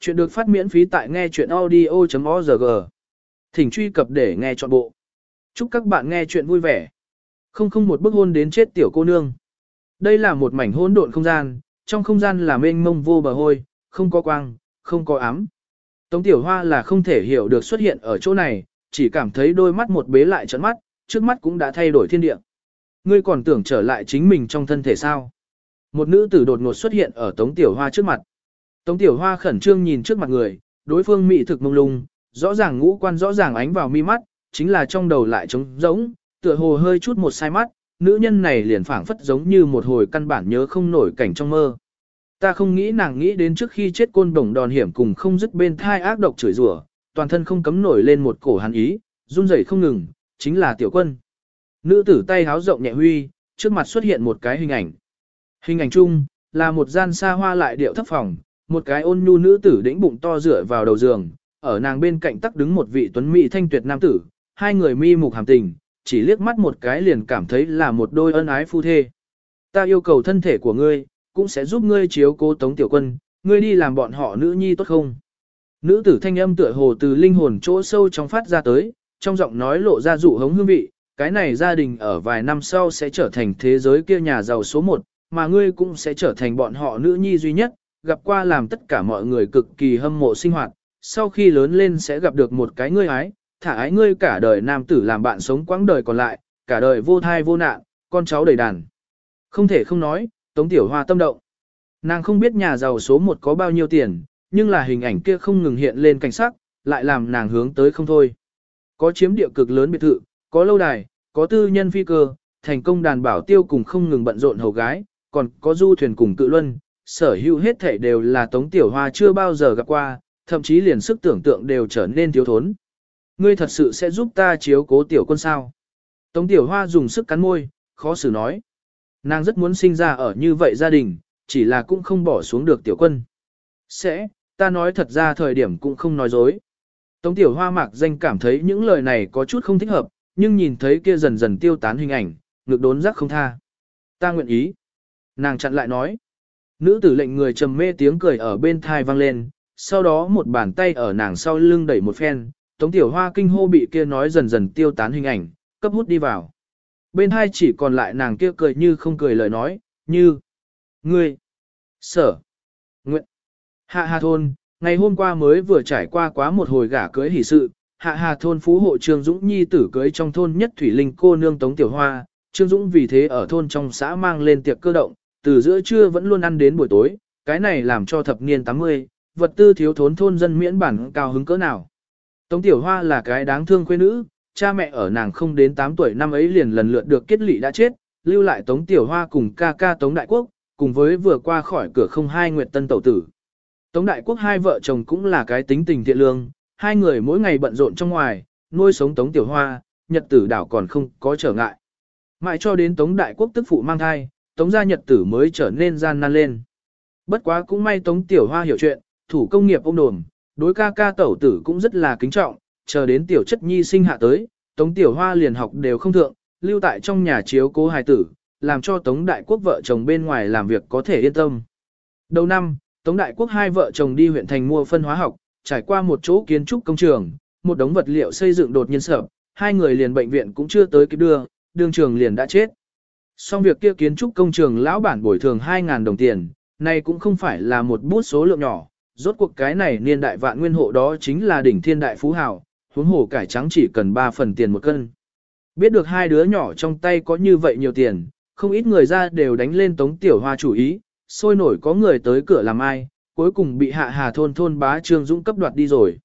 Chuyện được phát miễn phí tại nghe chuyện audio.org. Thỉnh truy cập để nghe trọn bộ. Chúc các bạn nghe chuyện vui vẻ. Không không một bức hôn đến chết tiểu cô nương. Đây là một mảnh hỗn độn không gian, trong không gian là mênh mông vô bờ hôi, không có quang, không có ám. Tống tiểu hoa là không thể hiểu được xuất hiện ở chỗ này, chỉ cảm thấy đôi mắt một bế lại trận mắt, trước mắt cũng đã thay đổi thiên địa. Ngươi còn tưởng trở lại chính mình trong thân thể sao? Một nữ tử đột ngột xuất hiện ở Tống Tiểu Hoa trước mặt. Tống Tiểu Hoa khẩn trương nhìn trước mặt người, đối phương mị thực mông lung, rõ ràng ngũ quan rõ ràng ánh vào mi mắt, chính là trong đầu lại trống rỗng, tựa hồ hơi chút một sai mắt, nữ nhân này liền phảng phất giống như một hồi căn bản nhớ không nổi cảnh trong mơ. Ta không nghĩ nàng nghĩ đến trước khi chết côn đồng đòn hiểm cùng không dứt bên thai ác độc chửi rủa, toàn thân không cấm nổi lên một cổ hàn ý, run rẩy không ngừng, chính là tiểu quân. Nữ tử tay háo rộng nhẹ huy, trước mặt xuất hiện một cái hình ảnh. Hình ảnh chung, là một gian xa hoa lại điệu thấp phòng, một cái ôn nhu nữ tử đĩnh bụng to dựa vào đầu giường, ở nàng bên cạnh tắc đứng một vị tuấn mỹ thanh tuyệt nam tử, hai người mi mục hàm tình, chỉ liếc mắt một cái liền cảm thấy là một đôi ân ái phu thê. Ta yêu cầu thân thể của ngươi, cũng sẽ giúp ngươi chiếu cố tống tiểu quân, ngươi đi làm bọn họ nữ nhi tốt không? Nữ tử thanh âm tựa hồ từ linh hồn chỗ sâu trong phát ra tới, trong giọng nói lộ ra dụ hống hương vị, cái này gia đình ở vài năm sau sẽ trở thành thế giới kia nhà giàu số một, mà ngươi cũng sẽ trở thành bọn họ nữ nhi duy nhất, gặp qua làm tất cả mọi người cực kỳ hâm mộ sinh hoạt, sau khi lớn lên sẽ gặp được một cái ngươi ái, thả ái ngươi cả đời nam tử làm bạn sống quãng đời còn lại, cả đời vô thai vô nạn, con cháu đầy đàn. Không thể không nói, Tống Tiểu Hoa tâm động. Nàng không biết nhà giàu số một có bao nhiêu tiền, nhưng là hình ảnh kia không ngừng hiện lên cảnh sắc, lại làm nàng hướng tới không thôi. Có chiếm địa cực lớn biệt thự, có lâu đài, có tư nhân phi cơ, thành công đàn bảo tiêu cùng không ngừng bận rộn hầu gái, còn có du thuyền cùng cự luân, sở hữu hết thể đều là Tống Tiểu Hoa chưa bao giờ gặp qua, thậm chí liền sức tưởng tượng đều trở nên thiếu thốn. Ngươi thật sự sẽ giúp ta chiếu cố tiểu quân sao? Tống Tiểu Hoa dùng sức cắn môi, khó xử nói. Nàng rất muốn sinh ra ở như vậy gia đình, chỉ là cũng không bỏ xuống được tiểu quân. Sẽ, ta nói thật ra thời điểm cũng không nói dối. Tống Tiểu Hoa mạc danh cảm thấy những lời này có chút không thích hợp, nhưng nhìn thấy kia dần dần tiêu tán hình ảnh, ngực đốn giác không tha. Ta nguyện ý. Nàng chặn lại nói. Nữ tử lệnh người trầm mê tiếng cười ở bên thai vang lên, sau đó một bàn tay ở nàng sau lưng đẩy một phen, tống tiểu hoa kinh hô bị kia nói dần dần tiêu tán hình ảnh, cấp hút đi vào. Bên hai chỉ còn lại nàng kia cười như không cười lời nói, như Ngươi, sở, nguyện, hạ hà thôn, ngày hôm qua mới vừa trải qua quá một hồi gả cưới hỷ sự, hạ hà thôn phú hộ Trương Dũng Nhi tử cưới trong thôn nhất Thủy Linh cô nương Tống Tiểu Hoa, Trương Dũng vì thế ở thôn trong xã mang lên tiệc cơ động, từ giữa trưa vẫn luôn ăn đến buổi tối, cái này làm cho thập niên 80, vật tư thiếu thốn thôn dân miễn bản cao hứng cỡ nào. Tống Tiểu Hoa là cái đáng thương quê nữ, cha mẹ ở nàng không đến 8 tuổi năm ấy liền lần lượt được kết lị đã chết, lưu lại Tống Tiểu Hoa cùng ca ca Tống Đại Quốc, cùng với vừa qua khỏi cửa không hai Nguyệt Tân Tẩu Tử. Tống Đại Quốc hai vợ chồng cũng là cái tính tình thiện lương, hai người mỗi ngày bận rộn trong ngoài, nuôi sống Tống Tiểu Hoa, nhật tử đảo còn không có trở ngại. Mãi cho đến Tống Đại Quốc tức phụ mang thai, Tống gia nhật tử mới trở nên gian nan lên. Bất quá cũng may Tống Tiểu Hoa hiểu chuyện, thủ công nghiệp ông đồn, đối ca ca tẩu tử cũng rất là kính trọng, chờ đến Tiểu chất nhi sinh hạ tới, Tống Tiểu Hoa liền học đều không thượng, lưu tại trong nhà chiếu cố hài tử, làm cho Tống Đại Quốc vợ chồng bên ngoài làm việc có thể yên tâm. Đầu năm, Tống Đại Quốc hai vợ chồng đi huyện thành mua phân hóa học, trải qua một chỗ kiến trúc công trường, một đống vật liệu xây dựng đột nhiên sập, hai người liền bệnh viện cũng chưa tới kịp đưa, đường trường liền đã chết. Xong việc kia kiến trúc công trường lão bản bồi thường 2.000 đồng tiền, này cũng không phải là một bút số lượng nhỏ, rốt cuộc cái này niên đại vạn nguyên hộ đó chính là đỉnh thiên đại phú hào, huống hồ cải trắng chỉ cần 3 phần tiền một cân. Biết được hai đứa nhỏ trong tay có như vậy nhiều tiền, không ít người ra đều đánh lên tống tiểu hoa chủ ý, sôi nổi có người tới cửa làm ai, cuối cùng bị hạ hà thôn thôn bá Trương Dũng cấp đoạt đi rồi.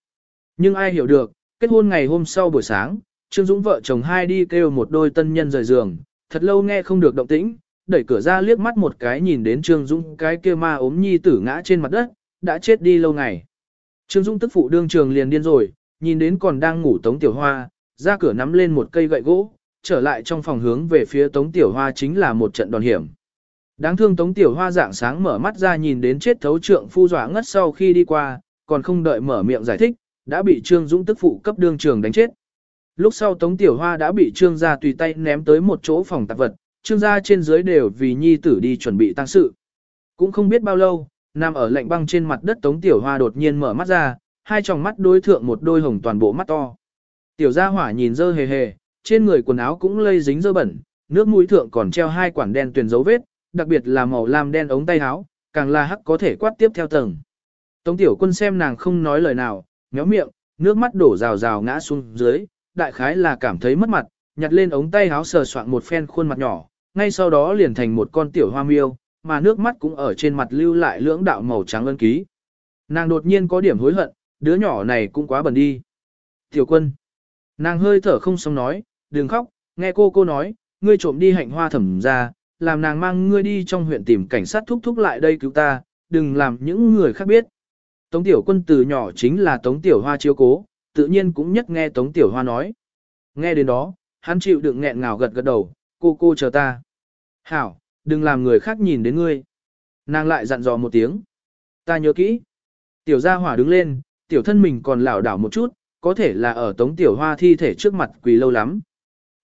Nhưng ai hiểu được, kết hôn ngày hôm sau buổi sáng, Trương Dũng vợ chồng hai đi kêu một đôi tân nhân rời giường, thật lâu nghe không được động tĩnh, đẩy cửa ra liếc mắt một cái nhìn đến Trương Dũng cái kia ma ốm nhi tử ngã trên mặt đất, đã chết đi lâu ngày. Trương Dũng tức phụ đương trường liền điên rồi, nhìn đến còn đang ngủ Tống Tiểu Hoa, ra cửa nắm lên một cây gậy gỗ, trở lại trong phòng hướng về phía Tống Tiểu Hoa chính là một trận đòn hiểm. Đáng thương Tống Tiểu Hoa dạng sáng mở mắt ra nhìn đến chết thấu trượng phu dọa ngất sau khi đi qua, còn không đợi mở miệng giải thích, đã bị Trương Dũng tức phụ cấp đương trường đánh chết. Lúc sau Tống Tiểu Hoa đã bị Trương gia tùy tay ném tới một chỗ phòng tạp vật, Trương gia trên dưới đều vì nhi tử đi chuẩn bị tăng sự. Cũng không biết bao lâu, nằm ở lạnh băng trên mặt đất Tống Tiểu Hoa đột nhiên mở mắt ra, hai tròng mắt đối thượng một đôi hồng toàn bộ mắt to. Tiểu gia hỏa nhìn dơ hề hề, trên người quần áo cũng lây dính dơ bẩn, nước mũi thượng còn treo hai quản đen tuyền dấu vết, đặc biệt là màu lam đen ống tay áo, càng là hắc có thể quát tiếp theo tầng. Tống tiểu quân xem nàng không nói lời nào, méo miệng, nước mắt đổ rào rào ngã xuống dưới, đại khái là cảm thấy mất mặt, nhặt lên ống tay áo sờ soạn một phen khuôn mặt nhỏ, ngay sau đó liền thành một con tiểu hoa miêu, mà nước mắt cũng ở trên mặt lưu lại lưỡng đạo màu trắng ân ký. Nàng đột nhiên có điểm hối hận, đứa nhỏ này cũng quá bẩn đi. Tiểu quân. Nàng hơi thở không xong nói, đừng khóc, nghe cô cô nói, ngươi trộm đi hạnh hoa thẩm ra, làm nàng mang ngươi đi trong huyện tìm cảnh sát thúc thúc lại đây cứu ta, đừng làm những người khác biết. Tống tiểu quân từ nhỏ chính là tống tiểu hoa chiếu cố, tự nhiên cũng nhất nghe tống tiểu hoa nói. Nghe đến đó, hắn chịu đựng nghẹn ngào gật gật đầu, cô cô chờ ta. Hảo, đừng làm người khác nhìn đến ngươi. Nàng lại dặn dò một tiếng. Ta nhớ kỹ. Tiểu gia hỏa đứng lên, tiểu thân mình còn lảo đảo một chút, có thể là ở tống tiểu hoa thi thể trước mặt quỳ lâu lắm.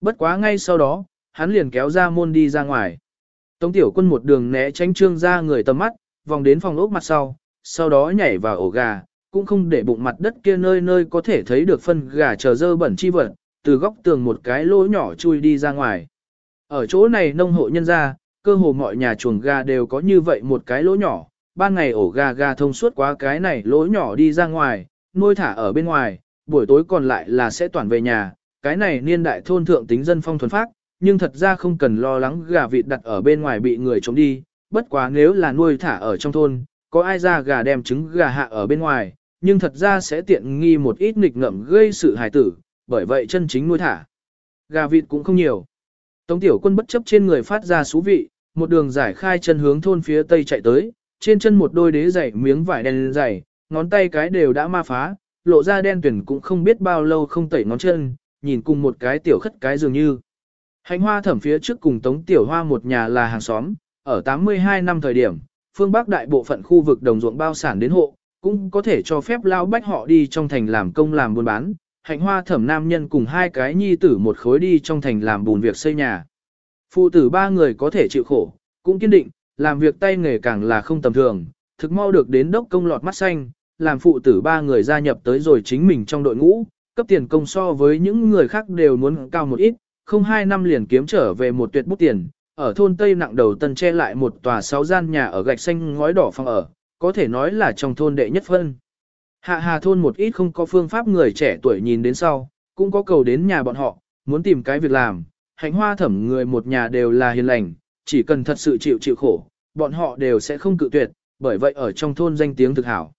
Bất quá ngay sau đó, hắn liền kéo ra môn đi ra ngoài. Tống tiểu quân một đường né tránh trương ra người tầm mắt, vòng đến phòng ốc mặt sau, sau đó nhảy vào ổ gà, cũng không để bụng mặt đất kia nơi nơi có thể thấy được phân gà chờ dơ bẩn chi vật, từ góc tường một cái lỗ nhỏ chui đi ra ngoài. Ở chỗ này nông hộ nhân ra, cơ hồ mọi nhà chuồng gà đều có như vậy một cái lỗ nhỏ, ban ngày ổ gà gà thông suốt quá cái này lỗ nhỏ đi ra ngoài, nuôi thả ở bên ngoài, buổi tối còn lại là sẽ toàn về nhà, cái này niên đại thôn thượng tính dân phong thuần phác, nhưng thật ra không cần lo lắng gà vịt đặt ở bên ngoài bị người trống đi, bất quá nếu là nuôi thả ở trong thôn, có ai ra gà đem trứng gà hạ ở bên ngoài, nhưng thật ra sẽ tiện nghi một ít nghịch ngợm gây sự hài tử, bởi vậy chân chính nuôi thả. Gà vịt cũng không nhiều. Tống tiểu quân bất chấp trên người phát ra xú vị, một đường giải khai chân hướng thôn phía tây chạy tới, trên chân một đôi đế dày miếng vải đen dày, ngón tay cái đều đã ma phá, lộ ra đen tuyển cũng không biết bao lâu không tẩy ngón chân, nhìn cùng một cái tiểu khất cái dường như. Hành hoa thẩm phía trước cùng Tống Tiểu Hoa một nhà là hàng xóm, ở 82 năm thời điểm, phương Bắc đại bộ phận khu vực đồng ruộng bao sản đến hộ, cũng có thể cho phép lao bách họ đi trong thành làm công làm buôn bán. Hạnh hoa thẩm nam nhân cùng hai cái nhi tử một khối đi trong thành làm bùn việc xây nhà. Phụ tử ba người có thể chịu khổ, cũng kiên định, làm việc tay nghề càng là không tầm thường, thực mau được đến đốc công lọt mắt xanh, làm phụ tử ba người gia nhập tới rồi chính mình trong đội ngũ, cấp tiền công so với những người khác đều muốn cao một ít, không hai năm liền kiếm trở về một tuyệt bút tiền, ở thôn Tây nặng đầu tân che lại một tòa sáu gian nhà ở gạch xanh ngói đỏ phòng ở, có thể nói là trong thôn đệ nhất phân. Hạ hà thôn một ít không có phương pháp người trẻ tuổi nhìn đến sau, cũng có cầu đến nhà bọn họ, muốn tìm cái việc làm, hạnh hoa thẩm người một nhà đều là hiền lành, chỉ cần thật sự chịu chịu khổ, bọn họ đều sẽ không cự tuyệt, bởi vậy ở trong thôn danh tiếng thực hảo.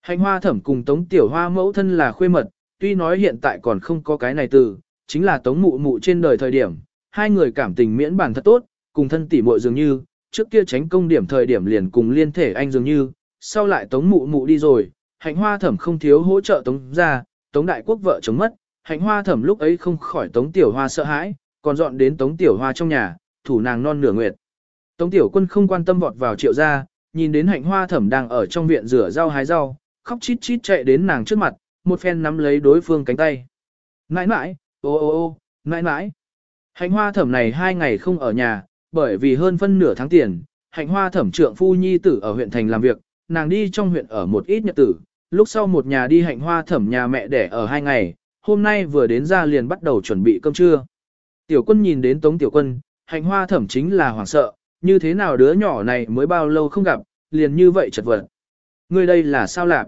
Hạnh hoa thẩm cùng tống tiểu hoa mẫu thân là khuê mật, tuy nói hiện tại còn không có cái này từ, chính là tống mụ mụ trên đời thời điểm, hai người cảm tình miễn bản thật tốt, cùng thân tỉ muội dường như, trước kia tránh công điểm thời điểm liền cùng liên thể anh dường như, sau lại tống mụ mụ đi rồi, hạnh hoa thẩm không thiếu hỗ trợ tống ra, tống đại quốc vợ chống mất, hạnh hoa thẩm lúc ấy không khỏi tống tiểu hoa sợ hãi, còn dọn đến tống tiểu hoa trong nhà, thủ nàng non nửa nguyệt. Tống tiểu quân không quan tâm vọt vào triệu gia, nhìn đến hạnh hoa thẩm đang ở trong viện rửa rau hái rau, khóc chít chít chạy đến nàng trước mặt, một phen nắm lấy đối phương cánh tay. Nãi nãi, ô ô ô, nãi nãi. Hạnh hoa thẩm này hai ngày không ở nhà, bởi vì hơn phân nửa tháng tiền, hạnh hoa thẩm trượng phu nhi tử ở huyện thành làm việc, nàng đi trong huyện ở một ít nhật tử, lúc sau một nhà đi hạnh hoa thẩm nhà mẹ đẻ ở hai ngày, hôm nay vừa đến ra liền bắt đầu chuẩn bị cơm trưa. Tiểu quân nhìn đến tống tiểu quân, hạnh hoa thẩm chính là hoảng sợ, như thế nào đứa nhỏ này mới bao lâu không gặp, liền như vậy chật vật. Người đây là sao lạc?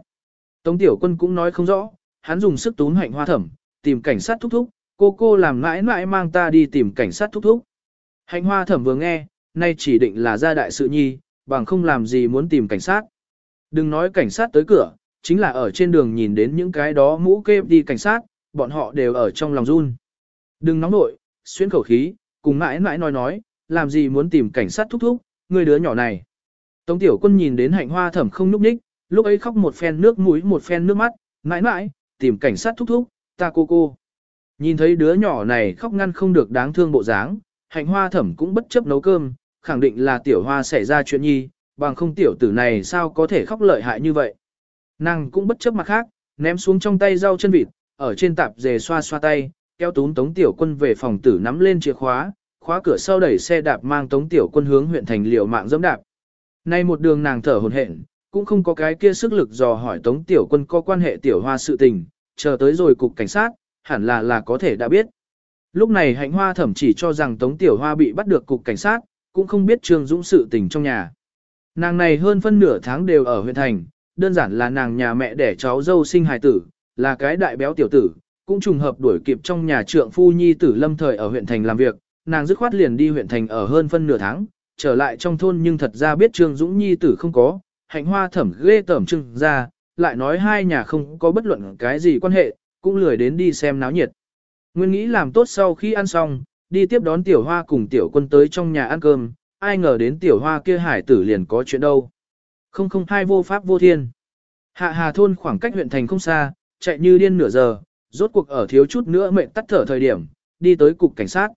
Tống tiểu quân cũng nói không rõ, hắn dùng sức túm hạnh hoa thẩm, tìm cảnh sát thúc thúc, cô cô làm mãi mãi mang ta đi tìm cảnh sát thúc thúc. Hạnh hoa thẩm vừa nghe, nay chỉ định là gia đại sự nhi, bằng không làm gì muốn tìm cảnh sát. Đừng nói cảnh sát tới cửa, chính là ở trên đường nhìn đến những cái đó mũ kê đi cảnh sát, bọn họ đều ở trong lòng run. Đừng nóng nội, xuyên khẩu khí, cùng mãi mãi nói nói, làm gì muốn tìm cảnh sát thúc thúc, người đứa nhỏ này. Tống tiểu quân nhìn đến hạnh hoa thẩm không núp ních, lúc ấy khóc một phen nước mũi một phen nước mắt, mãi mãi, tìm cảnh sát thúc thúc, ta cô cô. Nhìn thấy đứa nhỏ này khóc ngăn không được đáng thương bộ dáng, hạnh hoa thẩm cũng bất chấp nấu cơm, khẳng định là tiểu hoa xảy ra chuyện nhi, bằng không tiểu tử này sao có thể khóc lợi hại như vậy. Nàng cũng bất chấp mặt khác, ném xuống trong tay rau chân vịt, ở trên tạp dề xoa xoa tay, kéo tún tống tiểu quân về phòng tử nắm lên chìa khóa, khóa cửa sau đẩy xe đạp mang tống tiểu quân hướng huyện thành liều mạng dẫm đạp. Nay một đường nàng thở hồn hển, cũng không có cái kia sức lực dò hỏi Tống Tiểu Quân có quan hệ tiểu hoa sự tình, chờ tới rồi cục cảnh sát, hẳn là là có thể đã biết. Lúc này hạnh hoa thẩm chỉ cho rằng Tống Tiểu Hoa bị bắt được cục cảnh sát, cũng không biết Trương Dũng sự tình trong nhà. Nàng này hơn phân nửa tháng đều ở huyện thành, đơn giản là nàng nhà mẹ đẻ cháu dâu sinh hài tử, là cái đại béo tiểu tử, cũng trùng hợp đuổi kịp trong nhà trượng phu nhi tử lâm thời ở huyện thành làm việc, nàng dứt khoát liền đi huyện thành ở hơn phân nửa tháng, trở lại trong thôn nhưng thật ra biết Trương Dũng nhi tử không có, hạnh hoa thẩm ghê tẩm trưng ra, lại nói hai nhà không có bất luận cái gì quan hệ, cũng lười đến đi xem náo nhiệt. Nguyên nghĩ làm tốt sau khi ăn xong, đi tiếp đón tiểu hoa cùng tiểu quân tới trong nhà ăn cơm, ai ngờ đến tiểu hoa kia hải tử liền có chuyện đâu. Không không hai vô pháp vô thiên. Hạ hà thôn khoảng cách huyện thành không xa, chạy như điên nửa giờ, rốt cuộc ở thiếu chút nữa mệnh tắt thở thời điểm, đi tới cục cảnh sát.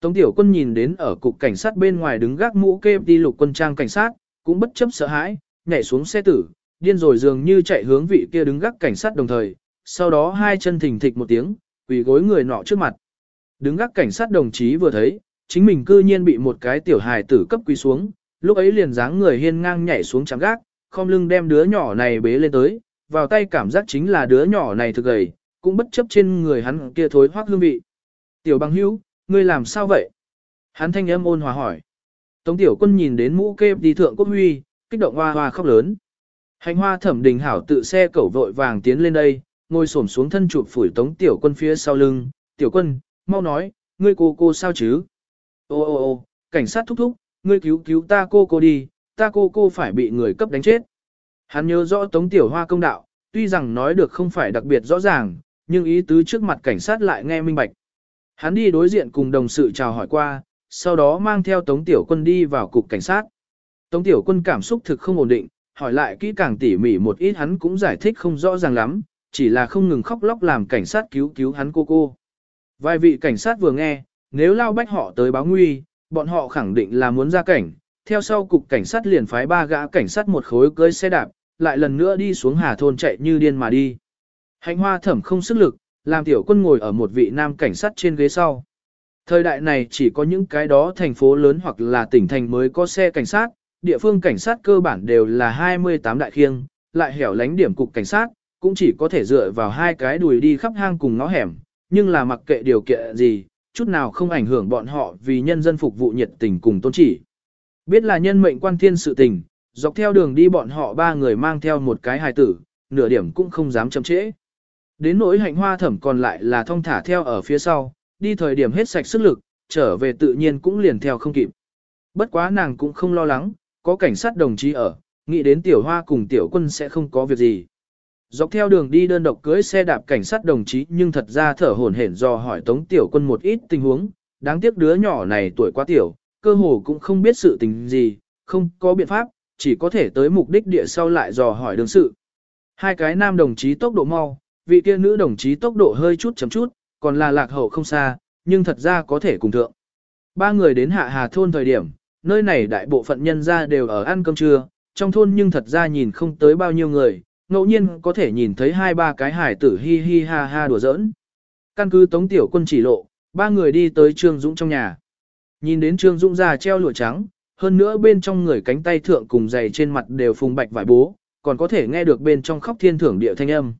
Tống tiểu quân nhìn đến ở cục cảnh sát bên ngoài đứng gác mũ kê đi lục quân trang cảnh sát, cũng bất chấp sợ hãi, nhảy xuống xe tử, điên rồi dường như chạy hướng vị kia đứng gác cảnh sát đồng thời, sau đó hai chân thình thịch một tiếng, quỳ gối người nọ trước mặt. Đứng gác cảnh sát đồng chí vừa thấy, chính mình cư nhiên bị một cái tiểu hài tử cấp quỳ xuống, lúc ấy liền dáng người hiên ngang nhảy xuống chạm gác, khom lưng đem đứa nhỏ này bế lên tới, vào tay cảm giác chính là đứa nhỏ này thực gầy, cũng bất chấp trên người hắn kia thối hoác hương vị. Tiểu băng hữu, ngươi làm sao vậy? Hắn thanh âm ôn hòa hỏi. Tống tiểu quân nhìn đến mũ kê đi thượng quốc huy, kích động hoa hoa khóc lớn. Hành hoa thẩm đình hảo tự xe cẩu vội vàng tiến lên đây, ngồi xổm xuống thân chụp phủi tống tiểu quân phía sau lưng. Tiểu quân, mau nói, ngươi cô cô sao chứ? Ô ô ô, cảnh sát thúc thúc, ngươi cứu cứu ta cô cô đi, ta cô cô phải bị người cấp đánh chết. Hắn nhớ rõ tống tiểu hoa công đạo, tuy rằng nói được không phải đặc biệt rõ ràng, nhưng ý tứ trước mặt cảnh sát lại nghe minh bạch. Hắn đi đối diện cùng đồng sự chào hỏi qua, sau đó mang theo Tống Tiểu Quân đi vào cục cảnh sát. Tống Tiểu Quân cảm xúc thực không ổn định, hỏi lại kỹ càng tỉ mỉ một ít hắn cũng giải thích không rõ ràng lắm, chỉ là không ngừng khóc lóc làm cảnh sát cứu cứu hắn cô cô. Vài vị cảnh sát vừa nghe, nếu lao bách họ tới báo nguy, bọn họ khẳng định là muốn ra cảnh, theo sau cục cảnh sát liền phái ba gã cảnh sát một khối cưới xe đạp, lại lần nữa đi xuống hà thôn chạy như điên mà đi. Hạnh hoa thẩm không sức lực, làm tiểu quân ngồi ở một vị nam cảnh sát trên ghế sau. Thời đại này chỉ có những cái đó thành phố lớn hoặc là tỉnh thành mới có xe cảnh sát, địa phương cảnh sát cơ bản đều là 28 đại khiêng, lại hẻo lánh điểm cục cảnh sát, cũng chỉ có thể dựa vào hai cái đùi đi khắp hang cùng ngõ hẻm, nhưng là mặc kệ điều kiện gì, chút nào không ảnh hưởng bọn họ vì nhân dân phục vụ nhiệt tình cùng tôn chỉ. Biết là nhân mệnh quan thiên sự tình, dọc theo đường đi bọn họ ba người mang theo một cái hài tử, nửa điểm cũng không dám chậm trễ. Đến nỗi hạnh hoa thẩm còn lại là thông thả theo ở phía sau, đi thời điểm hết sạch sức lực, trở về tự nhiên cũng liền theo không kịp. Bất quá nàng cũng không lo lắng, có cảnh sát đồng chí ở, nghĩ đến tiểu hoa cùng tiểu quân sẽ không có việc gì. Dọc theo đường đi đơn độc cưới xe đạp cảnh sát đồng chí nhưng thật ra thở hổn hển do hỏi tống tiểu quân một ít tình huống, đáng tiếc đứa nhỏ này tuổi quá tiểu, cơ hồ cũng không biết sự tình gì, không có biện pháp, chỉ có thể tới mục đích địa sau lại dò hỏi đường sự. Hai cái nam đồng chí tốc độ mau, vị kia nữ đồng chí tốc độ hơi chút chấm chút, còn là lạc hậu không xa, nhưng thật ra có thể cùng thượng. Ba người đến hạ hà thôn thời điểm, nơi này đại bộ phận nhân ra đều ở ăn cơm trưa, trong thôn nhưng thật ra nhìn không tới bao nhiêu người, ngẫu nhiên có thể nhìn thấy hai ba cái hải tử hi hi ha ha đùa giỡn. Căn cứ tống tiểu quân chỉ lộ, ba người đi tới Trương Dũng trong nhà. Nhìn đến Trương Dũng già treo lụa trắng, hơn nữa bên trong người cánh tay thượng cùng giày trên mặt đều phùng bạch vải bố, còn có thể nghe được bên trong khóc thiên thưởng địa thanh âm.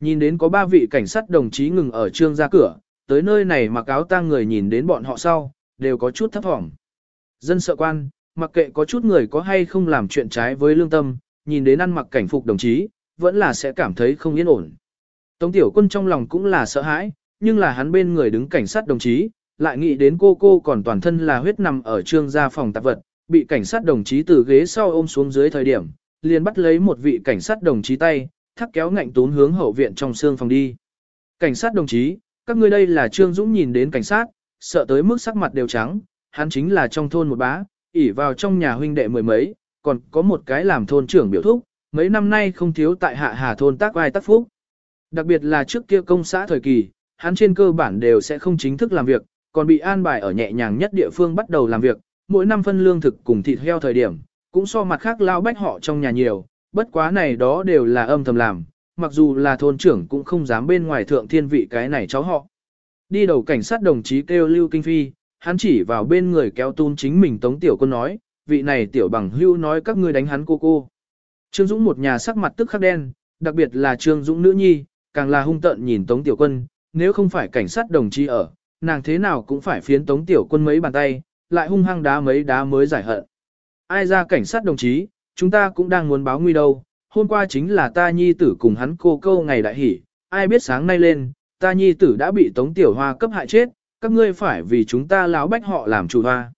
Nhìn đến có ba vị cảnh sát đồng chí ngừng ở trương ra cửa, tới nơi này mặc áo tang người nhìn đến bọn họ sau, đều có chút thấp hỏng. Dân sợ quan, mặc kệ có chút người có hay không làm chuyện trái với lương tâm, nhìn đến ăn mặc cảnh phục đồng chí, vẫn là sẽ cảm thấy không yên ổn. Tống tiểu quân trong lòng cũng là sợ hãi, nhưng là hắn bên người đứng cảnh sát đồng chí, lại nghĩ đến cô cô còn toàn thân là huyết nằm ở trương gia phòng tạp vật, bị cảnh sát đồng chí từ ghế sau ôm xuống dưới thời điểm, liền bắt lấy một vị cảnh sát đồng chí tay, thắc kéo ngạnh tún hướng hậu viện trong xương phòng đi. Cảnh sát đồng chí, các ngươi đây là Trương Dũng nhìn đến cảnh sát, sợ tới mức sắc mặt đều trắng, hắn chính là trong thôn một bá, ỉ vào trong nhà huynh đệ mười mấy, còn có một cái làm thôn trưởng biểu thúc, mấy năm nay không thiếu tại hạ hà thôn tác ai tác phúc. Đặc biệt là trước kia công xã thời kỳ, hắn trên cơ bản đều sẽ không chính thức làm việc, còn bị an bài ở nhẹ nhàng nhất địa phương bắt đầu làm việc, mỗi năm phân lương thực cùng thịt heo thời điểm, cũng so mặt khác lao bách họ trong nhà nhiều, bất quá này đó đều là âm thầm làm, mặc dù là thôn trưởng cũng không dám bên ngoài thượng thiên vị cái này cháu họ. Đi đầu cảnh sát đồng chí kêu Lưu Kinh Phi, hắn chỉ vào bên người kéo tun chính mình Tống Tiểu Quân nói, vị này tiểu bằng hưu nói các ngươi đánh hắn cô cô. Trương Dũng một nhà sắc mặt tức khắc đen, đặc biệt là Trương Dũng nữ nhi, càng là hung tợn nhìn Tống Tiểu Quân, nếu không phải cảnh sát đồng chí ở, nàng thế nào cũng phải phiến Tống Tiểu Quân mấy bàn tay, lại hung hăng đá mấy đá mới giải hận. Ai ra cảnh sát đồng chí, chúng ta cũng đang muốn báo nguy đâu, hôm qua chính là ta nhi tử cùng hắn cô câu ngày đại hỉ, ai biết sáng nay lên, ta nhi tử đã bị Tống Tiểu Hoa cấp hại chết, các ngươi phải vì chúng ta láo bách họ làm chủ hoa.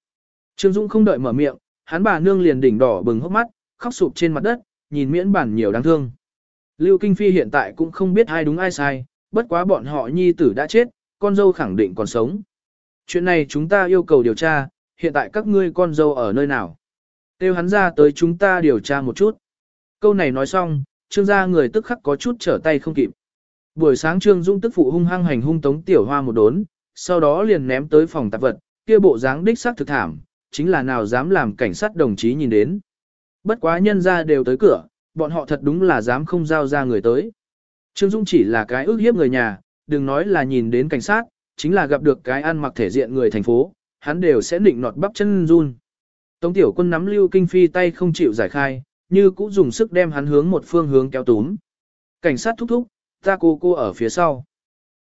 Trương Dũng không đợi mở miệng, hắn bà nương liền đỉnh đỏ bừng hốc mắt, khóc sụp trên mặt đất, nhìn miễn bản nhiều đáng thương. Lưu Kinh Phi hiện tại cũng không biết ai đúng ai sai, bất quá bọn họ nhi tử đã chết, con dâu khẳng định còn sống. Chuyện này chúng ta yêu cầu điều tra, hiện tại các ngươi con dâu ở nơi nào? Kêu hắn ra tới chúng ta điều tra một chút. Câu này nói xong, trương gia người tức khắc có chút trở tay không kịp. Buổi sáng trương dung tức phụ hung hăng hành hung tống tiểu hoa một đốn, sau đó liền ném tới phòng tạp vật, kia bộ dáng đích xác thực thảm, chính là nào dám làm cảnh sát đồng chí nhìn đến. Bất quá nhân ra đều tới cửa, bọn họ thật đúng là dám không giao ra người tới. Trương Dung chỉ là cái ước hiếp người nhà, đừng nói là nhìn đến cảnh sát, chính là gặp được cái ăn mặc thể diện người thành phố, hắn đều sẽ nịnh nọt bắp chân run. Tống tiểu quân nắm lưu kinh phi tay không chịu giải khai, như cũng dùng sức đem hắn hướng một phương hướng kéo túm. Cảnh sát thúc thúc, ta cô cô ở phía sau.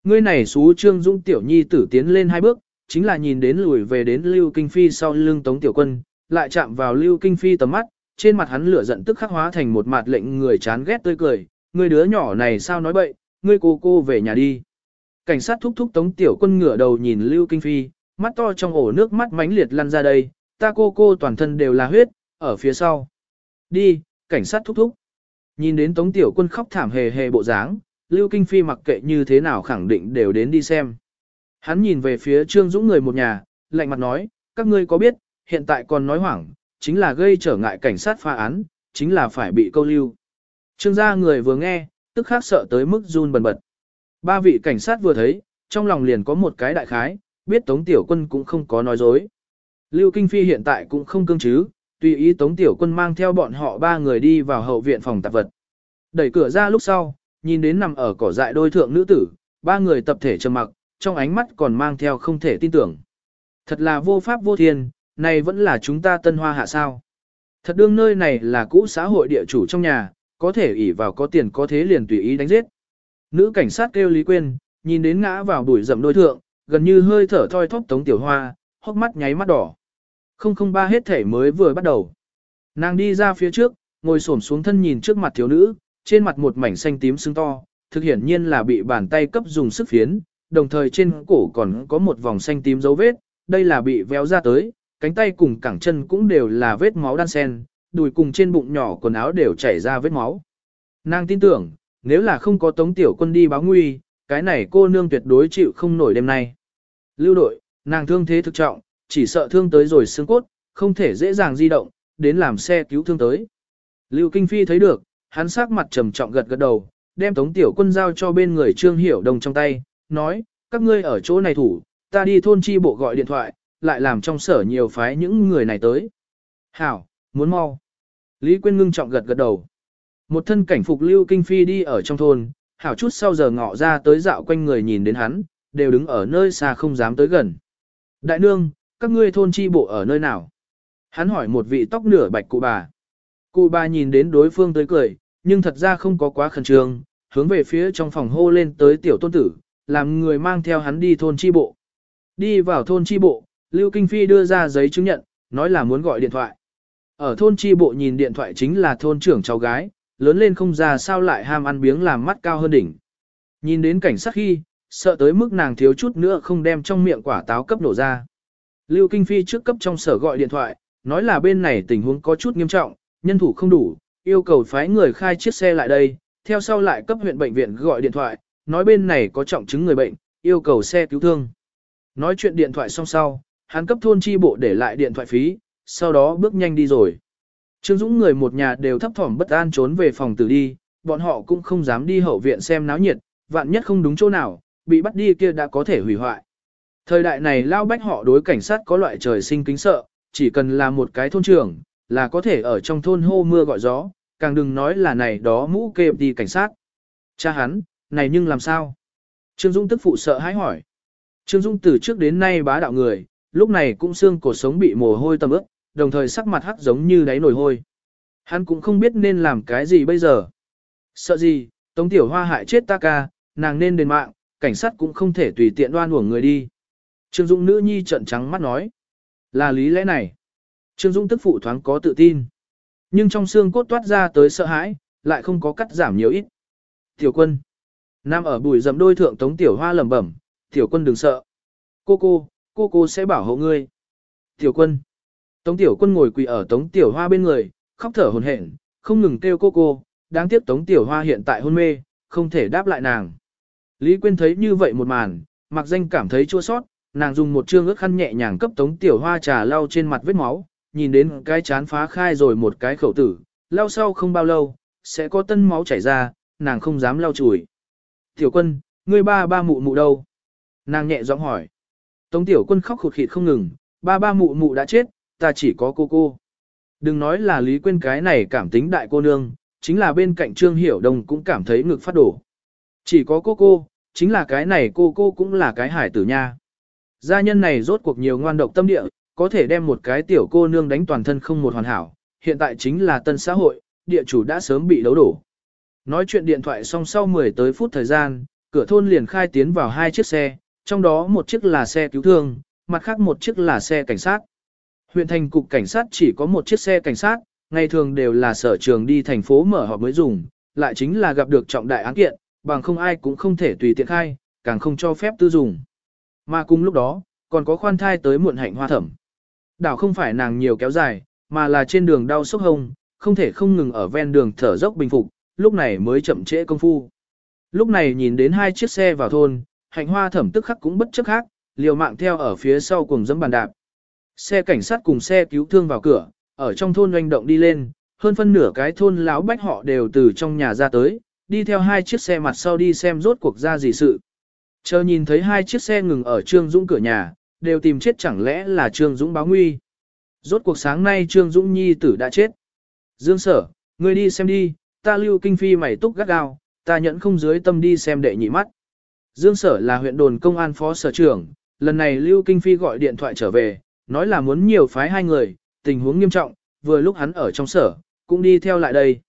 Ngươi này xú trương dung tiểu nhi tử tiến lên hai bước, chính là nhìn đến lùi về đến lưu kinh phi sau lưng tống tiểu quân, lại chạm vào lưu kinh phi tầm mắt, trên mặt hắn lửa giận tức khắc hóa thành một mặt lệnh người chán ghét tươi cười, ngươi đứa nhỏ này sao nói bậy, ngươi cô cô về nhà đi. Cảnh sát thúc thúc tống tiểu quân ngửa đầu nhìn lưu kinh phi, mắt to trong ổ nước mắt mánh liệt lăn ra đây, ta cô cô toàn thân đều là huyết, ở phía sau. Đi, cảnh sát thúc thúc. Nhìn đến tống tiểu quân khóc thảm hề hề bộ dáng, lưu kinh phi mặc kệ như thế nào khẳng định đều đến đi xem. Hắn nhìn về phía trương dũng người một nhà, lạnh mặt nói, các ngươi có biết, hiện tại còn nói hoảng, chính là gây trở ngại cảnh sát pha án, chính là phải bị câu lưu. Trương gia người vừa nghe, tức khắc sợ tới mức run bần bật. Ba vị cảnh sát vừa thấy, trong lòng liền có một cái đại khái, biết Tống Tiểu Quân cũng không có nói dối. Lưu Kinh Phi hiện tại cũng không cương chứ, tùy ý Tống Tiểu Quân mang theo bọn họ ba người đi vào hậu viện phòng tạp vật. Đẩy cửa ra lúc sau, nhìn đến nằm ở cỏ dại đôi thượng nữ tử, ba người tập thể trầm mặc, trong ánh mắt còn mang theo không thể tin tưởng. Thật là vô pháp vô thiên, này vẫn là chúng ta tân hoa hạ sao. Thật đương nơi này là cũ xã hội địa chủ trong nhà, có thể ỷ vào có tiền có thế liền tùy ý đánh giết. Nữ cảnh sát kêu Lý Quyên, nhìn đến ngã vào bụi rậm đôi thượng, gần như hơi thở thoi thóp tống tiểu hoa, hốc mắt nháy mắt đỏ. Không không ba hết thể mới vừa bắt đầu. Nàng đi ra phía trước, ngồi xổm xuống thân nhìn trước mặt thiếu nữ, trên mặt một mảnh xanh tím sưng to, thực hiển nhiên là bị bàn tay cấp dùng sức phiến, đồng thời trên cổ còn có một vòng xanh tím dấu vết, đây là bị véo ra tới, cánh tay cùng cẳng chân cũng đều là vết máu đan sen, đùi cùng trên bụng nhỏ quần áo đều chảy ra vết máu. Nàng tin tưởng, nếu là không có tống tiểu quân đi báo nguy, cái này cô nương tuyệt đối chịu không nổi đêm nay. Lưu đội, nàng thương thế thực trọng, chỉ sợ thương tới rồi xương cốt, không thể dễ dàng di động, đến làm xe cứu thương tới. Lưu Kinh Phi thấy được, hắn sắc mặt trầm trọng gật gật đầu, đem tống tiểu quân giao cho bên người Trương Hiểu Đồng trong tay, nói, các ngươi ở chỗ này thủ, ta đi thôn chi bộ gọi điện thoại, lại làm trong sở nhiều phái những người này tới. Hảo, muốn mau. Lý Quyên ngưng trọng gật gật đầu. Một thân cảnh phục lưu kinh phi đi ở trong thôn, hảo chút sau giờ ngọ ra tới dạo quanh người nhìn đến hắn, đều đứng ở nơi xa không dám tới gần. Đại nương, các ngươi thôn chi bộ ở nơi nào? Hắn hỏi một vị tóc nửa bạch cụ bà. Cụ bà nhìn đến đối phương tới cười, nhưng thật ra không có quá khẩn trương, hướng về phía trong phòng hô lên tới tiểu tôn tử, làm người mang theo hắn đi thôn chi bộ. Đi vào thôn chi bộ, Lưu Kinh Phi đưa ra giấy chứng nhận, nói là muốn gọi điện thoại. Ở thôn chi bộ nhìn điện thoại chính là thôn trưởng cháu gái, lớn lên không ra sao lại ham ăn biếng làm mắt cao hơn đỉnh. Nhìn đến cảnh sát khi, sợ tới mức nàng thiếu chút nữa không đem trong miệng quả táo cấp nổ ra. Lưu Kinh Phi trước cấp trong sở gọi điện thoại, nói là bên này tình huống có chút nghiêm trọng, nhân thủ không đủ, yêu cầu phái người khai chiếc xe lại đây, theo sau lại cấp huyện bệnh viện gọi điện thoại, nói bên này có trọng chứng người bệnh, yêu cầu xe cứu thương. Nói chuyện điện thoại xong sau, hắn cấp thôn chi bộ để lại điện thoại phí, sau đó bước nhanh đi rồi. Trương Dũng người một nhà đều thấp thỏm bất an trốn về phòng tử đi, bọn họ cũng không dám đi hậu viện xem náo nhiệt, vạn nhất không đúng chỗ nào, bị bắt đi kia đã có thể hủy hoại. Thời đại này lao bách họ đối cảnh sát có loại trời sinh kính sợ, chỉ cần là một cái thôn trưởng, là có thể ở trong thôn hô mưa gọi gió, càng đừng nói là này đó mũ kê đi cảnh sát. Cha hắn, này nhưng làm sao? Trương Dũng tức phụ sợ hãi hỏi. Trương Dũng từ trước đến nay bá đạo người, lúc này cũng xương cổ sống bị mồ hôi tầm ướt, đồng thời sắc mặt hắc giống như đáy nồi hôi. Hắn cũng không biết nên làm cái gì bây giờ. Sợ gì, Tống Tiểu Hoa hại chết ta ca, nàng nên đền mạng, cảnh sát cũng không thể tùy tiện đoan uổng người đi. Trương Dũng nữ nhi trận trắng mắt nói. Là lý lẽ này. Trương Dũng tức phụ thoáng có tự tin. Nhưng trong xương cốt toát ra tới sợ hãi, lại không có cắt giảm nhiều ít. Tiểu quân. Nam ở bùi dầm đôi thượng Tống Tiểu Hoa lẩm bẩm, Tiểu quân đừng sợ. Cô cô, cô cô sẽ bảo hộ ngươi. Tiểu quân. Tống Tiểu quân ngồi quỳ ở Tống Tiểu Hoa bên người, khóc thở hồn hển, không ngừng kêu cô cô, đáng tiếc Tống Tiểu Hoa hiện tại hôn mê, không thể đáp lại nàng. Lý Quyên thấy như vậy một màn, mặc danh cảm thấy chua sót, nàng dùng một chương ước khăn nhẹ nhàng cấp Tống Tiểu Hoa trà lau trên mặt vết máu, nhìn đến cái chán phá khai rồi một cái khẩu tử, lau sau không bao lâu, sẽ có tân máu chảy ra, nàng không dám lau chùi. Tiểu quân, ngươi ba ba mụ mụ đâu? Nàng nhẹ giọng hỏi. Tống Tiểu quân khóc khụt khịt không ngừng, ba ba mụ mụ đã chết, ta chỉ có cô cô. Đừng nói là Lý Quyên cái này cảm tính đại cô nương, chính là bên cạnh Trương Hiểu Đông cũng cảm thấy ngực phát đổ. Chỉ có cô cô, chính là cái này cô cô cũng là cái hải tử nha. Gia nhân này rốt cuộc nhiều ngoan độc tâm địa, có thể đem một cái tiểu cô nương đánh toàn thân không một hoàn hảo, hiện tại chính là tân xã hội, địa chủ đã sớm bị đấu đổ. Nói chuyện điện thoại xong sau 10 tới phút thời gian, cửa thôn liền khai tiến vào hai chiếc xe, trong đó một chiếc là xe cứu thương, mặt khác một chiếc là xe cảnh sát. Huyện thành cục cảnh sát chỉ có một chiếc xe cảnh sát, ngày thường đều là sở trường đi thành phố mở họp mới dùng, lại chính là gặp được trọng đại án kiện, bằng không ai cũng không thể tùy tiện khai, càng không cho phép tư dùng. Mà cùng lúc đó, còn có khoan thai tới muộn hạnh hoa thẩm. Đảo không phải nàng nhiều kéo dài, mà là trên đường đau sốc hông, không thể không ngừng ở ven đường thở dốc bình phục, lúc này mới chậm trễ công phu. Lúc này nhìn đến hai chiếc xe vào thôn, hạnh hoa thẩm tức khắc cũng bất chấp khác, liều mạng theo ở phía sau cùng dẫm bàn đạp. Xe cảnh sát cùng xe cứu thương vào cửa, ở trong thôn doanh động đi lên, hơn phân nửa cái thôn láo bách họ đều từ trong nhà ra tới, đi theo hai chiếc xe mặt sau đi xem rốt cuộc ra gì sự. Chờ nhìn thấy hai chiếc xe ngừng ở Trương Dũng cửa nhà, đều tìm chết chẳng lẽ là Trương Dũng báo nguy. Rốt cuộc sáng nay Trương Dũng nhi tử đã chết. Dương sở, ngươi đi xem đi, ta lưu kinh phi mày túc gắt gao, ta nhẫn không dưới tâm đi xem đệ nhị mắt. Dương sở là huyện đồn công an phó sở trưởng, lần này lưu kinh phi gọi điện thoại trở về, nói là muốn nhiều phái hai người, tình huống nghiêm trọng, vừa lúc hắn ở trong sở, cũng đi theo lại đây.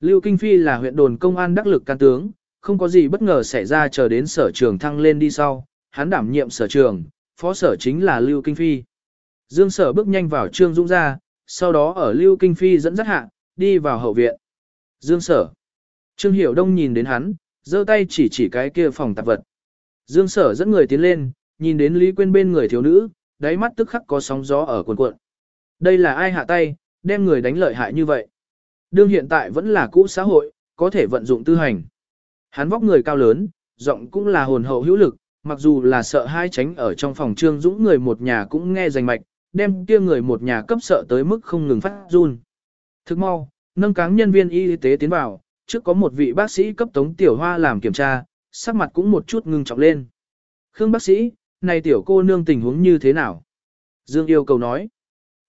Lưu Kinh Phi là huyện đồn công an đắc lực can tướng, không có gì bất ngờ xảy ra chờ đến sở trường thăng lên đi sau, hắn đảm nhiệm sở trường, phó sở chính là Lưu Kinh Phi. Dương sở bước nhanh vào Trương Dũng ra, sau đó ở Lưu Kinh Phi dẫn dắt hạ, đi vào hậu viện. Dương sở. Trương Hiểu Đông nhìn đến hắn, giơ tay chỉ chỉ cái kia phòng tạp vật. Dương sở dẫn người tiến lên, nhìn đến Lý Quyên bên người thiếu nữ, đáy mắt tức khắc có sóng gió ở cuộn cuộn. Đây là ai hạ tay, đem người đánh lợi hại như vậy. Đương hiện tại vẫn là cũ xã hội, có thể vận dụng tư hành. Hắn vóc người cao lớn, giọng cũng là hồn hậu hữu lực, mặc dù là sợ hai tránh ở trong phòng trương dũng người một nhà cũng nghe rành mạch, đem kia người một nhà cấp sợ tới mức không ngừng phát run. Thức mau, nâng cáng nhân viên y tế tiến vào, trước có một vị bác sĩ cấp tống tiểu hoa làm kiểm tra, sắc mặt cũng một chút ngưng trọng lên. Khương bác sĩ, này tiểu cô nương tình huống như thế nào? Dương yêu cầu nói.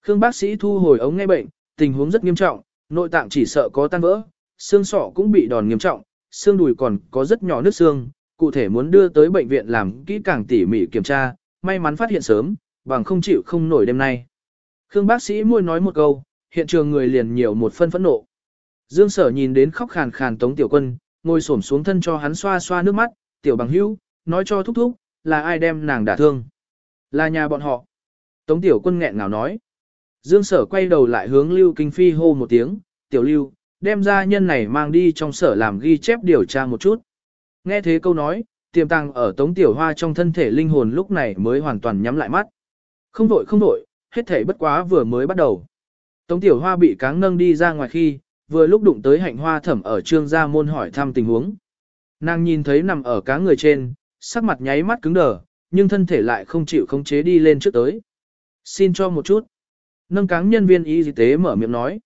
Khương bác sĩ thu hồi ống nghe bệnh, tình huống rất nghiêm trọng, nội tạng chỉ sợ có tan vỡ, xương sọ cũng bị đòn nghiêm trọng, xương đùi còn có rất nhỏ nước xương, cụ thể muốn đưa tới bệnh viện làm kỹ càng tỉ mỉ kiểm tra, may mắn phát hiện sớm, bằng không chịu không nổi đêm nay. Khương bác sĩ môi nói một câu, hiện trường người liền nhiều một phân phẫn nộ. Dương sở nhìn đến khóc khàn khàn tống tiểu quân, ngồi xổm xuống thân cho hắn xoa xoa nước mắt, tiểu bằng hữu, nói cho thúc thúc, là ai đem nàng đả thương. Là nhà bọn họ. Tống tiểu quân nghẹn ngào nói. Dương sở quay đầu lại hướng Lưu Kinh Phi hô một tiếng, tiểu Lưu, đem ra nhân này mang đi trong sở làm ghi chép điều tra một chút. Nghe thế câu nói, tiềm tàng ở tống tiểu hoa trong thân thể linh hồn lúc này mới hoàn toàn nhắm lại mắt. Không vội không vội, hết thể bất quá vừa mới bắt đầu. Tống tiểu hoa bị cáng nâng đi ra ngoài khi, vừa lúc đụng tới hạnh hoa thẩm ở trương gia môn hỏi thăm tình huống. Nàng nhìn thấy nằm ở cá người trên, sắc mặt nháy mắt cứng đờ, nhưng thân thể lại không chịu khống chế đi lên trước tới. Xin cho một chút. Nâng cáng nhân viên y tế mở miệng nói.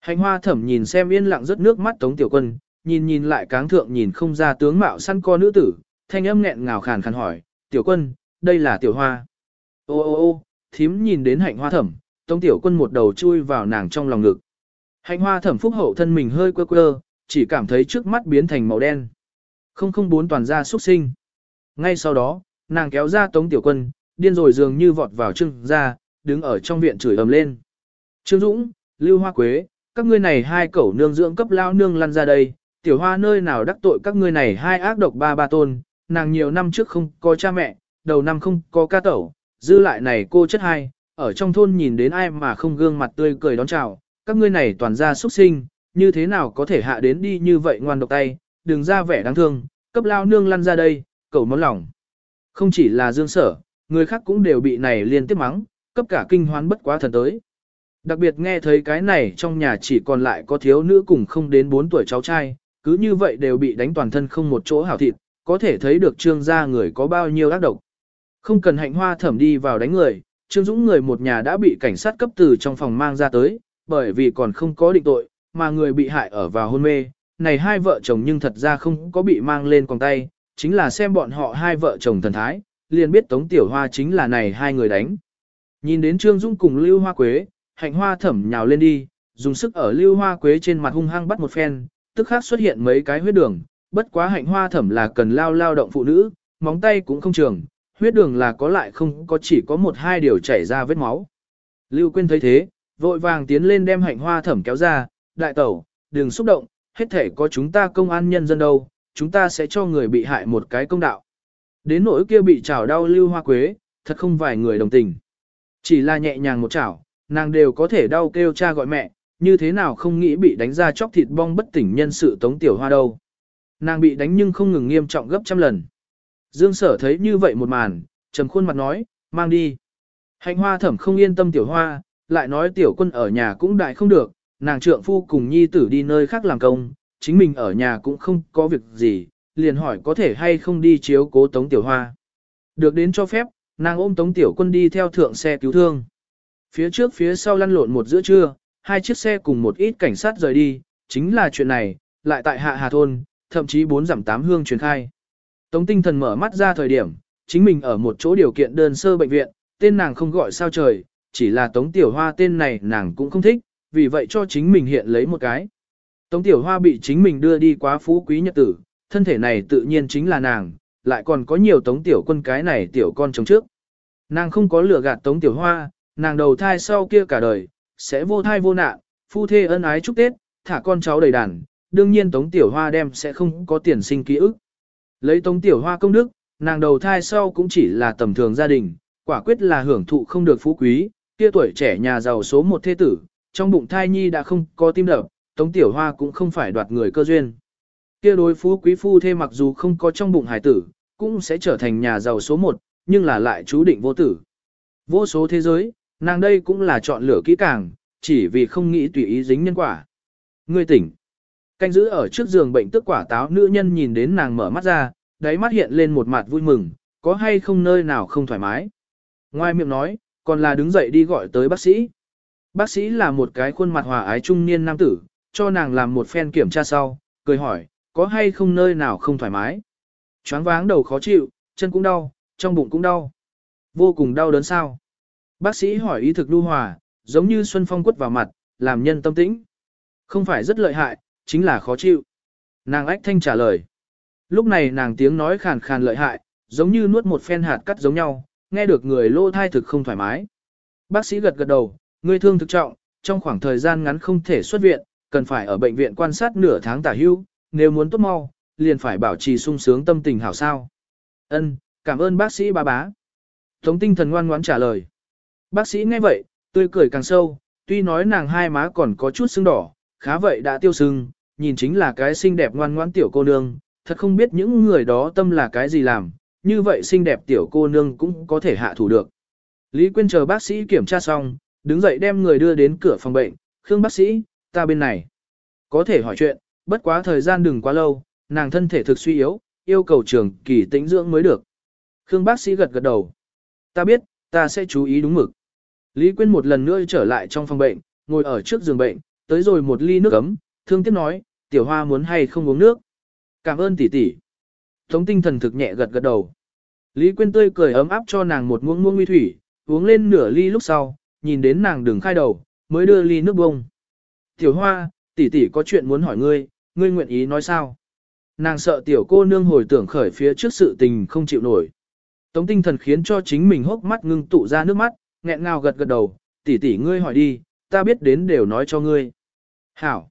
Hành hoa thẩm nhìn xem yên lặng rất nước mắt tống tiểu quân, nhìn nhìn lại cáng thượng nhìn không ra tướng mạo săn co nữ tử, thanh âm nghẹn ngào khàn khàn hỏi, tiểu quân, đây là tiểu hoa. Ô ô ô, thím nhìn đến hạnh hoa thẩm, tống tiểu quân một đầu chui vào nàng trong lòng ngực. Hạnh hoa thẩm phúc hậu thân mình hơi quơ quơ, chỉ cảm thấy trước mắt biến thành màu đen. Không không bốn toàn ra xuất sinh. Ngay sau đó, nàng kéo ra tống tiểu quân, điên rồi dường như vọt vào trưng ra, đứng ở trong viện chửi ầm lên. Trương Dũng, Lưu Hoa Quế, các ngươi này hai cẩu nương dưỡng cấp lao nương lăn ra đây, tiểu hoa nơi nào đắc tội các ngươi này hai ác độc ba ba tôn, nàng nhiều năm trước không có cha mẹ, đầu năm không có ca tẩu, dư lại này cô chất hai, ở trong thôn nhìn đến ai mà không gương mặt tươi cười đón chào, các ngươi này toàn ra xuất sinh, như thế nào có thể hạ đến đi như vậy ngoan độc tay, đừng ra vẻ đáng thương, cấp lao nương lăn ra đây, cậu món lòng. Không chỉ là dương sở, người khác cũng đều bị này liên tiếp mắng, cấp cả kinh hoán bất quá thần tới. Đặc biệt nghe thấy cái này trong nhà chỉ còn lại có thiếu nữ cùng không đến 4 tuổi cháu trai, cứ như vậy đều bị đánh toàn thân không một chỗ hảo thịt, có thể thấy được trương gia người có bao nhiêu ác độc. Không cần hạnh hoa thẩm đi vào đánh người, trương dũng người một nhà đã bị cảnh sát cấp từ trong phòng mang ra tới, bởi vì còn không có định tội, mà người bị hại ở vào hôn mê. Này hai vợ chồng nhưng thật ra không có bị mang lên con tay, chính là xem bọn họ hai vợ chồng thần thái, liền biết Tống Tiểu Hoa chính là này hai người đánh. Nhìn đến Trương dung cùng Lưu Hoa Quế, hạnh hoa thẩm nhào lên đi, dùng sức ở Lưu Hoa Quế trên mặt hung hăng bắt một phen, tức khắc xuất hiện mấy cái huyết đường, bất quá hạnh hoa thẩm là cần lao lao động phụ nữ, móng tay cũng không trường, huyết đường là có lại không có chỉ có một hai điều chảy ra vết máu. Lưu Quyên thấy thế, vội vàng tiến lên đem hạnh hoa thẩm kéo ra, đại tẩu, đừng xúc động, hết thể có chúng ta công an nhân dân đâu, chúng ta sẽ cho người bị hại một cái công đạo. Đến nỗi kia bị chảo đau lưu hoa quế, thật không vài người đồng tình. Chỉ là nhẹ nhàng một chảo, nàng đều có thể đau kêu cha gọi mẹ, như thế nào không nghĩ bị đánh ra chóc thịt bong bất tỉnh nhân sự tống tiểu hoa đâu. Nàng bị đánh nhưng không ngừng nghiêm trọng gấp trăm lần. Dương sở thấy như vậy một màn, trầm khuôn mặt nói, mang đi. Hạnh hoa thẩm không yên tâm tiểu hoa, lại nói tiểu quân ở nhà cũng đại không được, nàng trượng phu cùng nhi tử đi nơi khác làm công, chính mình ở nhà cũng không có việc gì, liền hỏi có thể hay không đi chiếu cố tống tiểu hoa. Được đến cho phép, nàng ôm tống tiểu quân đi theo thượng xe cứu thương. Phía trước phía sau lăn lộn một giữa trưa, hai chiếc xe cùng một ít cảnh sát rời đi, chính là chuyện này, lại tại hạ hà thôn, thậm chí bốn giảm tám hương truyền khai. Tống tinh thần mở mắt ra thời điểm, chính mình ở một chỗ điều kiện đơn sơ bệnh viện, tên nàng không gọi sao trời, chỉ là tống tiểu hoa tên này nàng cũng không thích, vì vậy cho chính mình hiện lấy một cái. Tống tiểu hoa bị chính mình đưa đi quá phú quý nhật tử, thân thể này tự nhiên chính là nàng, lại còn có nhiều tống tiểu quân cái này tiểu con chống trước. Nàng không có lừa gạt tống tiểu hoa, nàng đầu thai sau kia cả đời, sẽ vô thai vô nạn, phu thê ân ái chúc Tết, thả con cháu đầy đàn, đương nhiên tống tiểu hoa đem sẽ không có tiền sinh ký ức. Lấy tống tiểu hoa công đức, nàng đầu thai sau cũng chỉ là tầm thường gia đình, quả quyết là hưởng thụ không được phú quý, kia tuổi trẻ nhà giàu số một thế tử, trong bụng thai nhi đã không có tim đập, tống tiểu hoa cũng không phải đoạt người cơ duyên. Kia đối phú quý phu thê mặc dù không có trong bụng hải tử, cũng sẽ trở thành nhà giàu số một, nhưng là lại chú định vô tử. Vô số thế giới, nàng đây cũng là chọn lựa kỹ càng, chỉ vì không nghĩ tùy ý dính nhân quả. Ngươi tỉnh. Canh giữ ở trước giường bệnh tức quả táo nữ nhân nhìn đến nàng mở mắt ra, đáy mắt hiện lên một mặt vui mừng, có hay không nơi nào không thoải mái. Ngoài miệng nói, còn là đứng dậy đi gọi tới bác sĩ. Bác sĩ là một cái khuôn mặt hòa ái trung niên nam tử, cho nàng làm một phen kiểm tra sau, cười hỏi, có hay không nơi nào không thoải mái. Choáng váng đầu khó chịu, chân cũng đau, trong bụng cũng đau. Vô cùng đau đớn sao. Bác sĩ hỏi ý thực lưu hòa, giống như xuân phong quất vào mặt, làm nhân tâm tĩnh. Không phải rất lợi hại, chính là khó chịu. Nàng ách thanh trả lời. Lúc này nàng tiếng nói khàn khàn lợi hại, giống như nuốt một phen hạt cắt giống nhau, nghe được người lô thai thực không thoải mái. Bác sĩ gật gật đầu, người thương thực trọng, trong khoảng thời gian ngắn không thể xuất viện, cần phải ở bệnh viện quan sát nửa tháng tả hưu, nếu muốn tốt mau, liền phải bảo trì sung sướng tâm tình hảo sao. Ân, cảm ơn bác sĩ ba bá. Tống tinh thần ngoan ngoãn trả lời. Bác sĩ nghe vậy, tươi cười càng sâu, tuy nói nàng hai má còn có chút sưng đỏ, khá vậy đã tiêu sưng, nhìn chính là cái xinh đẹp ngoan ngoãn tiểu cô nương, thật không biết những người đó tâm là cái gì làm, như vậy xinh đẹp tiểu cô nương cũng có thể hạ thủ được. Lý Quyên chờ bác sĩ kiểm tra xong, đứng dậy đem người đưa đến cửa phòng bệnh, Khương bác sĩ, ta bên này. Có thể hỏi chuyện, bất quá thời gian đừng quá lâu, nàng thân thể thực suy yếu, yêu cầu trường kỳ tĩnh dưỡng mới được. Khương bác sĩ gật gật đầu. Ta biết, ta sẽ chú ý đúng mực. Lý Quyên một lần nữa trở lại trong phòng bệnh, ngồi ở trước giường bệnh, tới rồi một ly nước ấm, thương tiếc nói, tiểu hoa muốn hay không uống nước. Cảm ơn tỷ tỷ. Tống tinh thần thực nhẹ gật gật đầu. Lý Quyên tươi cười ấm áp cho nàng một muỗng muỗng nguy thủy, uống lên nửa ly lúc sau, nhìn đến nàng đừng khai đầu, mới đưa ly nước bông. Tiểu hoa, tỷ tỷ có chuyện muốn hỏi ngươi, ngươi nguyện ý nói sao? Nàng sợ tiểu cô nương hồi tưởng khởi phía trước sự tình không chịu nổi. Tống tinh thần khiến cho chính mình hốc mắt ngưng tụ ra nước mắt, nghẹn ngào gật gật đầu, tỷ tỷ ngươi hỏi đi, ta biết đến đều nói cho ngươi. Hảo.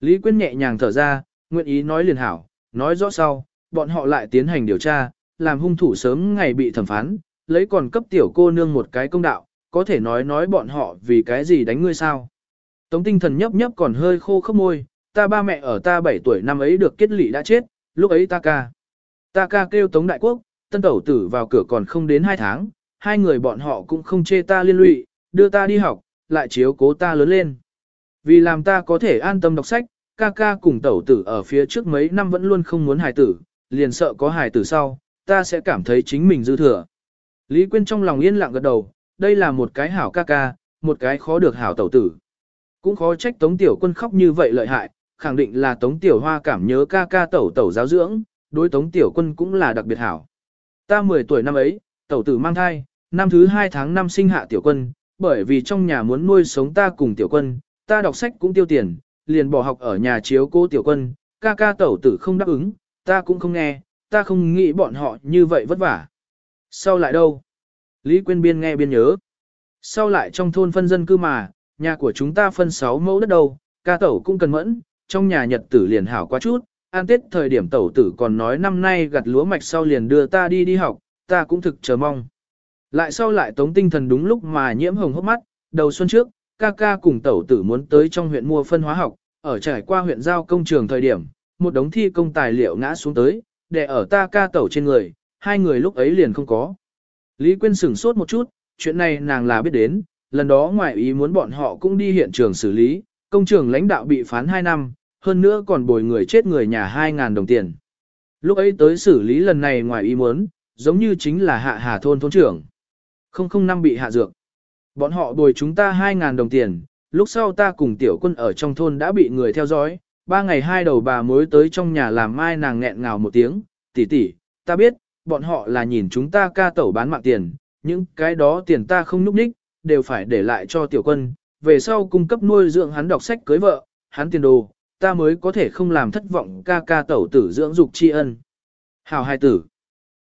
Lý Quyên nhẹ nhàng thở ra, nguyện ý nói liền hảo, nói rõ sau, bọn họ lại tiến hành điều tra, làm hung thủ sớm ngày bị thẩm phán, lấy còn cấp tiểu cô nương một cái công đạo, có thể nói nói bọn họ vì cái gì đánh ngươi sao. Tống tinh thần nhấp nhấp còn hơi khô khốc môi, ta ba mẹ ở ta 7 tuổi năm ấy được kết lị đã chết, lúc ấy ta ca. Ta ca kêu Tống Đại Quốc, tân tẩu tử vào cửa còn không đến 2 tháng, hai người bọn họ cũng không chê ta liên lụy, đưa ta đi học, lại chiếu cố ta lớn lên. Vì làm ta có thể an tâm đọc sách, ca ca cùng tẩu tử ở phía trước mấy năm vẫn luôn không muốn hài tử, liền sợ có hài tử sau, ta sẽ cảm thấy chính mình dư thừa. Lý Quyên trong lòng yên lặng gật đầu, đây là một cái hảo ca ca, một cái khó được hảo tẩu tử. Cũng khó trách Tống Tiểu Quân khóc như vậy lợi hại, khẳng định là Tống Tiểu Hoa cảm nhớ ca ca tẩu tẩu giáo dưỡng, đối Tống Tiểu Quân cũng là đặc biệt hảo. Ta 10 tuổi năm ấy, tẩu tử mang thai, năm thứ 2 tháng năm sinh hạ Tiểu Quân, bởi vì trong nhà muốn nuôi sống ta cùng Tiểu Quân, ta đọc sách cũng tiêu tiền, liền bỏ học ở nhà chiếu cô Tiểu Quân, ca ca tẩu tử không đáp ứng, ta cũng không nghe, ta không nghĩ bọn họ như vậy vất vả. Sau lại đâu? Lý Quyên Biên nghe biên nhớ. Sau lại trong thôn phân dân cư mà, nhà của chúng ta phân 6 mẫu đất đâu, ca tẩu cũng cần mẫn, trong nhà nhật tử liền hảo quá chút, an tết thời điểm tẩu tử còn nói năm nay gặt lúa mạch sau liền đưa ta đi đi học, ta cũng thực chờ mong. Lại sau lại tống tinh thần đúng lúc mà nhiễm hồng hốc mắt, đầu xuân trước, ca ca cùng tẩu tử muốn tới trong huyện mua phân hóa học, ở trải qua huyện giao công trường thời điểm, một đống thi công tài liệu ngã xuống tới, để ở ta ca tẩu trên người, hai người lúc ấy liền không có. Lý Quyên sửng sốt một chút, chuyện này nàng là biết đến, lần đó ngoại ý muốn bọn họ cũng đi hiện trường xử lý, công trường lãnh đạo bị phán 2 năm, hơn nữa còn bồi người chết người nhà 2.000 đồng tiền. Lúc ấy tới xử lý lần này ngoài ý muốn, giống như chính là hạ hà thôn thôn trưởng. 005 bị hạ dược. Bọn họ bồi chúng ta 2.000 đồng tiền, lúc sau ta cùng tiểu quân ở trong thôn đã bị người theo dõi, ba ngày hai đầu bà mối tới trong nhà làm mai nàng nghẹn ngào một tiếng, tỷ tỷ, ta biết, bọn họ là nhìn chúng ta ca tẩu bán mạng tiền, những cái đó tiền ta không núp ních, đều phải để lại cho tiểu quân, về sau cung cấp nuôi dưỡng hắn đọc sách cưới vợ, hắn tiền đồ, ta mới có thể không làm thất vọng ca ca tẩu tử dưỡng dục tri ân. Hào hai tử.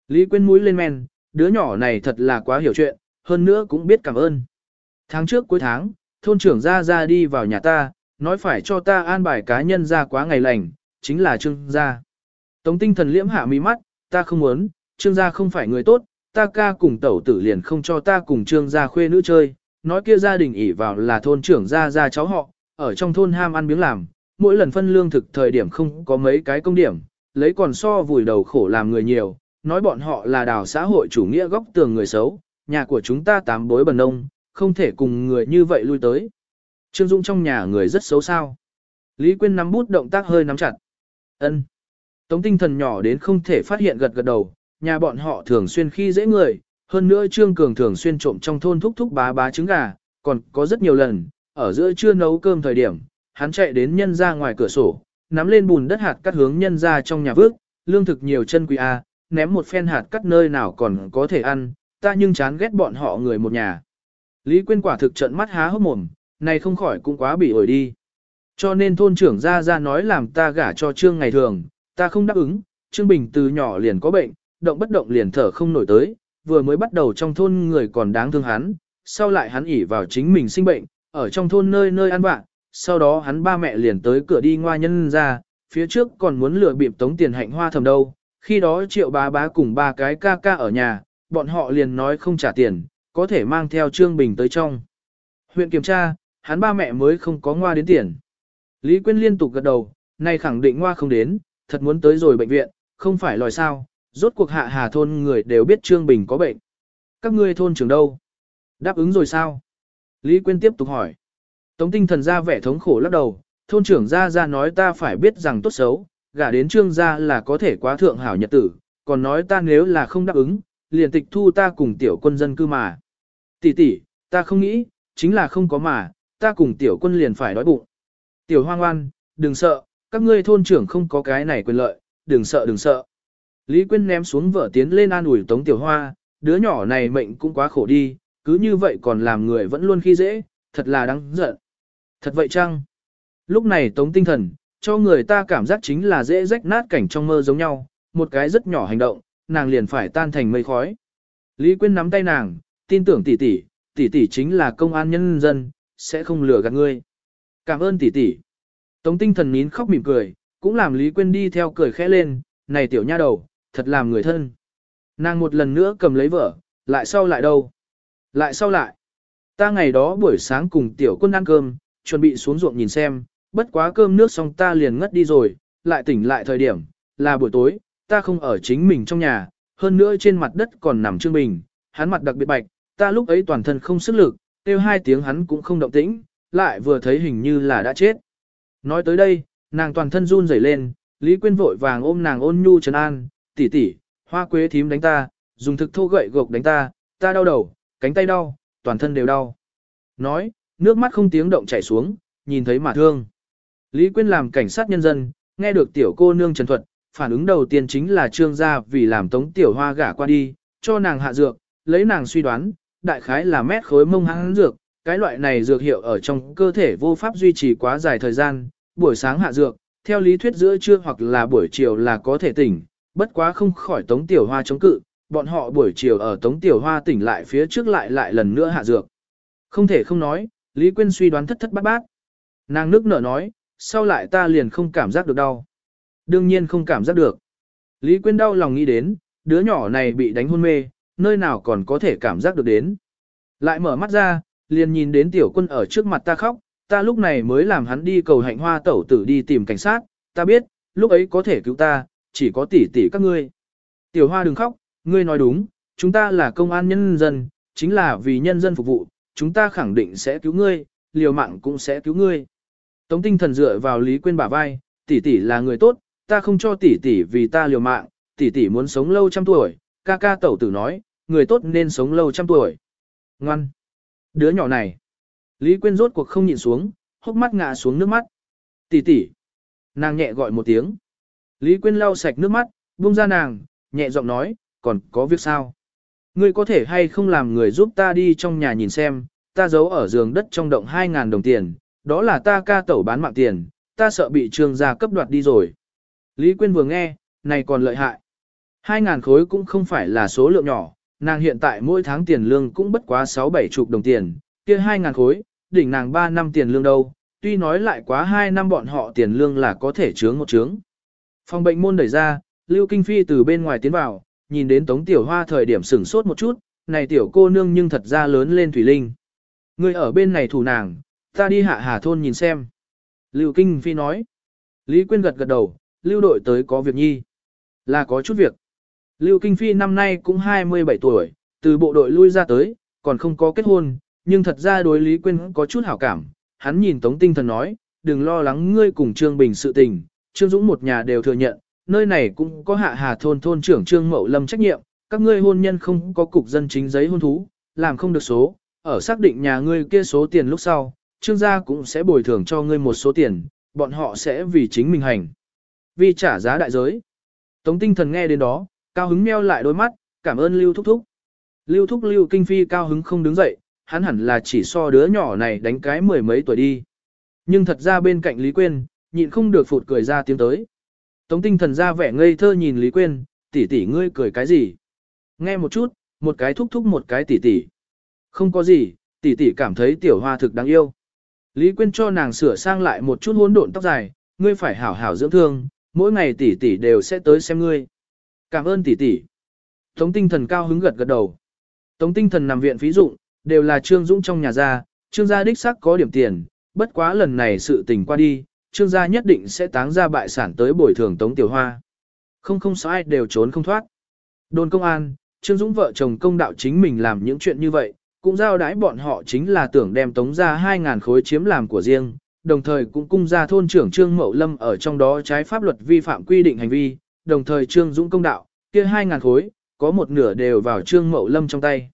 Lý Quyên mũi lên men, đứa nhỏ này thật là quá hiểu chuyện, hơn nữa cũng biết cảm ơn. Tháng trước cuối tháng, thôn trưởng ra ra đi vào nhà ta, nói phải cho ta an bài cá nhân ra quá ngày lành, chính là trương gia. Tống tinh thần liễm hạ mi mắt, ta không muốn, trương gia không phải người tốt, ta ca cùng tẩu tử liền không cho ta cùng trương gia khuê nữ chơi, nói kia gia đình ỉ vào là thôn trưởng gia gia cháu họ, ở trong thôn ham ăn miếng làm, mỗi lần phân lương thực thời điểm không có mấy cái công điểm, lấy còn so vùi đầu khổ làm người nhiều, nói bọn họ là đào xã hội chủ nghĩa góc tường người xấu, nhà của chúng ta tám bối bần nông, không thể cùng người như vậy lui tới. Trương Dung trong nhà người rất xấu sao. Lý Quyên nắm bút động tác hơi nắm chặt. ân Tống tinh thần nhỏ đến không thể phát hiện gật gật đầu, nhà bọn họ thường xuyên khi dễ người, hơn nữa Trương Cường thường xuyên trộm trong thôn thúc thúc bá bá trứng gà, còn có rất nhiều lần, ở giữa trưa nấu cơm thời điểm, hắn chạy đến nhân ra ngoài cửa sổ, nắm lên bùn đất hạt cắt hướng nhân ra trong nhà vước, lương thực nhiều chân quý a, ném một phen hạt cắt nơi nào còn có thể ăn, ta nhưng chán ghét bọn họ người một nhà. Lý Quyên quả thực trận mắt há hốc mồm, này không khỏi cũng quá bị ổi đi. Cho nên thôn trưởng ra ra nói làm ta gả cho Trương ngày thường, ta không đáp ứng, Trương Bình từ nhỏ liền có bệnh, động bất động liền thở không nổi tới, vừa mới bắt đầu trong thôn người còn đáng thương hắn, sau lại hắn ỉ vào chính mình sinh bệnh, ở trong thôn nơi nơi ăn bạn, sau đó hắn ba mẹ liền tới cửa đi ngoa nhân ra, phía trước còn muốn lừa bịp tống tiền hạnh hoa thầm đâu, khi đó triệu bá bá cùng ba cái ca ca ở nhà, bọn họ liền nói không trả tiền, có thể mang theo Trương Bình tới trong. Huyện kiểm tra, hắn ba mẹ mới không có ngoa đến tiền. Lý Quyên liên tục gật đầu, nay khẳng định ngoa không đến, thật muốn tới rồi bệnh viện, không phải lòi sao, rốt cuộc hạ hà thôn người đều biết Trương Bình có bệnh. Các ngươi thôn trưởng đâu? Đáp ứng rồi sao? Lý Quyên tiếp tục hỏi. Tống tinh thần ra vẻ thống khổ lắc đầu, thôn trưởng ra ra nói ta phải biết rằng tốt xấu, gả đến trương gia là có thể quá thượng hảo nhật tử, còn nói ta nếu là không đáp ứng, liền tịch thu ta cùng tiểu quân dân cư mà. Tỷ tỷ, ta không nghĩ, chính là không có mà, ta cùng tiểu quân liền phải đói bụng. Tiểu hoang oan, đừng sợ, các ngươi thôn trưởng không có cái này quyền lợi, đừng sợ đừng sợ. Lý Quyên ném xuống vợ tiến lên an ủi Tống Tiểu Hoa, đứa nhỏ này mệnh cũng quá khổ đi, cứ như vậy còn làm người vẫn luôn khi dễ, thật là đáng giận. Thật vậy chăng? Lúc này Tống tinh thần, cho người ta cảm giác chính là dễ rách nát cảnh trong mơ giống nhau, một cái rất nhỏ hành động, nàng liền phải tan thành mây khói. Lý Quyên nắm tay nàng, tin tưởng tỷ tỷ, tỷ tỷ chính là công an nhân dân, sẽ không lừa gạt ngươi. Cảm ơn tỷ tỷ. Tống tinh thần nín khóc mỉm cười, cũng làm Lý Quyên đi theo cười khẽ lên, này tiểu nha đầu, thật làm người thân. Nàng một lần nữa cầm lấy vợ, lại sau lại đâu? Lại sau lại. Ta ngày đó buổi sáng cùng tiểu quân ăn cơm, chuẩn bị xuống ruộng nhìn xem, bất quá cơm nước xong ta liền ngất đi rồi, lại tỉnh lại thời điểm, là buổi tối, ta không ở chính mình trong nhà, hơn nữa trên mặt đất còn nằm Trương Bình, hắn mặt đặc biệt bạch, ta lúc ấy toàn thân không sức lực, kêu hai tiếng hắn cũng không động tĩnh, lại vừa thấy hình như là đã chết. Nói tới đây, nàng toàn thân run rẩy lên, Lý Quyên vội vàng ôm nàng ôn nhu trấn an, tỷ tỷ, hoa quế thím đánh ta, dùng thực thô gậy gộc đánh ta, ta đau đầu, cánh tay đau, toàn thân đều đau. Nói, nước mắt không tiếng động chảy xuống, nhìn thấy mà thương. Lý Quyên làm cảnh sát nhân dân, nghe được tiểu cô nương trần thuật, phản ứng đầu tiên chính là trương gia vì làm tống tiểu hoa gả qua đi, cho nàng hạ dược, lấy nàng suy đoán, đại khái là mét khối mông hãng dược, cái loại này dược hiệu ở trong cơ thể vô pháp duy trì quá dài thời gian, buổi sáng hạ dược, theo lý thuyết giữa trưa hoặc là buổi chiều là có thể tỉnh, bất quá không khỏi tống tiểu hoa chống cự, bọn họ buổi chiều ở tống tiểu hoa tỉnh lại phía trước lại lại lần nữa hạ dược. Không thể không nói, Lý Quyên suy đoán thất thất bát bát. Nàng nước nở nói, sau lại ta liền không cảm giác được đau. Đương nhiên không cảm giác được. Lý Quyên đau lòng nghĩ đến, đứa nhỏ này bị đánh hôn mê, nơi nào còn có thể cảm giác được đến. Lại mở mắt ra, liền nhìn đến tiểu quân ở trước mặt ta khóc, ta lúc này mới làm hắn đi cầu hạnh hoa tẩu tử đi tìm cảnh sát, ta biết, lúc ấy có thể cứu ta, chỉ có tỷ tỷ các ngươi. Tiểu hoa đừng khóc, ngươi nói đúng, chúng ta là công an nhân dân, chính là vì nhân dân phục vụ, chúng ta khẳng định sẽ cứu ngươi, liều mạng cũng sẽ cứu ngươi. Tống tinh thần dựa vào Lý Quyên bả vai, tỷ tỷ là người tốt, ta không cho tỷ tỷ vì ta liều mạng, tỷ tỷ muốn sống lâu trăm tuổi, ca ca tẩu tử nói, người tốt nên sống lâu trăm tuổi. Ngoan! Đứa nhỏ này! Lý Quyên rốt cuộc không nhịn xuống, hốc mắt ngã xuống nước mắt. Tỷ tỷ! Nàng nhẹ gọi một tiếng. Lý Quyên lau sạch nước mắt, buông ra nàng, nhẹ giọng nói, còn có việc sao? Ngươi có thể hay không làm người giúp ta đi trong nhà nhìn xem, ta giấu ở giường đất trong động 2.000 đồng tiền, đó là ta ca tẩu bán mạng tiền, ta sợ bị trương gia cấp đoạt đi rồi. Lý Quyên vừa nghe, này còn lợi hại. 2.000 khối cũng không phải là số lượng nhỏ, nàng hiện tại mỗi tháng tiền lương cũng bất quá 6-7 chục đồng tiền, kia 2.000 khối, đỉnh nàng 3 năm tiền lương đâu, tuy nói lại quá 2 năm bọn họ tiền lương là có thể chướng một chướng. Phòng bệnh môn đẩy ra, Lưu Kinh Phi từ bên ngoài tiến vào, nhìn đến Tống Tiểu Hoa thời điểm sửng sốt một chút, này tiểu cô nương nhưng thật ra lớn lên Thủy Linh. Người ở bên này thủ nàng, ta đi hạ hà thôn nhìn xem. Lưu Kinh Phi nói. Lý Quyên gật gật đầu, Lưu đội tới có việc nhi. Là có chút việc. Lưu Kinh Phi năm nay cũng 27 tuổi, từ bộ đội lui ra tới, còn không có kết hôn, nhưng thật ra đối Lý Quyên có chút hảo cảm. Hắn nhìn Tống Tinh Thần nói, đừng lo lắng ngươi cùng Trương Bình sự tình, Trương Dũng một nhà đều thừa nhận, nơi này cũng có hạ hà thôn thôn trưởng Trương Mậu Lâm trách nhiệm, các ngươi hôn nhân không có cục dân chính giấy hôn thú, làm không được số, ở xác định nhà ngươi kia số tiền lúc sau, Trương gia cũng sẽ bồi thường cho ngươi một số tiền, bọn họ sẽ vì chính mình hành. Vì trả giá đại giới. Tống tinh thần nghe đến đó, cao hứng meo lại đôi mắt, cảm ơn Lưu Thúc Thúc. Lưu Thúc Lưu Kinh Phi cao hứng không đứng dậy, hắn hẳn là chỉ so đứa nhỏ này đánh cái mười mấy tuổi đi. Nhưng thật ra bên cạnh Lý Quyên, nhịn không được phụt cười ra tiếng tới. Tống tinh thần ra vẻ ngây thơ nhìn Lý Quyên, tỷ tỷ ngươi cười cái gì? Nghe một chút, một cái thúc thúc một cái tỷ tỷ. Không có gì, tỷ tỷ cảm thấy tiểu hoa thực đáng yêu. Lý Quyên cho nàng sửa sang lại một chút hỗn độn tóc dài, ngươi phải hảo hảo dưỡng thương, mỗi ngày tỷ tỷ đều sẽ tới xem ngươi. Cảm ơn tỷ tỷ. Tống tinh thần cao hứng gật gật đầu. Tống tinh thần nằm viện phí dụng, đều là Trương Dũng trong nhà gia, Trương gia đích xác có điểm tiền, bất quá lần này sự tình qua đi, Trương gia nhất định sẽ táng ra bại sản tới bồi thường Tống Tiểu Hoa. Không không sao ai đều trốn không thoát. Đồn công an, Trương Dũng vợ chồng công đạo chính mình làm những chuyện như vậy, cũng giao đái bọn họ chính là tưởng đem Tống ra 2.000 khối chiếm làm của riêng, đồng thời cũng cung ra thôn trưởng Trương Mậu Lâm ở trong đó trái pháp luật vi phạm quy định hành vi, đồng thời Trương Dũng công đạo, kia 2.000 khối, có một nửa đều vào Trương Mậu Lâm trong tay.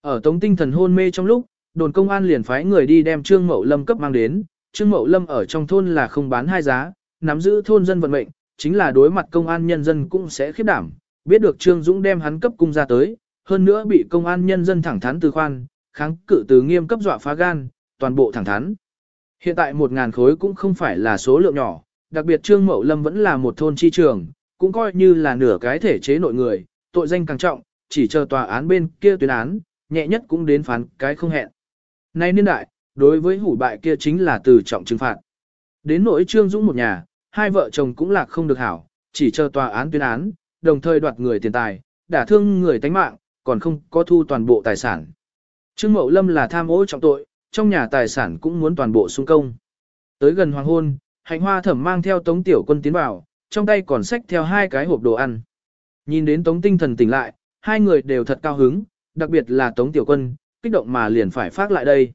Ở Tống tinh thần hôn mê trong lúc, đồn công an liền phái người đi đem Trương Mậu Lâm cấp mang đến, Trương Mậu Lâm ở trong thôn là không bán hai giá, nắm giữ thôn dân vận mệnh, chính là đối mặt công an nhân dân cũng sẽ khiếp đảm, biết được Trương Dũng đem hắn cấp cung ra tới, hơn nữa bị công an nhân dân thẳng thắn từ khoan, kháng cự từ nghiêm cấp dọa phá gan, toàn bộ thẳng thắn. Hiện tại một ngàn khối cũng không phải là số lượng nhỏ, đặc biệt Trương Mậu Lâm vẫn là một thôn chi trường, cũng coi như là nửa cái thể chế nội người, tội danh càng trọng, chỉ chờ tòa án bên kia tuyên án, nhẹ nhất cũng đến phán cái không hẹn. Nay niên đại, đối với hủ bại kia chính là từ trọng trừng phạt. Đến nỗi Trương Dũng một nhà, hai vợ chồng cũng lạc không được hảo, chỉ chờ tòa án tuyên án, đồng thời đoạt người tiền tài, đả thương người tánh mạng, còn không có thu toàn bộ tài sản. Trương Mậu Lâm là tham ô trọng tội, trong nhà tài sản cũng muốn toàn bộ xung công. Tới gần hoàng hôn, hạnh hoa thẩm mang theo tống tiểu quân tiến vào, trong tay còn xách theo hai cái hộp đồ ăn. Nhìn đến tống tinh thần tỉnh lại, hai người đều thật cao hứng, đặc biệt là tống tiểu quân, kích động mà liền phải phát lại đây.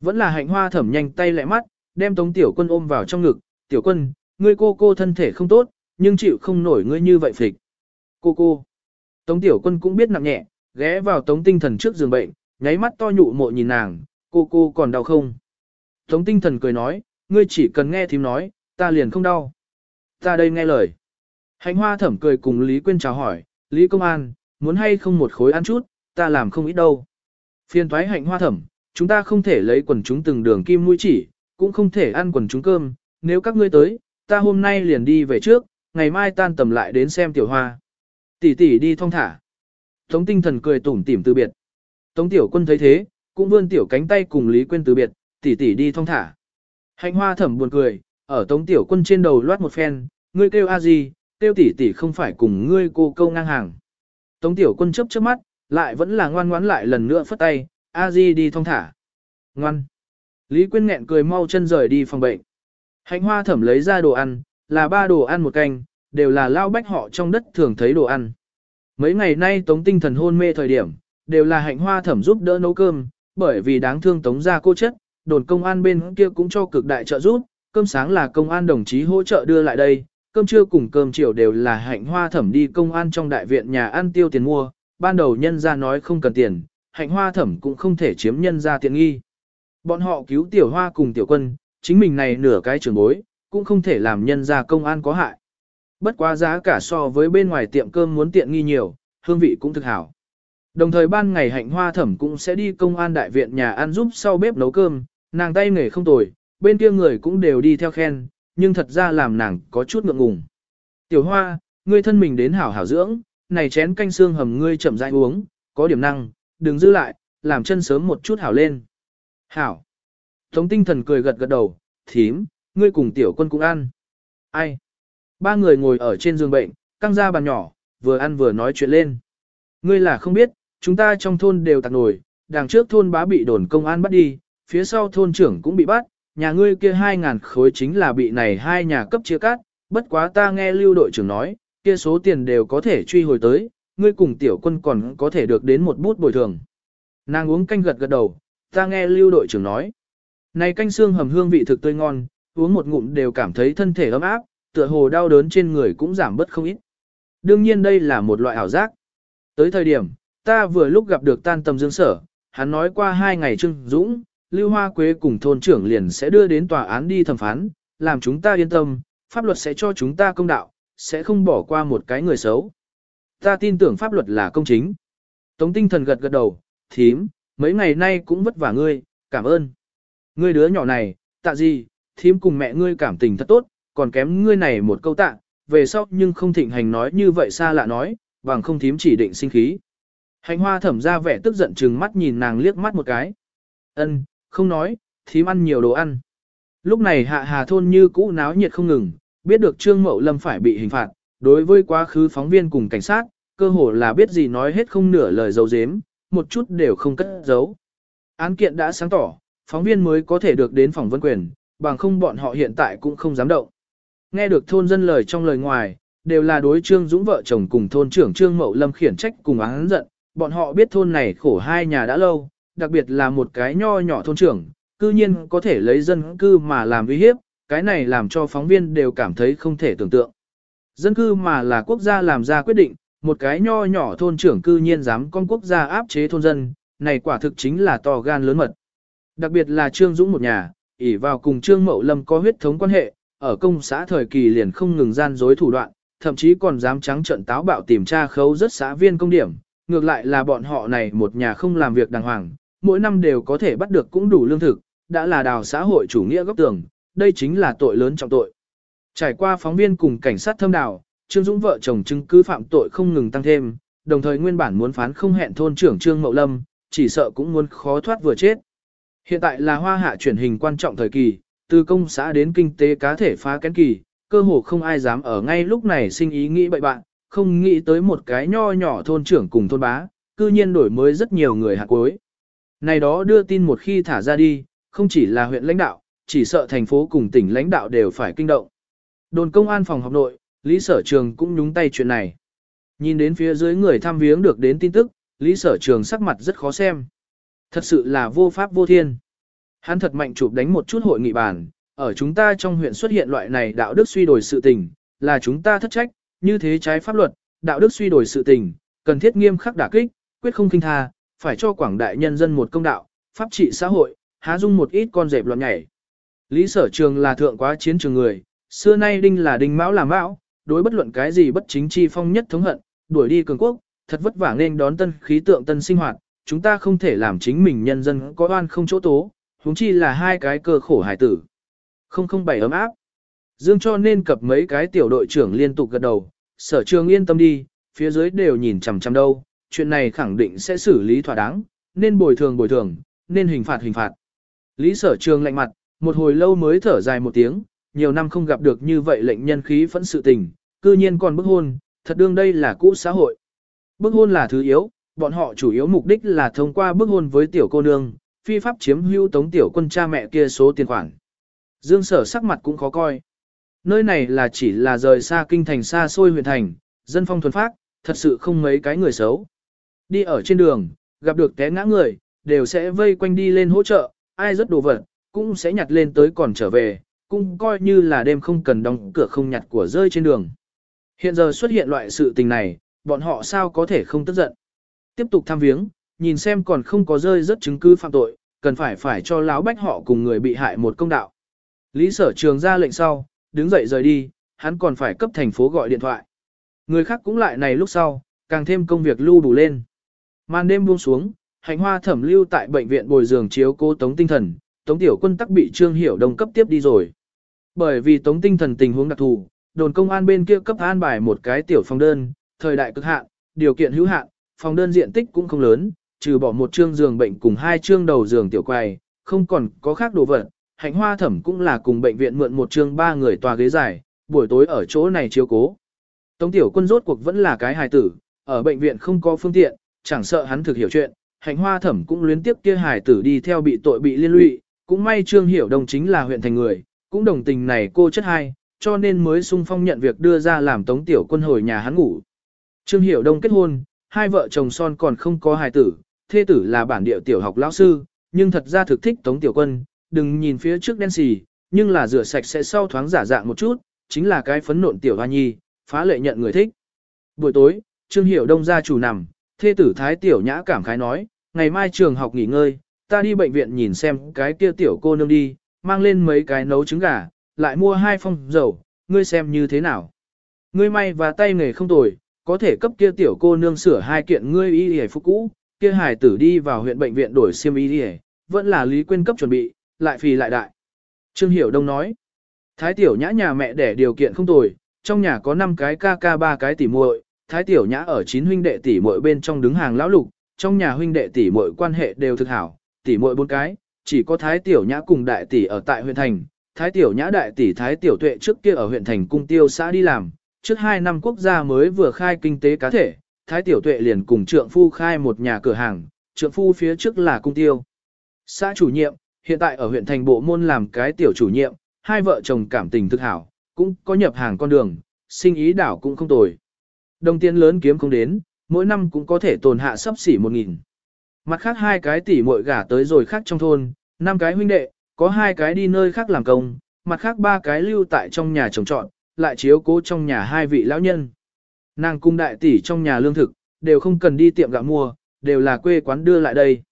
Vẫn là hạnh hoa thẩm nhanh tay lẹ mắt, đem tống tiểu quân ôm vào trong ngực, tiểu quân, ngươi cô cô thân thể không tốt, nhưng chịu không nổi ngươi như vậy phịch. Cô cô. Tống tiểu quân cũng biết nặng nhẹ, ghé vào tống tinh thần trước giường bệnh, nháy mắt to nhụ mộ nhìn nàng, cô cô còn đau không? Tống tinh thần cười nói, ngươi chỉ cần nghe thím nói, ta liền không đau. Ta đây nghe lời. Hạnh hoa thẩm cười cùng Lý Quyên chào hỏi, Lý Công An, muốn hay không một khối ăn chút, ta làm không ít đâu. Phiên thoái hạnh hoa thẩm, chúng ta không thể lấy quần chúng từng đường kim mũi chỉ, cũng không thể ăn quần chúng cơm, nếu các ngươi tới, ta hôm nay liền đi về trước, ngày mai tan tầm lại đến xem tiểu hoa. Tỷ tỷ đi thong thả. Tống tinh thần cười tủm tỉm từ biệt. Tống tiểu quân thấy thế, cũng vươn tiểu cánh tay cùng Lý Quyên từ biệt, tỷ tỷ đi thong thả. Hạnh hoa thẩm buồn cười, ở tống tiểu quân trên đầu loát một phen, ngươi kêu a gì, kêu tỷ tỷ không phải cùng ngươi cô câu ngang hàng. Tống tiểu quân chấp chớp mắt, lại vẫn là ngoan ngoãn lại lần nữa phất tay, a di đi thong thả. Ngoan. Lý Quyên nghẹn cười mau chân rời đi phòng bệnh. Hạnh hoa thẩm lấy ra đồ ăn, là ba đồ ăn một canh, đều là lao bách họ trong đất thường thấy đồ ăn. Mấy ngày nay tống tinh thần hôn mê thời điểm, đều là hạnh hoa thẩm giúp đỡ nấu cơm, bởi vì đáng thương tống ra cô chất, đồn công an bên kia cũng cho cực đại trợ giúp, cơm sáng là công an đồng chí hỗ trợ đưa lại đây, cơm trưa cùng cơm chiều đều là hạnh hoa thẩm đi công an trong đại viện nhà ăn tiêu tiền mua, ban đầu nhân ra nói không cần tiền, hạnh hoa thẩm cũng không thể chiếm nhân ra tiện nghi. Bọn họ cứu tiểu hoa cùng tiểu quân, chính mình này nửa cái trường bối, cũng không thể làm nhân ra công an có hại. Bất quá giá cả so với bên ngoài tiệm cơm muốn tiện nghi nhiều, hương vị cũng thực hảo. Đồng thời ban ngày hạnh hoa thẩm cũng sẽ đi công an đại viện nhà ăn giúp sau bếp nấu cơm, nàng tay nghề không tồi, bên kia người cũng đều đi theo khen, nhưng thật ra làm nàng có chút ngượng ngùng. Tiểu hoa, ngươi thân mình đến hảo hảo dưỡng, này chén canh xương hầm ngươi chậm rãi uống, có điểm năng, đừng giữ lại, làm chân sớm một chút hảo lên. Hảo. Tống tinh thần cười gật gật đầu, thím, ngươi cùng tiểu quân cũng ăn. Ai? Ba người ngồi ở trên giường bệnh, căng ra bàn nhỏ, vừa ăn vừa nói chuyện lên. Ngươi là không biết, chúng ta trong thôn đều tạc nổi, đằng trước thôn bá bị đồn công an bắt đi, phía sau thôn trưởng cũng bị bắt, nhà ngươi kia hai ngàn khối chính là bị này hai nhà cấp chia cắt, bất quá ta nghe lưu đội trưởng nói, kia số tiền đều có thể truy hồi tới, ngươi cùng tiểu quân còn có thể được đến một bút bồi thường. Nàng uống canh gật gật đầu, ta nghe lưu đội trưởng nói. Này canh xương hầm hương vị thực tươi ngon, uống một ngụm đều cảm thấy thân thể ấm áp, tựa hồ đau đớn trên người cũng giảm bớt không ít. Đương nhiên đây là một loại ảo giác. Tới thời điểm, ta vừa lúc gặp được tan tầm dương sở, hắn nói qua hai ngày trưng dũng, Lưu Hoa Quế cùng thôn trưởng liền sẽ đưa đến tòa án đi thẩm phán, làm chúng ta yên tâm, pháp luật sẽ cho chúng ta công đạo, sẽ không bỏ qua một cái người xấu. Ta tin tưởng pháp luật là công chính. Tống tinh thần gật gật đầu, thím, mấy ngày nay cũng vất vả ngươi, cảm ơn. Ngươi đứa nhỏ này, tạ gì, thím cùng mẹ ngươi cảm tình thật tốt, còn kém ngươi này một câu tạ, về sau nhưng không thịnh hành nói như vậy xa lạ nói, bằng không thím chỉ định sinh khí. Hành hoa thẩm ra vẻ tức giận chừng mắt nhìn nàng liếc mắt một cái. Ân, không nói, thím ăn nhiều đồ ăn. Lúc này hạ hà thôn như cũ náo nhiệt không ngừng, biết được Trương Mậu Lâm phải bị hình phạt, đối với quá khứ phóng viên cùng cảnh sát, cơ hồ là biết gì nói hết không nửa lời dấu dếm, một chút đều không cất giấu. Án kiện đã sáng tỏ, phóng viên mới có thể được đến phỏng vấn quyền, bằng không bọn họ hiện tại cũng không dám động. Nghe được thôn dân lời trong lời ngoài, đều là đối Trương Dũng vợ chồng cùng thôn trưởng Trương Mậu Lâm khiển trách cùng án giận, bọn họ biết thôn này khổ hai nhà đã lâu, đặc biệt là một cái nho nhỏ thôn trưởng, cư nhiên có thể lấy dân cư mà làm uy hiếp, cái này làm cho phóng viên đều cảm thấy không thể tưởng tượng. Dân cư mà là quốc gia làm ra quyết định, một cái nho nhỏ thôn trưởng cư nhiên dám con quốc gia áp chế thôn dân, này quả thực chính là to gan lớn mật. Đặc biệt là Trương Dũng một nhà, ỷ vào cùng Trương Mậu Lâm có huyết thống quan hệ, ở công xã thời kỳ liền không ngừng gian dối thủ đoạn, thậm chí còn dám trắng trận táo bạo tìm tra khấu rất xã viên công điểm. Ngược lại là bọn họ này một nhà không làm việc đàng hoàng, mỗi năm đều có thể bắt được cũng đủ lương thực, đã là đào xã hội chủ nghĩa góc tường, đây chính là tội lớn trọng tội. Trải qua phóng viên cùng cảnh sát thâm đào, Trương Dũng vợ chồng chứng cứ phạm tội không ngừng tăng thêm, đồng thời nguyên bản muốn phán không hẹn thôn trưởng Trương Mậu Lâm, chỉ sợ cũng muốn khó thoát vừa chết. Hiện tại là hoa hạ chuyển hình quan trọng thời kỳ, từ công xã đến kinh tế cá thể phá kén kỳ, cơ hồ không ai dám ở ngay lúc này sinh ý nghĩ bậy bạn, không nghĩ tới một cái nho nhỏ thôn trưởng cùng thôn bá, cư nhiên đổi mới rất nhiều người hạt cuối. Này đó đưa tin một khi thả ra đi, không chỉ là huyện lãnh đạo, chỉ sợ thành phố cùng tỉnh lãnh đạo đều phải kinh động. Đồn công an phòng học nội, Lý Sở Trường cũng nhúng tay chuyện này. Nhìn đến phía dưới người tham viếng được đến tin tức, Lý Sở Trường sắc mặt rất khó xem. Thật sự là vô pháp vô thiên. Hắn thật mạnh chụp đánh một chút hội nghị bàn, ở chúng ta trong huyện xuất hiện loại này đạo đức suy đổi sự tình, là chúng ta thất trách, như thế trái pháp luật, đạo đức suy đổi sự tình, cần thiết nghiêm khắc đả kích, quyết không kinh tha, phải cho quảng đại nhân dân một công đạo, pháp trị xã hội, há dung một ít con dẹp loạn nhảy. Lý sở trường là thượng quá chiến trường người, xưa nay đinh là đinh mão là mão, đối bất luận cái gì bất chính chi phong nhất thống hận, đuổi đi cường quốc, thật vất vả nên đón tân khí tượng tân sinh hoạt, chúng ta không thể làm chính mình nhân dân có oan không chỗ tố, huống chi là hai cái cơ khổ hải tử. 007 ấm áp. Dương cho nên cập mấy cái tiểu đội trưởng liên tục gật đầu, sở trường yên tâm đi, phía dưới đều nhìn chằm chằm đâu, chuyện này khẳng định sẽ xử lý thỏa đáng, nên bồi thường bồi thường, nên hình phạt hình phạt. Lý sở trường lạnh mặt, một hồi lâu mới thở dài một tiếng, nhiều năm không gặp được như vậy lệnh nhân khí phẫn sự tình, cư nhiên còn bức hôn, thật đương đây là cũ xã hội. Bức hôn là thứ yếu, bọn họ chủ yếu mục đích là thông qua bức hôn với tiểu cô nương, phi pháp chiếm hữu tống tiểu quân cha mẹ kia số tiền khoản. Dương sở sắc mặt cũng khó coi. Nơi này là chỉ là rời xa kinh thành xa xôi huyện thành, dân phong thuần phát, thật sự không mấy cái người xấu. Đi ở trên đường, gặp được té ngã người, đều sẽ vây quanh đi lên hỗ trợ, ai rất đồ vật, cũng sẽ nhặt lên tới còn trở về, cũng coi như là đêm không cần đóng cửa không nhặt của rơi trên đường. Hiện giờ xuất hiện loại sự tình này, bọn họ sao có thể không tức giận. Tiếp tục tham viếng, nhìn xem còn không có rơi rất chứng cứ phạm tội, cần phải phải cho láo bách họ cùng người bị hại một công đạo. Lý sở trường ra lệnh sau, đứng dậy rời đi, hắn còn phải cấp thành phố gọi điện thoại. Người khác cũng lại này lúc sau, càng thêm công việc lưu đủ lên. Màn đêm buông xuống, hành hoa thẩm lưu tại bệnh viện bồi giường chiếu cô tống tinh thần, tống tiểu quân tắc bị trương hiểu đông cấp tiếp đi rồi. Bởi vì tống tinh thần tình huống đặc thù, đồn công an bên kia cấp an bài một cái tiểu phòng đơn, thời đại cực hạn, điều kiện hữu hạn, phòng đơn diện tích cũng không lớn, trừ bỏ một trương giường bệnh cùng hai trương đầu giường tiểu quầy, không còn có khác đồ vật. Hạnh hoa thẩm cũng là cùng bệnh viện mượn một trương ba người tòa ghế dài, buổi tối ở chỗ này chiếu cố. Tống tiểu quân rốt cuộc vẫn là cái hài tử, ở bệnh viện không có phương tiện, chẳng sợ hắn thực hiểu chuyện, hạnh hoa thẩm cũng luyến tiếp kia hài tử đi theo bị tội bị liên lụy, cũng may trương hiểu đồng chính là huyện thành người, cũng đồng tình này cô chất hai, cho nên mới sung phong nhận việc đưa ra làm tống tiểu quân hồi nhà hắn ngủ. Trương hiểu đông kết hôn, hai vợ chồng son còn không có hài tử, thê tử là bản địa tiểu học lão sư, nhưng thật ra thực thích tống tiểu quân, đừng nhìn phía trước đen xì, nhưng là rửa sạch sẽ sau thoáng giả dạng một chút, chính là cái phấn nộn tiểu hoa nhi, phá lệ nhận người thích. Buổi tối, Trương Hiểu Đông ra chủ nằm, thê tử Thái Tiểu Nhã cảm khái nói, ngày mai trường học nghỉ ngơi, ta đi bệnh viện nhìn xem cái kia tiểu cô nương đi, mang lên mấy cái nấu trứng gà, lại mua hai phong dầu, ngươi xem như thế nào. Ngươi may và tay nghề không tồi, có thể cấp kia tiểu cô nương sửa hai kiện ngươi y y phục cũ, kia hải tử đi vào huyện bệnh viện đổi xiêm y y, vẫn là lý quên cấp chuẩn bị, lại phì lại đại. Trương Hiểu Đông nói, Thái Tiểu Nhã nhà mẹ đẻ điều kiện không tồi, trong nhà có 5 cái ca ca ba cái tỉ muội, Thái Tiểu Nhã ở chín huynh đệ tỷ muội bên trong đứng hàng lão lục, trong nhà huynh đệ tỷ muội quan hệ đều thực hảo, tỷ muội bốn cái, chỉ có Thái Tiểu Nhã cùng đại tỷ ở tại huyện thành, Thái Tiểu Nhã đại tỷ Thái Tiểu Tuệ trước kia ở huyện thành cung tiêu xã đi làm, trước 2 năm quốc gia mới vừa khai kinh tế cá thể, Thái Tiểu Tuệ liền cùng trượng phu khai một nhà cửa hàng, trượng phu phía trước là cung tiêu. Xã chủ nhiệm, hiện tại ở huyện thành bộ môn làm cái tiểu chủ nhiệm, hai vợ chồng cảm tình thực hảo, cũng có nhập hàng con đường, sinh ý đảo cũng không tồi. Đồng tiền lớn kiếm không đến, mỗi năm cũng có thể tồn hạ sấp xỉ một nghìn. Mặt khác hai cái tỷ muội gả tới rồi khác trong thôn, năm cái huynh đệ, có hai cái đi nơi khác làm công, mặt khác ba cái lưu tại trong nhà trồng trọn, lại chiếu cố trong nhà hai vị lão nhân. Nàng cung đại tỷ trong nhà lương thực, đều không cần đi tiệm gạo mua, đều là quê quán đưa lại đây.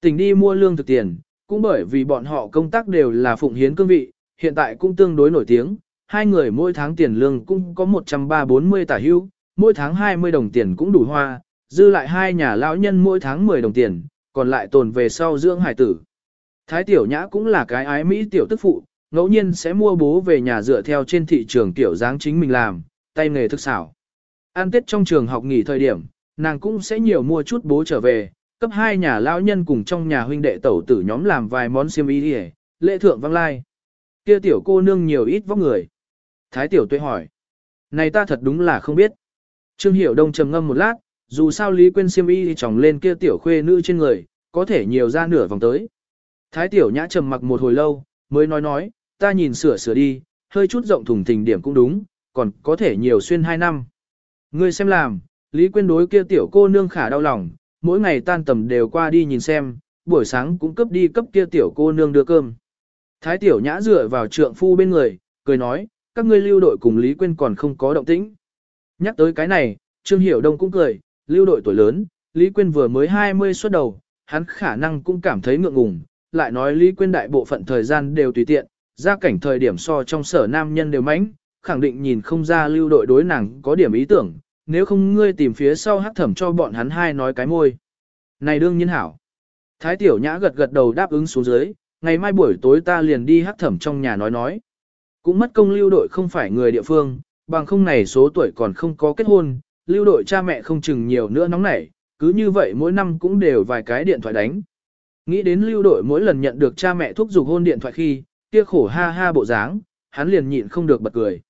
Tỉnh đi mua lương thực tiền, cũng bởi vì bọn họ công tác đều là phụng hiến cương vị, hiện tại cũng tương đối nổi tiếng, hai người mỗi tháng tiền lương cũng có 130-40 tả hưu, mỗi tháng 20 đồng tiền cũng đủ hoa, dư lại hai nhà lão nhân mỗi tháng 10 đồng tiền, còn lại tồn về sau dưỡng hải tử. Thái tiểu nhã cũng là cái ái Mỹ tiểu tức phụ, ngẫu nhiên sẽ mua bố về nhà dựa theo trên thị trường tiểu dáng chính mình làm, tay nghề thức xảo. An tết trong trường học nghỉ thời điểm, nàng cũng sẽ nhiều mua chút bố trở về, cấp hai nhà lão nhân cùng trong nhà huynh đệ tẩu tử nhóm làm vài món xiêm y đi lễ thượng văng lai. kia tiểu cô nương nhiều ít vóc người. Thái tiểu tuệ hỏi. Này ta thật đúng là không biết. Trương Hiểu Đông trầm ngâm một lát, dù sao Lý Quyên siêm y tròng lên kia tiểu khuê nữ trên người, có thể nhiều ra nửa vòng tới. Thái tiểu nhã trầm mặc một hồi lâu, mới nói nói, ta nhìn sửa sửa đi, hơi chút rộng thùng thình điểm cũng đúng, còn có thể nhiều xuyên hai năm. Ngươi xem làm, Lý Quyên đối kia tiểu cô nương khả đau lòng, mỗi ngày tan tầm đều qua đi nhìn xem, buổi sáng cũng cấp đi cấp kia tiểu cô nương đưa cơm. Thái tiểu nhã dựa vào trượng phu bên người, cười nói, các ngươi lưu đội cùng Lý Quyên còn không có động tĩnh. Nhắc tới cái này, Trương Hiểu Đông cũng cười, lưu đội tuổi lớn, Lý Quyên vừa mới 20 xuất đầu, hắn khả năng cũng cảm thấy ngượng ngùng, lại nói Lý Quyên đại bộ phận thời gian đều tùy tiện, ra cảnh thời điểm so trong sở nam nhân đều mánh, khẳng định nhìn không ra lưu đội đối nàng có điểm ý tưởng, nếu không ngươi tìm phía sau hắc thẩm cho bọn hắn hai nói cái môi. Này đương nhiên hảo. Thái tiểu nhã gật gật đầu đáp ứng xuống dưới, ngày mai buổi tối ta liền đi hắc thẩm trong nhà nói nói. Cũng mất công lưu đội không phải người địa phương, bằng không này số tuổi còn không có kết hôn, lưu đội cha mẹ không chừng nhiều nữa nóng nảy, cứ như vậy mỗi năm cũng đều vài cái điện thoại đánh. Nghĩ đến lưu đội mỗi lần nhận được cha mẹ thúc giục hôn điện thoại khi, kia khổ ha ha bộ dáng, hắn liền nhịn không được bật cười.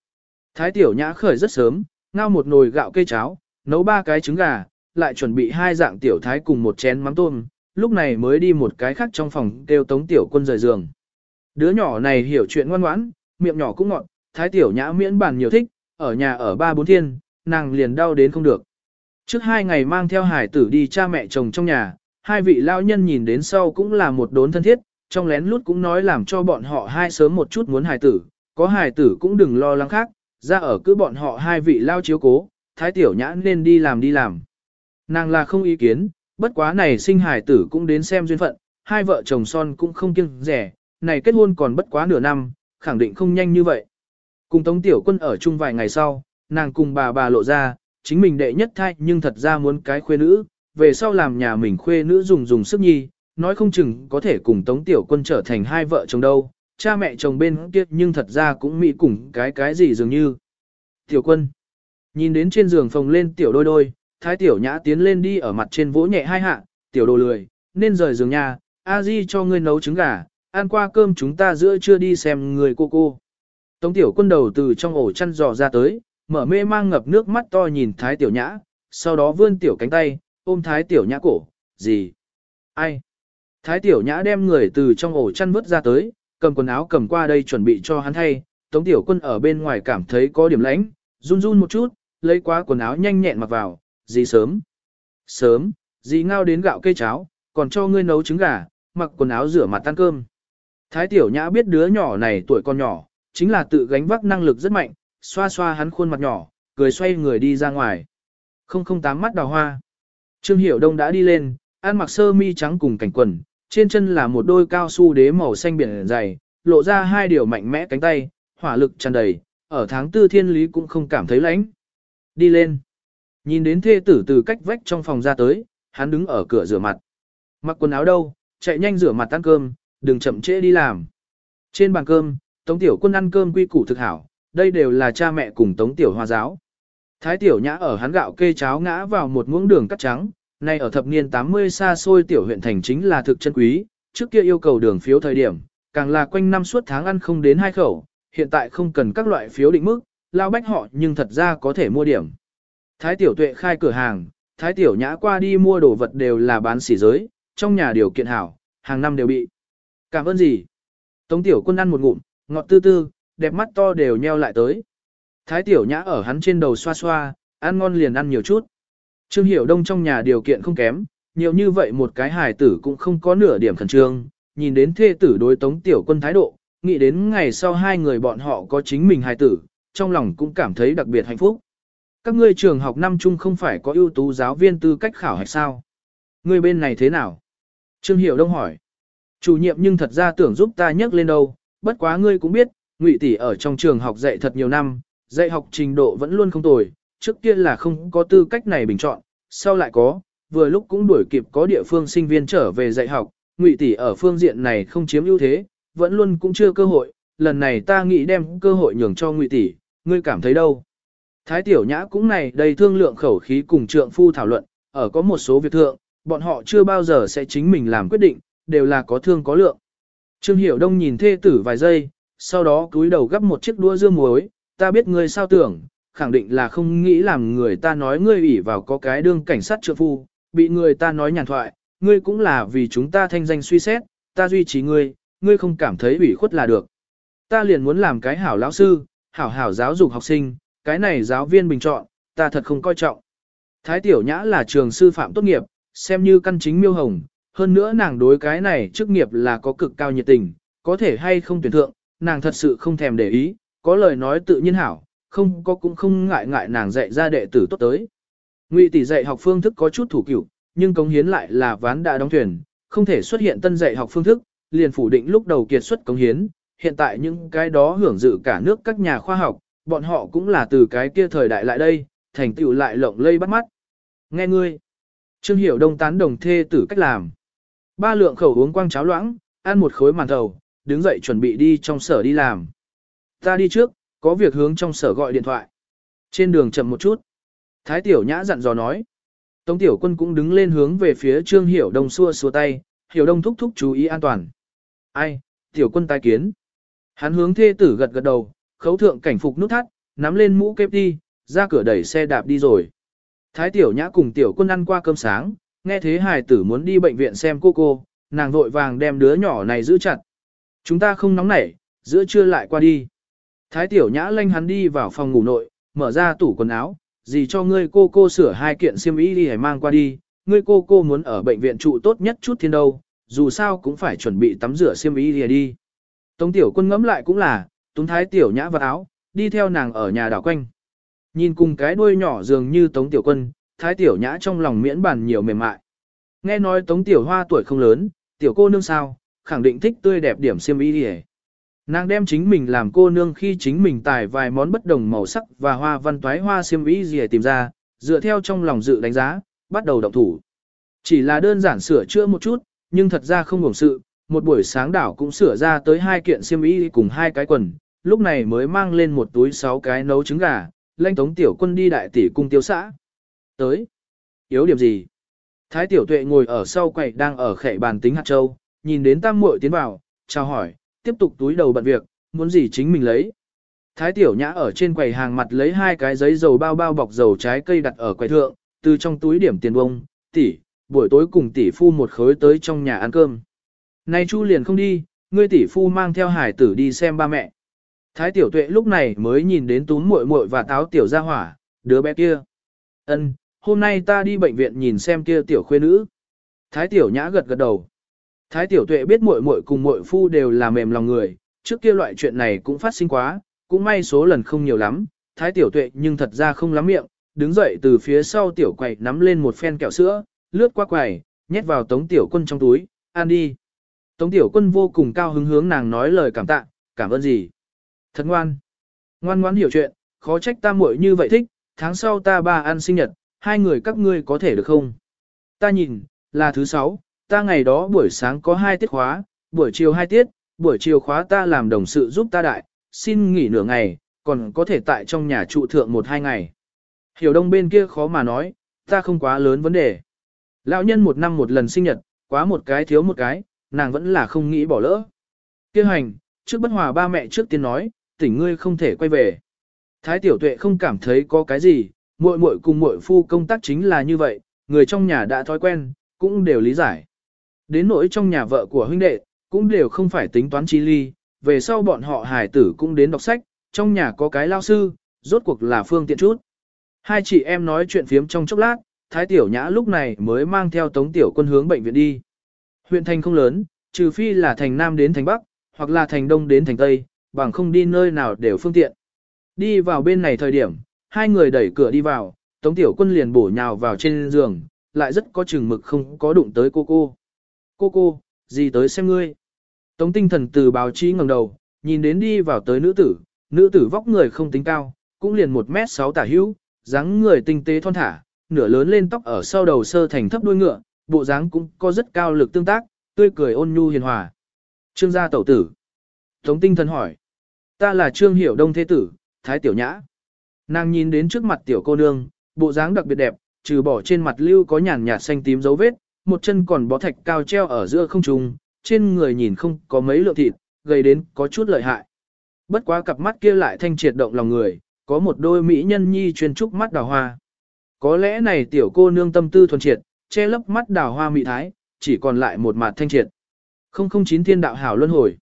Thái tiểu nhã khởi rất sớm, ngao một nồi gạo cây cháo, nấu ba cái trứng gà, lại chuẩn bị hai dạng tiểu thái cùng một chén mắm tôm, lúc này mới đi một cái khác trong phòng kêu tống tiểu quân rời giường. Đứa nhỏ này hiểu chuyện ngoan ngoãn, miệng nhỏ cũng ngọn thái tiểu nhã miễn bàn nhiều thích, ở nhà ở ba bốn thiên, nàng liền đau đến không được. Trước hai ngày mang theo hải tử đi cha mẹ chồng trong nhà, hai vị lao nhân nhìn đến sau cũng là một đốn thân thiết, trong lén lút cũng nói làm cho bọn họ hai sớm một chút muốn hải tử, có hải tử cũng đừng lo lắng khác, ra ở cứ bọn họ hai vị lao chiếu cố, thái tiểu nhã nên đi làm đi làm. Nàng là không ý kiến, bất quá này sinh hải tử cũng đến xem duyên phận, hai vợ chồng son cũng không kiêng rẻ, này kết hôn còn bất quá nửa năm, khẳng định không nhanh như vậy. Cùng Tống Tiểu Quân ở chung vài ngày sau, nàng cùng bà bà lộ ra, chính mình đệ nhất thai nhưng thật ra muốn cái khuê nữ, về sau làm nhà mình khuê nữ dùng dùng sức nhi, nói không chừng có thể cùng Tống Tiểu Quân trở thành hai vợ chồng đâu, cha mẹ chồng bên kia nhưng thật ra cũng mỹ cùng cái cái gì dường như. Tiểu Quân, nhìn đến trên giường phồng lên tiểu đôi đôi, thái tiểu nhã tiến lên đi ở mặt trên vỗ nhẹ hai hạ, tiểu đồ lười, nên rời giường nhà, a di cho ngươi nấu trứng gà, ăn qua cơm chúng ta giữa chưa đi xem người cô cô. Tống tiểu quân đầu từ trong ổ chăn dò ra tới, mở mê mang ngập nước mắt to nhìn thái tiểu nhã, sau đó vươn tiểu cánh tay, ôm thái tiểu nhã cổ, gì? Ai? Thái tiểu nhã đem người từ trong ổ chăn vứt ra tới, cầm quần áo cầm qua đây chuẩn bị cho hắn thay, tống tiểu quân ở bên ngoài cảm thấy có điểm lãnh, run run một chút, lấy qua quần áo nhanh nhẹn mặc vào, gì sớm? Sớm, gì ngao đến gạo cây cháo, còn cho ngươi nấu trứng gà, mặc quần áo rửa mặt tan cơm. Thái tiểu nhã biết đứa nhỏ này tuổi còn nhỏ, chính là tự gánh vác năng lực rất mạnh, xoa xoa hắn khuôn mặt nhỏ, cười xoay người đi ra ngoài. Không không tám mắt đào hoa. Trương Hiểu Đông đã đi lên, ăn mặc sơ mi trắng cùng cảnh quần, trên chân là một đôi cao su đế màu xanh biển dày, lộ ra hai điều mạnh mẽ cánh tay, hỏa lực tràn đầy, ở tháng tư thiên lý cũng không cảm thấy lạnh. Đi lên. Nhìn đến thê tử từ cách vách trong phòng ra tới, hắn đứng ở cửa rửa mặt. Mặc quần áo đâu, chạy nhanh rửa mặt ăn cơm, đừng chậm trễ đi làm. Trên bàn cơm, Tống Tiểu Quân ăn cơm quy củ thực hảo, đây đều là cha mẹ cùng Tống Tiểu Hoa giáo. Thái Tiểu Nhã ở hắn gạo kê cháo ngã vào một muỗng đường cắt trắng, nay ở thập niên 80 xa xôi tiểu huyện thành chính là thực chân quý, trước kia yêu cầu đường phiếu thời điểm, càng là quanh năm suốt tháng ăn không đến hai khẩu, hiện tại không cần các loại phiếu định mức, lao bách họ nhưng thật ra có thể mua điểm. Thái Tiểu Tuệ khai cửa hàng, Thái Tiểu Nhã qua đi mua đồ vật đều là bán xỉ giới, trong nhà điều kiện hảo, hàng năm đều bị. Cảm ơn gì? Tống Tiểu Quân ăn một ngụm, ngọt tư tư, đẹp mắt to đều nheo lại tới. Thái tiểu nhã ở hắn trên đầu xoa xoa, ăn ngon liền ăn nhiều chút. Trương Hiểu Đông trong nhà điều kiện không kém, nhiều như vậy một cái hài tử cũng không có nửa điểm khẩn trương, nhìn đến thê tử đối tống tiểu quân thái độ, nghĩ đến ngày sau hai người bọn họ có chính mình hài tử, trong lòng cũng cảm thấy đặc biệt hạnh phúc. Các ngươi trường học năm chung không phải có ưu tú giáo viên tư cách khảo hạch sao? Ngươi bên này thế nào? Trương Hiểu Đông hỏi. Chủ nhiệm nhưng thật ra tưởng giúp ta nhắc lên đâu, bất quá ngươi cũng biết, Ngụy tỷ ở trong trường học dạy thật nhiều năm, dạy học trình độ vẫn luôn không tồi, trước kia là không có tư cách này bình chọn, sau lại có, vừa lúc cũng đuổi kịp có địa phương sinh viên trở về dạy học, Ngụy tỷ ở phương diện này không chiếm ưu thế, vẫn luôn cũng chưa cơ hội, lần này ta nghĩ đem cơ hội nhường cho Ngụy tỷ, ngươi cảm thấy đâu? Thái tiểu nhã cũng này đầy thương lượng khẩu khí cùng trượng phu thảo luận, ở có một số việc thượng, bọn họ chưa bao giờ sẽ chính mình làm quyết định, đều là có thương có lượng. Trương Hiểu Đông nhìn thê tử vài giây, sau đó cúi đầu gấp một chiếc đũa dưa muối, ta biết ngươi sao tưởng, khẳng định là không nghĩ làm người ta nói ngươi ủy vào có cái đương cảnh sát trượng phu, bị người ta nói nhàn thoại, ngươi cũng là vì chúng ta thanh danh suy xét, ta duy trì ngươi, ngươi không cảm thấy ủy khuất là được. Ta liền muốn làm cái hảo lão sư, hảo hảo giáo dục học sinh, cái này giáo viên bình chọn, ta thật không coi trọng. Thái Tiểu Nhã là trường sư phạm tốt nghiệp, xem như căn chính miêu hồng, hơn nữa nàng đối cái này chức nghiệp là có cực cao nhiệt tình, có thể hay không tuyển thượng, nàng thật sự không thèm để ý, có lời nói tự nhiên hảo, không có cũng không ngại ngại nàng dạy ra đệ tử tốt tới. Ngụy tỷ dạy học phương thức có chút thủ cửu, nhưng cống hiến lại là ván đã đóng thuyền, không thể xuất hiện tân dạy học phương thức, liền phủ định lúc đầu kiệt xuất cống hiến, hiện tại những cái đó hưởng dự cả nước các nhà khoa học, bọn họ cũng là từ cái kia thời đại lại đây, thành tựu lại lộng lây bắt mắt. Nghe ngươi, Trương Hiểu Đông tán đồng thê tử cách làm. Ba lượng khẩu uống quang cháo loãng, ăn một khối màn thầu, đứng dậy chuẩn bị đi trong sở đi làm. Ta đi trước, có việc hướng trong sở gọi điện thoại. Trên đường chậm một chút. Thái Tiểu Nhã dặn dò nói. Tống Tiểu Quân cũng đứng lên hướng về phía Trương Hiểu Đông xua xua tay, Hiểu Đông thúc thúc chú ý an toàn. Ai, Tiểu Quân tai kiến. Hắn hướng thê tử gật gật đầu, khấu thượng cảnh phục nút thắt, nắm lên mũ kép đi, ra cửa đẩy xe đạp đi rồi. Thái Tiểu Nhã cùng Tiểu Quân ăn qua cơm sáng, nghe thế hài tử muốn đi bệnh viện xem cô cô, nàng vội vàng đem đứa nhỏ này giữ chặt. Chúng ta không nóng nảy, giữa trưa lại qua đi. Thái Tiểu Nhã lanh hắn đi vào phòng ngủ nội, mở ra tủ quần áo, gì cho ngươi cô cô sửa hai kiện xiêm y đi hãy mang qua đi, ngươi cô cô muốn ở bệnh viện trụ tốt nhất chút thiên đâu, dù sao cũng phải chuẩn bị tắm rửa xiêm y đi đi. Tống Tiểu Quân ngẫm lại cũng là, túng Thái Tiểu Nhã vào áo, đi theo nàng ở nhà đảo quanh. Nhìn cùng cái đuôi nhỏ dường như Tống Tiểu Quân, Thái Tiểu Nhã trong lòng miễn bàn nhiều mềm mại. Nghe nói Tống Tiểu Hoa tuổi không lớn, tiểu cô nương sao, khẳng định thích tươi đẹp điểm xiêm y hề. Nàng đem chính mình làm cô nương khi chính mình tải vài món bất đồng màu sắc và hoa văn toái hoa xiêm y gì tìm ra, dựa theo trong lòng dự đánh giá, bắt đầu động thủ. Chỉ là đơn giản sửa chữa một chút, nhưng thật ra không ngủng sự, một buổi sáng đảo cũng sửa ra tới hai kiện xiêm y cùng hai cái quần, lúc này mới mang lên một túi sáu cái nấu trứng gà, lanh tống tiểu quân đi đại tỷ cung tiêu xã. Tới. Yếu điểm gì? Thái tiểu tuệ ngồi ở sau quầy đang ở khệ bàn tính hạt châu, nhìn đến tam muội tiến vào, chào hỏi, tiếp tục túi đầu bận việc, muốn gì chính mình lấy. Thái tiểu nhã ở trên quầy hàng mặt lấy hai cái giấy dầu bao bao bọc dầu trái cây đặt ở quầy thượng, từ trong túi điểm tiền bông, tỷ, buổi tối cùng tỷ phu một khối tới trong nhà ăn cơm. Này chu liền không đi, ngươi tỷ phu mang theo hải tử đi xem ba mẹ. Thái tiểu tuệ lúc này mới nhìn đến túm muội muội và táo tiểu ra hỏa, đứa bé kia. Ân, hôm nay ta đi bệnh viện nhìn xem kia tiểu khuê nữ. Thái tiểu nhã gật gật đầu. Thái tiểu tuệ biết muội muội cùng muội phu đều là mềm lòng người, trước kia loại chuyện này cũng phát sinh quá, cũng may số lần không nhiều lắm. Thái tiểu tuệ nhưng thật ra không lắm miệng, đứng dậy từ phía sau tiểu quầy nắm lên một phen kẹo sữa, lướt qua quầy, nhét vào tống tiểu quân trong túi, ăn đi. Tống tiểu quân vô cùng cao hứng hướng nàng nói lời cảm tạ, cảm ơn gì. Thật ngoan. Ngoan ngoãn hiểu chuyện, khó trách ta muội như vậy thích, tháng sau ta ba ăn sinh nhật, hai người các ngươi có thể được không? Ta nhìn, là thứ sáu, ta ngày đó buổi sáng có hai tiết khóa, buổi chiều hai tiết, buổi chiều khóa ta làm đồng sự giúp ta đại, xin nghỉ nửa ngày, còn có thể tại trong nhà trụ thượng một hai ngày. Hiểu đông bên kia khó mà nói, ta không quá lớn vấn đề. Lão nhân một năm một lần sinh nhật, quá một cái thiếu một cái, nàng vẫn là không nghĩ bỏ lỡ. Kêu hành, trước bất hòa ba mẹ trước tiên nói, tỉnh ngươi không thể quay về. Thái tiểu tuệ không cảm thấy có cái gì, muội muội cùng muội phu công tác chính là như vậy, người trong nhà đã thói quen, cũng đều lý giải. Đến nỗi trong nhà vợ của huynh đệ, cũng đều không phải tính toán chi ly, về sau bọn họ hài tử cũng đến đọc sách, trong nhà có cái lao sư, rốt cuộc là phương tiện chút. Hai chị em nói chuyện phiếm trong chốc lát, Thái Tiểu Nhã lúc này mới mang theo Tống Tiểu Quân hướng bệnh viện đi. Huyện thành không lớn, trừ phi là thành Nam đến thành Bắc, hoặc là thành Đông đến thành Tây, bằng không đi nơi nào đều phương tiện. Đi vào bên này thời điểm, hai người đẩy cửa đi vào, Tống Tiểu Quân liền bổ nhào vào trên giường, lại rất có chừng mực không có đụng tới cô cô. Cô cô, gì tới xem ngươi? Tống tinh thần từ báo chí ngẩng đầu, nhìn đến đi vào tới nữ tử, nữ tử vóc người không tính cao, cũng liền 1 mét 6 tả hữu, dáng người tinh tế thon thả, nửa lớn lên tóc ở sau đầu sơ thành thấp đuôi ngựa, bộ dáng cũng có rất cao lực tương tác, tươi cười ôn nhu hiền hòa. Trương gia tẩu tử. Tống tinh thần hỏi. Ta là Trương Hiểu Đông Thế Tử, Thái Tiểu Nhã. Nàng nhìn đến trước mặt tiểu cô nương, bộ dáng đặc biệt đẹp, trừ bỏ trên mặt lưu có nhàn nhạt xanh tím dấu vết, một chân còn bó thạch cao treo ở giữa không trung, trên người nhìn không có mấy lượng thịt, gầy đến có chút lợi hại. Bất quá cặp mắt kia lại thanh triệt động lòng người, có một đôi mỹ nhân nhi chuyên trúc mắt đào hoa. Có lẽ này tiểu cô nương tâm tư thuần triệt, che lấp mắt đào hoa mỹ thái, chỉ còn lại một mặt thanh triệt. Không không chín thiên đạo hảo luân hồi.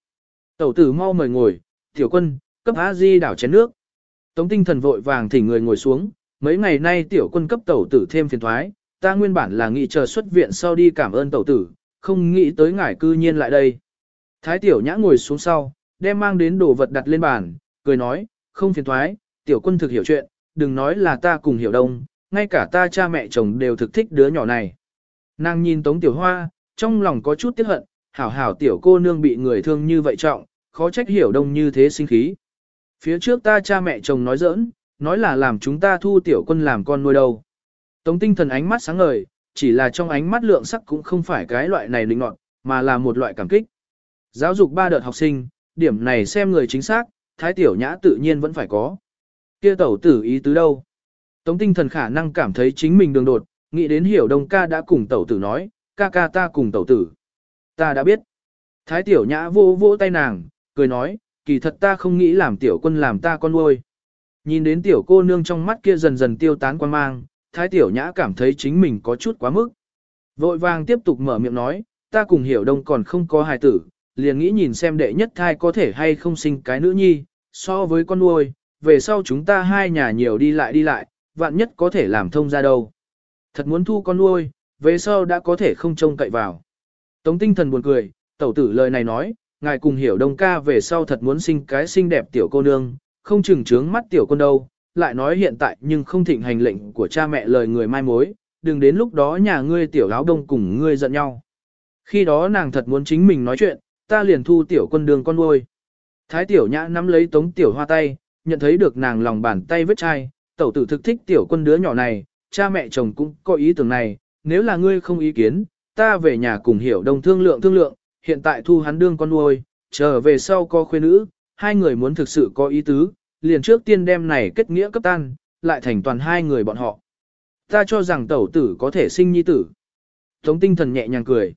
Tẩu tử mau mời ngồi, tiểu quân, cấp a di đảo chén nước. Tống tinh thần vội vàng thỉnh người ngồi xuống, mấy ngày nay tiểu quân cấp tẩu tử thêm phiền thoái, ta nguyên bản là nghĩ chờ xuất viện sau đi cảm ơn tẩu tử, không nghĩ tới ngải cư nhiên lại đây. Thái tiểu nhã ngồi xuống sau, đem mang đến đồ vật đặt lên bàn, cười nói, không phiền thoái, tiểu quân thực hiểu chuyện, đừng nói là ta cùng hiểu đông, ngay cả ta cha mẹ chồng đều thực thích đứa nhỏ này. Nàng nhìn tống tiểu hoa, trong lòng có chút tiếc hận, hảo hảo tiểu cô nương bị người thương như vậy trọng, khó trách hiểu đông như thế sinh khí. Phía trước ta cha mẹ chồng nói giỡn, nói là làm chúng ta thu tiểu quân làm con nuôi đâu. Tống tinh thần ánh mắt sáng ngời, chỉ là trong ánh mắt lượng sắc cũng không phải cái loại này linh nọt, mà là một loại cảm kích. Giáo dục ba đợt học sinh, điểm này xem người chính xác, thái tiểu nhã tự nhiên vẫn phải có. Kia tẩu tử ý tứ đâu? Tống tinh thần khả năng cảm thấy chính mình đường đột, nghĩ đến hiểu đông ca đã cùng tẩu tử nói, ca ca ta cùng tẩu tử. Ta đã biết. Thái tiểu nhã vô vô tay nàng, cười nói, kỳ thật ta không nghĩ làm tiểu quân làm ta con nuôi. Nhìn đến tiểu cô nương trong mắt kia dần dần tiêu tán quan mang, thái tiểu nhã cảm thấy chính mình có chút quá mức. Vội vàng tiếp tục mở miệng nói, ta cùng hiểu đông còn không có hài tử, liền nghĩ nhìn xem đệ nhất thai có thể hay không sinh cái nữ nhi, so với con nuôi, về sau chúng ta hai nhà nhiều đi lại đi lại, vạn nhất có thể làm thông ra đâu. Thật muốn thu con nuôi, về sau đã có thể không trông cậy vào. Tống tinh thần buồn cười, tẩu tử lời này nói, ngài cùng hiểu đông ca về sau thật muốn sinh cái xinh đẹp tiểu cô nương, không chừng trướng mắt tiểu con đâu, lại nói hiện tại nhưng không thịnh hành lệnh của cha mẹ lời người mai mối, đừng đến lúc đó nhà ngươi tiểu áo đông cùng ngươi giận nhau. Khi đó nàng thật muốn chính mình nói chuyện, ta liền thu tiểu quân đường con nuôi. Thái tiểu nhã nắm lấy tống tiểu hoa tay, nhận thấy được nàng lòng bàn tay vết chai, tẩu tử thực thích tiểu quân đứa nhỏ này, cha mẹ chồng cũng có ý tưởng này, nếu là ngươi không ý kiến, ta về nhà cùng hiểu đông thương lượng thương lượng, hiện tại thu hắn đương con nuôi, trở về sau có khuê nữ, hai người muốn thực sự có ý tứ, liền trước tiên đem này kết nghĩa cấp tan, lại thành toàn hai người bọn họ. Ta cho rằng tẩu tử có thể sinh nhi tử. Tống tinh thần nhẹ nhàng cười.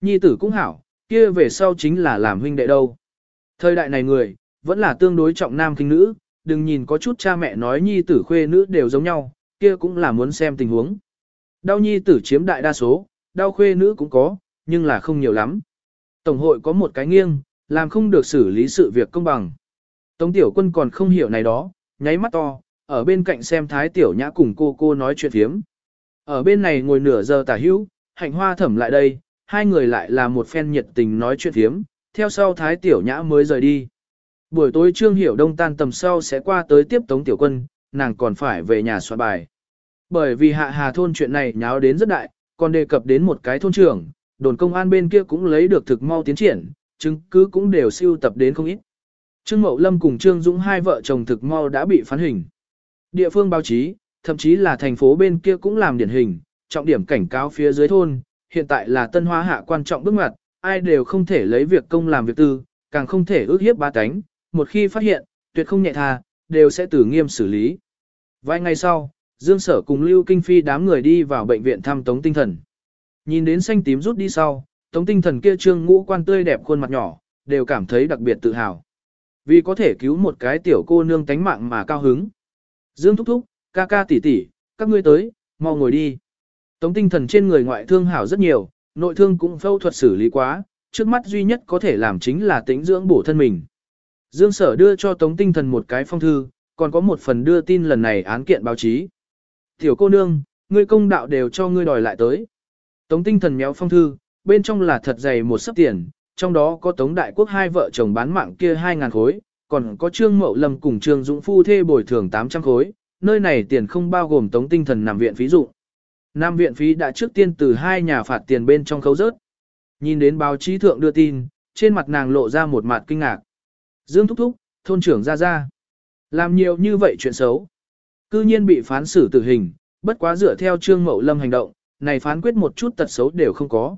Nhi tử cũng hảo, kia về sau chính là làm huynh đệ đâu. Thời đại này người, vẫn là tương đối trọng nam kinh nữ, đừng nhìn có chút cha mẹ nói nhi tử khuê nữ đều giống nhau, kia cũng là muốn xem tình huống. Đau nhi tử chiếm đại đa số, đau khuê nữ cũng có, nhưng là không nhiều lắm. Tổng hội có một cái nghiêng, làm không được xử lý sự việc công bằng. Tống tiểu quân còn không hiểu này đó, nháy mắt to, ở bên cạnh xem thái tiểu nhã cùng cô cô nói chuyện phiếm. Ở bên này ngồi nửa giờ tả hữu, hạnh hoa thẩm lại đây, hai người lại là một phen nhiệt tình nói chuyện phiếm, theo sau thái tiểu nhã mới rời đi. Buổi tối Trương Hiểu Đông tan tầm sau sẽ qua tới tiếp Tống Tiểu Quân, nàng còn phải về nhà soạn bài. Bởi vì hạ hà thôn chuyện này nháo đến rất đại, còn đề cập đến một cái thôn trưởng, đồn công an bên kia cũng lấy được thực mau tiến triển, chứng cứ cũng đều siêu tập đến không ít. Trương Mậu Lâm cùng Trương Dũng hai vợ chồng thực mau đã bị phán hình. Địa phương báo chí, thậm chí là thành phố bên kia cũng làm điển hình, trọng điểm cảnh cáo phía dưới thôn, hiện tại là tân hóa hạ quan trọng bước ngoặt, ai đều không thể lấy việc công làm việc tư, càng không thể ước hiếp ba cánh, một khi phát hiện, tuyệt không nhẹ tha, đều sẽ tử nghiêm xử lý. Vài ngày sau, Dương Sở cùng Lưu Kinh Phi đám người đi vào bệnh viện thăm Tống Tinh Thần. Nhìn đến xanh tím rút đi sau, Tống Tinh Thần kia trương ngũ quan tươi đẹp khuôn mặt nhỏ, đều cảm thấy đặc biệt tự hào. Vì có thể cứu một cái tiểu cô nương tánh mạng mà cao hứng. Dương thúc thúc, ca ca tỷ tỷ, các ngươi tới, mau ngồi đi. Tống Tinh Thần trên người ngoại thương hảo rất nhiều, nội thương cũng phẫu thuật xử lý quá, trước mắt duy nhất có thể làm chính là tĩnh dưỡng bổ thân mình. Dương Sở đưa cho Tống Tinh Thần một cái phong thư, còn có một phần đưa tin lần này án kiện báo chí. Tiểu cô nương, ngươi công đạo đều cho ngươi đòi lại tới. Tống Tinh Thần méo phong thư, bên trong là thật dày một sấp tiền, trong đó có Tống Đại Quốc hai vợ chồng bán mạng kia 2.000 khối, còn có Trương Mậu Lâm cùng Trương Dũng Phu thê bồi thường 800 khối, nơi này tiền không bao gồm Tống Tinh Thần nằm viện phí dụ. Nam viện phí đã trước tiên từ hai nhà phạt tiền bên trong khấu rớt. Nhìn đến báo chí thượng đưa tin, trên mặt nàng lộ ra một mặt kinh ngạc. Dương Thúc Thúc, thôn trưởng ra ra. Làm nhiều như vậy chuyện xấu. Cư nhiên bị phán xử tử hình, bất quá dựa theo Trương Mậu Lâm hành động, này phán quyết một chút tật xấu đều không có.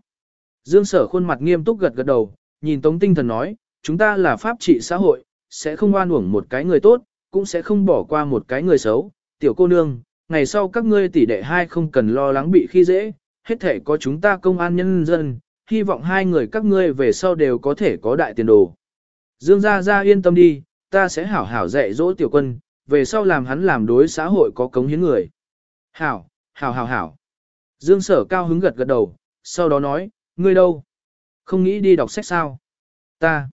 Dương Sở khuôn mặt nghiêm túc gật gật đầu, nhìn Tống Tinh Thần nói, chúng ta là pháp trị xã hội, sẽ không oan uổng một cái người tốt, cũng sẽ không bỏ qua một cái người xấu. Tiểu cô nương, ngày sau các ngươi tỷ đệ hai không cần lo lắng bị khi dễ, hết thể có chúng ta công an nhân dân, hy vọng hai người các ngươi về sau đều có thể có đại tiền đồ. Dương gia gia yên tâm đi, ta sẽ hảo hảo dạy dỗ tiểu quân, về sau làm hắn làm đối xã hội có cống hiến người. Hảo, hảo hảo hảo. Dương sở cao hứng gật gật đầu, sau đó nói, ngươi đâu? Không nghĩ đi đọc sách sao? Ta.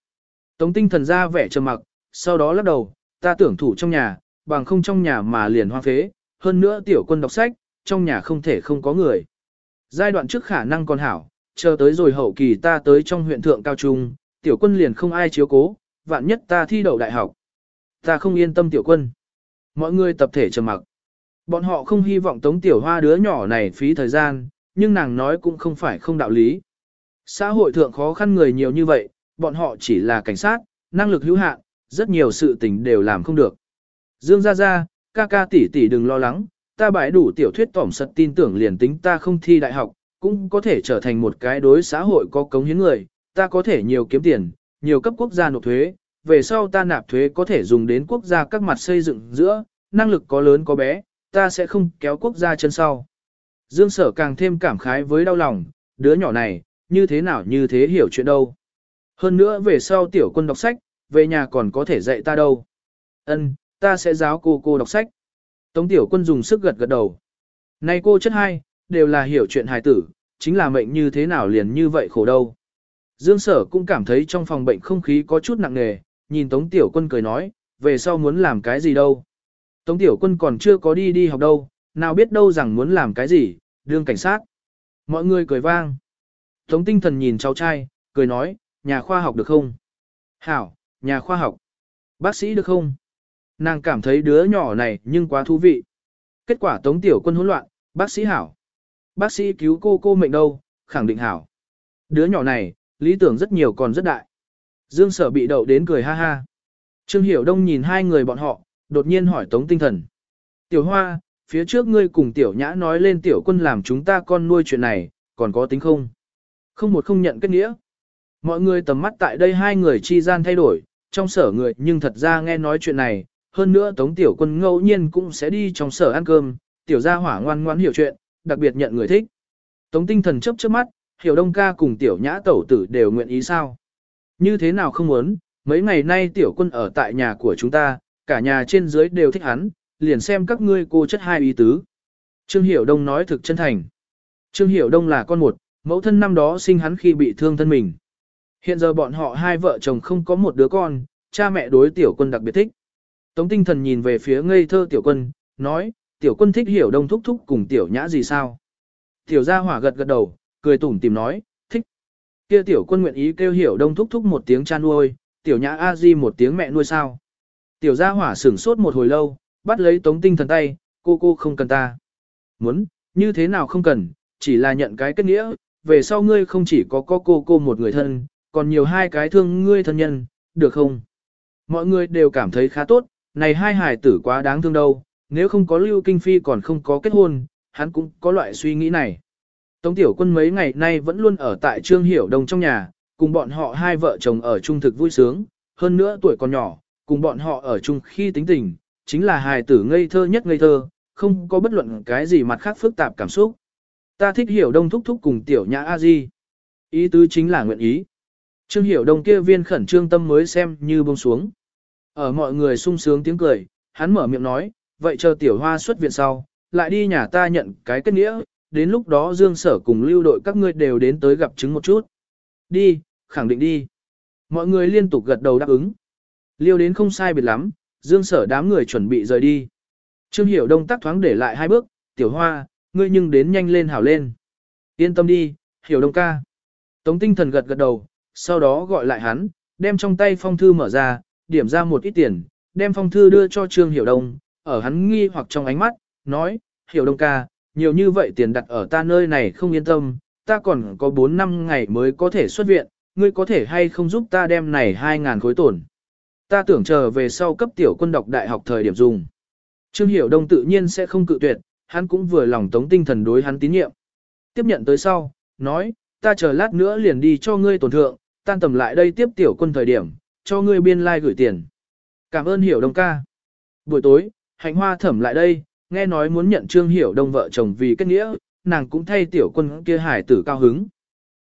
Tống tinh thần ra vẻ trầm mặc, sau đó lắc đầu, ta tưởng thủ trong nhà, bằng không trong nhà mà liền hoang phế, hơn nữa tiểu quân đọc sách, trong nhà không thể không có người. Giai đoạn trước khả năng còn hảo, chờ tới rồi hậu kỳ ta tới trong huyện thượng cao trung, tiểu quân liền không ai chiếu cố, vạn nhất ta thi đậu đại học. Ta không yên tâm tiểu quân. Mọi người tập thể trầm mặc. Bọn họ không hy vọng tống tiểu hoa đứa nhỏ này phí thời gian, nhưng nàng nói cũng không phải không đạo lý. Xã hội thượng khó khăn người nhiều như vậy, bọn họ chỉ là cảnh sát, năng lực hữu hạn, rất nhiều sự tình đều làm không được. Dương ra ra, ca ca tỷ tỷ đừng lo lắng, ta bãi đủ tiểu thuyết tỏm sật tin tưởng liền tính ta không thi đại học, cũng có thể trở thành một cái đối xã hội có cống hiến người, ta có thể nhiều kiếm tiền, nhiều cấp quốc gia nộp thuế, về sau ta nạp thuế có thể dùng đến quốc gia các mặt xây dựng giữa, năng lực có lớn có bé, ta sẽ không kéo quốc gia chân sau. Dương sở càng thêm cảm khái với đau lòng, đứa nhỏ này, như thế nào như thế hiểu chuyện đâu. Hơn nữa về sau tiểu quân đọc sách, về nhà còn có thể dạy ta đâu. Ân, ta sẽ giáo cô cô đọc sách. Tống tiểu quân dùng sức gật gật đầu. Này cô chất hai, đều là hiểu chuyện hài tử, chính là mệnh như thế nào liền như vậy khổ đâu. Dương sở cũng cảm thấy trong phòng bệnh không khí có chút nặng nề, nhìn Tống tiểu quân cười nói, về sau muốn làm cái gì đâu. Tống tiểu quân còn chưa có đi đi học đâu, nào biết đâu rằng muốn làm cái gì, đương cảnh sát. Mọi người cười vang. Tống tinh thần nhìn cháu trai, cười nói, nhà khoa học được không? Hảo, nhà khoa học. Bác sĩ được không? Nàng cảm thấy đứa nhỏ này nhưng quá thú vị. Kết quả tống tiểu quân hỗn loạn, bác sĩ hảo. Bác sĩ cứu cô cô mệnh đâu, khẳng định hảo. Đứa nhỏ này, lý tưởng rất nhiều còn rất đại. Dương sở bị đậu đến cười ha ha. Trương Hiểu Đông nhìn hai người bọn họ, đột nhiên hỏi tống tinh thần. Tiểu Hoa, phía trước ngươi cùng Tiểu Nhã nói lên Tiểu Quân làm chúng ta con nuôi chuyện này, còn có tính không? Không một không nhận kết nghĩa. Mọi người tầm mắt tại đây hai người chi gian thay đổi, trong sở người nhưng thật ra nghe nói chuyện này, hơn nữa Tống Tiểu Quân ngẫu nhiên cũng sẽ đi trong sở ăn cơm, Tiểu gia hỏa ngoan ngoãn hiểu chuyện, đặc biệt nhận người thích. Tống tinh thần chấp chớp mắt, hiểu đông ca cùng Tiểu Nhã tẩu tử đều nguyện ý sao? Như thế nào không muốn, mấy ngày nay Tiểu Quân ở tại nhà của chúng ta, cả nhà trên dưới đều thích hắn, liền xem các ngươi cô chất hai ý tứ. Trương Hiểu Đông nói thực chân thành. Trương Hiểu Đông là con một, mẫu thân năm đó sinh hắn khi bị thương thân mình. Hiện giờ bọn họ hai vợ chồng không có một đứa con, cha mẹ đối tiểu quân đặc biệt thích. Tống tinh thần nhìn về phía ngây thơ tiểu quân, nói, tiểu quân thích hiểu đông thúc thúc cùng tiểu nhã gì sao? Tiểu gia hỏa gật gật đầu, cười tủm tìm nói, thích. Kia tiểu quân nguyện ý kêu hiểu đông thúc thúc một tiếng cha nuôi, tiểu nhã a di một tiếng mẹ nuôi sao? Tiểu gia hỏa sửng sốt một hồi lâu, bắt lấy tống tinh thần tay, cô cô không cần ta. Muốn, như thế nào không cần, chỉ là nhận cái kết nghĩa, về sau ngươi không chỉ có có cô cô một người thân, còn nhiều hai cái thương ngươi thân nhân, được không? Mọi người đều cảm thấy khá tốt, này hai hài tử quá đáng thương đâu, nếu không có Lưu Kinh Phi còn không có kết hôn, hắn cũng có loại suy nghĩ này. Tống Tiểu Quân mấy ngày nay vẫn luôn ở tại Trương Hiểu Đông trong nhà, cùng bọn họ hai vợ chồng ở trung thực vui sướng, hơn nữa tuổi còn nhỏ, cùng bọn họ ở chung khi tính tình, chính là hài tử ngây thơ nhất ngây thơ, không có bất luận cái gì mặt khác phức tạp cảm xúc. Ta thích Hiểu Đông thúc thúc cùng Tiểu Nhã A Di. Ý tứ chính là nguyện ý. Trương Hiểu Đông kia viên khẩn trương tâm mới xem như buông xuống. Ở mọi người sung sướng tiếng cười, hắn mở miệng nói, vậy chờ tiểu hoa xuất viện sau, lại đi nhà ta nhận cái kết nghĩa, đến lúc đó Dương Sở cùng lưu đội các ngươi đều đến tới gặp chứng một chút. Đi, khẳng định đi. Mọi người liên tục gật đầu đáp ứng. Liêu đến không sai biệt lắm, Dương Sở đám người chuẩn bị rời đi. Trương Hiểu Đông tắc thoáng để lại hai bước, tiểu hoa, ngươi nhưng đến nhanh lên hảo lên. Yên tâm đi, Hiểu Đông ca. Tống tinh thần gật gật đầu, sau đó gọi lại hắn, đem trong tay phong thư mở ra, điểm ra một ít tiền, đem phong thư đưa cho Trương Hiểu Đông, ở hắn nghi hoặc trong ánh mắt, nói, Hiểu Đông ca, nhiều như vậy tiền đặt ở ta nơi này không yên tâm, ta còn có 4 năm ngày mới có thể xuất viện, ngươi có thể hay không giúp ta đem này 2.000 khối tổn. Ta tưởng chờ về sau cấp tiểu quân đọc đại học thời điểm dùng. Trương Hiểu Đông tự nhiên sẽ không cự tuyệt, hắn cũng vừa lòng tống tinh thần đối hắn tín nhiệm. Tiếp nhận tới sau, nói, ta chờ lát nữa liền đi cho ngươi tổn thượng, tan tầm lại đây tiếp tiểu quân thời điểm, cho ngươi biên lai like gửi tiền. Cảm ơn hiểu đông ca. Buổi tối, hạnh hoa thẩm lại đây, nghe nói muốn nhận trương hiểu đông vợ chồng vì kết nghĩa, nàng cũng thay tiểu quân kia hải tử cao hứng.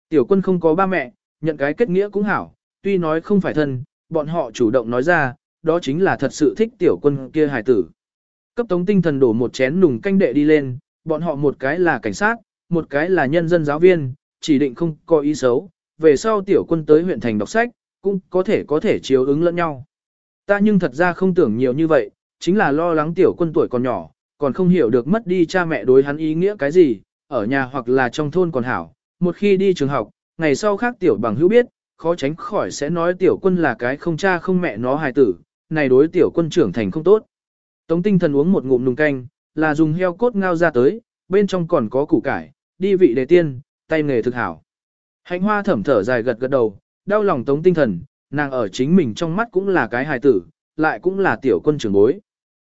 Tiểu quân không có ba mẹ, nhận cái kết nghĩa cũng hảo, tuy nói không phải thân, bọn họ chủ động nói ra, đó chính là thật sự thích tiểu quân kia hài tử. Cấp tống tinh thần đổ một chén nùng canh đệ đi lên, bọn họ một cái là cảnh sát, một cái là nhân dân giáo viên, chỉ định không có ý xấu, về sau tiểu quân tới huyện thành đọc sách, cũng có thể có thể chiếu ứng lẫn nhau. Ta nhưng thật ra không tưởng nhiều như vậy, chính là lo lắng tiểu quân tuổi còn nhỏ, còn không hiểu được mất đi cha mẹ đối hắn ý nghĩa cái gì, ở nhà hoặc là trong thôn còn hảo, một khi đi trường học, ngày sau khác tiểu bằng hữu biết, khó tránh khỏi sẽ nói tiểu quân là cái không cha không mẹ nó hài tử, này đối tiểu quân trưởng thành không tốt. Tống tinh thần uống một ngụm nùng canh, là dùng heo cốt ngao ra tới, bên trong còn có củ cải, đi vị đề tiên, tay nghề thực hảo. Hạnh hoa thẩm thở dài gật gật đầu, đau lòng tống tinh thần, nàng ở chính mình trong mắt cũng là cái hài tử, lại cũng là tiểu quân trưởng bối.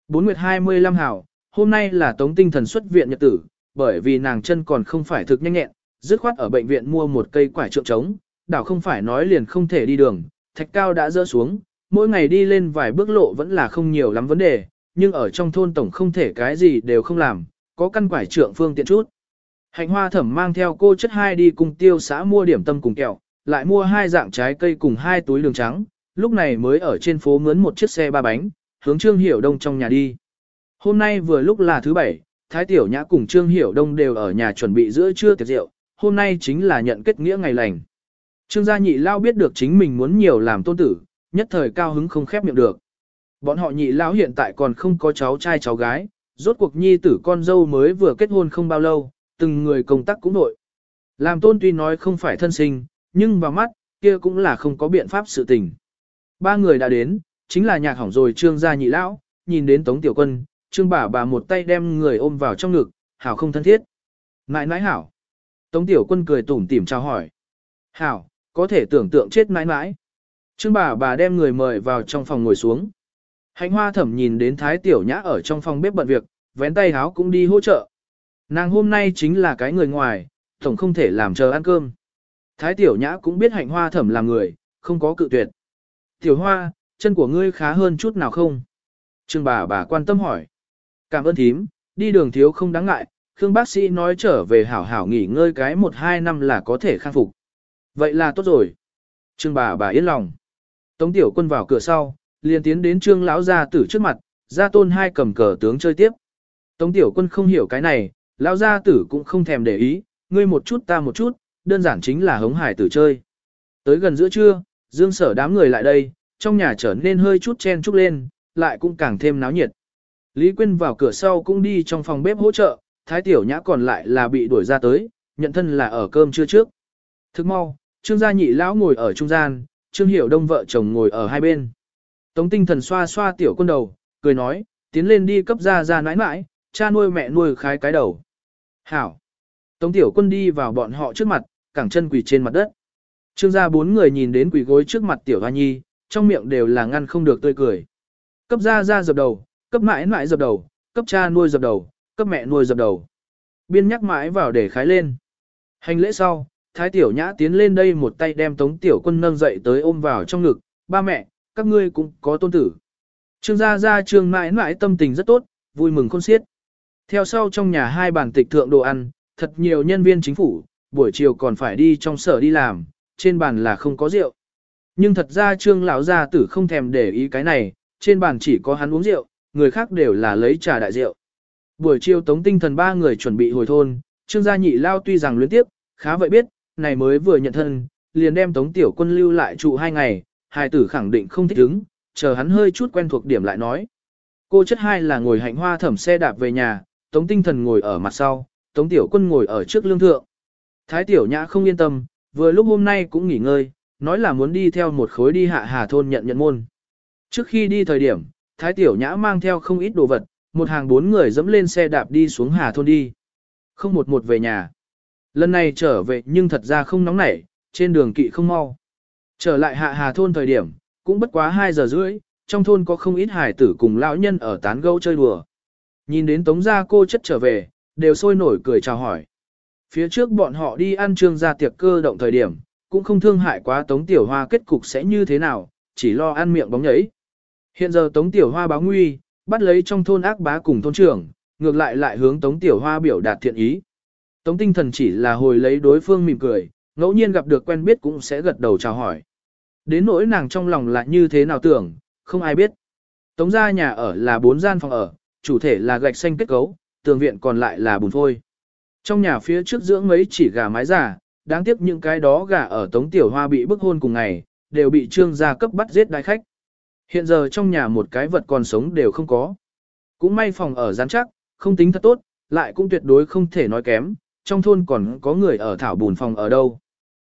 Bốn nguyệt 25 hảo, hôm nay là tống tinh thần xuất viện nhật tử, bởi vì nàng chân còn không phải thực nhanh nhẹn, dứt khoát ở bệnh viện mua một cây quải trượng trống, đảo không phải nói liền không thể đi đường, thạch cao đã rỡ xuống, mỗi ngày đi lên vài bước lộ vẫn là không nhiều lắm vấn đề, nhưng ở trong thôn tổng không thể cái gì đều không làm, có căn quải trượng phương tiện chút. Hạnh hoa thẩm mang theo cô chất hai đi cùng tiêu xã mua điểm tâm cùng kẹo, lại mua hai dạng trái cây cùng hai túi đường trắng, lúc này mới ở trên phố mướn một chiếc xe ba bánh, hướng Trương Hiểu Đông trong nhà đi. Hôm nay vừa lúc là thứ bảy, Thái Tiểu Nhã cùng Trương Hiểu Đông đều ở nhà chuẩn bị giữa trưa tiệc rượu, hôm nay chính là nhận kết nghĩa ngày lành. Trương gia nhị lao biết được chính mình muốn nhiều làm tôn tử, nhất thời cao hứng không khép miệng được. Bọn họ nhị lao hiện tại còn không có cháu trai cháu gái, rốt cuộc nhi tử con dâu mới vừa kết hôn không bao lâu, từng người công tác cũng nội. Làm tôn tuy nói không phải thân sinh, nhưng vào mắt, kia cũng là không có biện pháp sự tình. Ba người đã đến, chính là nhạc hỏng rồi trương gia nhị lão, nhìn đến tống tiểu quân, trương bà bà một tay đem người ôm vào trong ngực, hảo không thân thiết. Nãi nãi hảo. Tống tiểu quân cười tủm tỉm chào hỏi. Hảo, có thể tưởng tượng chết mãi mãi. Trương bà bà đem người mời vào trong phòng ngồi xuống. Hạnh hoa thẩm nhìn đến thái tiểu nhã ở trong phòng bếp bận việc, vén tay háo cũng đi hỗ trợ. Nàng hôm nay chính là cái người ngoài, tổng không thể làm chờ ăn cơm. Thái tiểu nhã cũng biết hạnh hoa thẩm là người, không có cự tuyệt. Tiểu hoa, chân của ngươi khá hơn chút nào không? Trương bà bà quan tâm hỏi. Cảm ơn thím, đi đường thiếu không đáng ngại, Khương bác sĩ nói trở về hảo hảo nghỉ ngơi cái một hai năm là có thể khang phục. Vậy là tốt rồi. Trương bà bà yên lòng. Tống tiểu quân vào cửa sau, liền tiến đến trương lão gia tử trước mặt, gia tôn hai cầm cờ tướng chơi tiếp. Tống tiểu quân không hiểu cái này, lão gia tử cũng không thèm để ý, ngươi một chút ta một chút, đơn giản chính là hống hải tử chơi. Tới gần giữa trưa, dương sở đám người lại đây, trong nhà trở nên hơi chút chen chúc lên, lại cũng càng thêm náo nhiệt. Lý Quyên vào cửa sau cũng đi trong phòng bếp hỗ trợ, thái tiểu nhã còn lại là bị đuổi ra tới, nhận thân là ở cơm trưa trước. Thức mau, trương gia nhị lão ngồi ở trung gian, trương hiểu đông vợ chồng ngồi ở hai bên. Tống tinh thần xoa xoa tiểu quân đầu, cười nói, tiến lên đi cấp ra ra nãi nãi, cha nuôi mẹ nuôi khái cái đầu. Hảo. Tống tiểu quân đi vào bọn họ trước mặt, cẳng chân quỳ trên mặt đất. Trương gia bốn người nhìn đến quỳ gối trước mặt tiểu hoa nhi, trong miệng đều là ngăn không được tươi cười. Cấp ra ra dập đầu, cấp mãi mãi dập đầu, cấp cha nuôi dập đầu, cấp mẹ nuôi dập đầu. Biên nhắc mãi vào để khái lên. Hành lễ sau, Thái Tiểu Nhã tiến lên đây một tay đem Tống Tiểu Quân nâng dậy tới ôm vào trong ngực, ba mẹ, các ngươi cũng có tôn tử. Trương gia gia trương mãi mãi tâm tình rất tốt, vui mừng khôn xiết. Theo sau trong nhà hai bàn tịch thượng đồ ăn, thật nhiều nhân viên chính phủ, buổi chiều còn phải đi trong sở đi làm, trên bàn là không có rượu. Nhưng thật ra trương lão gia tử không thèm để ý cái này, trên bàn chỉ có hắn uống rượu, người khác đều là lấy trà đại rượu. Buổi chiều tống tinh thần ba người chuẩn bị hồi thôn, trương gia nhị lao tuy rằng luyến tiếp, khá vậy biết, này mới vừa nhận thân, liền đem tống tiểu quân lưu lại trụ hai ngày, hài tử khẳng định không thích ứng, chờ hắn hơi chút quen thuộc điểm lại nói. Cô chất hai là ngồi hạnh hoa thẩm xe đạp về nhà, tống tinh thần ngồi ở mặt sau, tống tiểu quân ngồi ở trước lương thượng. Thái tiểu nhã không yên tâm, vừa lúc hôm nay cũng nghỉ ngơi, nói là muốn đi theo một khối đi hạ hà thôn nhận nhận môn. Trước khi đi thời điểm, Thái tiểu nhã mang theo không ít đồ vật, một hàng bốn người dẫm lên xe đạp đi xuống hà thôn đi. Không một một về nhà. Lần này trở về nhưng thật ra không nóng nảy, trên đường kỵ không mau. Trở lại hạ hà thôn thời điểm, cũng bất quá 2 giờ rưỡi, trong thôn có không ít hải tử cùng lão nhân ở tán gẫu chơi đùa. Nhìn đến tống gia cô chất trở về, đều sôi nổi cười chào hỏi. Phía trước bọn họ đi ăn trương gia tiệc cơ động thời điểm, cũng không thương hại quá tống tiểu hoa kết cục sẽ như thế nào, chỉ lo ăn miệng bóng nhấy. Hiện giờ tống tiểu hoa báo nguy, bắt lấy trong thôn ác bá cùng thôn trưởng, ngược lại lại hướng tống tiểu hoa biểu đạt thiện ý. Tống tinh thần chỉ là hồi lấy đối phương mỉm cười, ngẫu nhiên gặp được quen biết cũng sẽ gật đầu chào hỏi. Đến nỗi nàng trong lòng lại như thế nào tưởng, không ai biết. Tống gia nhà ở là bốn gian phòng ở, chủ thể là gạch xanh kết cấu, tường viện còn lại là bùn phôi. Trong nhà phía trước dưỡng mấy chỉ gà mái giả, đáng tiếc những cái đó gà ở Tống Tiểu Hoa bị bức hôn cùng ngày, đều bị trương gia cấp bắt giết đại khách. Hiện giờ trong nhà một cái vật còn sống đều không có. Cũng may phòng ở rắn chắc, không tính thật tốt, lại cũng tuyệt đối không thể nói kém, trong thôn còn có người ở thảo bùn phòng ở đâu.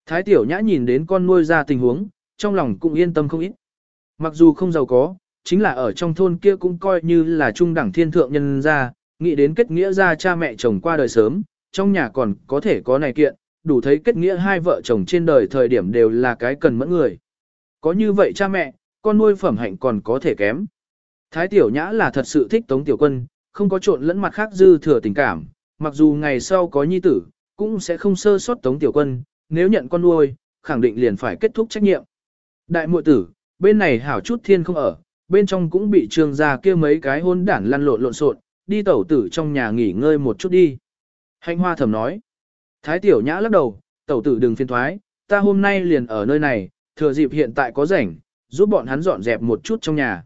Thái tiểu nhã nhìn đến con nuôi ra tình huống, trong lòng cũng yên tâm không ít. Mặc dù không giàu có, chính là ở trong thôn kia cũng coi như là trung đẳng thiên thượng nhân ra, nghĩ đến kết nghĩa ra cha mẹ chồng qua đời sớm, trong nhà còn có thể có này kiện, đủ thấy kết nghĩa hai vợ chồng trên đời thời điểm đều là cái cần mẫn người. Có như vậy cha mẹ, con nuôi phẩm hạnh còn có thể kém. Thái tiểu nhã là thật sự thích tống tiểu quân, không có trộn lẫn mặt khác dư thừa tình cảm, mặc dù ngày sau có nhi tử, cũng sẽ không sơ sót tống tiểu quân, nếu nhận con nuôi, khẳng định liền phải kết thúc trách nhiệm. Đại muội tử, bên này hảo chút thiên không ở, bên trong cũng bị trương gia kia mấy cái hôn đản lăn lộn lộn xộn, đi tẩu tử trong nhà nghỉ ngơi một chút đi. Hạnh hoa thầm nói. Thái tiểu nhã lắc đầu, tẩu tử đừng phiền thoái, ta hôm nay liền ở nơi này, thừa dịp hiện tại có rảnh, giúp bọn hắn dọn dẹp một chút trong nhà.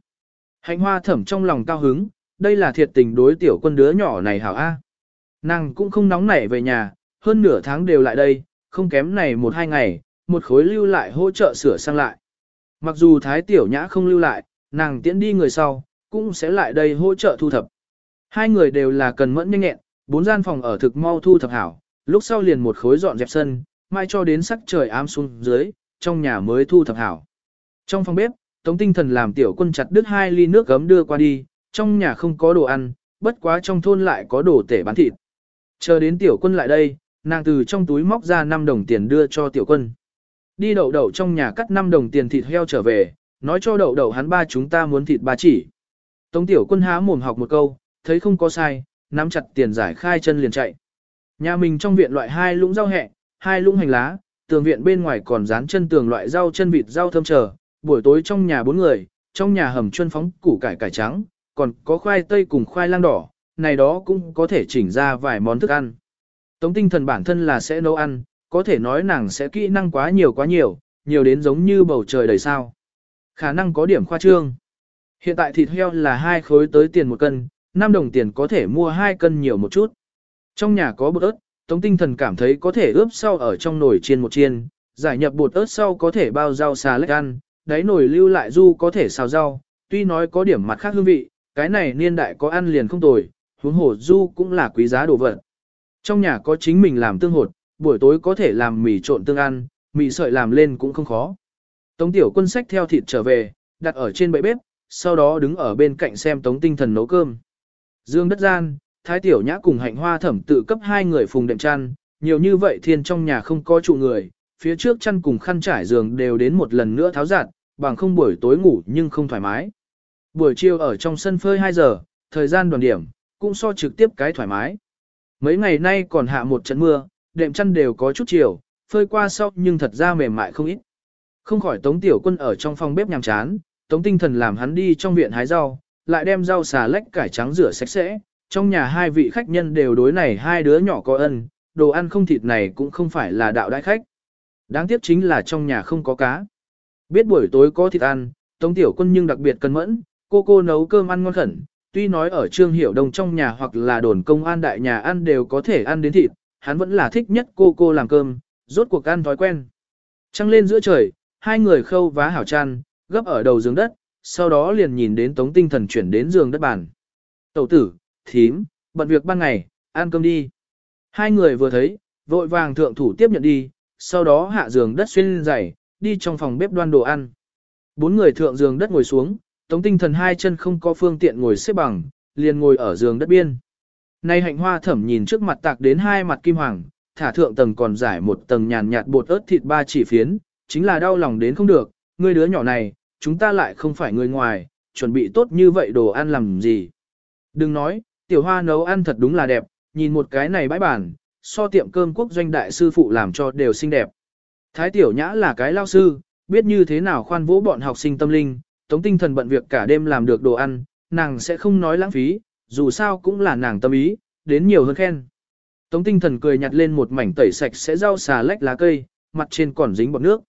Hạnh hoa thẩm trong lòng cao hứng, đây là thiệt tình đối tiểu quân đứa nhỏ này hảo A. Nàng cũng không nóng nảy về nhà, hơn nửa tháng đều lại đây, không kém này một hai ngày, một khối lưu lại hỗ trợ sửa sang lại. Mặc dù thái tiểu nhã không lưu lại, nàng tiễn đi người sau, cũng sẽ lại đây hỗ trợ thu thập. Hai người đều là cần mẫn nhanh nhẹn, bốn gian phòng ở thực mau thu thập hảo, lúc sau liền một khối dọn dẹp sân, mai cho đến sắc trời ám xuống dưới, trong nhà mới thu thập hảo. Trong phòng bếp, Tống Tinh Thần làm tiểu quân chặt đứt hai ly nước gấm đưa qua đi, trong nhà không có đồ ăn, bất quá trong thôn lại có đồ tể bán thịt. Chờ đến tiểu quân lại đây, nàng từ trong túi móc ra 5 đồng tiền đưa cho tiểu quân. Đi đậu đậu trong nhà cắt 5 đồng tiền thịt heo trở về, nói cho đậu đậu hắn ba chúng ta muốn thịt ba chỉ. Tống tiểu quân há mồm học một câu, thấy không có sai, nắm chặt tiền giải khai chân liền chạy. Nhà mình trong viện loại hai lũng rau hẹ, hai lũng hành lá, tường viện bên ngoài còn dán chân tường loại rau chân vịt rau thơm chờ, buổi tối trong nhà bốn người, trong nhà hầm chuân phóng củ cải cải trắng, còn có khoai tây cùng khoai lang đỏ, này đó cũng có thể chỉnh ra vài món thức ăn. Tống tinh thần bản thân là sẽ nấu ăn, có thể nói nàng sẽ kỹ năng quá nhiều quá nhiều, nhiều đến giống như bầu trời đầy sao. Khả năng có điểm khoa trương. Hiện tại thịt heo là hai khối tới tiền một cân, 5 đồng tiền có thể mua hai cân nhiều một chút. Trong nhà có bột ớt, Tống tinh thần cảm thấy có thể ướp sau ở trong nồi chiên một chiên, giải nhập bột ớt sau có thể bao rau xà lách ăn, đáy nồi lưu lại du có thể xào rau, tuy nói có điểm mặt khác hương vị, cái này niên đại có ăn liền không tồi, huống hồ du cũng là quý giá đồ vật. Trong nhà có chính mình làm tương hột, buổi tối có thể làm mì trộn tương ăn, mì sợi làm lên cũng không khó. Tống tiểu quân sách theo thịt trở về, đặt ở trên bệ bếp, sau đó đứng ở bên cạnh xem tống tinh thần nấu cơm. Dương đất gian, thái tiểu nhã cùng hạnh hoa thẩm tự cấp hai người phùng đệm chăn, nhiều như vậy thiên trong nhà không có trụ người, phía trước chăn cùng khăn trải giường đều đến một lần nữa tháo giặt, bằng không buổi tối ngủ nhưng không thoải mái. Buổi chiều ở trong sân phơi 2 giờ, thời gian đoàn điểm, cũng so trực tiếp cái thoải mái. Mấy ngày nay còn hạ một trận mưa, đệm chăn đều có chút chiều, phơi qua sau nhưng thật ra mềm mại không ít. Không khỏi Tống Tiểu Quân ở trong phòng bếp nhàm chán, Tống Tinh Thần làm hắn đi trong viện hái rau, lại đem rau xà lách cải trắng rửa sạch sẽ. Trong nhà hai vị khách nhân đều đối này hai đứa nhỏ có ân, đồ ăn không thịt này cũng không phải là đạo đại khách. Đáng tiếc chính là trong nhà không có cá. Biết buổi tối có thịt ăn, Tống Tiểu Quân nhưng đặc biệt cân mẫn, cô cô nấu cơm ăn ngon khẩn, tuy nói ở Trương Hiểu Đông trong nhà hoặc là đồn công an đại nhà ăn đều có thể ăn đến thịt, hắn vẫn là thích nhất cô cô làm cơm, rốt cuộc ăn thói quen. Trăng lên giữa trời, hai người khâu vá hảo chăn, gấp ở đầu giường đất, sau đó liền nhìn đến Tống Tinh Thần chuyển đến giường đất bàn. Tẩu tử, thím, bận việc ban ngày, ăn cơm đi. Hai người vừa thấy, vội vàng thượng thủ tiếp nhận đi, sau đó hạ giường đất xuyên giày, đi trong phòng bếp đoan đồ ăn. Bốn người thượng giường đất ngồi xuống, Tống tinh thần hai chân không có phương tiện ngồi xếp bằng, liền ngồi ở giường đất biên. Nay hạnh hoa thẩm nhìn trước mặt tạc đến hai mặt kim hoàng, thả thượng tầng còn giải một tầng nhàn nhạt bột ớt thịt ba chỉ phiến, chính là đau lòng đến không được, người đứa nhỏ này, chúng ta lại không phải người ngoài, chuẩn bị tốt như vậy đồ ăn làm gì. Đừng nói, tiểu hoa nấu ăn thật đúng là đẹp, nhìn một cái này bãi bản, so tiệm cơm quốc doanh đại sư phụ làm cho đều xinh đẹp. Thái tiểu nhã là cái lao sư, biết như thế nào khoan vỗ bọn học sinh tâm linh, tống tinh thần bận việc cả đêm làm được đồ ăn, nàng sẽ không nói lãng phí, dù sao cũng là nàng tâm ý, đến nhiều hơn khen. Tống tinh thần cười nhặt lên một mảnh tẩy sạch sẽ rau xà lách lá cây, mặt trên còn dính bọt nước.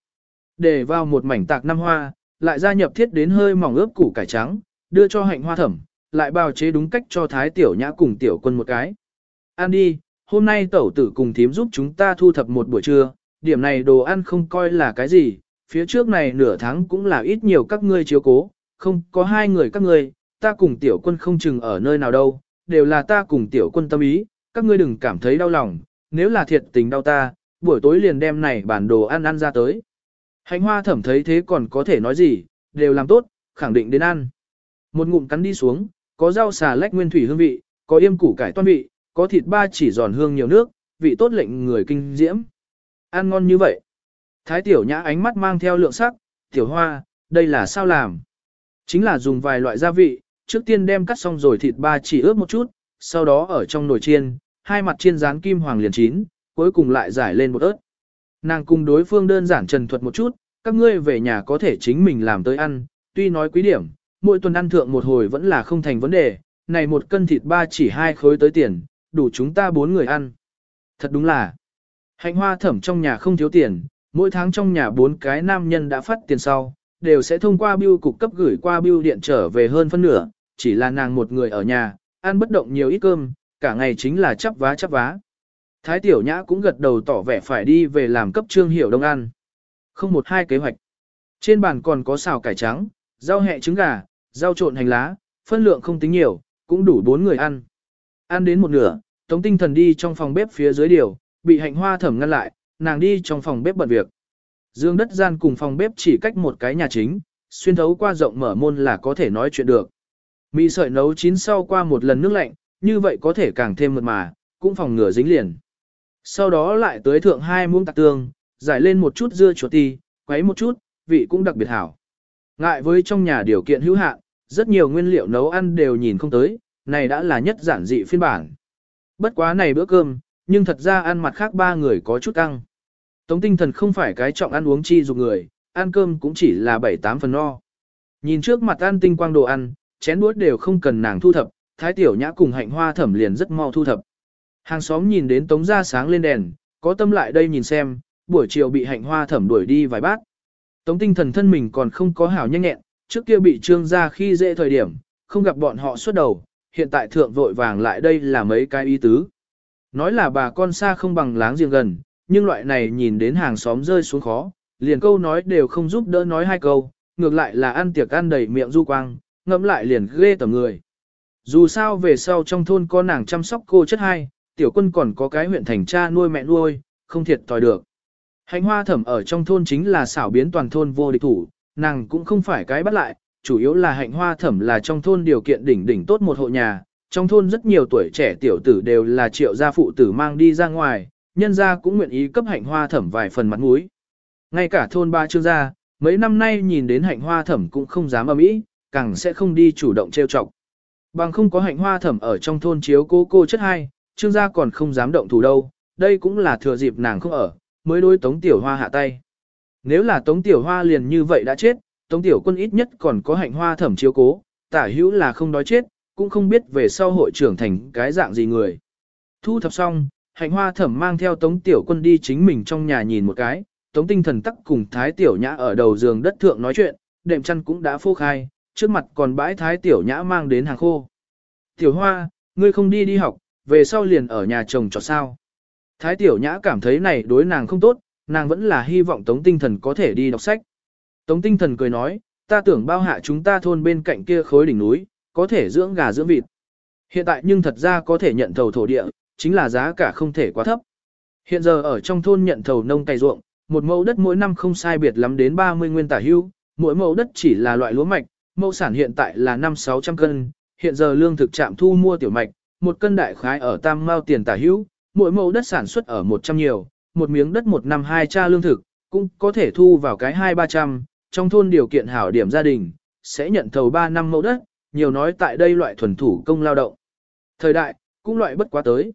Để vào một mảnh tạc năm hoa, lại gia nhập thiết đến hơi mỏng ướp củ cải trắng, đưa cho hạnh hoa thẩm, lại bào chế đúng cách cho thái tiểu nhã cùng tiểu quân một cái. An đi, hôm nay tẩu tử cùng thím giúp chúng ta thu thập một buổi trưa, điểm này đồ ăn không coi là cái gì, phía trước này nửa tháng cũng là ít nhiều các ngươi chiếu cố, không có hai người các ngươi, ta cùng tiểu quân không chừng ở nơi nào đâu, đều là ta cùng tiểu quân tâm ý, các ngươi đừng cảm thấy đau lòng, nếu là thiệt tình đau ta, buổi tối liền đem này bản đồ ăn ăn ra tới. Hành hoa thẩm thấy thế còn có thể nói gì, đều làm tốt, khẳng định đến ăn. Một ngụm cắn đi xuống, có rau xà lách nguyên thủy hương vị, có yêm củ cải toan vị, có thịt ba chỉ giòn hương nhiều nước, vị tốt lệnh người kinh diễm. Ăn ngon như vậy. Thái tiểu nhã ánh mắt mang theo lượng sắc, tiểu hoa, đây là sao làm? Chính là dùng vài loại gia vị, trước tiên đem cắt xong rồi thịt ba chỉ ướp một chút, sau đó ở trong nồi chiên, hai mặt chiên rán kim hoàng liền chín, cuối cùng lại giải lên một ớt. Nàng cùng đối phương đơn giản trần thuật một chút, các ngươi về nhà có thể chính mình làm tới ăn, tuy nói quý điểm, mỗi tuần ăn thượng một hồi vẫn là không thành vấn đề, này một cân thịt ba chỉ hai khối tới tiền, đủ chúng ta bốn người ăn. Thật đúng là, hạnh hoa thẩm trong nhà không thiếu tiền, mỗi tháng trong nhà bốn cái nam nhân đã phát tiền sau, đều sẽ thông qua bưu cục cấp gửi qua bưu điện trở về hơn phân nửa, chỉ là nàng một người ở nhà, ăn bất động nhiều ít cơm, cả ngày chính là chắp vá chắp vá. Thái tiểu nhã cũng gật đầu tỏ vẻ phải đi về làm cấp trương hiểu đông ăn. Không một hai kế hoạch. Trên bàn còn có xào cải trắng, rau hẹ trứng gà, rau trộn hành lá, phân lượng không tính nhiều, cũng đủ bốn người ăn. Ăn đến một nửa, Tống Tinh Thần đi trong phòng bếp phía dưới điều, bị hạnh hoa thẩm ngăn lại, nàng đi trong phòng bếp bận việc. Dương đất gian cùng phòng bếp chỉ cách một cái nhà chính, xuyên thấu qua rộng mở môn là có thể nói chuyện được. Mì sợi nấu chín sau qua một lần nước lạnh, như vậy có thể càng thêm mượt mà, cũng phòng ngừa dính liền. Sau đó lại tới thượng hai muỗng tạc tương, giải lên một chút dưa chuột ti, quấy một chút, vị cũng đặc biệt hảo. Ngại với trong nhà điều kiện hữu hạn, rất nhiều nguyên liệu nấu ăn đều nhìn không tới, này đã là nhất giản dị phiên bản. Bất quá này bữa cơm, nhưng thật ra ăn mặt khác ba người có chút căng. Tống tinh thần không phải cái trọng ăn uống chi dục người, ăn cơm cũng chỉ là 7-8 phần no. Nhìn trước mặt ăn tinh quang đồ ăn, chén đũa đều không cần nàng thu thập, thái tiểu nhã cùng hạnh hoa thẩm liền rất mau thu thập. Hàng xóm nhìn đến tống ra sáng lên đèn, có tâm lại đây nhìn xem, buổi chiều bị hạnh hoa thẩm đuổi đi vài bát. Tống tinh thần thân mình còn không có hảo nhanh nhẹn, trước kia bị trương ra khi dễ thời điểm, không gặp bọn họ xuất đầu, hiện tại thượng vội vàng lại đây là mấy cái ý tứ. Nói là bà con xa không bằng láng giềng gần, nhưng loại này nhìn đến hàng xóm rơi xuống khó, liền câu nói đều không giúp đỡ nói hai câu, ngược lại là ăn tiệc ăn đầy miệng du quang, ngẫm lại liền ghê tầm người. Dù sao về sau trong thôn có nàng chăm sóc cô chất hai, tiểu quân còn có cái huyện thành cha nuôi mẹ nuôi, không thiệt thòi được. Hành hoa thẩm ở trong thôn chính là xảo biến toàn thôn vô địch thủ, nàng cũng không phải cái bắt lại, chủ yếu là hạnh hoa thẩm là trong thôn điều kiện đỉnh đỉnh tốt một hộ nhà, trong thôn rất nhiều tuổi trẻ tiểu tử đều là triệu gia phụ tử mang đi ra ngoài, nhân gia cũng nguyện ý cấp hạnh hoa thẩm vài phần mặt mũi. Ngay cả thôn ba trương gia, mấy năm nay nhìn đến hạnh hoa thẩm cũng không dám âm ý, càng sẽ không đi chủ động trêu chọc. Bằng không có hạnh hoa thẩm ở trong thôn chiếu cô cô chất hai, trương gia còn không dám động thủ đâu, đây cũng là thừa dịp nàng không ở, mới đối tống tiểu hoa hạ tay. Nếu là tống tiểu hoa liền như vậy đã chết, tống tiểu quân ít nhất còn có hạnh hoa thẩm chiếu cố, tả hữu là không đói chết, cũng không biết về sau hội trưởng thành cái dạng gì người. Thu thập xong, hạnh hoa thẩm mang theo tống tiểu quân đi chính mình trong nhà nhìn một cái, tống tinh thần tắc cùng thái tiểu nhã ở đầu giường đất thượng nói chuyện, đệm chăn cũng đã phô khai, trước mặt còn bãi thái tiểu nhã mang đến hàng khô. Tiểu hoa, ngươi không đi đi học, về sau liền ở nhà chồng cho sao. Thái tiểu nhã cảm thấy này đối nàng không tốt, nàng vẫn là hy vọng tống tinh thần có thể đi đọc sách. Tống tinh thần cười nói, ta tưởng bao hạ chúng ta thôn bên cạnh kia khối đỉnh núi, có thể dưỡng gà dưỡng vịt. Hiện tại nhưng thật ra có thể nhận thầu thổ địa, chính là giá cả không thể quá thấp. Hiện giờ ở trong thôn nhận thầu nông cày ruộng, một mẫu đất mỗi năm không sai biệt lắm đến 30 nguyên tả hưu, mỗi mẫu đất chỉ là loại lúa mạch, mẫu sản hiện tại là 5-600 cân, hiện giờ lương thực trạm thu mua tiểu mạch, một cân đại khái ở tam mao tiền tả hữu, mỗi mẫu đất sản xuất ở 100 nhiều, một miếng đất một năm hai cha lương thực, cũng có thể thu vào cái hai ba trăm, trong thôn điều kiện hảo điểm gia đình, sẽ nhận thầu 3 năm mẫu đất, nhiều nói tại đây loại thuần thủ công lao động. Thời đại, cũng loại bất quá tới.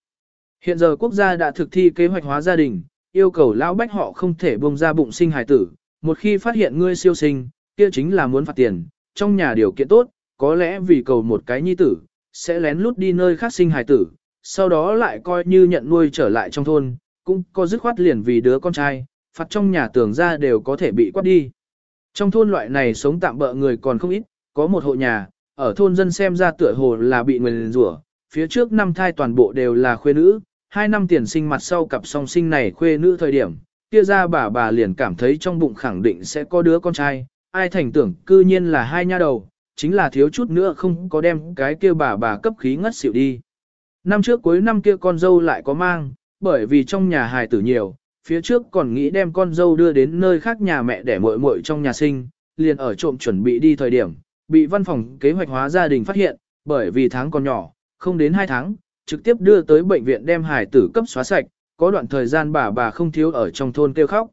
Hiện giờ quốc gia đã thực thi kế hoạch hóa gia đình, yêu cầu lão bách họ không thể buông ra bụng sinh hài tử, một khi phát hiện ngươi siêu sinh, kia chính là muốn phạt tiền, trong nhà điều kiện tốt, có lẽ vì cầu một cái nhi tử, sẽ lén lút đi nơi khác sinh hài tử, sau đó lại coi như nhận nuôi trở lại trong thôn, cũng có dứt khoát liền vì đứa con trai, phạt trong nhà tưởng ra đều có thể bị quát đi. Trong thôn loại này sống tạm bỡ người còn không ít, có một hộ nhà, ở thôn dân xem ra tựa hồ là bị nguyền rủa, phía trước năm thai toàn bộ đều là khuê nữ, hai năm tiền sinh mặt sau cặp song sinh này khuê nữ thời điểm, kia ra bà bà liền cảm thấy trong bụng khẳng định sẽ có đứa con trai, ai thành tưởng cư nhiên là hai nha đầu, chính là thiếu chút nữa không có đem cái kia bà bà cấp khí ngất xỉu đi. Năm trước cuối năm kia con dâu lại có mang, bởi vì trong nhà hài tử nhiều, phía trước còn nghĩ đem con dâu đưa đến nơi khác nhà mẹ để muội muội trong nhà sinh, liền ở trộm chuẩn bị đi thời điểm, bị văn phòng kế hoạch hóa gia đình phát hiện, bởi vì tháng còn nhỏ, không đến 2 tháng, trực tiếp đưa tới bệnh viện đem hải tử cấp xóa sạch, có đoạn thời gian bà bà không thiếu ở trong thôn kêu khóc.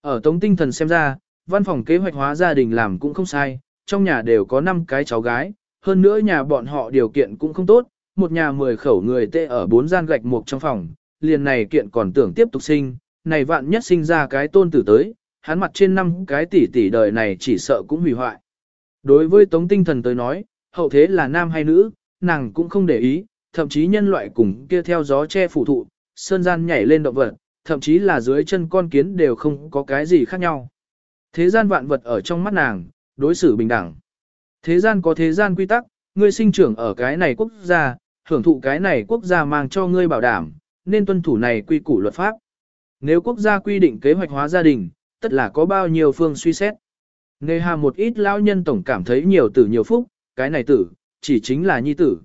Ở tống tinh thần xem ra, văn phòng kế hoạch hóa gia đình làm cũng không sai, trong nhà đều có 5 cái cháu gái, hơn nữa nhà bọn họ điều kiện cũng không tốt, một nhà 10 khẩu người tê ở bốn gian gạch một trong phòng, liền này kiện còn tưởng tiếp tục sinh, này vạn nhất sinh ra cái tôn tử tới, hắn mặt trên năm cái tỷ tỷ đời này chỉ sợ cũng hủy hoại. Đối với tống tinh thần tới nói, hậu thế là nam hay nữ, nàng cũng không để ý, thậm chí nhân loại cùng kia theo gió che phủ thụ, sơn gian nhảy lên động vật, thậm chí là dưới chân con kiến đều không có cái gì khác nhau. Thế gian vạn vật ở trong mắt nàng, đối xử bình đẳng. Thế gian có thế gian quy tắc, ngươi sinh trưởng ở cái này quốc gia, hưởng thụ cái này quốc gia mang cho ngươi bảo đảm, nên tuân thủ này quy củ luật pháp. Nếu quốc gia quy định kế hoạch hóa gia đình, tất là có bao nhiêu phương suy xét. Nghề hà một ít lão nhân tổng cảm thấy nhiều tử nhiều phúc, cái này tử, chỉ chính là nhi tử.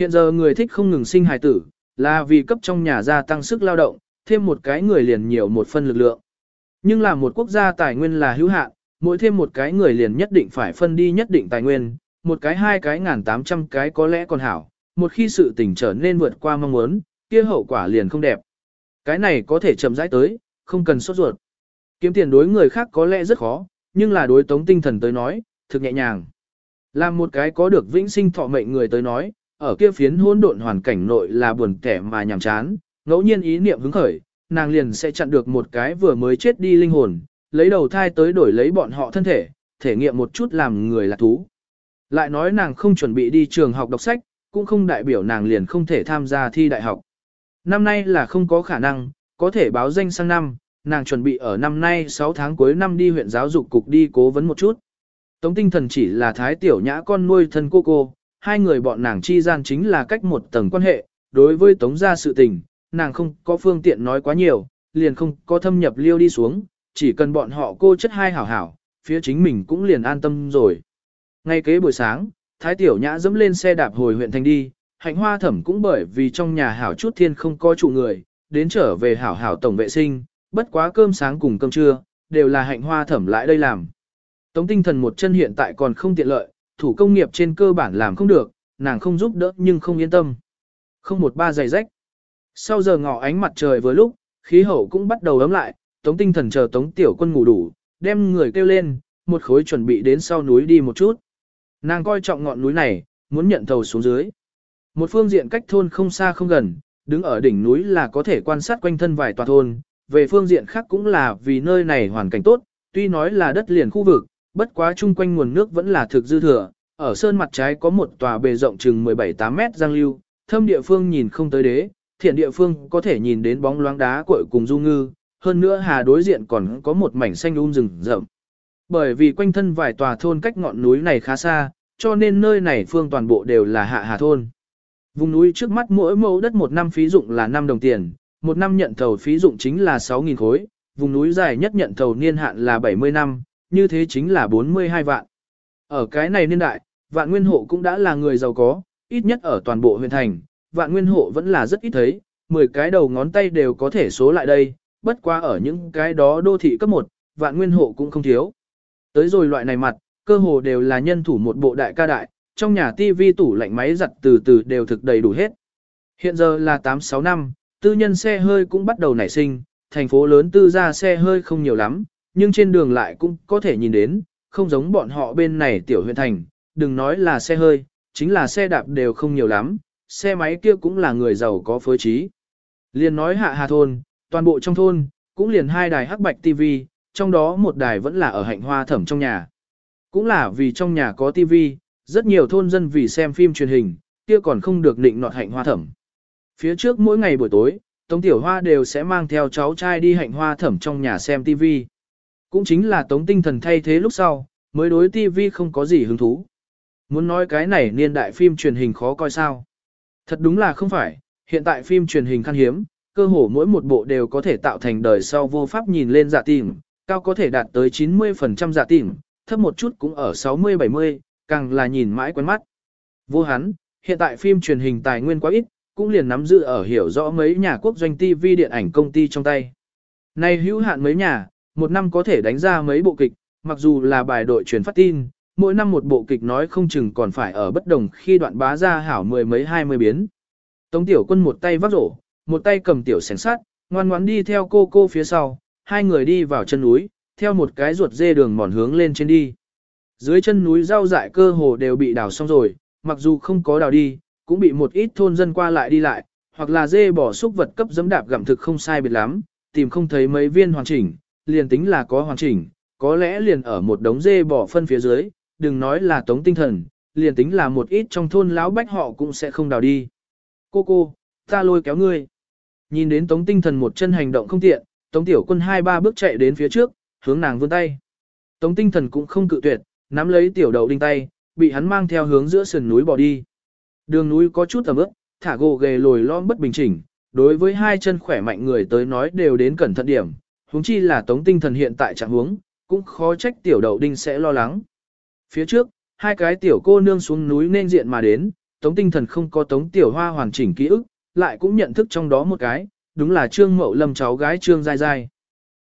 Hiện giờ người thích không ngừng sinh hài tử, là vì cấp trong nhà gia tăng sức lao động, thêm một cái người liền nhiều một phân lực lượng. Nhưng là một quốc gia tài nguyên là hữu hạn, mỗi thêm một cái người liền nhất định phải phân đi nhất định tài nguyên, một cái hai cái ngàn tám trăm cái có lẽ còn hảo, một khi sự tình trở nên vượt qua mong muốn, kia hậu quả liền không đẹp. Cái này có thể chậm rãi tới, không cần sốt ruột. Kiếm tiền đối người khác có lẽ rất khó, nhưng là đối tống tinh thần tới nói, thực nhẹ nhàng. Làm một cái có được vĩnh sinh thọ mệnh người tới nói, ở kia phiến hỗn độn hoàn cảnh nội là buồn kẻ mà nhàm chán, ngẫu nhiên ý niệm hứng khởi, nàng liền sẽ chặn được một cái vừa mới chết đi linh hồn, lấy đầu thai tới đổi lấy bọn họ thân thể, thể nghiệm một chút làm người là thú. Lại nói nàng không chuẩn bị đi trường học đọc sách, cũng không đại biểu nàng liền không thể tham gia thi đại học. Năm nay là không có khả năng, có thể báo danh sang năm, nàng chuẩn bị ở năm nay 6 tháng cuối năm đi huyện giáo dục cục đi cố vấn một chút. Tống tinh thần chỉ là thái tiểu nhã con nuôi thân cô cô, hai người bọn nàng chi gian chính là cách một tầng quan hệ, đối với tống gia sự tình, nàng không có phương tiện nói quá nhiều, liền không có thâm nhập liêu đi xuống, chỉ cần bọn họ cô chất hai hảo hảo, phía chính mình cũng liền an tâm rồi. Ngay kế buổi sáng, thái tiểu nhã dẫm lên xe đạp hồi huyện thành đi, hạnh hoa thẩm cũng bởi vì trong nhà hảo chút thiên không có trụ người, đến trở về hảo hảo tổng vệ sinh, bất quá cơm sáng cùng cơm trưa, đều là hạnh hoa thẩm lại đây làm. Tống tinh thần một chân hiện tại còn không tiện lợi, thủ công nghiệp trên cơ bản làm không được, nàng không giúp đỡ nhưng không yên tâm. Không một ba giày rách. Sau giờ ngọ ánh mặt trời vừa lúc, khí hậu cũng bắt đầu ấm lại, tống tinh thần chờ tống tiểu quân ngủ đủ, đem người kêu lên, một khối chuẩn bị đến sau núi đi một chút. Nàng coi trọng ngọn núi này, muốn nhận thầu xuống dưới. Một phương diện cách thôn không xa không gần, đứng ở đỉnh núi là có thể quan sát quanh thân vài tòa thôn, về phương diện khác cũng là vì nơi này hoàn cảnh tốt, tuy nói là đất liền khu vực, bất quá chung quanh nguồn nước vẫn là thực dư thừa, ở sơn mặt trái có một tòa bề rộng chừng 17-8 mét giang lưu, thâm địa phương nhìn không tới đế, thiện địa phương có thể nhìn đến bóng loáng đá cội cùng du ngư, hơn nữa hà đối diện còn có một mảnh xanh um rừng rậm. Bởi vì quanh thân vài tòa thôn cách ngọn núi này khá xa, cho nên nơi này phương toàn bộ đều là hạ hà thôn. Vùng núi trước mắt mỗi mẫu đất một năm phí dụng là 5 đồng tiền, một năm nhận thầu phí dụng chính là 6.000 khối, vùng núi dài nhất nhận thầu niên hạn là 70 năm, như thế chính là 42 vạn. Ở cái này niên đại, vạn nguyên hộ cũng đã là người giàu có, ít nhất ở toàn bộ huyện thành, vạn nguyên hộ vẫn là rất ít thấy, 10 cái đầu ngón tay đều có thể số lại đây, bất quá ở những cái đó đô thị cấp 1, vạn nguyên hộ cũng không thiếu. Tới rồi loại này mặt, cơ hồ đều là nhân thủ một bộ đại ca đại, trong nhà tivi tủ lạnh máy giặt từ từ đều thực đầy đủ hết. Hiện giờ là 8-6 năm, tư nhân xe hơi cũng bắt đầu nảy sinh, thành phố lớn tư ra xe hơi không nhiều lắm, nhưng trên đường lại cũng có thể nhìn đến, không giống bọn họ bên này tiểu huyện thành, đừng nói là xe hơi, chính là xe đạp đều không nhiều lắm, xe máy kia cũng là người giàu có phối trí. Liền nói hạ hà thôn, toàn bộ trong thôn, cũng liền hai đài hắc bạch TV, trong đó một đài vẫn là ở hạnh hoa thẩm trong nhà. Cũng là vì trong nhà có TV, rất nhiều thôn dân vì xem phim truyền hình, kia còn không được định nọt hạnh hoa thẩm. Phía trước mỗi ngày buổi tối, Tống Tiểu Hoa đều sẽ mang theo cháu trai đi hạnh hoa thẩm trong nhà xem TV. Cũng chính là Tống Tinh Thần thay thế lúc sau, mới đối TV không có gì hứng thú. Muốn nói cái này niên đại phim truyền hình khó coi sao? Thật đúng là không phải, hiện tại phim truyền hình khan hiếm, cơ hồ mỗi một bộ đều có thể tạo thành đời sau vô pháp nhìn lên giả tìm, cao có thể đạt tới 90% giả tìm, thấp một chút cũng ở 60-70, càng là nhìn mãi quen mắt. Vô hắn, hiện tại phim truyền hình tài nguyên quá ít, cũng liền nắm giữ ở hiểu rõ mấy nhà quốc doanh TV điện ảnh công ty trong tay. Này hữu hạn mấy nhà, một năm có thể đánh ra mấy bộ kịch, mặc dù là bài đội truyền phát tin, mỗi năm một bộ kịch nói không chừng còn phải ở bất đồng khi đoạn bá ra hảo mười mấy hai mươi biến. Tống tiểu quân một tay vác rổ, một tay cầm tiểu sẻng sát, ngoan ngoãn đi theo cô cô phía sau, hai người đi vào chân núi, theo một cái ruột dê đường mòn hướng lên trên đi. Dưới chân núi rau dại cơ hồ đều bị đào xong rồi, mặc dù không có đào đi, cũng bị một ít thôn dân qua lại đi lại, hoặc là dê bỏ xúc vật cấp dẫm đạp gặm thực không sai biệt lắm, tìm không thấy mấy viên hoàn chỉnh, liền tính là có hoàn chỉnh, có lẽ liền ở một đống dê bỏ phân phía dưới, đừng nói là tống tinh thần, liền tính là một ít trong thôn lão bách họ cũng sẽ không đào đi. Cô cô, ta lôi kéo ngươi. Nhìn đến tống tinh thần một chân hành động không tiện, tống tiểu quân hai ba bước chạy đến phía trước, hướng nàng vươn tay. Tống tinh thần cũng không cự tuyệt, nắm lấy tiểu đầu đinh tay, bị hắn mang theo hướng giữa sườn núi bỏ đi. Đường núi có chút ẩm ướt, thả gồ ghề lồi lõm bất bình chỉnh, đối với hai chân khỏe mạnh người tới nói đều đến cẩn thận điểm, huống chi là tống tinh thần hiện tại trạng huống, cũng khó trách tiểu đậu đinh sẽ lo lắng. Phía trước, hai cái tiểu cô nương xuống núi nên diện mà đến, tống tinh thần không có tống tiểu hoa hoàn chỉnh ký ức, lại cũng nhận thức trong đó một cái, đúng là trương mậu lâm cháu gái trương dai dai.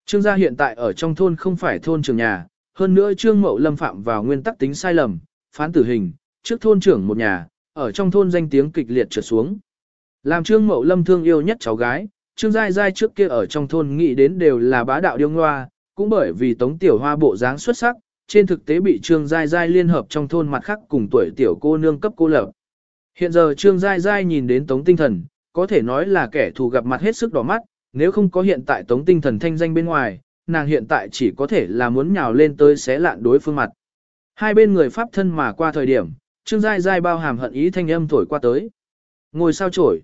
Trương gia hiện tại ở trong thôn không phải thôn trường nhà, hơn nữa trương mậu lâm phạm vào nguyên tắc tính sai lầm, phán tử hình, trước thôn trưởng một nhà, ở trong thôn danh tiếng kịch liệt trượt xuống. Làm trương mậu lâm thương yêu nhất cháu gái, trương giai giai trước kia ở trong thôn nghĩ đến đều là bá đạo điêu ngoa, cũng bởi vì tống tiểu hoa bộ dáng xuất sắc, trên thực tế bị trương giai giai liên hợp trong thôn mặt khác cùng tuổi tiểu cô nương cấp cô lập. Hiện giờ trương giai giai nhìn đến tống tinh thần, có thể nói là kẻ thù gặp mặt hết sức đỏ mắt, nếu không có hiện tại tống tinh thần thanh danh bên ngoài, nàng hiện tại chỉ có thể là muốn nhào lên tới xé lạn đối phương mặt. Hai bên người pháp thân mà qua thời điểm, Trương Giai Giai bao hàm hận ý thanh âm thổi qua tới. Ngồi sao chổi.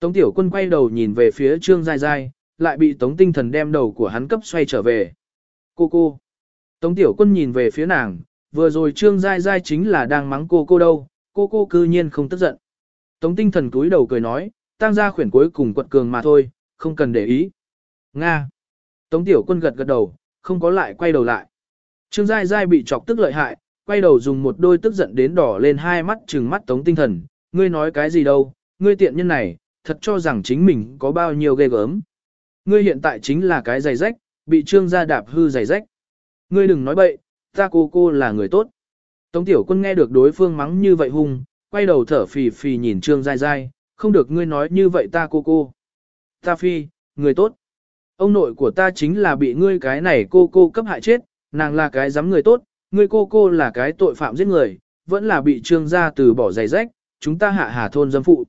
Tống Tiểu Quân quay đầu nhìn về phía Trương Giai Giai, lại bị Tống Tinh Thần đem đầu của hắn cấp xoay trở về. Cô cô. Tống Tiểu Quân nhìn về phía nàng, vừa rồi Trương Giai Giai chính là đang mắng cô cô đâu, cô cô cư nhiên không tức giận. Tống Tinh Thần cúi đầu cười nói, tăng ra khuyển cuối cùng quật cường mà thôi, không cần để ý. Nga. Tống Tiểu Quân gật gật đầu, không có lại quay đầu lại. Trương Giai Giai bị chọc tức lợi hại, quay đầu dùng một đôi tức giận đến đỏ lên hai mắt trừng mắt tống tinh thần, ngươi nói cái gì đâu, ngươi tiện nhân này, thật cho rằng chính mình có bao nhiêu ghê gớm. Ngươi hiện tại chính là cái giày rách, bị trương gia đạp hư giày rách. Ngươi đừng nói bậy, ta cô cô là người tốt. Tống tiểu quân nghe được đối phương mắng như vậy hung, quay đầu thở phì phì nhìn trương dai dai, không được ngươi nói như vậy ta cô cô. Ta phi, người tốt. Ông nội của ta chính là bị ngươi cái này cô cô cấp hại chết, nàng là cái dám người tốt, ngươi cô cô là cái tội phạm giết người, vẫn là bị trương gia từ bỏ giày rách, chúng ta hạ hà thôn dâm phụ.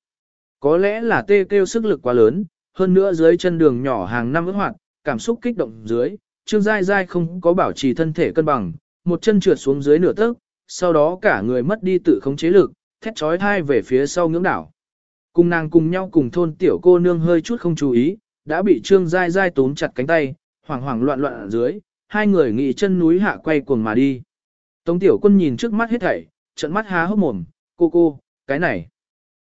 Có lẽ là tê kêu sức lực quá lớn, hơn nữa dưới chân đường nhỏ hàng năm ước hoạt, cảm xúc kích động dưới, trương giai giai không có bảo trì thân thể cân bằng, một chân trượt xuống dưới nửa tấc, sau đó cả người mất đi tự khống chế lực, thét trói thai về phía sau ngưỡng đảo. Cùng nàng cùng nhau cùng thôn tiểu cô nương hơi chút không chú ý, đã bị trương giai giai tốn chặt cánh tay, hoảng hoảng loạn loạn ở dưới, hai người nghỉ chân núi hạ quay cuồng mà đi. Tống tiểu quân nhìn trước mắt hết thảy, trận mắt há hốc mồm, cô cô, cái này.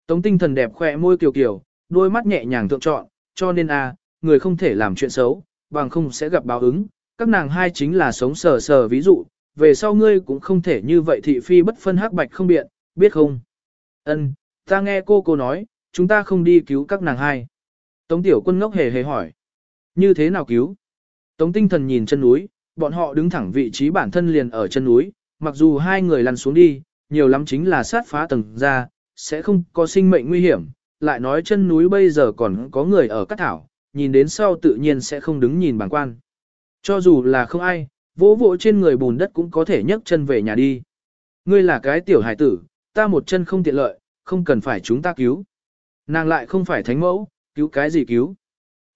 Tống tinh thần đẹp khỏe môi kiều kiều, đôi mắt nhẹ nhàng thượng trọn, cho nên a, người không thể làm chuyện xấu, bằng không sẽ gặp báo ứng. Các nàng hai chính là sống sờ sờ ví dụ, về sau ngươi cũng không thể như vậy thị phi bất phân hắc bạch không biện, biết không? Ân, ta nghe cô cô nói, chúng ta không đi cứu các nàng hai. Tống tiểu quân ngốc hề hề hỏi. Như thế nào cứu? Tống tinh thần nhìn chân núi, bọn họ đứng thẳng vị trí bản thân liền ở chân núi, mặc dù hai người lăn xuống đi, nhiều lắm chính là sát phá tầng ra, sẽ không có sinh mệnh nguy hiểm, lại nói chân núi bây giờ còn có người ở cắt thảo, nhìn đến sau tự nhiên sẽ không đứng nhìn bằng quan. Cho dù là không ai, vỗ vỗ trên người bùn đất cũng có thể nhấc chân về nhà đi. Ngươi là cái tiểu hải tử, ta một chân không tiện lợi, không cần phải chúng ta cứu. Nàng lại không phải thánh mẫu, cứu cái gì cứu.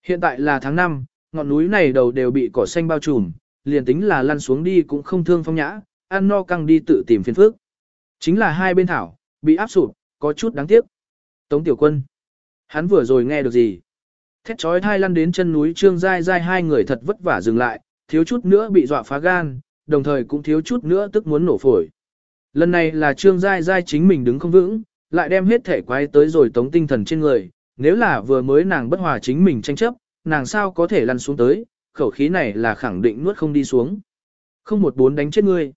Hiện tại là tháng 5, ngọn núi này đầu đều bị cỏ xanh bao trùm, liền tính là lăn xuống đi cũng không thương phong nhã, ăn no căng đi tự tìm phiền phước. Chính là hai bên thảo, bị áp sụp, có chút đáng tiếc. Tống tiểu quân. Hắn vừa rồi nghe được gì? Thét trói thai lăn đến chân núi trương dai dai hai người thật vất vả dừng lại, thiếu chút nữa bị dọa phá gan, đồng thời cũng thiếu chút nữa tức muốn nổ phổi. Lần này là Trương Giai Giai chính mình đứng không vững, lại đem hết thể quái tới rồi tống tinh thần trên người, nếu là vừa mới nàng bất hòa chính mình tranh chấp, nàng sao có thể lăn xuống tới, khẩu khí này là khẳng định nuốt không đi xuống. Không một bốn đánh chết ngươi.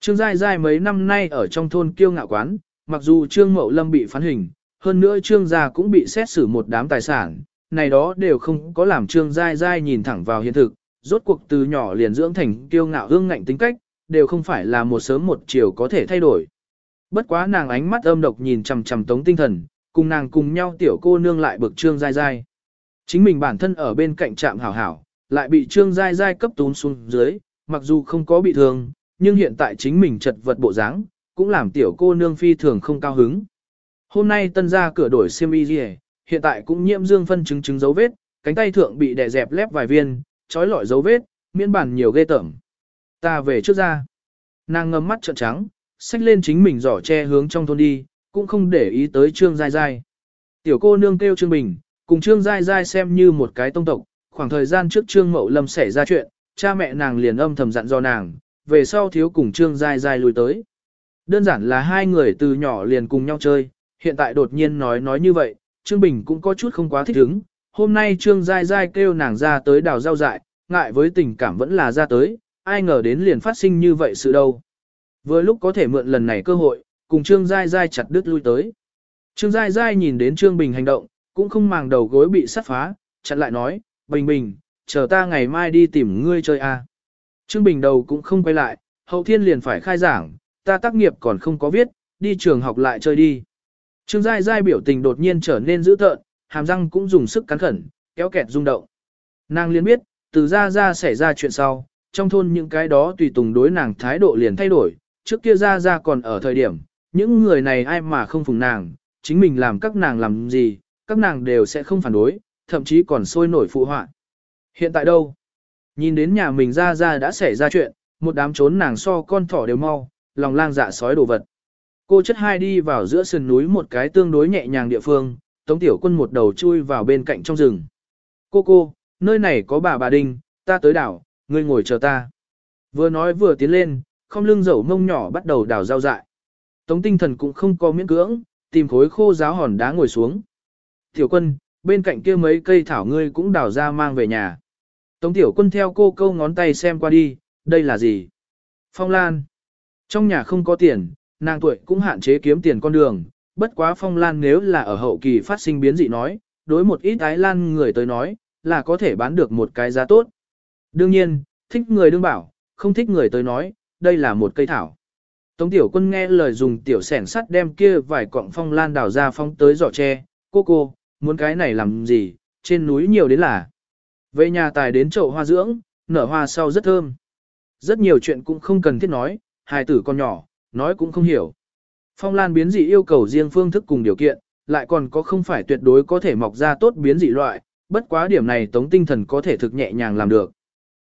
Trương Giai Giai mấy năm nay ở trong thôn kiêu ngạo quán, mặc dù Trương Mậu Lâm bị phán hình, hơn nữa Trương Gia cũng bị xét xử một đám tài sản, này đó đều không có làm Trương Giai Giai nhìn thẳng vào hiện thực, rốt cuộc từ nhỏ liền dưỡng thành kiêu ngạo hương ngạnh tính cách, đều không phải là một sớm một chiều có thể thay đổi. Bất quá nàng ánh mắt âm độc nhìn chằm chằm tống tinh thần, cùng nàng cùng nhau tiểu cô nương lại bực Trương Giai Giai. Chính mình bản thân ở bên cạnh trạm hảo hảo, lại bị Trương Giai Giai cấp tún xuống dưới, mặc dù không có bị thương, nhưng hiện tại chính mình chật vật bộ dáng, cũng làm tiểu cô nương phi thường không cao hứng. Hôm nay tân ra cửa đổi xiêm y gì, hiện tại cũng nhiễm dương phân chứng chứng dấu vết, cánh tay thượng bị đè dẹp lép vài viên, trói lọi dấu vết, miễn bản nhiều ghê tởm. Ta về trước ra. Nàng ngầm mắt trợn trắng, xách lên chính mình giỏ che hướng trong thôn đi, cũng không để ý tới Trương Giai Giai. Tiểu cô nương kêu Trương Bình, cùng Trương Giai Giai xem như một cái tông tộc, khoảng thời gian trước Trương Mậu Lâm xảy ra chuyện, cha mẹ nàng liền âm thầm dặn do nàng, về sau thiếu cùng Trương Giai Giai lùi tới. Đơn giản là hai người từ nhỏ liền cùng nhau chơi, hiện tại đột nhiên nói nói như vậy, Trương Bình cũng có chút không quá thích ứng. Hôm nay Trương Giai Giai kêu nàng ra tới đào rau dại, ngại với tình cảm vẫn là ra tới, ai ngờ đến liền phát sinh như vậy sự đâu. Vừa lúc có thể mượn lần này cơ hội, cùng Trương Giai Giai chặt đứt lui tới. Trương Giai Giai nhìn đến Trương Bình hành động, cũng không màng đầu gối bị sắt phá, chặn lại nói, Bình Bình, chờ ta ngày mai đi tìm ngươi chơi a. À. Trương Bình đầu cũng không quay lại, hậu thiên liền phải khai giảng, ta tác nghiệp còn không có viết, đi trường học lại chơi đi. Trương Giai Giai biểu tình đột nhiên trở nên dữ tợn, hàm răng cũng dùng sức cắn khẩn, kéo kẹt rung động. Nàng liền biết, từ ra ra xảy ra chuyện sau, trong thôn những cái đó tùy tùng đối nàng thái độ liền thay đổi, trước kia ra ra còn ở thời điểm, những người này ai mà không phùng nàng, chính mình làm các nàng làm gì, các nàng đều sẽ không phản đối, thậm chí còn sôi nổi phụ họa. Hiện tại đâu? Nhìn đến nhà mình ra ra đã xảy ra chuyện, một đám trốn nàng so con thỏ đều mau, lòng lang dạ sói đồ vật. Cô chất hai đi vào giữa sườn núi một cái tương đối nhẹ nhàng địa phương, Tống Tiểu Quân một đầu chui vào bên cạnh trong rừng. Cô cô, nơi này có bà bà Đinh, ta tới đảo, ngươi ngồi chờ ta. Vừa nói vừa tiến lên, không lưng dầu mông nhỏ bắt đầu đào rau dại. Tống tinh thần cũng không có miễn cưỡng, tìm khối khô giáo hòn đá ngồi xuống. Tiểu quân, bên cạnh kia mấy cây thảo ngươi cũng đào ra mang về nhà. Tống tiểu quân theo cô câu ngón tay xem qua đi, đây là gì? Phong lan. Trong nhà không có tiền, nàng tuổi cũng hạn chế kiếm tiền con đường, bất quá phong lan nếu là ở hậu kỳ phát sinh biến dị nói, đối một ít ái lan người tới nói, là có thể bán được một cái giá tốt. Đương nhiên, thích người đương bảo, không thích người tới nói, đây là một cây thảo. Tống tiểu quân nghe lời dùng tiểu sẻn sắt đem kia vài cọng phong lan đào ra phong tới giỏ tre, cô cô, muốn cái này làm gì, trên núi nhiều đến là. Về nhà tài đến chậu hoa dưỡng, nở hoa sau rất thơm. Rất nhiều chuyện cũng không cần thiết nói, hài tử con nhỏ, nói cũng không hiểu. Phong lan biến dị yêu cầu riêng phương thức cùng điều kiện, lại còn có không phải tuyệt đối có thể mọc ra tốt biến dị loại, bất quá điểm này tống tinh thần có thể thực nhẹ nhàng làm được.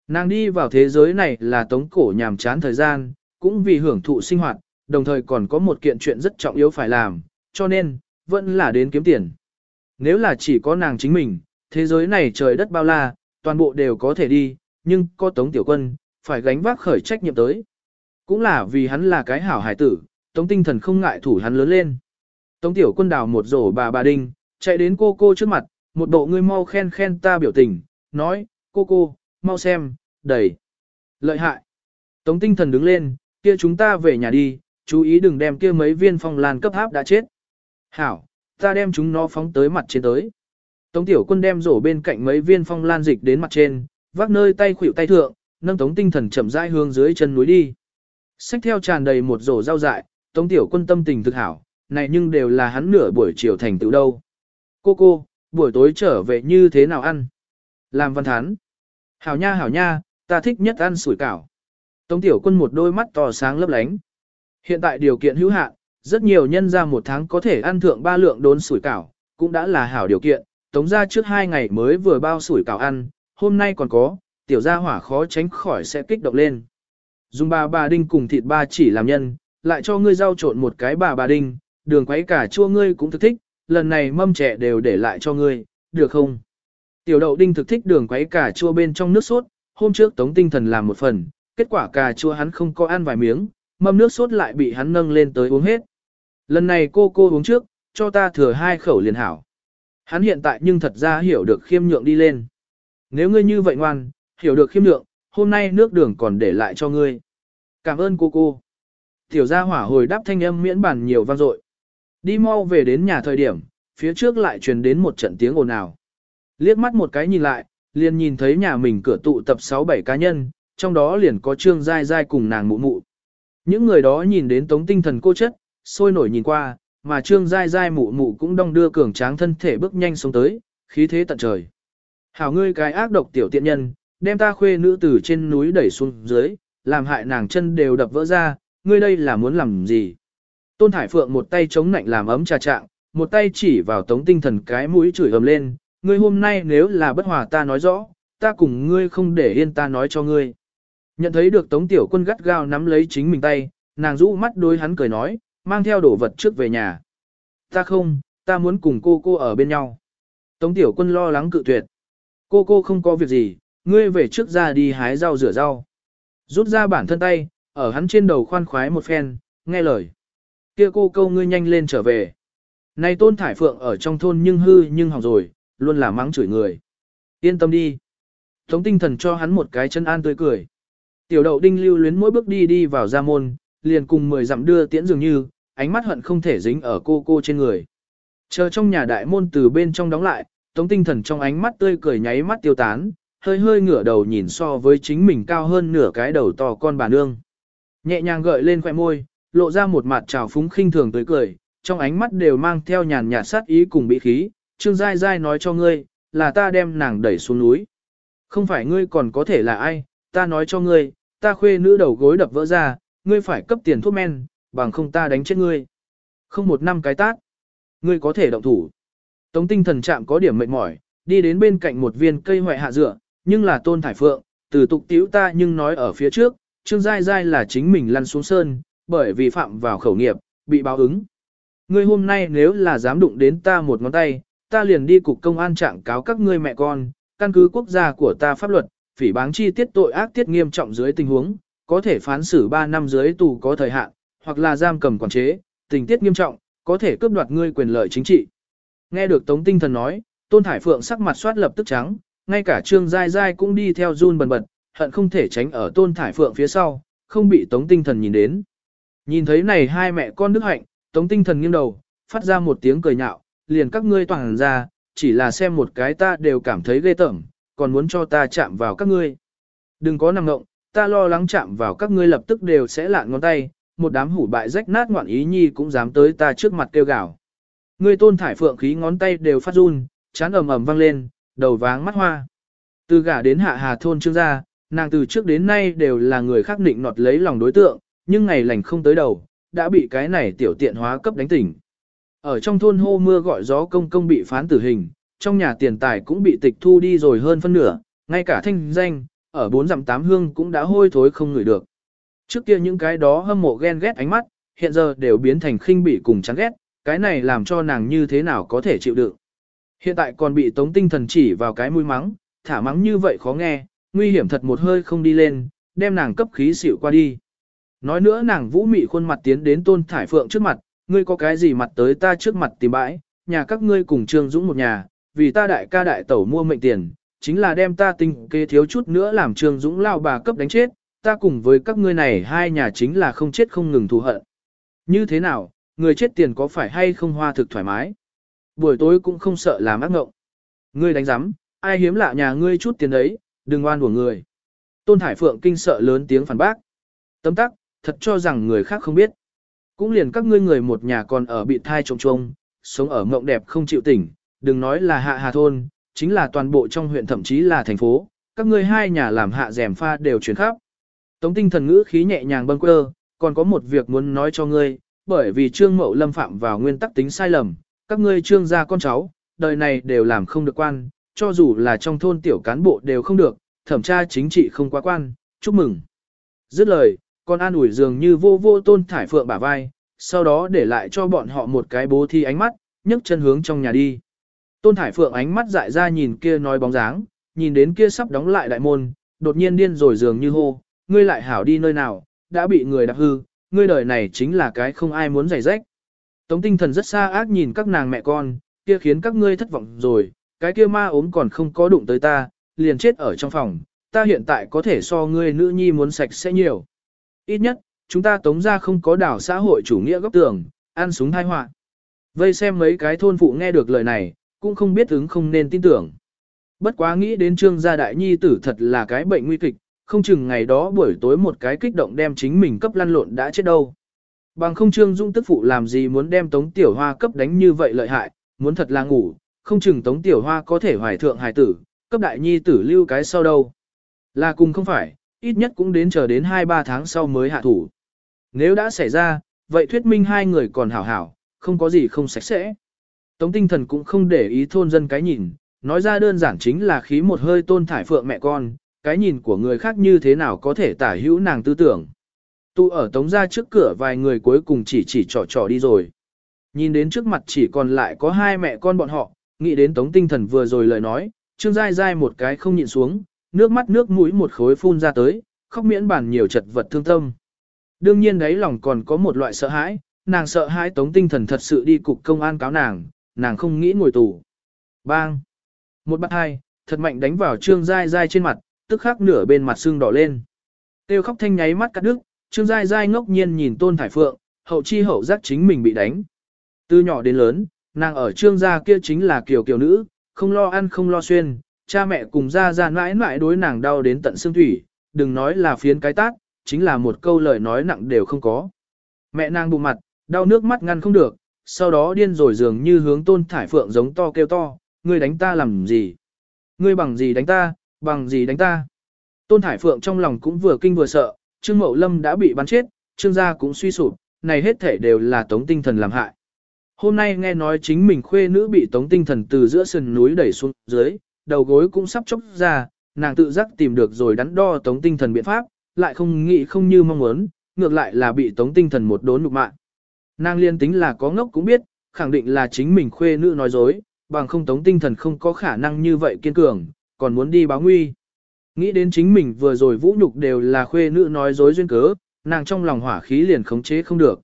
Nàng đi vào thế giới này là tống cổ nhàm chán thời gian, cũng vì hưởng thụ sinh hoạt, đồng thời còn có một kiện chuyện rất trọng yếu phải làm, cho nên, vẫn là đến kiếm tiền. Nếu là chỉ có nàng chính mình, thế giới này trời đất bao la, toàn bộ đều có thể đi, nhưng có tống tiểu quân, phải gánh vác khởi trách nhiệm tới. Cũng là vì hắn là cái hảo hải tử, tống tinh thần không ngại thủ hắn lớn lên. Tống tiểu quân đào một rổ bà bà đinh, chạy đến cô cô trước mặt, một bộ ngươi mau khen khen ta biểu tình, nói, cô cô, mau xem, đầy. Lợi hại. Tống tinh thần đứng lên, kia chúng ta về nhà đi, chú ý đừng đem kia mấy viên phong lan cấp háp đã chết. Hảo, ta đem chúng nó phóng tới mặt trên tới. Tống tiểu quân đem rổ bên cạnh mấy viên phong lan dịch đến mặt trên, vác nơi tay khuỷu tay thượng, nâng tống tinh thần chậm rãi hướng dưới chân núi đi. Xách theo tràn đầy một rổ rau dại, tống tiểu quân tâm tình thực hảo, này nhưng đều là hắn nửa buổi chiều thành tựu đâu. Cô cô, buổi tối trở về như thế nào ăn? Làm văn thán. Hảo nha hảo nha, ta thích nhất ăn sủi cảo. Tống tiểu quân một đôi mắt to sáng lấp lánh. Hiện tại điều kiện hữu hạn, rất nhiều nhân ra một tháng có thể ăn thượng ba lượng đốn sủi cảo, cũng đã là hảo điều kiện. Tống ra trước hai ngày mới vừa bao sủi cảo ăn, hôm nay còn có, tiểu gia hỏa khó tránh khỏi sẽ kích động lên. Dùng bà bà đinh cùng thịt ba chỉ làm nhân, lại cho ngươi rau trộn một cái bà bà đinh, đường quấy cả chua ngươi cũng thực thích, lần này mâm trẻ đều để lại cho ngươi, được không? Tiểu đậu đinh thực thích đường quấy cả chua bên trong nước sốt, hôm trước tống tinh thần làm một phần, kết quả cà chua hắn không có ăn vài miếng, mâm nước sốt lại bị hắn nâng lên tới uống hết. Lần này cô cô uống trước, cho ta thừa hai khẩu liền hảo. Hắn hiện tại nhưng thật ra hiểu được khiêm nhượng đi lên. Nếu ngươi như vậy ngoan, hiểu được khiêm nhượng, hôm nay nước đường còn để lại cho ngươi. Cảm ơn cô cô. Tiểu gia hỏa hồi đáp thanh âm miễn bản nhiều vang dội. Đi mau về đến nhà thời điểm, phía trước lại truyền đến một trận tiếng ồn ào. Liếc mắt một cái nhìn lại, liền nhìn thấy nhà mình cửa tụ tập 6-7 cá nhân, trong đó liền có Trương Giai Giai cùng nàng mụ mụ. Những người đó nhìn đến tống tinh thần cô chất, sôi nổi nhìn qua, mà Trương Giai Giai mụ mụ cũng đong đưa cường tráng thân thể bước nhanh xuống tới, khí thế tận trời. Hảo ngươi cái ác độc tiểu tiện nhân, đem ta khuê nữ từ trên núi đẩy xuống dưới, làm hại nàng chân đều đập vỡ ra, ngươi đây là muốn làm gì? Tôn Thải Phượng một tay chống nạnh làm ấm trà trạng, một tay chỉ vào tống tinh thần cái mũi chửi ầm lên, ngươi hôm nay nếu là bất hòa ta nói rõ, ta cùng ngươi không để yên ta nói cho ngươi. Nhận thấy được tống tiểu quân gắt gao nắm lấy chính mình tay, nàng rũ mắt đối hắn cười nói, mang theo đồ vật trước về nhà. Ta không, ta muốn cùng cô cô ở bên nhau. Tống tiểu quân lo lắng cự tuyệt. Cô cô không có việc gì, ngươi về trước ra đi hái rau rửa rau. Rút ra bản thân tay, ở hắn trên đầu khoan khoái một phen, nghe lời. Kia cô câu ngươi nhanh lên trở về. Này tôn thải phượng ở trong thôn nhưng hư nhưng hỏng rồi, luôn là mắng chửi người. Yên tâm đi. Tống tinh thần cho hắn một cái chân an tươi cười. Tiểu đậu đinh lưu luyến mỗi bước đi đi vào gia môn, liền cùng mười dặm đưa tiễn dường như, ánh mắt hận không thể dính ở cô cô trên người. Chờ trong nhà đại môn từ bên trong đóng lại, tống tinh thần trong ánh mắt tươi cười nháy mắt tiêu tán, hơi hơi ngửa đầu nhìn so với chính mình cao hơn nửa cái đầu to con bà nương. Nhẹ nhàng gợi lên khỏe môi, lộ ra một mặt trào phúng khinh thường tới cười, trong ánh mắt đều mang theo nhàn nhạt sát ý cùng bị khí, Trương Giai Giai nói cho ngươi, là ta đem nàng đẩy xuống núi. Không phải ngươi còn có thể là ai, ta nói cho ngươi, ta khuê nữ đầu gối đập vỡ ra, ngươi phải cấp tiền thuốc men, bằng không ta đánh chết ngươi. Không một năm cái tát, ngươi có thể động thủ. Tống tinh thần chạm có điểm mệt mỏi, đi đến bên cạnh một viên cây hoại hạ dựa, nhưng là tôn thải phượng, từ tục tiếu ta nhưng nói ở phía trước, Trương Giai Giai là chính mình lăn xuống sơn, bởi vì phạm vào khẩu nghiệp, bị báo ứng. Ngươi hôm nay nếu là dám đụng đến ta một ngón tay, ta liền đi cục công an trạng cáo các ngươi mẹ con, căn cứ quốc gia của ta pháp luật, phỉ báng chi tiết tội ác tiết nghiêm trọng dưới tình huống, có thể phán xử 3 năm dưới tù có thời hạn, hoặc là giam cầm quản chế, tình tiết nghiêm trọng, có thể cướp đoạt ngươi quyền lợi chính trị. Nghe được Tống Tinh Thần nói, Tôn Thải Phượng sắc mặt soát lập tức trắng, ngay cả Trương Giai Giai cũng đi theo run bần bật, hận không thể tránh ở Tôn Thải Phượng phía sau, không bị Tống Tinh Thần nhìn đến. Nhìn thấy này hai mẹ con đức hạnh, Tống Tinh Thần nghiêng đầu, phát ra một tiếng cười nhạo, liền các ngươi toàn ra, chỉ là xem một cái ta đều cảm thấy ghê tởm, còn muốn cho ta chạm vào các ngươi. Đừng có nằm ngộng, ta lo lắng chạm vào các ngươi lập tức đều sẽ lạn ngón tay, một đám hủ bại rách nát ngoạn ý nhi cũng dám tới ta trước mặt kêu gào. Ngươi tôn thải phượng khí ngón tay đều phát run, chán ầm ầm vang lên, đầu váng mắt hoa. Từ gả đến hạ hà thôn trương gia, nàng từ trước đến nay đều là người khác định nọt lấy lòng đối tượng, nhưng ngày lành không tới đầu, đã bị cái này tiểu tiện hóa cấp đánh tỉnh. Ở trong thôn hô mưa gọi gió công công bị phán tử hình, trong nhà tiền tài cũng bị tịch thu đi rồi hơn phân nửa, ngay cả thanh danh, ở bốn dặm tám hương cũng đã hôi thối không ngửi được. Trước kia những cái đó hâm mộ ghen ghét ánh mắt, hiện giờ đều biến thành khinh bỉ cùng chán ghét, cái này làm cho nàng như thế nào có thể chịu đựng. Hiện tại còn bị tống tinh thần chỉ vào cái mũi mắng, thả mắng như vậy khó nghe, nguy hiểm thật một hơi không đi lên, đem nàng cấp khí xỉu qua đi. Nói nữa nàng vũ mị khuôn mặt tiến đến tôn thải phượng trước mặt, ngươi có cái gì mặt tới ta trước mặt tìm bãi, nhà các ngươi cùng Trương Dũng một nhà, vì ta đại ca đại tẩu mua mệnh tiền, chính là đem ta tinh kê thiếu chút nữa làm Trương Dũng lao bà cấp đánh chết, ta cùng với các ngươi này hai nhà chính là không chết không ngừng thù hận. Như thế nào, người chết tiền có phải hay không hoa thực thoải mái? Buổi tối cũng không sợ làm ác ngộng. Ngươi đánh giám, ai hiếm lạ nhà ngươi chút tiền đấy, đừng oan của người. Tôn Thải Phượng kinh sợ lớn tiếng phản bác. Tấm tắc, thật cho rằng người khác không biết. Cũng liền các ngươi người một nhà còn ở bị thai trông trông, sống ở mộng đẹp không chịu tỉnh, đừng nói là hạ hà thôn, chính là toàn bộ trong huyện thậm chí là thành phố, các ngươi hai nhà làm hạ rèm pha đều chuyển khắp. Tống tinh thần ngữ khí nhẹ nhàng bâng quơ, còn có một việc muốn nói cho ngươi, bởi vì trương mậu lâm phạm vào nguyên tắc tính sai lầm, các ngươi trương gia con cháu, đời này đều làm không được quan, cho dù là trong thôn tiểu cán bộ đều không được, thẩm tra chính trị không quá quan, chúc mừng. Dứt lời, con an ủi dường như vô vô tôn thải phượng bả vai, sau đó để lại cho bọn họ một cái bố thi ánh mắt, nhấc chân hướng trong nhà đi. Tôn thải phượng ánh mắt dại ra nhìn kia nói bóng dáng, nhìn đến kia sắp đóng lại đại môn, đột nhiên điên rồi dường như hô, ngươi lại hảo đi nơi nào, đã bị người đạp hư, ngươi đời này chính là cái không ai muốn giày rách. Tống tinh thần rất xa ác nhìn các nàng mẹ con, kia khiến các ngươi thất vọng rồi, cái kia ma ốm còn không có đụng tới ta, liền chết ở trong phòng, ta hiện tại có thể so ngươi nữ nhi muốn sạch sẽ nhiều. Ít nhất, chúng ta tống ra không có đảo xã hội chủ nghĩa góc tường, ăn súng thai họa Vây xem mấy cái thôn phụ nghe được lời này, cũng không biết ứng không nên tin tưởng. Bất quá nghĩ đến trương gia đại nhi tử thật là cái bệnh nguy kịch, không chừng ngày đó buổi tối một cái kích động đem chính mình cấp lăn lộn đã chết đâu. Bằng không trương dũng tức phụ làm gì muốn đem tống tiểu hoa cấp đánh như vậy lợi hại, muốn thật là ngủ, không chừng tống tiểu hoa có thể hoài thượng hài tử, cấp đại nhi tử lưu cái sau đâu. Là cùng không phải, ít nhất cũng đến chờ đến 2-3 tháng sau mới hạ thủ. Nếu đã xảy ra, vậy thuyết minh hai người còn hảo hảo, không có gì không sạch sẽ. Tống tinh thần cũng không để ý thôn dân cái nhìn, nói ra đơn giản chính là khí một hơi tôn thải phượng mẹ con, cái nhìn của người khác như thế nào có thể tả hữu nàng tư tưởng. Tu ở tống ra trước cửa vài người cuối cùng chỉ chỉ trò trò đi rồi. Nhìn đến trước mặt chỉ còn lại có hai mẹ con bọn họ, nghĩ đến tống tinh thần vừa rồi lời nói, trương dai dai một cái không nhịn xuống, nước mắt nước mũi một khối phun ra tới, khóc miễn bản nhiều chật vật thương tâm. Đương nhiên đấy lòng còn có một loại sợ hãi, nàng sợ hãi tống tinh thần thật sự đi cục công an cáo nàng, nàng không nghĩ ngồi tù. Bang! Một bắt hai, thật mạnh đánh vào trương dai dai trên mặt, tức khắc nửa bên mặt xương đỏ lên. Tiêu khóc thanh nháy mắt cắt đứt, trương Giai Giai ngốc nhiên nhìn tôn thải phượng, hậu chi hậu giác chính mình bị đánh. Từ nhỏ đến lớn, nàng ở trương gia kia chính là kiều kiều nữ, không lo ăn không lo xuyên, cha mẹ cùng gia gia mãi mãi đối nàng đau đến tận xương thủy, đừng nói là phiến cái tác, chính là một câu lời nói nặng đều không có. Mẹ nàng bụng mặt, đau nước mắt ngăn không được, sau đó điên rồi dường như hướng tôn thải phượng giống to kêu to, ngươi đánh ta làm gì? Ngươi bằng gì đánh ta, bằng gì đánh ta? Tôn thải phượng trong lòng cũng vừa kinh vừa sợ, Trương Mậu Lâm đã bị bắn chết, Trương gia cũng suy sụp, này hết thể đều là tống tinh thần làm hại. Hôm nay nghe nói chính mình khuê nữ bị tống tinh thần từ giữa sườn núi đẩy xuống dưới, đầu gối cũng sắp chốc ra, nàng tự giác tìm được rồi đắn đo tống tinh thần biện pháp, lại không nghĩ không như mong muốn, ngược lại là bị tống tinh thần một đốn nhục mạng. Nàng liên tính là có ngốc cũng biết, khẳng định là chính mình khuê nữ nói dối, bằng không tống tinh thần không có khả năng như vậy kiên cường, còn muốn đi báo nguy. Nghĩ đến chính mình vừa rồi vũ nhục đều là khuê nữ nói dối duyên cớ, nàng trong lòng hỏa khí liền khống chế không được.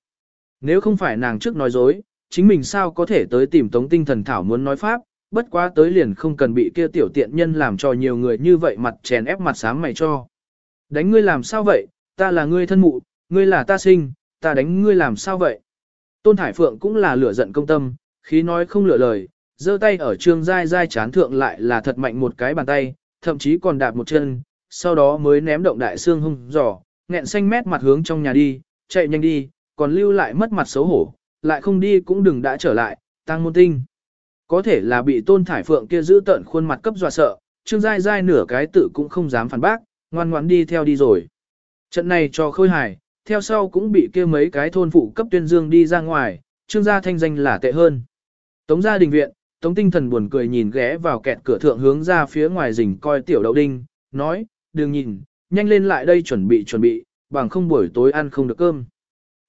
Nếu không phải nàng trước nói dối, chính mình sao có thể tới tìm tống tinh thần thảo muốn nói pháp, bất quá tới liền không cần bị kia tiểu tiện nhân làm cho nhiều người như vậy mặt chèn ép mặt sáng mày cho. Đánh ngươi làm sao vậy, ta là ngươi thân mụ, ngươi là ta sinh, ta đánh ngươi làm sao vậy. Tôn Thải Phượng cũng là lửa giận công tâm, khí nói không lựa lời, giơ tay ở trương dai dai chán thượng lại là thật mạnh một cái bàn tay, thậm chí còn đạp một chân, sau đó mới ném động đại xương hung giỏ, nghẹn xanh mét mặt hướng trong nhà đi, chạy nhanh đi, còn lưu lại mất mặt xấu hổ, lại không đi cũng đừng đã trở lại, tăng môn tinh. Có thể là bị tôn thải phượng kia giữ tận khuôn mặt cấp dọa sợ, trương dai dai nửa cái tự cũng không dám phản bác, ngoan ngoãn đi theo đi rồi. Trận này cho khôi hài, theo sau cũng bị kia mấy cái thôn phụ cấp tuyên dương đi ra ngoài, trương gia thanh danh là tệ hơn. Tống gia đình viện, tống tinh thần buồn cười nhìn ghé vào kẹt cửa thượng hướng ra phía ngoài rình coi tiểu đậu đinh, nói, đừng nhìn, nhanh lên lại đây chuẩn bị chuẩn bị, bằng không buổi tối ăn không được cơm.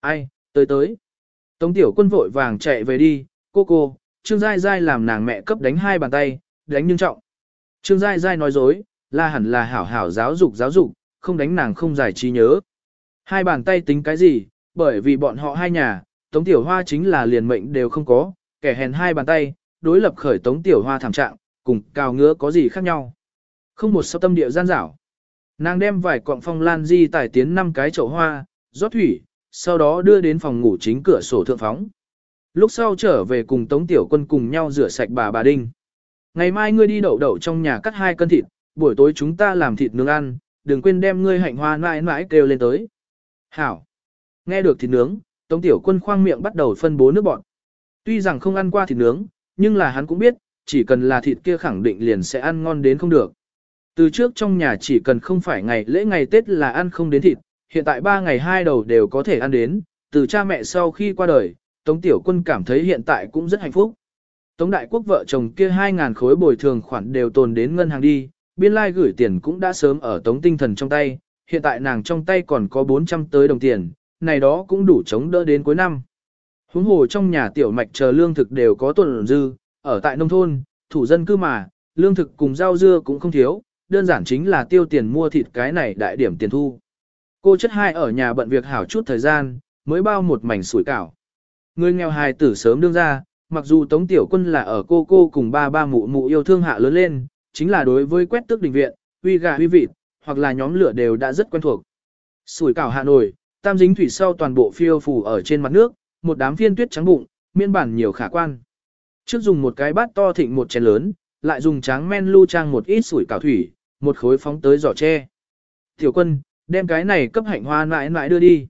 Ai, tới tới. Tống tiểu quân vội vàng chạy về đi, cô cô, Trương Giai Giai làm nàng mẹ cấp đánh hai bàn tay, đánh nhưng trọng. Trương Giai Giai nói dối, là hẳn là hảo hảo giáo dục giáo dục, không đánh nàng không giải trí nhớ. Hai bàn tay tính cái gì, bởi vì bọn họ hai nhà, Tống Tiểu Hoa chính là liền mệnh đều không có, kẻ hèn hai bàn tay, đối lập khởi Tống Tiểu Hoa thảm trạng, cùng cao ngứa có gì khác nhau. Không một sâu tâm địa gian dảo. Nàng đem vài cọng phong lan di tải tiến năm cái chậu hoa, rót thủy, sau đó đưa đến phòng ngủ chính cửa sổ thượng phóng. Lúc sau trở về cùng Tống Tiểu Quân cùng nhau rửa sạch bà bà Đinh. Ngày mai ngươi đi đậu đậu trong nhà cắt hai cân thịt, buổi tối chúng ta làm thịt nướng ăn, đừng quên đem ngươi hạnh hoa mãi mãi kêu lên tới. Hảo. Nghe được thịt nướng, Tống Tiểu Quân khoang miệng bắt đầu phân bố nước bọn. Tuy rằng không ăn qua thịt nướng, nhưng là hắn cũng biết, chỉ cần là thịt kia khẳng định liền sẽ ăn ngon đến không được. Từ trước trong nhà chỉ cần không phải ngày lễ ngày Tết là ăn không đến thịt, hiện tại ba ngày hai đầu đều có thể ăn đến, từ cha mẹ sau khi qua đời, Tống Tiểu Quân cảm thấy hiện tại cũng rất hạnh phúc. Tống Đại Quốc vợ chồng kia 2.000 khối bồi thường khoản đều tồn đến ngân hàng đi, biên lai gửi tiền cũng đã sớm ở Tống Tinh Thần trong tay, hiện tại nàng trong tay còn có 400 tới đồng tiền, này đó cũng đủ chống đỡ đến cuối năm. Huống hồ trong nhà tiểu mạch chờ lương thực đều có tuần dư, ở tại nông thôn, thủ dân cư mà, lương thực cùng rau dưa cũng không thiếu, đơn giản chính là tiêu tiền mua thịt cái này đại điểm tiền thu. Cô chất hai ở nhà bận việc hảo chút thời gian, mới bao một mảnh sủi cảo. Người nghèo hài tử sớm đương ra, mặc dù Tống Tiểu Quân là ở cô cô cùng ba ba mụ mụ yêu thương hạ lớn lên, chính là đối với quét tước đình viện, uy gà uy vịt, hoặc là nhóm lửa đều đã rất quen thuộc. Sủi cảo hà nội, tam dính thủy sau toàn bộ phiêu phù ở trên mặt nước, một đám phiên tuyết trắng bụng, miên bản nhiều khả quan. Trước dùng một cái bát to thịnh một chén lớn, lại dùng tráng men lưu trang một ít sủi cảo thủy, một khối phóng tới giỏ tre. Tiểu quân, đem cái này cấp hạnh hoa mãi mãi đưa đi.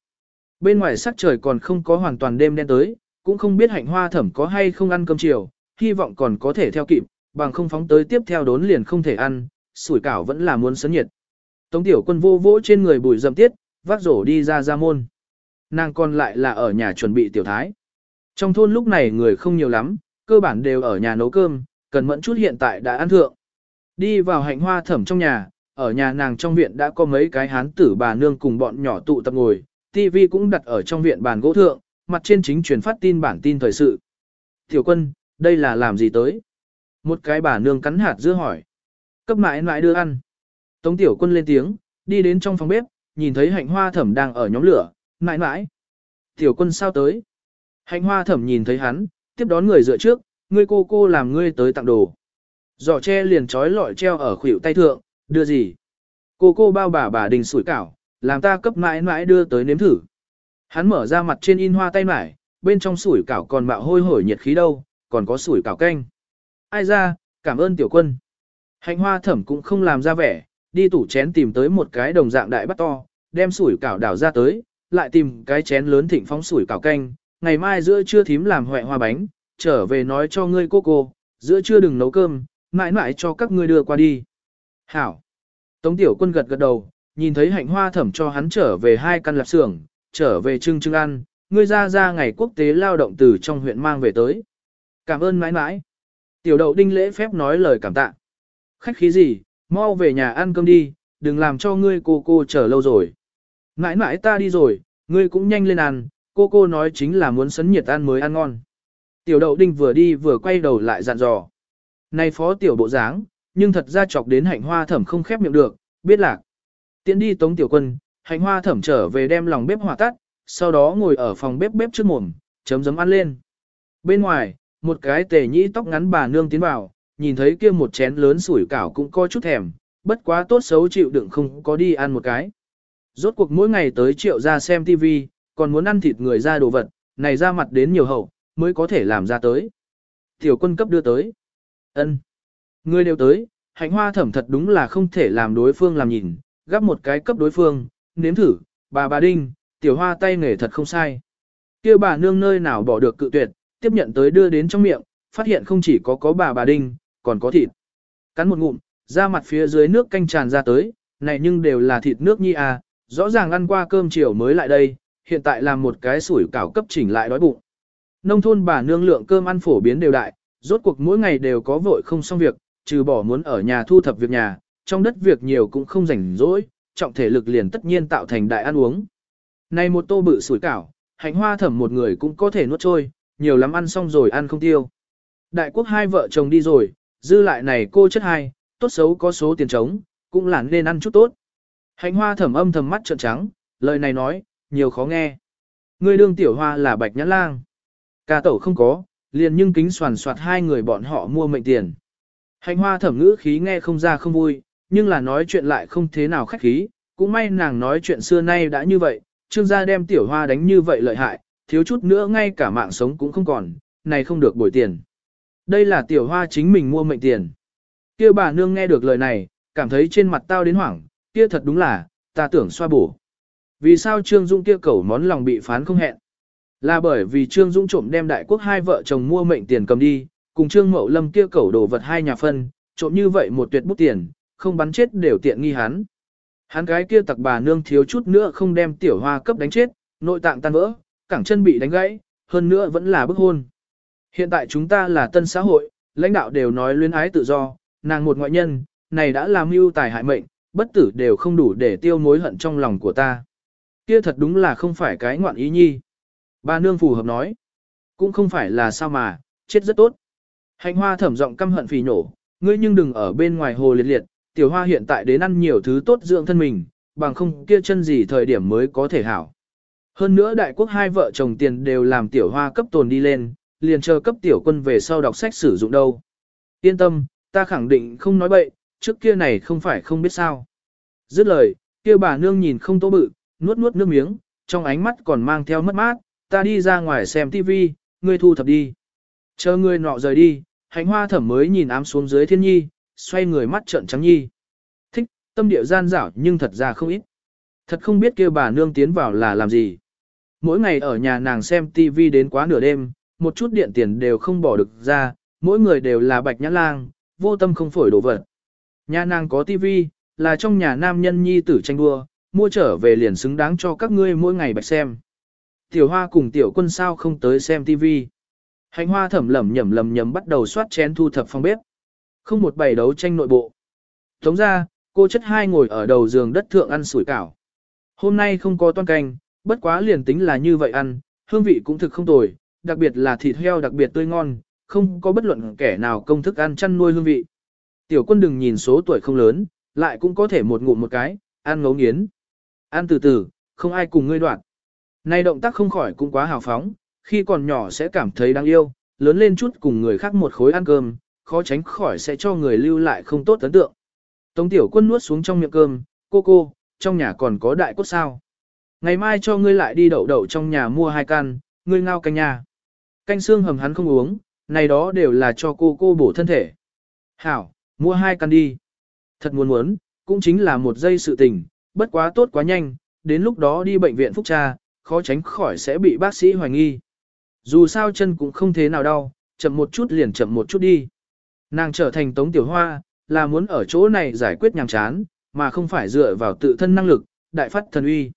Bên ngoài sắc trời còn không có hoàn toàn đêm đen tới, cũng không biết hạnh hoa thẩm có hay không ăn cơm chiều, hy vọng còn có thể theo kịp, bằng không phóng tới tiếp theo đốn liền không thể ăn, sủi cảo vẫn là muốn sấn nhiệt. Tống tiểu quân vô vỗ trên người bùi dầm tiết, vác rổ đi ra ra môn. Nàng còn lại là ở nhà chuẩn bị tiểu thái. Trong thôn lúc này người không nhiều lắm, cơ bản đều ở nhà nấu cơm, cần mẫn chút hiện tại đã ăn thượng. Đi vào hạnh hoa thẩm trong nhà, ở nhà nàng trong viện đã có mấy cái hán tử bà nương cùng bọn nhỏ tụ tập ngồi, TV cũng đặt ở trong viện bàn gỗ thượng, mặt trên chính truyền phát tin bản tin thời sự. Tiểu quân, đây là làm gì tới? Một cái bà nương cắn hạt dưa hỏi. Cấp mãi mãi đưa ăn. Tống tiểu quân lên tiếng, đi đến trong phòng bếp, nhìn thấy hạnh hoa thẩm đang ở nhóm lửa, mãi mãi. Tiểu quân sao tới? Hạnh hoa thẩm nhìn thấy hắn, tiếp đón người dựa trước, ngươi cô cô làm ngươi tới tặng đồ. Giỏ tre liền trói lọi treo ở khuỷu tay thượng, đưa gì? Cô cô bao bà bà đình sủi cảo, làm ta cấp mãi mãi đưa tới nếm thử. Hắn mở ra mặt trên in hoa tay mải, bên trong sủi cảo còn mạo hôi hổi nhiệt khí đâu, còn có sủi cảo canh. Ai ra, cảm ơn tiểu quân. Hạnh hoa thẩm cũng không làm ra vẻ, đi tủ chén tìm tới một cái đồng dạng đại bắt to, đem sủi cảo đảo ra tới, lại tìm cái chén lớn thịnh phóng sủi cảo canh, ngày mai giữa trưa thím làm hoẹ hoa bánh, trở về nói cho ngươi cô cô, giữa trưa đừng nấu cơm, mãi mãi cho các ngươi đưa qua đi. Hảo. Tống tiểu quân gật gật đầu, nhìn thấy hạnh hoa thẩm cho hắn trở về hai căn lạp xưởng, trở về trưng trưng ăn, ngươi ra ra ngày quốc tế lao động từ trong huyện mang về tới. Cảm ơn mãi mãi. Tiểu đậu đinh lễ phép nói lời cảm tạ. Khách khí gì, mau về nhà ăn cơm đi, đừng làm cho ngươi cô cô chờ lâu rồi. Mãi mãi ta đi rồi, ngươi cũng nhanh lên ăn, cô cô nói chính là muốn sấn nhiệt ăn mới ăn ngon. Tiểu đậu đinh vừa đi vừa quay đầu lại dặn dò. Này phó tiểu bộ dáng, nhưng thật ra chọc đến hạnh hoa thẩm không khép miệng được, biết lạc. Tiến đi tống tiểu quân, hạnh hoa thẩm trở về đem lòng bếp hỏa tắt, sau đó ngồi ở phòng bếp bếp trước mồm, chấm dấm ăn lên. Bên ngoài, một cái tề nhĩ tóc ngắn bà nương tiến vào, nhìn thấy kia một chén lớn sủi cảo cũng coi chút thèm, bất quá tốt xấu chịu đựng không có đi ăn một cái. Rốt cuộc mỗi ngày tới triệu ra xem TV, còn muốn ăn thịt người ra đồ vật, này ra mặt đến nhiều hậu, mới có thể làm ra tới. Tiểu quân cấp đưa tới. ân Người đều tới, hạnh hoa thẩm thật đúng là không thể làm đối phương làm nhìn, gắp một cái cấp đối phương, nếm thử, bà bà đinh, tiểu hoa tay nghề thật không sai. kia bà nương nơi nào bỏ được cự tuyệt, tiếp nhận tới đưa đến trong miệng, phát hiện không chỉ có có bà bà đinh, còn có thịt. Cắn một ngụm, ra mặt phía dưới nước canh tràn ra tới, này nhưng đều là thịt nước nhi à, rõ ràng ăn qua cơm chiều mới lại đây, hiện tại làm một cái sủi cảo cấp chỉnh lại đói bụng. Nông thôn bà nương lượng cơm ăn phổ biến đều đại, rốt cuộc mỗi ngày đều có vội không xong việc, trừ bỏ muốn ở nhà thu thập việc nhà, trong đất việc nhiều cũng không rảnh rỗi, trọng thể lực liền tất nhiên tạo thành đại ăn uống. Này một tô bự sủi cảo, hạnh hoa thẩm một người cũng có thể nuốt trôi, nhiều lắm ăn xong rồi ăn không tiêu. Đại quốc hai vợ chồng đi rồi, dư lại này cô chất hai, tốt xấu có số tiền trống, cũng là nên ăn chút tốt. Hạnh hoa thẩm âm thầm mắt trợn trắng, lời này nói, nhiều khó nghe. Người đương tiểu hoa là bạch nhãn lang. Ca tẩu không có, liền nhưng kính soàn soạt hai người bọn họ mua mệnh tiền. Hạnh hoa thẩm ngữ khí nghe không ra không vui, nhưng là nói chuyện lại không thế nào khách khí, cũng may nàng nói chuyện xưa nay đã như vậy, trương gia đem tiểu hoa đánh như vậy lợi hại, thiếu chút nữa ngay cả mạng sống cũng không còn, này không được bồi tiền. Đây là tiểu hoa chính mình mua mệnh tiền. Kia bà nương nghe được lời này, cảm thấy trên mặt tao đến hoảng, kia thật đúng là, ta tưởng xoa bổ. Vì sao Trương Dung kia cẩu món lòng bị phán không hẹn? Là bởi vì Trương Dung trộm đem đại quốc hai vợ chồng mua mệnh tiền cầm đi, cùng Trương Mậu Lâm kia cẩu đồ vật hai nhà phân, trộm như vậy một tuyệt bút tiền, không bắn chết đều tiện nghi hắn. Hắn gái kia tặc bà nương thiếu chút nữa không đem tiểu hoa cấp đánh chết, nội tạng tan vỡ, cẳng chân bị đánh gãy, hơn nữa vẫn là bức hôn. Hiện tại chúng ta là tân xã hội, lãnh đạo đều nói luyến ái tự do, nàng một ngoại nhân, này đã làm mưu tài hại mệnh, bất tử đều không đủ để tiêu mối hận trong lòng của ta. Kia thật đúng là không phải cái ngoạn ý nhi. Ba nương phù hợp nói, cũng không phải là sao mà, chết rất tốt. Hạnh hoa thẩm giọng căm hận phì nổ, ngươi nhưng đừng ở bên ngoài hồ liệt liệt, tiểu hoa hiện tại đến ăn nhiều thứ tốt dưỡng thân mình, bằng không kia chân gì thời điểm mới có thể hảo. Hơn nữa đại quốc hai vợ chồng tiền đều làm tiểu hoa cấp tồn đi lên, liền chờ cấp tiểu quân về sau đọc sách sử dụng đâu. Yên tâm, ta khẳng định không nói bậy, trước kia này không phải không biết sao. Dứt lời, kia bà nương nhìn không tố bự, nuốt nuốt nước miếng, trong ánh mắt còn mang theo mất mát, ta đi ra ngoài xem tivi, ngươi thu thập đi. Chờ ngươi nọ rời đi, hạnh hoa thẩm mới nhìn ám xuống dưới thiên nhi, xoay người mắt trợn trắng nhi. Thích, tâm địa gian dảo nhưng thật ra không ít. Thật không biết kia bà nương tiến vào là làm gì. Mỗi ngày ở nhà nàng xem tivi đến quá nửa đêm, một chút điện tiền đều không bỏ được ra, mỗi người đều là bạch nhã lang, vô tâm không phổi đổ vật. Nhà nàng có tivi, là trong nhà nam nhân nhi tử tranh đua, mua trở về liền xứng đáng cho các ngươi mỗi ngày bạch xem. Tiểu hoa cùng tiểu quân sao không tới xem tivi. Hành hoa thẩm lẩm nhẩm lầm nhầm bắt đầu soát chén thu thập phòng bếp. Không một bày đấu tranh nội bộ. Tống ra, cô chất hai ngồi ở đầu giường đất thượng ăn sủi cảo. Hôm nay không có toan canh, bất quá liền tính là như vậy ăn, hương vị cũng thực không tồi, đặc biệt là thịt heo đặc biệt tươi ngon, không có bất luận kẻ nào công thức ăn chăn nuôi hương vị. Tiểu quân đừng nhìn số tuổi không lớn, lại cũng có thể một ngụm một cái, ăn ngấu nghiến. Ăn từ từ, không ai cùng ngươi đoạn. Này động tác không khỏi cũng quá hào phóng, khi còn nhỏ sẽ cảm thấy đáng yêu, lớn lên chút cùng người khác một khối ăn cơm, khó tránh khỏi sẽ cho người lưu lại không tốt ấn tượng. Tống tiểu quân nuốt xuống trong miệng cơm, cô cô, trong nhà còn có đại cốt sao. Ngày mai cho ngươi lại đi đậu đậu trong nhà mua hai căn, ngươi ngao canh nhà. Canh xương hầm hắn không uống, này đó đều là cho cô cô bổ thân thể. Hảo, mua hai căn đi. Thật muốn muốn, cũng chính là một giây sự tình, bất quá tốt quá nhanh, đến lúc đó đi bệnh viện phúc tra, khó tránh khỏi sẽ bị bác sĩ hoài nghi. Dù sao chân cũng không thế nào đau, chậm một chút liền chậm một chút đi. Nàng trở thành tống tiểu hoa, là muốn ở chỗ này giải quyết nhàm chán, mà không phải dựa vào tự thân năng lực, đại phát thần uy.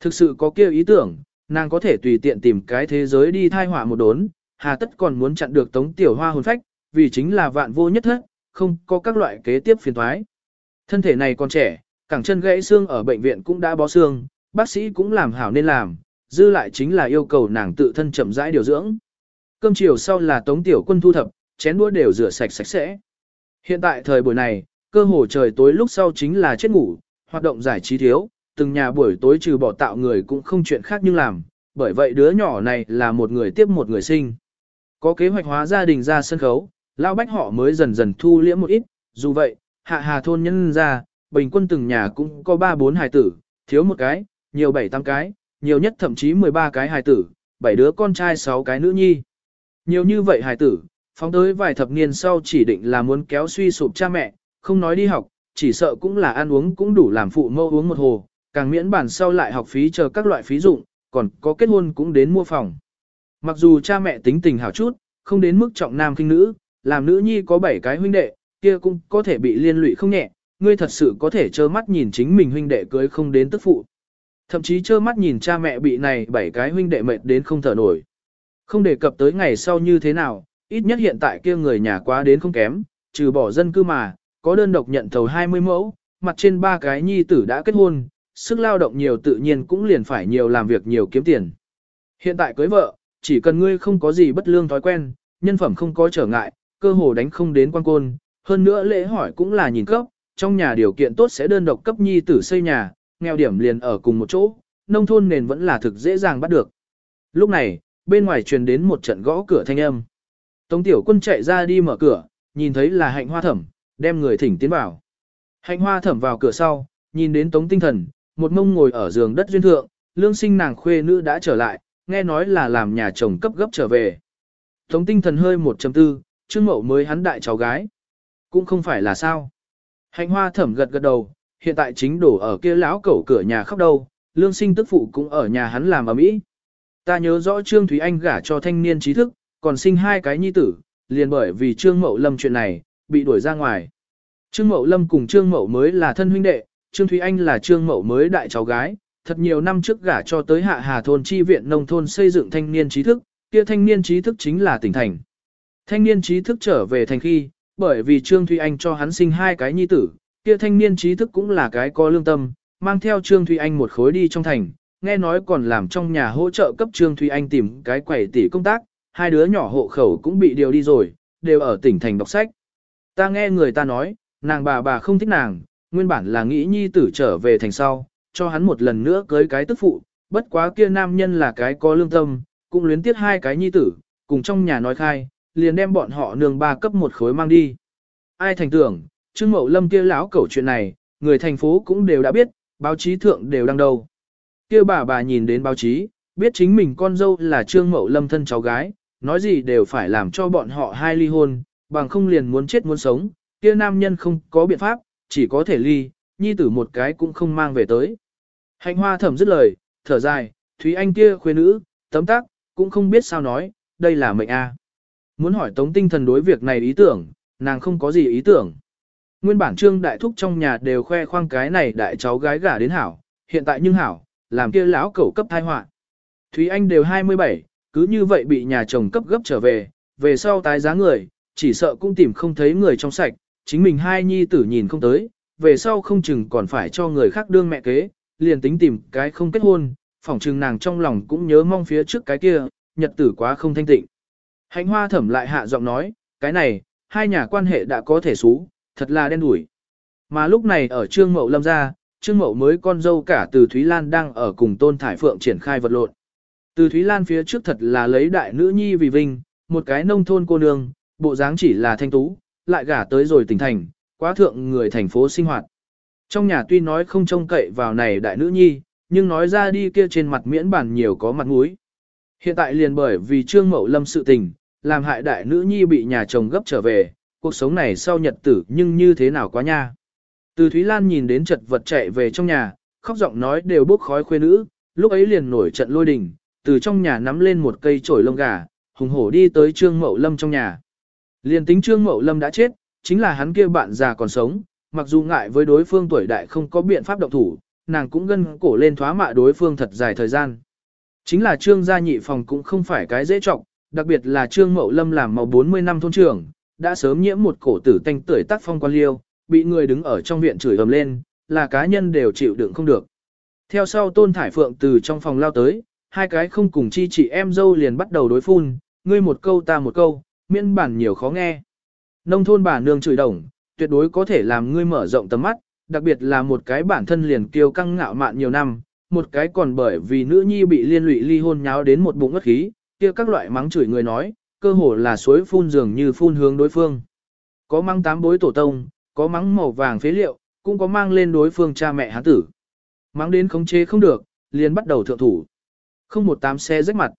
Thực sự có kia ý tưởng, nàng có thể tùy tiện tìm cái thế giới đi thai họa một đốn, hà tất còn muốn chặn được tống tiểu hoa hồn phách, vì chính là vạn vô nhất thất, không có các loại kế tiếp phiền thoái. Thân thể này còn trẻ, cẳng chân gãy xương ở bệnh viện cũng đã bó xương, bác sĩ cũng làm hảo nên làm, dư lại chính là yêu cầu nàng tự thân chậm rãi điều dưỡng. Cơm chiều sau là tống tiểu quân thu thập, chén đũa đều rửa sạch sạch sẽ. Hiện tại thời buổi này, cơ hồ trời tối lúc sau chính là chết ngủ, hoạt động giải trí thiếu, từng nhà buổi tối trừ bỏ tạo người cũng không chuyện khác nhưng làm, bởi vậy đứa nhỏ này là một người tiếp một người sinh. Có kế hoạch hóa gia đình ra sân khấu, lão bách họ mới dần dần thu liễm một ít, dù vậy, hạ hà thôn nhân ra, bình quân từng nhà cũng có 3-4 hài tử, thiếu một cái, nhiều 7-8 cái, nhiều nhất thậm chí 13 cái hài tử, 7 đứa con trai 6 cái nữ nhi. Nhiều như vậy hài tử, phóng tới vài thập niên sau chỉ định là muốn kéo suy sụp cha mẹ, không nói đi học, chỉ sợ cũng là ăn uống cũng đủ làm phụ mâu uống một hồ, càng miễn bản sau lại học phí chờ các loại phí dụng, còn có kết hôn cũng đến mua phòng. Mặc dù cha mẹ tính tình hảo chút, không đến mức trọng nam khinh nữ, làm nữ nhi có 7 cái huynh đệ, kia cũng có thể bị liên lụy không nhẹ, ngươi thật sự có thể trơ mắt nhìn chính mình huynh đệ cưới không đến tức phụ. Thậm chí trơ mắt nhìn cha mẹ bị này bảy cái huynh đệ mệt đến không thở nổi. Không đề cập tới ngày sau như thế nào, ít nhất hiện tại kia người nhà quá đến không kém, trừ bỏ dân cư mà, có đơn độc nhận thầu 20 mẫu, mặt trên ba cái nhi tử đã kết hôn, sức lao động nhiều tự nhiên cũng liền phải nhiều làm việc nhiều kiếm tiền. Hiện tại cưới vợ, chỉ cần ngươi không có gì bất lương thói quen, nhân phẩm không có trở ngại, cơ hồ đánh không đến quan côn, hơn nữa lễ hỏi cũng là nhìn cấp, trong nhà điều kiện tốt sẽ đơn độc cấp nhi tử xây nhà, nghèo điểm liền ở cùng một chỗ, nông thôn nền vẫn là thực dễ dàng bắt được. Lúc này, bên ngoài truyền đến một trận gõ cửa thanh âm. Tống tiểu quân chạy ra đi mở cửa, nhìn thấy là hạnh hoa thẩm, đem người thỉnh tiến vào. Hạnh hoa thẩm vào cửa sau, nhìn đến tống tinh thần, một mông ngồi ở giường đất duyên thượng, lương sinh nàng khuê nữ đã trở lại, nghe nói là làm nhà chồng cấp gấp trở về. Tống tinh thần hơi 1.4, trương mậu mới hắn đại cháu gái. Cũng không phải là sao. Hạnh hoa thẩm gật gật đầu, hiện tại chính đổ ở kia lão cẩu cửa nhà khóc đâu, lương sinh tức phụ cũng ở nhà hắn làm ở mỹ. Ta nhớ rõ Trương Thúy Anh gả cho thanh niên trí thức, còn sinh hai cái nhi tử, liền bởi vì Trương Mậu Lâm chuyện này, bị đuổi ra ngoài. Trương Mậu Lâm cùng Trương Mậu mới là thân huynh đệ, Trương Thúy Anh là Trương Mậu mới đại cháu gái, thật nhiều năm trước gả cho tới hạ hà thôn chi viện nông thôn xây dựng thanh niên trí thức, kia thanh niên trí thức chính là tỉnh thành. Thanh niên trí thức trở về thành khi, bởi vì Trương Thụy Anh cho hắn sinh hai cái nhi tử, kia thanh niên trí thức cũng là cái có lương tâm, mang theo Trương Thụy Anh một khối đi trong thành, nghe nói còn làm trong nhà hỗ trợ cấp Trương Thụy Anh tìm cái quầy tỷ công tác, hai đứa nhỏ hộ khẩu cũng bị điều đi rồi, đều ở tỉnh thành đọc sách. Ta nghe người ta nói, nàng bà bà không thích nàng, nguyên bản là nghĩ nhi tử trở về thành sau, cho hắn một lần nữa cưới cái tức phụ, bất quá kia nam nhân là cái có lương tâm, cũng luyến tiếc hai cái nhi tử, cùng trong nhà nói khai, liền đem bọn họ nương ba cấp một khối mang đi. Ai thành tưởng, Trương Mậu Lâm kia lão cẩu chuyện này, người thành phố cũng đều đã biết, báo chí thượng đều đăng đầu. Kia bà bà nhìn đến báo chí, biết chính mình con dâu là Trương Mậu Lâm thân cháu gái, nói gì đều phải làm cho bọn họ hai ly hôn, bằng không liền muốn chết muốn sống, kia nam nhân không có biện pháp, chỉ có thể ly, nhi tử một cái cũng không mang về tới. Hạnh hoa thẩm dứt lời, thở dài, Thúy Anh kia khuê nữ, tấm tắc, cũng không biết sao nói, đây là mệnh A. Muốn hỏi tống tinh thần đối việc này ý tưởng, nàng không có gì ý tưởng. Nguyên bản trương đại thúc trong nhà đều khoe khoang cái này đại cháu gái gả đến hảo, hiện tại nhưng hảo, làm kia lão cẩu cấp thai họa. Thúy Anh đều 27, cứ như vậy bị nhà chồng cấp gấp trở về, về sau tái giá người, chỉ sợ cũng tìm không thấy người trong sạch, chính mình hai nhi tử nhìn không tới, về sau không chừng còn phải cho người khác đương mẹ kế, liền tính tìm cái không kết hôn, phỏng chừng nàng trong lòng cũng nhớ mong phía trước cái kia, nhật tử quá không thanh tịnh. Hạnh hoa thẩm lại hạ giọng nói, cái này, hai nhà quan hệ đã có thể xú, thật là đen đủi. Mà lúc này ở Trương Mậu Lâm ra, Trương Mậu mới con dâu cả từ Thúy Lan đang ở cùng Tôn Thải Phượng triển khai vật lộn. Từ Thúy Lan phía trước thật là lấy đại nữ nhi vì vinh, một cái nông thôn cô nương, bộ dáng chỉ là thanh tú, lại gả tới rồi tỉnh thành, quá thượng người thành phố sinh hoạt. Trong nhà tuy nói không trông cậy vào này đại nữ nhi, nhưng nói ra đi kia trên mặt miễn bản nhiều có mặt mũi. Hiện tại liền bởi vì Trương Mậu Lâm sự tình, làm hại đại nữ nhi bị nhà chồng gấp trở về, cuộc sống này sau nhật tử nhưng như thế nào quá nha. Từ Thúy Lan nhìn đến chật vật chạy về trong nhà, khóc giọng nói đều bốc khói khuê nữ, lúc ấy liền nổi trận lôi đình, từ trong nhà nắm lên một cây chổi lông gà, hùng hổ đi tới Trương Mậu Lâm trong nhà. Liền tính Trương Mậu Lâm đã chết, chính là hắn kia bạn già còn sống, mặc dù ngại với đối phương tuổi đại không có biện pháp động thủ, nàng cũng gân cổ lên thoá mạ đối phương thật dài thời gian. Chính là Trương gia nhị phòng cũng không phải cái dễ trọng, đặc biệt là Trương Mậu Lâm làm màu 40 năm thôn trưởng, đã sớm nhiễm một cổ tử tanh tuổi tác phong quan liêu, bị người đứng ở trong viện chửi ầm lên, là cá nhân đều chịu đựng không được. Theo sau Tôn Thải Phượng từ trong phòng lao tới, hai cái không cùng chi chị em dâu liền bắt đầu đối phun, ngươi một câu ta một câu, miễn bản nhiều khó nghe. Nông thôn bà nương chửi đồng, tuyệt đối có thể làm ngươi mở rộng tầm mắt, đặc biệt là một cái bản thân liền kiêu căng ngạo mạn nhiều năm, một cái còn bởi vì nữ nhi bị liên lụy ly hôn nháo đến một bụng ngất khí, kia các loại mắng chửi người nói, cơ hồ là suối phun dường như phun hướng đối phương. Có mắng tám bối tổ tông, có mắng màu vàng phế liệu, cũng có mang lên đối phương cha mẹ hán tử. Mắng đến khống chế không được, liền bắt đầu thượng thủ. Không một tám xe rách mặt.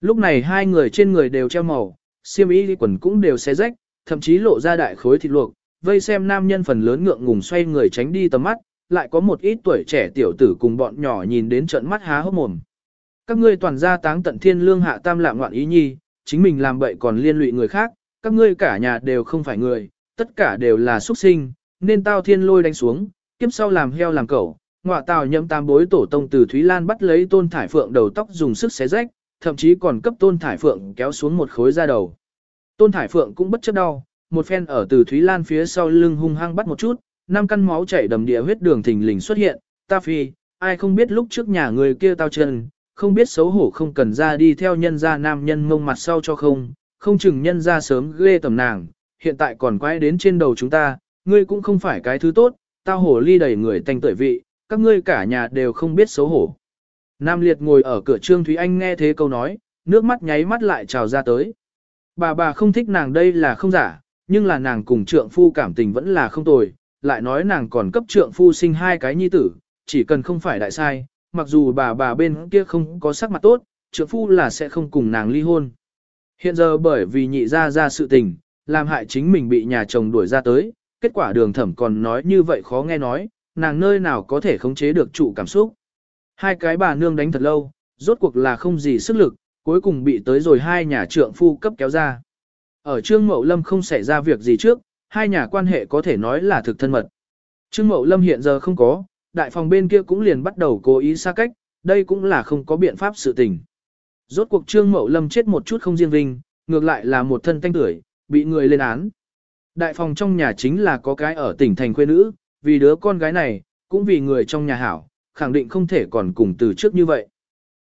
Lúc này hai người trên người đều treo màu, xiêm y quần cũng đều xé rách, thậm chí lộ ra đại khối thịt luộc, vây xem nam nhân phần lớn ngượng ngùng xoay người tránh đi tầm mắt, lại có một ít tuổi trẻ tiểu tử cùng bọn nhỏ nhìn đến trận mắt há hốc mồm. Các ngươi toàn gia táng tận thiên lương hạ tam lạm ngoạn ý nhi, chính mình làm bậy còn liên lụy người khác, các ngươi cả nhà đều không phải người, tất cả đều là xuất sinh, nên tao thiên lôi đánh xuống, kiếp sau làm heo làm cẩu. Ngọa tào nhậm tam bối tổ tông từ Thúy Lan bắt lấy tôn thải phượng đầu tóc dùng sức xé rách, thậm chí còn cấp tôn thải phượng kéo xuống một khối da đầu. Tôn thải phượng cũng bất chấp đau, một phen ở từ Thúy Lan phía sau lưng hung hăng bắt một chút, năm căn máu chảy đầm địa huyết đường thình lình xuất hiện, ta phi, ai không biết lúc trước nhà người kia tao chân, không biết xấu hổ không cần ra đi theo nhân gia nam nhân mông mặt sau cho không, không chừng nhân gia sớm ghê tầm nàng, hiện tại còn quái đến trên đầu chúng ta, ngươi cũng không phải cái thứ tốt, tao hổ ly đầy người thành tuổi vị, các ngươi cả nhà đều không biết xấu hổ. Nam Liệt ngồi ở cửa Trương Thúy Anh nghe thế câu nói, nước mắt nháy mắt lại trào ra tới. Bà bà không thích nàng đây là không giả, nhưng là nàng cùng trượng phu cảm tình vẫn là không tồi, lại nói nàng còn cấp trượng phu sinh hai cái nhi tử, chỉ cần không phải đại sai, mặc dù bà bà bên kia không có sắc mặt tốt, trượng phu là sẽ không cùng nàng ly hôn. Hiện giờ bởi vì nhị ra ra sự tình, làm hại chính mình bị nhà chồng đuổi ra tới, kết quả đường thẩm còn nói như vậy khó nghe nói, nàng nơi nào có thể khống chế được trụ cảm xúc. Hai cái bà nương đánh thật lâu, rốt cuộc là không gì sức lực, cuối cùng bị tới rồi hai nhà trượng phu cấp kéo ra. Ở Trương Mậu Lâm không xảy ra việc gì trước, hai nhà quan hệ có thể nói là thực thân mật. Trương Mậu Lâm hiện giờ không có, đại phòng bên kia cũng liền bắt đầu cố ý xa cách, đây cũng là không có biện pháp sự tình. Rốt cuộc Trương Mậu Lâm chết một chút không riêng vinh, ngược lại là một thân tanh tuổi, bị người lên án. Đại phòng trong nhà chính là có cái ở tỉnh thành quê nữ, vì đứa con gái này, cũng vì người trong nhà hảo, khẳng định không thể còn cùng từ trước như vậy.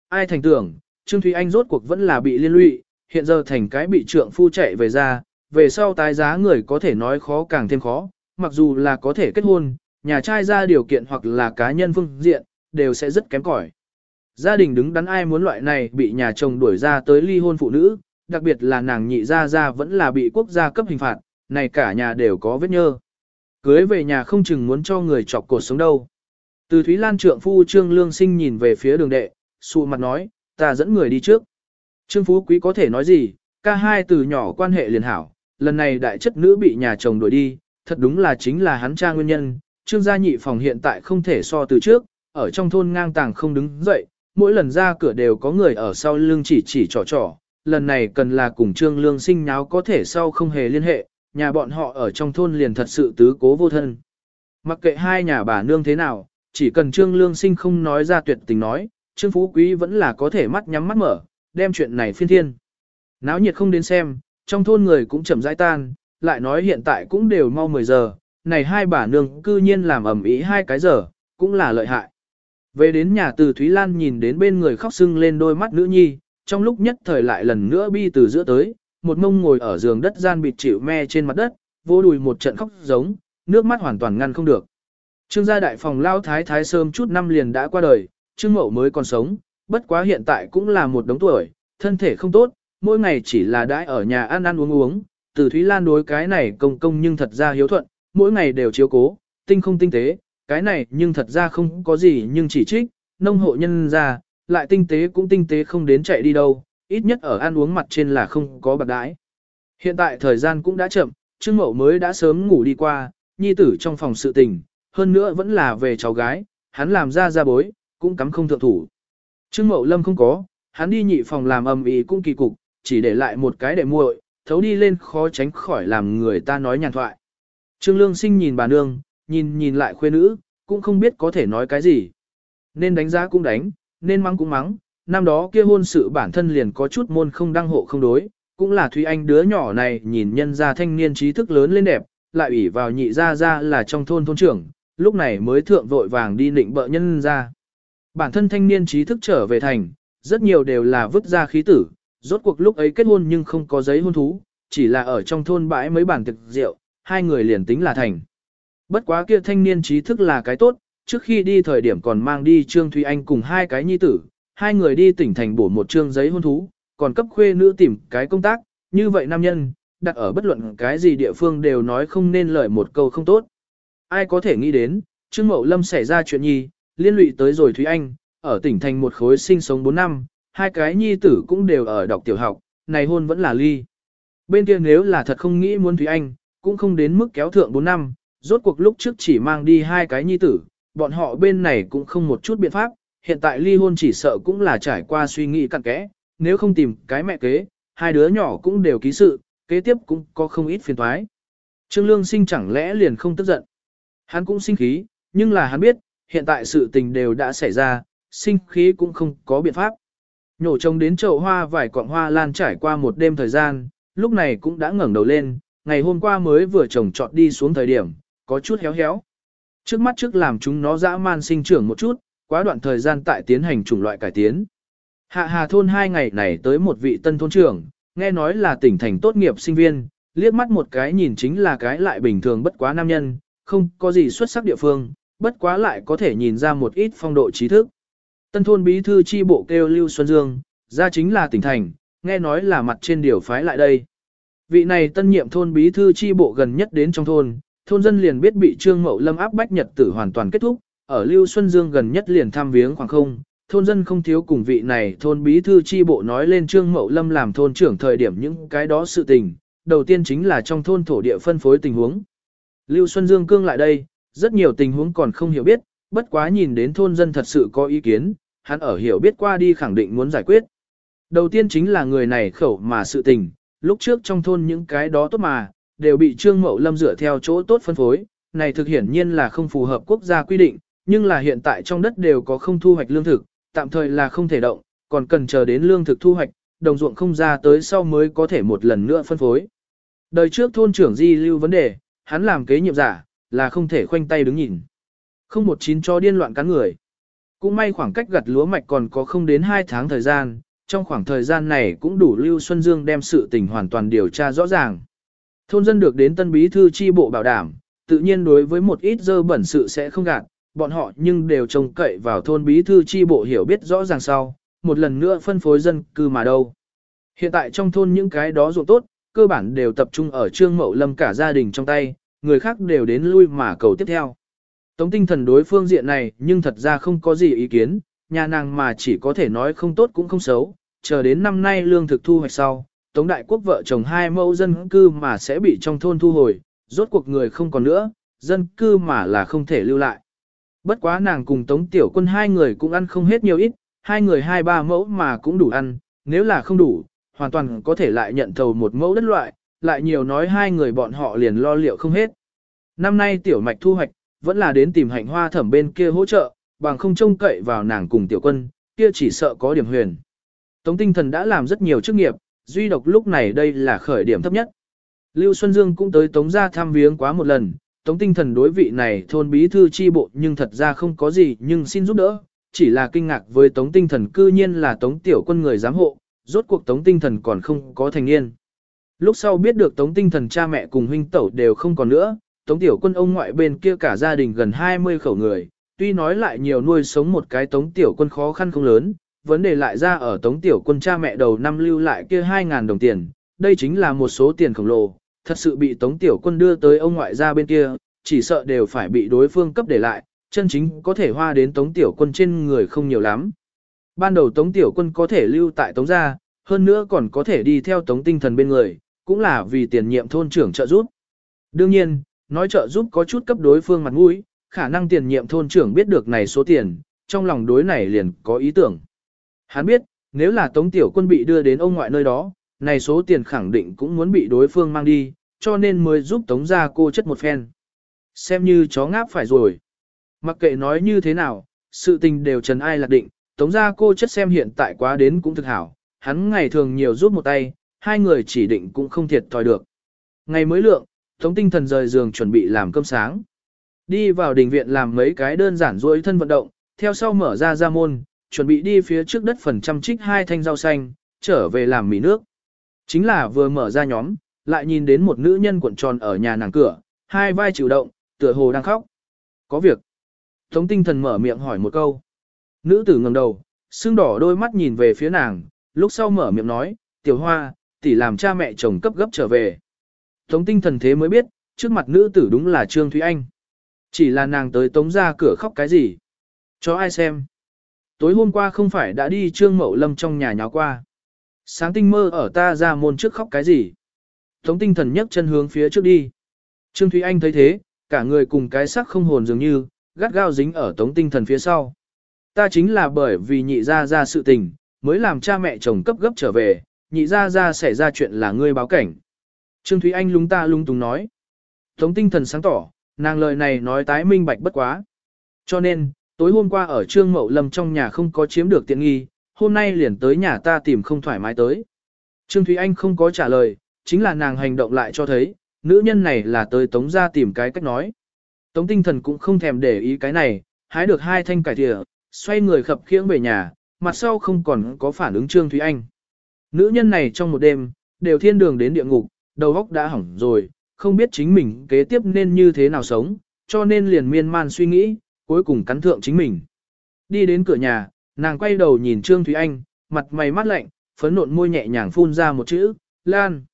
Ai thành tưởng, Trương Thúy Anh rốt cuộc vẫn là bị liên lụy, hiện giờ thành cái bị trượng phu chạy về ra, về sau tái giá người có thể nói khó càng thêm khó, mặc dù là có thể kết hôn, nhà trai ra điều kiện hoặc là cá nhân phương diện, đều sẽ rất kém cỏi. Gia đình đứng đắn ai muốn loại này bị nhà chồng đuổi ra tới ly hôn phụ nữ, đặc biệt là nàng nhị gia gia vẫn là bị quốc gia cấp hình phạt, này cả nhà đều có vết nhơ. Cưới về nhà không chừng muốn cho người chọc cột sống đâu. Từ Thúy Lan trượng phu Trương Lương Sinh nhìn về phía đường đệ, sụ mặt nói, ta dẫn người đi trước. Trương Phú Quý có thể nói gì, ca hai từ nhỏ quan hệ liền hảo, lần này đại chất nữ bị nhà chồng đuổi đi, thật đúng là chính là hắn cha nguyên nhân. Trương gia nhị phòng hiện tại không thể so từ trước, ở trong thôn ngang tàng không đứng dậy, mỗi lần ra cửa đều có người ở sau lưng chỉ chỉ trò trò, lần này cần là cùng Trương Lương sinh nháo có thể sau không hề liên hệ, nhà bọn họ ở trong thôn liền thật sự tứ cố vô thân. Mặc kệ hai nhà bà nương thế nào, chỉ cần Trương Lương sinh không nói ra tuyệt tình nói, Trương Phú Quý vẫn là có thể mắt nhắm mắt mở, đem chuyện này phiên thiên. Náo nhiệt không đến xem, trong thôn người cũng chậm rãi tan, lại nói hiện tại cũng đều mau 10 giờ, này hai bà nương cư nhiên làm ẩm ý hai cái giờ, cũng là lợi hại. Về đến nhà từ Thúy Lan nhìn đến bên người khóc sưng lên đôi mắt nữ nhi, trong lúc nhất thời lại lần nữa bi từ giữa tới, một mông ngồi ở giường đất gian bịt chịu me trên mặt đất, vô đùi một trận khóc giống, nước mắt hoàn toàn ngăn không được. Trương gia đại phòng lao thái thái sớm chút năm liền đã qua đời, Trương Mậu mới còn sống, bất quá hiện tại cũng là một đống tuổi, thân thể không tốt, mỗi ngày chỉ là đãi ở nhà ăn ăn uống uống, từ Thúy Lan đối cái này công công nhưng thật ra hiếu thuận, mỗi ngày đều chiếu cố, tinh không tinh tế, cái này nhưng thật ra không có gì nhưng chỉ trích, nông hộ nhân ra, lại tinh tế cũng tinh tế không đến chạy đi đâu, ít nhất ở ăn uống mặt trên là không có bạc đãi. Hiện tại thời gian cũng đã chậm, Trương Mậu mới đã sớm ngủ đi qua, nhi tử trong phòng sự tình, hơn nữa vẫn là về cháu gái, hắn làm ra ra bối, cũng cắm không thượng thủ. Trương Mậu Lâm không có, hắn đi nhị phòng làm âm ý cũng kỳ cục, chỉ để lại một cái để muội, thấu đi lên khó tránh khỏi làm người ta nói nhàn thoại. Trương Lương Sinh nhìn bà nương, nhìn nhìn lại khuê nữ, cũng không biết có thể nói cái gì. Nên đánh giá cũng đánh, nên mắng cũng mắng, năm đó kia hôn sự bản thân liền có chút môn không đăng hộ không đối, cũng là Thúy Anh đứa nhỏ này nhìn nhân ra thanh niên trí thức lớn lên đẹp, lại ủy vào nhị ra ra là trong thôn thôn trưởng, lúc này mới thượng vội vàng đi nịnh bợ nhân ra. Bản thân thanh niên trí thức trở về thành, rất nhiều đều là vứt ra khí tử, rốt cuộc lúc ấy kết hôn nhưng không có giấy hôn thú, chỉ là ở trong thôn bãi mấy bản thực rượu, hai người liền tính là thành. Bất quá kia thanh niên trí thức là cái tốt, trước khi đi thời điểm còn mang đi Trương Thúy Anh cùng hai cái nhi tử, hai người đi tỉnh thành bổ một trương giấy hôn thú, còn cấp khuê nữ tìm cái công tác, như vậy nam nhân, đặt ở bất luận cái gì địa phương đều nói không nên lời một câu không tốt. Ai có thể nghĩ đến, Trương Mậu Lâm xảy ra chuyện nhi, liên lụy tới rồi Thúy Anh, ở tỉnh thành một khối sinh sống 4 năm, hai cái nhi tử cũng đều ở đọc tiểu học, này hôn vẫn là ly. Bên kia nếu là thật không nghĩ muốn Thúy Anh, cũng không đến mức kéo thượng 4 năm, rốt cuộc lúc trước chỉ mang đi hai cái nhi tử, bọn họ bên này cũng không một chút biện pháp, hiện tại ly hôn chỉ sợ cũng là trải qua suy nghĩ cặn kẽ, nếu không tìm cái mẹ kế, hai đứa nhỏ cũng đều ký sự, kế tiếp cũng có không ít phiền toái. Trương Lương sinh chẳng lẽ liền không tức giận. Hắn cũng sinh khí, nhưng là hắn biết, hiện tại sự tình đều đã xảy ra, sinh khí cũng không có biện pháp. Nhổ trông đến chậu hoa vài cọng hoa lan trải qua một đêm thời gian, lúc này cũng đã ngẩng đầu lên, ngày hôm qua mới vừa trồng trọt đi xuống thời điểm, có chút héo héo. Trước mắt trước làm chúng nó dã man sinh trưởng một chút, quá đoạn thời gian tại tiến hành chủng loại cải tiến. Hạ Hà thôn hai ngày này tới một vị tân thôn trưởng, nghe nói là tỉnh thành tốt nghiệp sinh viên, liếc mắt một cái nhìn chính là cái lại bình thường bất quá nam nhân, không có gì xuất sắc địa phương, bất quá lại có thể nhìn ra một ít phong độ trí thức. Tân thôn bí thư chi bộ kêu Lưu Xuân Dương, ra chính là tỉnh thành, nghe nói là mặt trên điều phái lại đây. Vị này tân nhiệm thôn bí thư chi bộ gần nhất đến trong thôn, thôn dân liền biết bị Trương Mậu Lâm áp bách nhật tử hoàn toàn kết thúc, ở Lưu Xuân Dương gần nhất liền thăm viếng khoảng không, thôn dân không thiếu cùng vị này thôn bí thư chi bộ nói lên Trương Mậu Lâm làm thôn trưởng thời điểm những cái đó sự tình, đầu tiên chính là trong thôn thổ địa phân phối tình huống. Lưu Xuân Dương cương lại đây, rất nhiều tình huống còn không hiểu biết, bất quá nhìn đến thôn dân thật sự có ý kiến, hắn ở hiểu biết qua đi khẳng định muốn giải quyết. Đầu tiên chính là người này khẩu mà sự tình, lúc trước trong thôn những cái đó tốt mà, đều bị Trương Mậu Lâm dựa theo chỗ tốt phân phối, này thực hiển nhiên là không phù hợp quốc gia quy định, nhưng là hiện tại trong đất đều có không thu hoạch lương thực, tạm thời là không thể động, còn cần chờ đến lương thực thu hoạch, đồng ruộng không ra tới sau mới có thể một lần nữa phân phối. Đời trước thôn trưởng Di lưu vấn đề, hắn làm kế nhiệm giả, là không thể khoanh tay đứng nhìn. Không một chín cho điên loạn cắn người. Cũng may khoảng cách gặt lúa mạch còn có không đến 2 tháng thời gian, trong khoảng thời gian này cũng đủ Lưu Xuân Dương đem sự tình hoàn toàn điều tra rõ ràng. Thôn dân được đến tân bí thư chi bộ bảo đảm, tự nhiên đối với một ít dơ bẩn sự sẽ không gạt, bọn họ nhưng đều trông cậy vào thôn bí thư chi bộ hiểu biết rõ ràng sau, một lần nữa phân phối dân cư mà đâu. Hiện tại trong thôn những cái đó ruộng tốt, cơ bản đều tập trung ở trương mậu lâm cả gia đình trong tay, người khác đều đến lui mà cầu tiếp theo. Tống tinh thần đối phương diện này nhưng thật ra không có gì ý kiến, nhà nàng mà chỉ có thể nói không tốt cũng không xấu, chờ đến năm nay lương thực thu hoạch sau, Tống Đại Quốc vợ chồng hai mẫu dân cư mà sẽ bị trong thôn thu hồi, rốt cuộc người không còn nữa, dân cư mà là không thể lưu lại. Bất quá nàng cùng Tống Tiểu Quân hai người cũng ăn không hết nhiều ít, hai người hai ba mẫu mà cũng đủ ăn, nếu là không đủ, hoàn toàn có thể lại nhận thầu một mẫu đất loại, lại nhiều nói hai người bọn họ liền lo liệu không hết. Năm nay Tiểu Mạch thu hoạch, vẫn là đến tìm hạnh hoa thẩm bên kia hỗ trợ, bằng không trông cậy vào nàng cùng Tiểu Quân, kia chỉ sợ có điểm huyền. Tống tinh thần đã làm rất nhiều chức nghiệp, duy độc lúc này đây là khởi điểm thấp nhất. Lưu Xuân Dương cũng tới Tống gia thăm viếng quá một lần, Tống tinh thần đối vị này thôn bí thư chi bộ nhưng thật ra không có gì nhưng xin giúp đỡ, chỉ là kinh ngạc với Tống tinh thần cư nhiên là Tống tiểu quân người giám hộ, rốt cuộc Tống tinh thần còn không có thành niên. Lúc sau biết được Tống tinh thần cha mẹ cùng huynh tẩu đều không còn nữa, Tống tiểu quân ông ngoại bên kia cả gia đình gần 20 khẩu người, tuy nói lại nhiều nuôi sống một cái Tống tiểu quân khó khăn không lớn, vấn đề lại ra ở Tống tiểu quân cha mẹ đầu năm lưu lại kia 2.000 đồng tiền, đây chính là một số tiền khổng lồ, thật sự bị Tống Tiểu Quân đưa tới ông ngoại gia bên kia, chỉ sợ đều phải bị đối phương cấp để lại, chân chính có thể hoa đến Tống Tiểu Quân trên người không nhiều lắm. Ban đầu Tống Tiểu Quân có thể lưu tại Tống gia, hơn nữa còn có thể đi theo Tống Tinh Thần bên người, cũng là vì tiền nhiệm thôn trưởng trợ giúp. Đương nhiên, nói trợ giúp có chút cấp đối phương mặt mũi, khả năng tiền nhiệm thôn trưởng biết được này số tiền, trong lòng đối này liền có ý tưởng. Hắn biết, nếu là Tống Tiểu Quân bị đưa đến ông ngoại nơi đó, này số tiền khẳng định cũng muốn bị đối phương mang đi, cho nên mới giúp tống ra cô chất một phen. Xem như chó ngáp phải rồi. Mặc kệ nói như thế nào, sự tình đều trần ai lạc định, tống ra cô chất xem hiện tại quá đến cũng thực hảo, hắn ngày thường nhiều giúp một tay, hai người chỉ định cũng không thiệt thòi được. Ngày mới lượng, tống tinh thần rời giường chuẩn bị làm cơm sáng. Đi vào đình viện làm mấy cái đơn giản duỗi thân vận động, theo sau mở ra ra môn, chuẩn bị đi phía trước đất phần trăm trích hai thanh rau xanh, trở về làm mì nước. Chính là vừa mở ra nhóm, lại nhìn đến một nữ nhân cuộn tròn ở nhà nàng cửa, hai vai chịu động, tựa hồ đang khóc. Có việc. Tống tinh thần mở miệng hỏi một câu. Nữ tử ngẩng đầu, xương đỏ đôi mắt nhìn về phía nàng, lúc sau mở miệng nói, tiểu hoa, tỷ làm cha mẹ chồng cấp gấp trở về. Tống tinh thần thế mới biết, trước mặt nữ tử đúng là Trương Thúy Anh. Chỉ là nàng tới tống ra cửa khóc cái gì? Cho ai xem? Tối hôm qua không phải đã đi Trương Mậu Lâm trong nhà nháo qua. Sáng tinh mơ ở ta ra môn trước khóc cái gì? Tống tinh thần nhấc chân hướng phía trước đi. Trương Thúy Anh thấy thế, cả người cùng cái sắc không hồn dường như, gắt gao dính ở tống tinh thần phía sau. Ta chính là bởi vì nhị ra ra sự tình, mới làm cha mẹ chồng cấp gấp trở về, nhị ra ra xảy ra chuyện là ngươi báo cảnh. Trương Thúy Anh lúng ta lung túng nói. Tống tinh thần sáng tỏ, nàng lời này nói tái minh bạch bất quá. Cho nên, tối hôm qua ở Trương Mậu Lâm trong nhà không có chiếm được tiện nghi, hôm nay liền tới nhà ta tìm không thoải mái tới. Trương Thúy Anh không có trả lời, chính là nàng hành động lại cho thấy, nữ nhân này là tới tống ra tìm cái cách nói. Tống tinh thần cũng không thèm để ý cái này, hái được hai thanh cải thìa, xoay người khập khiễng về nhà, mặt sau không còn có phản ứng Trương Thúy Anh. Nữ nhân này trong một đêm, đều thiên đường đến địa ngục, đầu óc đã hỏng rồi, không biết chính mình kế tiếp nên như thế nào sống, cho nên liền miên man suy nghĩ, cuối cùng cắn thượng chính mình. Đi đến cửa nhà, nàng quay đầu nhìn Trương Thúy Anh, mặt mày mắt lạnh, phấn nộn môi nhẹ nhàng phun ra một chữ, Lan.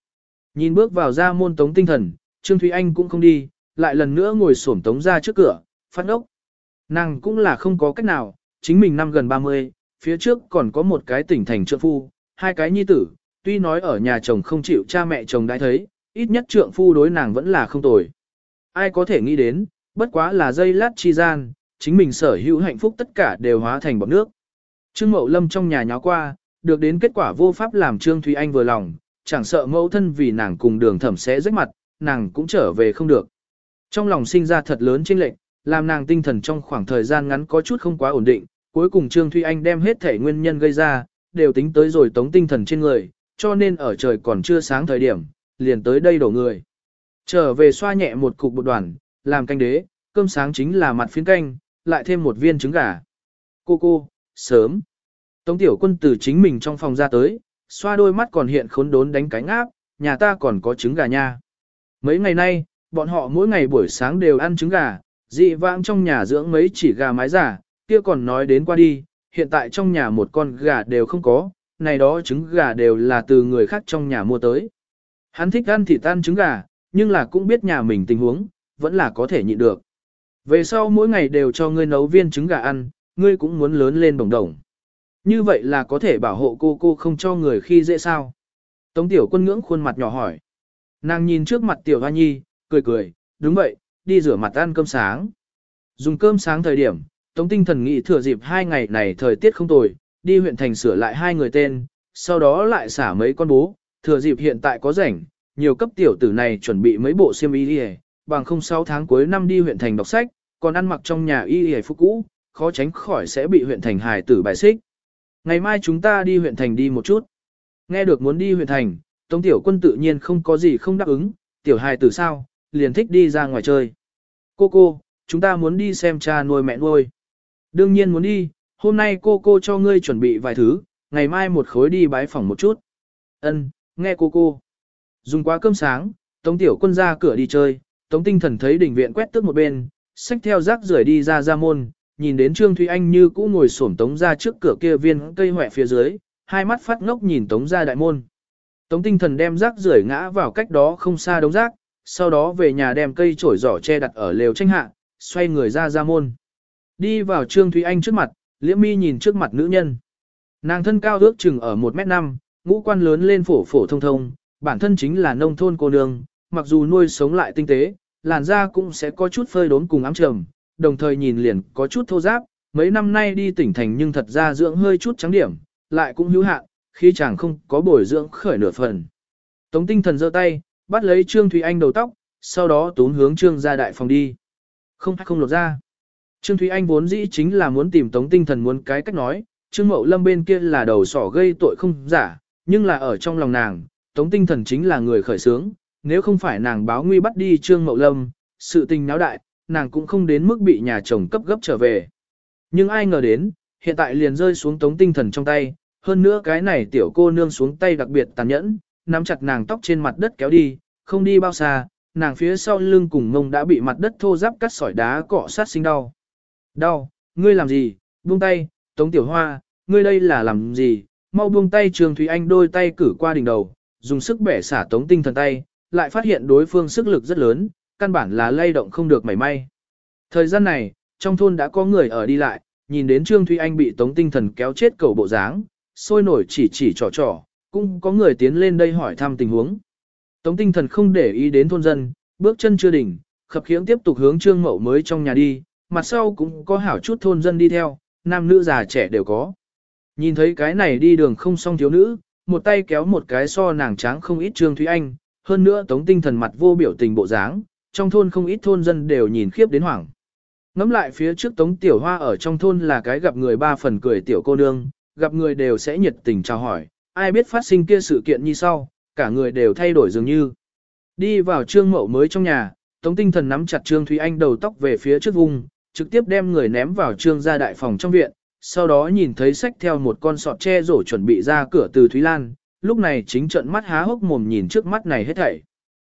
Nhìn bước vào ra môn tống tinh thần, Trương Thúy Anh cũng không đi, lại lần nữa ngồi xổm tống ra trước cửa, phát ốc. Nàng cũng là không có cách nào, chính mình năm gần 30, phía trước còn có một cái tỉnh thành trượng phu, hai cái nhi tử, tuy nói ở nhà chồng không chịu cha mẹ chồng đã thấy, ít nhất trượng phu đối nàng vẫn là không tồi. Ai có thể nghĩ đến, bất quá là dây lát chi gian, chính mình sở hữu hạnh phúc tất cả đều hóa thành bọt nước. Trương Mậu Lâm trong nhà nháo qua, được đến kết quả vô pháp làm Trương Thúy Anh vừa lòng, chẳng sợ mẫu thân vì nàng cùng đường thẩm sẽ rách mặt, nàng cũng trở về không được. Trong lòng sinh ra thật lớn chênh lệch, làm nàng tinh thần trong khoảng thời gian ngắn có chút không quá ổn định, cuối cùng Trương Thúy Anh đem hết thể nguyên nhân gây ra, đều tính tới rồi tống tinh thần trên người, cho nên ở trời còn chưa sáng thời điểm, liền tới đây đổ người. Trở về xoa nhẹ một cục bột đoàn, làm canh đế, cơm sáng chính là mặt phiến canh, lại thêm một viên trứng gà. Cô cô, sớm. Tống tiểu quân từ chính mình trong phòng ra tới, xoa đôi mắt còn hiện khốn đốn đánh cánh áp, nhà ta còn có trứng gà nha. Mấy ngày nay, bọn họ mỗi ngày buổi sáng đều ăn trứng gà, Dị vãng trong nhà dưỡng mấy chỉ gà mái giả, kia còn nói đến qua đi, hiện tại trong nhà một con gà đều không có, này đó trứng gà đều là từ người khác trong nhà mua tới. Hắn thích ăn thịt ăn trứng gà, nhưng là cũng biết nhà mình tình huống, vẫn là có thể nhịn được. Về sau mỗi ngày đều cho ngươi nấu viên trứng gà ăn, ngươi cũng muốn lớn lên đồng đồng. Như vậy là có thể bảo hộ cô cô không cho người khi dễ sao. Tống tiểu quân ngưỡng khuôn mặt nhỏ hỏi. Nàng nhìn trước mặt tiểu hoa nhi, cười cười, đúng vậy, đi rửa mặt ăn cơm sáng. Dùng cơm sáng thời điểm, Tống tinh thần nghĩ thừa dịp hai ngày này thời tiết không tồi, đi huyện thành sửa lại hai người tên, sau đó lại xả mấy con bố, thừa dịp hiện tại có rảnh, nhiều cấp tiểu tử này chuẩn bị mấy bộ xiêm y đi bằng không 6 tháng cuối năm đi huyện thành đọc sách, còn ăn mặc trong nhà y y phục cũ, khó tránh khỏi sẽ bị huyện thành hài tử bài xích. Ngày mai chúng ta đi huyện thành đi một chút. Nghe được muốn đi huyện thành, Tống tiểu quân tự nhiên không có gì không đáp ứng, tiểu hài tử sao, liền thích đi ra ngoài chơi. Cô cô, chúng ta muốn đi xem cha nuôi mẹ nuôi. Đương nhiên muốn đi, hôm nay cô cô cho ngươi chuẩn bị vài thứ, ngày mai một khối đi bái phòng một chút. Ân, nghe cô cô. Dùng quá cơm sáng, Tống Tiểu Quân ra cửa đi chơi, Tống Tinh Thần thấy đỉnh viện quét tước một bên, xách theo rác rưởi đi ra ra môn, nhìn đến Trương Thúy Anh như cũ ngồi xổm Tống ra trước cửa kia viên cây hoẹ phía dưới, hai mắt phát ngốc nhìn Tống ra đại môn. Tống Tinh Thần đem rác rưởi ngã vào cách đó không xa đống rác, sau đó về nhà đem cây chổi giỏ che đặt ở lều tranh hạ, xoay người ra ra môn. Đi vào Trương Thúy Anh trước mặt, Liễm Mi nhìn trước mặt nữ nhân. Nàng thân cao ước chừng ở 1 mét 5, ngũ quan lớn lên phổ phổ thông thông, bản thân chính là nông thôn cô nương, mặc dù nuôi sống lại tinh tế, làn da cũng sẽ có chút phơi đốn cùng ám trầm, đồng thời nhìn liền có chút thô giáp, mấy năm nay đi tỉnh thành nhưng thật ra dưỡng hơi chút trắng điểm, lại cũng hữu hạn, khi chàng không có bồi dưỡng khởi nửa phần. Tống tinh thần giơ tay, bắt lấy Trương Thúy Anh đầu tóc, sau đó tốn hướng Trương ra đại phòng đi. Không không lột ra. Trương Thúy Anh vốn dĩ chính là muốn tìm Tống tinh thần muốn cái cách nói, Trương Mậu Lâm bên kia là đầu sỏ gây tội không giả, nhưng là ở trong lòng nàng, Tống tinh thần chính là người khởi sướng, nếu không phải nàng báo nguy bắt đi Trương Mậu Lâm, sự tình náo đại, nàng cũng không đến mức bị nhà chồng cấp gấp trở về. Nhưng ai ngờ đến, hiện tại liền rơi xuống Tống tinh thần trong tay, hơn nữa cái này tiểu cô nương xuống tay đặc biệt tàn nhẫn, nắm chặt nàng tóc trên mặt đất kéo đi, không đi bao xa, nàng phía sau lưng cùng mông đã bị mặt đất thô ráp cắt sỏi đá cọ sát sinh đau. Đau, ngươi làm gì, buông tay, Tống Tiểu Hoa, ngươi đây là làm gì, mau buông tay trương Thúy Anh đôi tay cử qua đỉnh đầu, dùng sức bẻ xả Tống Tinh thần tay, lại phát hiện đối phương sức lực rất lớn, căn bản là lay động không được mảy may. Thời gian này, trong thôn đã có người ở đi lại, nhìn đến Trương Thúy Anh bị Tống Tinh thần kéo chết cầu bộ dáng, sôi nổi chỉ chỉ trò trò, cũng có người tiến lên đây hỏi thăm tình huống. Tống Tinh thần không để ý đến thôn dân, bước chân chưa đỉnh, khập khiễng tiếp tục hướng Trương Mậu mới trong nhà đi, mặt sau cũng có hảo chút thôn dân đi theo, nam nữ già trẻ đều có. Nhìn thấy cái này đi đường không xong thiếu nữ, một tay kéo một cái so nàng tráng không ít Trương Thúy Anh, hơn nữa tống tinh thần mặt vô biểu tình bộ dáng, trong thôn không ít thôn dân đều nhìn khiếp đến hoảng. Ngắm lại phía trước tống tiểu hoa ở trong thôn là cái gặp người ba phần cười tiểu cô nương, gặp người đều sẽ nhiệt tình chào hỏi, ai biết phát sinh kia sự kiện như sau, cả người đều thay đổi dường như. Đi vào trương mậu mới trong nhà, tống tinh thần nắm chặt trương Thúy Anh đầu tóc về phía trước vùng, trực tiếp đem người ném vào trương gia đại phòng trong viện, sau đó nhìn thấy sách theo một con sọt tre rổ chuẩn bị ra cửa từ Thúy Lan, lúc này chính trận mắt há hốc mồm nhìn trước mắt này hết thảy.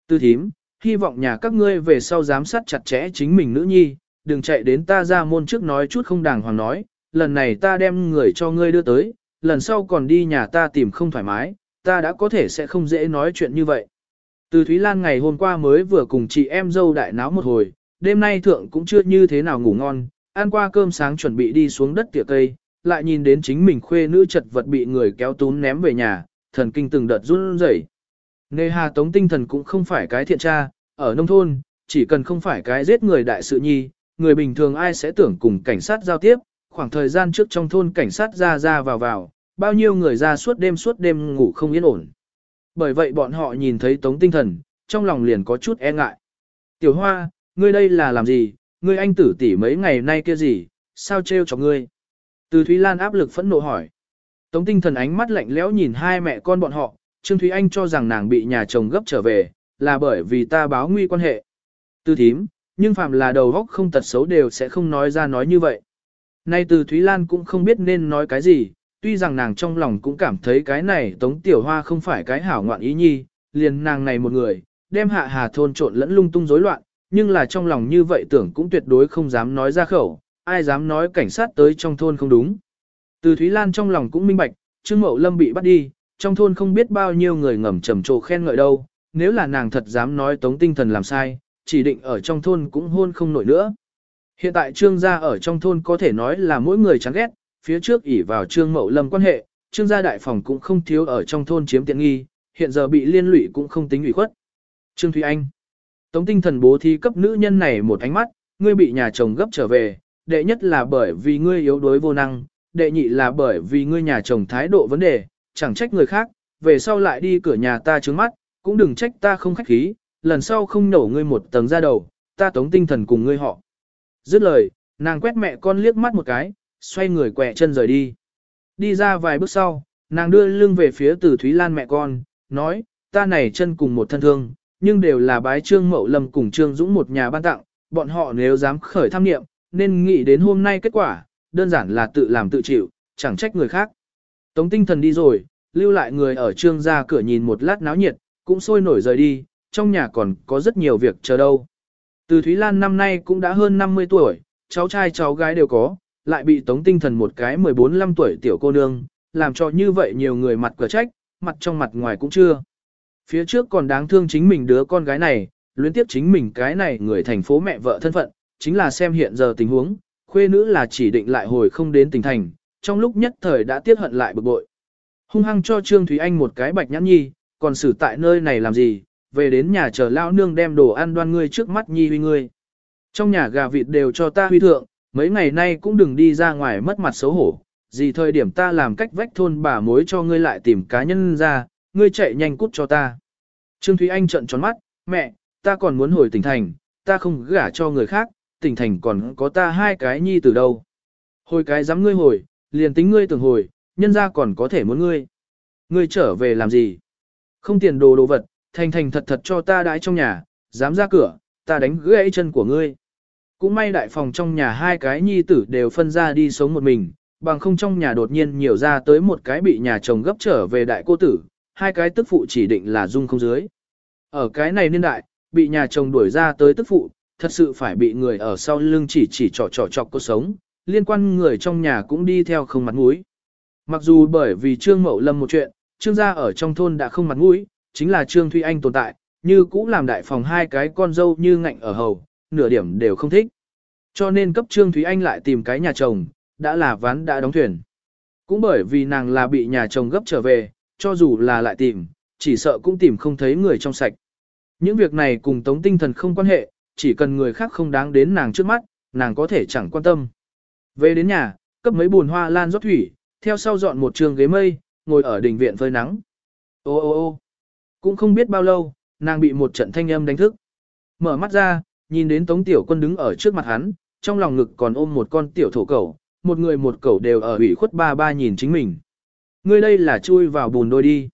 Tư thím, hy vọng nhà các ngươi về sau giám sát chặt chẽ chính mình nữ nhi, đừng chạy đến ta ra môn trước nói chút không đàng hoàng nói, lần này ta đem người cho ngươi đưa tới, lần sau còn đi nhà ta tìm không thoải mái, ta đã có thể sẽ không dễ nói chuyện như vậy. Từ Thúy Lan ngày hôm qua mới vừa cùng chị em dâu đại náo một hồi, đêm nay thượng cũng chưa như thế nào ngủ ngon, ăn qua cơm sáng chuẩn bị đi xuống đất tỉa cây, lại nhìn đến chính mình khuê nữ chật vật bị người kéo tún ném về nhà, thần kinh từng đợt run rẩy. Nề hà tống tinh thần cũng không phải cái thiện tra, ở nông thôn, chỉ cần không phải cái giết người đại sự nhi, người bình thường ai sẽ tưởng cùng cảnh sát giao tiếp, khoảng thời gian trước trong thôn cảnh sát ra ra vào vào, bao nhiêu người ra suốt đêm suốt đêm ngủ không yên ổn. Bởi vậy bọn họ nhìn thấy tống tinh thần, trong lòng liền có chút e ngại. Tiểu hoa, ngươi đây là làm gì, ngươi anh tử tỷ mấy ngày nay kia gì, sao trêu cho ngươi? Từ Thúy Lan áp lực phẫn nộ hỏi. Tống tinh thần ánh mắt lạnh lẽo nhìn hai mẹ con bọn họ, Trương Thúy Anh cho rằng nàng bị nhà chồng gấp trở về, là bởi vì ta báo nguy quan hệ. Từ thím, nhưng phạm là đầu góc không tật xấu đều sẽ không nói ra nói như vậy. Nay từ Thúy Lan cũng không biết nên nói cái gì, tuy rằng nàng trong lòng cũng cảm thấy cái này Tống Tiểu Hoa không phải cái hảo ngoạn ý nhi, liền nàng này một người, đem hạ hà thôn trộn lẫn lung tung rối loạn, nhưng là trong lòng như vậy tưởng cũng tuyệt đối không dám nói ra khẩu, ai dám nói cảnh sát tới trong thôn không đúng. Từ Thúy Lan trong lòng cũng minh bạch, Trương Mậu Lâm bị bắt đi, trong thôn không biết bao nhiêu người ngầm trầm trồ khen ngợi đâu, nếu là nàng thật dám nói tống tinh thần làm sai, chỉ định ở trong thôn cũng hôn không nổi nữa. Hiện tại trương gia ở trong thôn có thể nói là mỗi người chán ghét, phía trước ỉ vào trương mậu lâm quan hệ, trương gia đại phòng cũng không thiếu ở trong thôn chiếm tiện nghi, hiện giờ bị liên lụy cũng không tính ủy khuất. Trương Thúy Anh Tống tinh thần bố thí cấp nữ nhân này một ánh mắt, ngươi bị nhà chồng gấp trở về, đệ nhất là bởi vì ngươi yếu đuối vô năng, đệ nhị là bởi vì ngươi nhà chồng thái độ vấn đề, chẳng trách người khác, về sau lại đi cửa nhà ta trướng mắt, cũng đừng trách ta không khách khí, lần sau không nổ ngươi một tầng ra đầu, ta tống tinh thần cùng ngươi họ. Dứt lời, nàng quét mẹ con liếc mắt một cái, xoay người quẹ chân rời đi. Đi ra vài bước sau, nàng đưa lưng về phía từ Thúy Lan mẹ con, nói, ta này chân cùng một thân thương, nhưng đều là bái trương mậu lâm cùng trương dũng một nhà ban tặng, bọn họ nếu dám khởi tham nghiệm, nên nghĩ đến hôm nay kết quả, đơn giản là tự làm tự chịu, chẳng trách người khác. Tống tinh thần đi rồi, lưu lại người ở trương ra cửa nhìn một lát náo nhiệt, cũng sôi nổi rời đi, trong nhà còn có rất nhiều việc chờ đâu. Từ Thúy Lan năm nay cũng đã hơn 50 tuổi, cháu trai cháu gái đều có, lại bị tống tinh thần một cái 14-15 tuổi tiểu cô nương, làm cho như vậy nhiều người mặt cửa trách, mặt trong mặt ngoài cũng chưa. Phía trước còn đáng thương chính mình đứa con gái này, luyến tiếp chính mình cái này người thành phố mẹ vợ thân phận, chính là xem hiện giờ tình huống, khuê nữ là chỉ định lại hồi không đến tỉnh thành, trong lúc nhất thời đã tiếc hận lại bực bội. Hung hăng cho Trương Thúy Anh một cái bạch nhãn nhi, còn xử tại nơi này làm gì, về đến nhà chờ lao nương đem đồ ăn đoan ngươi trước mắt nhi huy ngươi. Trong nhà gà vịt đều cho ta huy thượng, mấy ngày nay cũng đừng đi ra ngoài mất mặt xấu hổ, gì thời điểm ta làm cách vách thôn bà mối cho ngươi lại tìm cá nhân ra, ngươi chạy nhanh cút cho ta. Trương Thúy Anh trợn tròn mắt, mẹ, ta còn muốn hồi tỉnh thành, ta không gả cho người khác, tỉnh thành còn có ta hai cái nhi từ đâu. Hồi cái dám ngươi hồi, liền tính ngươi tưởng hồi, nhân ra còn có thể muốn ngươi. Ngươi trở về làm gì? Không tiền đồ đồ vật, thành thành thật thật cho ta đãi trong nhà, dám ra cửa, ta đánh gãy chân của ngươi. Cũng may đại phòng trong nhà hai cái nhi tử đều phân ra đi sống một mình, bằng không trong nhà đột nhiên nhiều ra tới một cái bị nhà chồng gấp trở về đại cô tử, hai cái tức phụ chỉ định là dung không dưới. Ở cái này niên đại, bị nhà chồng đuổi ra tới tức phụ, thật sự phải bị người ở sau lưng chỉ chỉ trò trò chọc cuộc sống, liên quan người trong nhà cũng đi theo không mặt mũi. Mặc dù bởi vì Trương Mậu Lâm một chuyện, Trương gia ở trong thôn đã không mặt mũi, chính là Trương Thúy Anh tồn tại, như cũ làm đại phòng hai cái con dâu như ngạnh ở hầu, nửa điểm đều không thích. Cho nên cấp Trương Thúy Anh lại tìm cái nhà chồng, đã là ván đã đóng thuyền. Cũng bởi vì nàng là bị nhà chồng gấp trở về, cho dù là lại tìm, chỉ sợ cũng tìm không thấy người trong sạch. Những việc này cùng tống tinh thần không quan hệ, chỉ cần người khác không đáng đến nàng trước mắt, nàng có thể chẳng quan tâm. Về đến nhà, cấp mấy bùn hoa lan rót thủy, theo sau dọn một trường ghế mây, ngồi ở đình viện phơi nắng. Ô ô ô cũng không biết bao lâu, nàng bị một trận thanh âm đánh thức. Mở mắt ra, nhìn đến Tống Tiểu Quân đứng ở trước mặt hắn, trong lòng ngực còn ôm một con tiểu thổ cẩu, một người một cẩu đều ở ủy khuất ba ba nhìn chính mình. Ngươi đây là chui vào bùn đôi đi.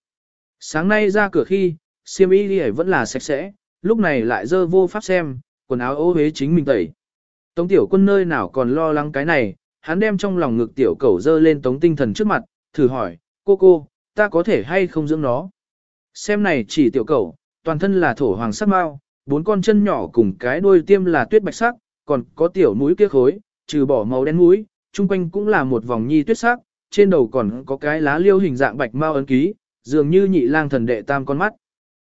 Sáng nay ra cửa khi, siêm y đi vẫn là sạch sẽ, lúc này lại dơ vô pháp xem, quần áo ô hế chính mình tẩy. Tống Tiểu Quân nơi nào còn lo lắng cái này, hắn đem trong lòng ngực tiểu cẩu dơ lên Tống Tinh Thần trước mặt, thử hỏi, cô cô, ta có thể hay không dưỡng nó? Xem này chỉ tiểu cẩu, toàn thân là thổ hoàng sắc mao, bốn con chân nhỏ cùng cái đuôi tiêm là tuyết bạch sắc, còn có tiểu mũi kia khối, trừ bỏ màu đen mũi, chung quanh cũng là một vòng nhi tuyết sắc, trên đầu còn có cái lá liêu hình dạng bạch mao ấn ký, dường như nhị lang thần đệ tam con mắt.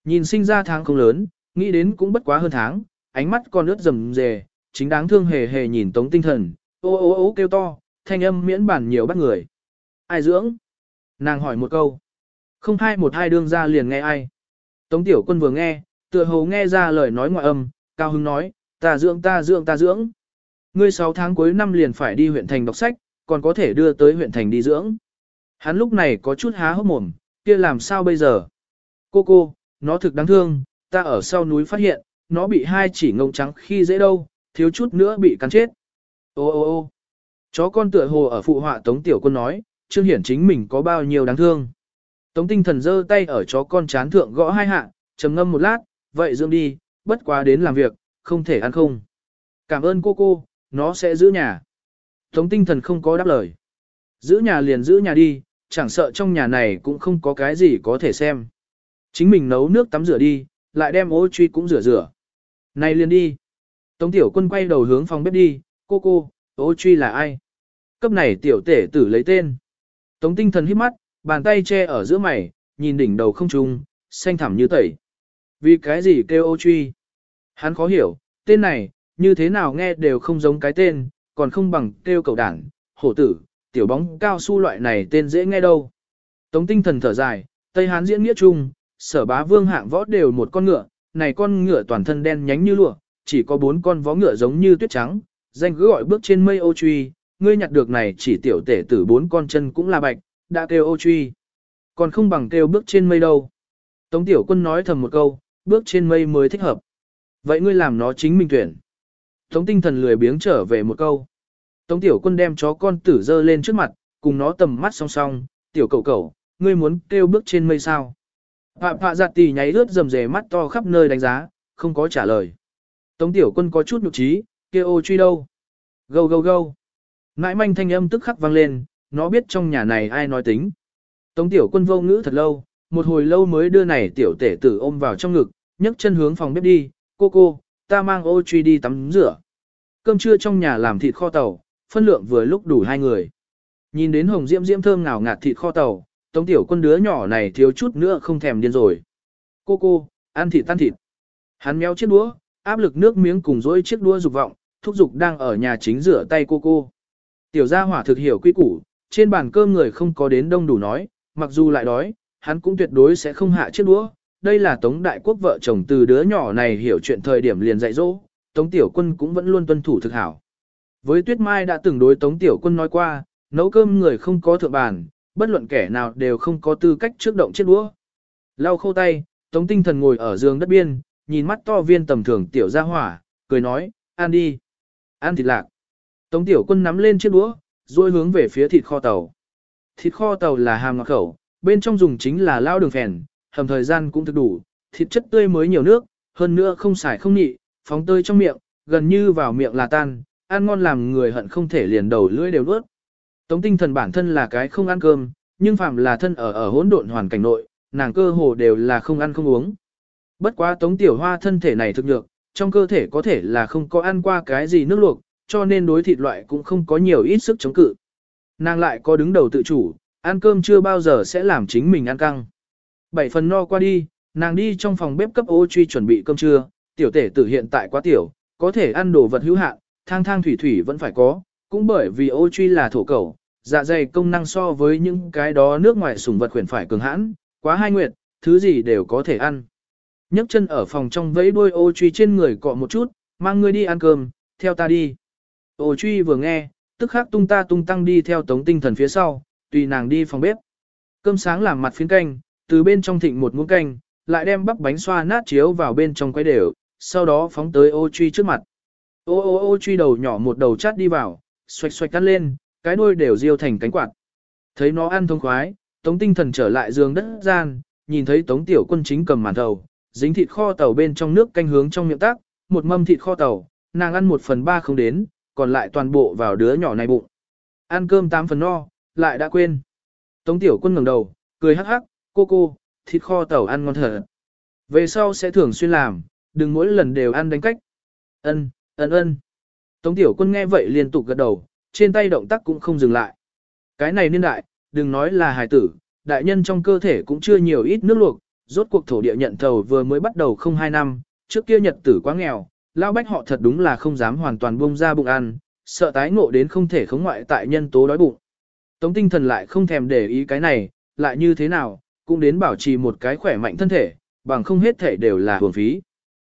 Nhìn sinh ra tháng không lớn, nghĩ đến cũng bất quá hơn tháng, ánh mắt còn ướt rầm rề, chính đáng thương hề hề nhìn tống tinh thần, ô ô ô kêu to, thanh âm miễn bản nhiều bắt người. Ai dưỡng? Nàng hỏi một câu. Không hai một hai đương ra liền nghe ai. Tống tiểu quân vừa nghe, tựa hồ nghe ra lời nói ngoại âm, cao hứng nói, ta dưỡng ta dưỡng ta dưỡng. Ngươi 6 tháng cuối năm liền phải đi huyện thành đọc sách, còn có thể đưa tới huyện thành đi dưỡng. Hắn lúc này có chút há hốc mồm, kia làm sao bây giờ? Cô cô, nó thực đáng thương, ta ở sau núi phát hiện, nó bị hai chỉ ngông trắng khi dễ đâu, thiếu chút nữa bị cắn chết. Ô ô ô chó con tựa hồ ở phụ họa Tống Tiểu Quân nói, Trương Hiển chính mình có bao nhiêu đáng thương. Tống tinh thần giơ tay ở chó con chán thượng gõ hai hạ, trầm ngâm một lát, vậy dưỡng đi, bất quá đến làm việc, không thể ăn không. Cảm ơn cô cô, nó sẽ giữ nhà. Tống tinh thần không có đáp lời. Giữ nhà liền giữ nhà đi, chẳng sợ trong nhà này cũng không có cái gì có thể xem. Chính mình nấu nước tắm rửa đi, lại đem ô truy cũng rửa rửa. Này liền đi. Tống tiểu quân quay đầu hướng phòng bếp đi, cô cô, ô truy là ai? Cấp này tiểu tể tử lấy tên. Tống tinh thần hít mắt, bàn tay che ở giữa mày, nhìn đỉnh đầu không trung, xanh thẳm như tẩy. Vì cái gì kêu ô truy? Hắn khó hiểu, tên này, như thế nào nghe đều không giống cái tên, còn không bằng kêu cầu đảng, hổ tử, tiểu bóng cao su loại này tên dễ nghe đâu. Tống tinh thần thở dài, Tây Hán diễn nghĩa chung, sở bá vương hạng võ đều một con ngựa, này con ngựa toàn thân đen nhánh như lụa, chỉ có bốn con vó ngựa giống như tuyết trắng, danh cứ gọi bước trên mây ô truy, ngươi nhặt được này chỉ tiểu tể tử bốn con chân cũng là bạch, đã kêu ô truy. Còn không bằng kêu bước trên mây đâu. Tống tiểu quân nói thầm một câu, bước trên mây mới thích hợp. Vậy ngươi làm nó chính mình tuyển. Tống tinh thần lười biếng trở về một câu. Tống tiểu quân đem chó con tử dơ lên trước mặt, cùng nó tầm mắt song song, tiểu cầu cầu, ngươi muốn kêu bước trên mây sao. Phạm phạ giặt tì nháy ướt rầm rề mắt to khắp nơi đánh giá, không có trả lời. Tống tiểu quân có chút nhục trí, kêu ô truy đâu. Gâu gâu gâu. Nãi manh thanh âm tức khắc vang lên, nó biết trong nhà này ai nói tính. Tống tiểu quân vô ngữ thật lâu, một hồi lâu mới đưa này tiểu tể tử ôm vào trong ngực, nhấc chân hướng phòng bếp đi, cô cô, ta mang ô truy đi tắm rửa. Cơm trưa trong nhà làm thịt kho tàu, phân lượng vừa lúc đủ hai người. Nhìn đến hồng diễm diễm thơm ngào ngạt thịt kho tàu, tống tiểu quân đứa nhỏ này thiếu chút nữa không thèm điên rồi. Cô cô, ăn thịt tan thịt. Hắn méo chiếc đũa, áp lực nước miếng cùng dỗi chiếc đũa dục vọng, thúc dục đang ở nhà chính rửa tay cô cô. Tiểu gia hỏa thực hiểu quy củ, trên bàn cơm người không có đến đông đủ nói, mặc dù lại đói, hắn cũng tuyệt đối sẽ không hạ chiếc đũa. Đây là Tống Đại Quốc vợ chồng từ đứa nhỏ này hiểu chuyện thời điểm liền dạy dỗ, Tống Tiểu Quân cũng vẫn luôn tuân thủ thực hảo. Với Tuyết Mai đã từng đối Tống Tiểu Quân nói qua, nấu cơm người không có thượng bàn, bất luận kẻ nào đều không có tư cách trước động chiếc đũa. Lau khô tay, Tống Tinh Thần ngồi ở giường đất biên, nhìn mắt to viên tầm thường tiểu gia hỏa, cười nói, ăn đi. Ăn thịt lạc. Tống Tiểu Quân nắm lên chiếc đũa, rồi hướng về phía thịt kho tàu. Thịt kho tàu là hàm ngọt khẩu, bên trong dùng chính là lao đường phèn, hầm thời gian cũng thực đủ, thịt chất tươi mới nhiều nước, hơn nữa không xài không nhị, phóng tươi trong miệng, gần như vào miệng là tan, ăn ngon làm người hận không thể liền đầu lưỡi đều nuốt. Tống tinh thần bản thân là cái không ăn cơm, nhưng phạm là thân ở ở hỗn độn hoàn cảnh nội, nàng cơ hồ đều là không ăn không uống. Bất quá tống tiểu hoa thân thể này thực nhược, trong cơ thể có thể là không có ăn qua cái gì nước luộc, cho nên đối thịt loại cũng không có nhiều ít sức chống cự. Nàng lại có đứng đầu tự chủ, ăn cơm chưa bao giờ sẽ làm chính mình ăn căng. Bảy phần no qua đi, nàng đi trong phòng bếp cấp ô truy chuẩn bị cơm trưa, tiểu tể tử hiện tại quá tiểu, có thể ăn đồ vật hữu hạn, thang thang thủy thủy vẫn phải có, cũng bởi vì ô truy là thổ cẩu, dạ dày công năng so với những cái đó nước ngoài sủng vật khuyển phải cường hãn, quá hai nguyệt, thứ gì đều có thể ăn. nhấc chân ở phòng trong vẫy đuôi ô truy trên người cọ một chút, mang người đi ăn cơm, theo ta đi. Ô truy vừa nghe, tức khắc tung ta tung tăng đi theo tống tinh thần phía sau, tùy nàng đi phòng bếp. Cơm sáng làm mặt phiến canh, từ bên trong thịnh một muỗng canh, lại đem bắp bánh xoa nát chiếu vào bên trong quấy đều, sau đó phóng tới ô truy trước mặt. Ô ô ô truy đầu nhỏ một đầu chát đi vào, xoạch xoạch cắt lên, cái đuôi đều riêu thành cánh quạt. Thấy nó ăn thông khoái, tống tinh thần trở lại giường đất gian, nhìn thấy tống tiểu quân chính cầm màn thầu, dính thịt kho tàu bên trong nước canh hướng trong miệng tác, một mâm thịt kho tàu, nàng ăn một phần ba không đến, còn lại toàn bộ vào đứa nhỏ này bụng. Ăn cơm tám phần no, lại đã quên. Tống tiểu quân ngẩng đầu, cười hắc hắc, cô cô, thịt kho tàu ăn ngon thật. Về sau sẽ thường xuyên làm, đừng mỗi lần đều ăn đánh cách. Ân, ân ân. Tống tiểu quân nghe vậy liên tục gật đầu, trên tay động tác cũng không dừng lại. Cái này niên đại, đừng nói là hài tử, đại nhân trong cơ thể cũng chưa nhiều ít nước luộc, rốt cuộc thổ địa nhận thầu vừa mới bắt đầu không hai năm, trước kia nhật tử quá nghèo, lao bách họ thật đúng là không dám hoàn toàn buông ra bụng ăn, sợ tái ngộ đến không thể khống ngoại tại nhân tố đói bụng. Tống tinh thần lại không thèm để ý cái này, lại như thế nào, cũng đến bảo trì một cái khỏe mạnh thân thể, bằng không hết thể đều là hưởng phí.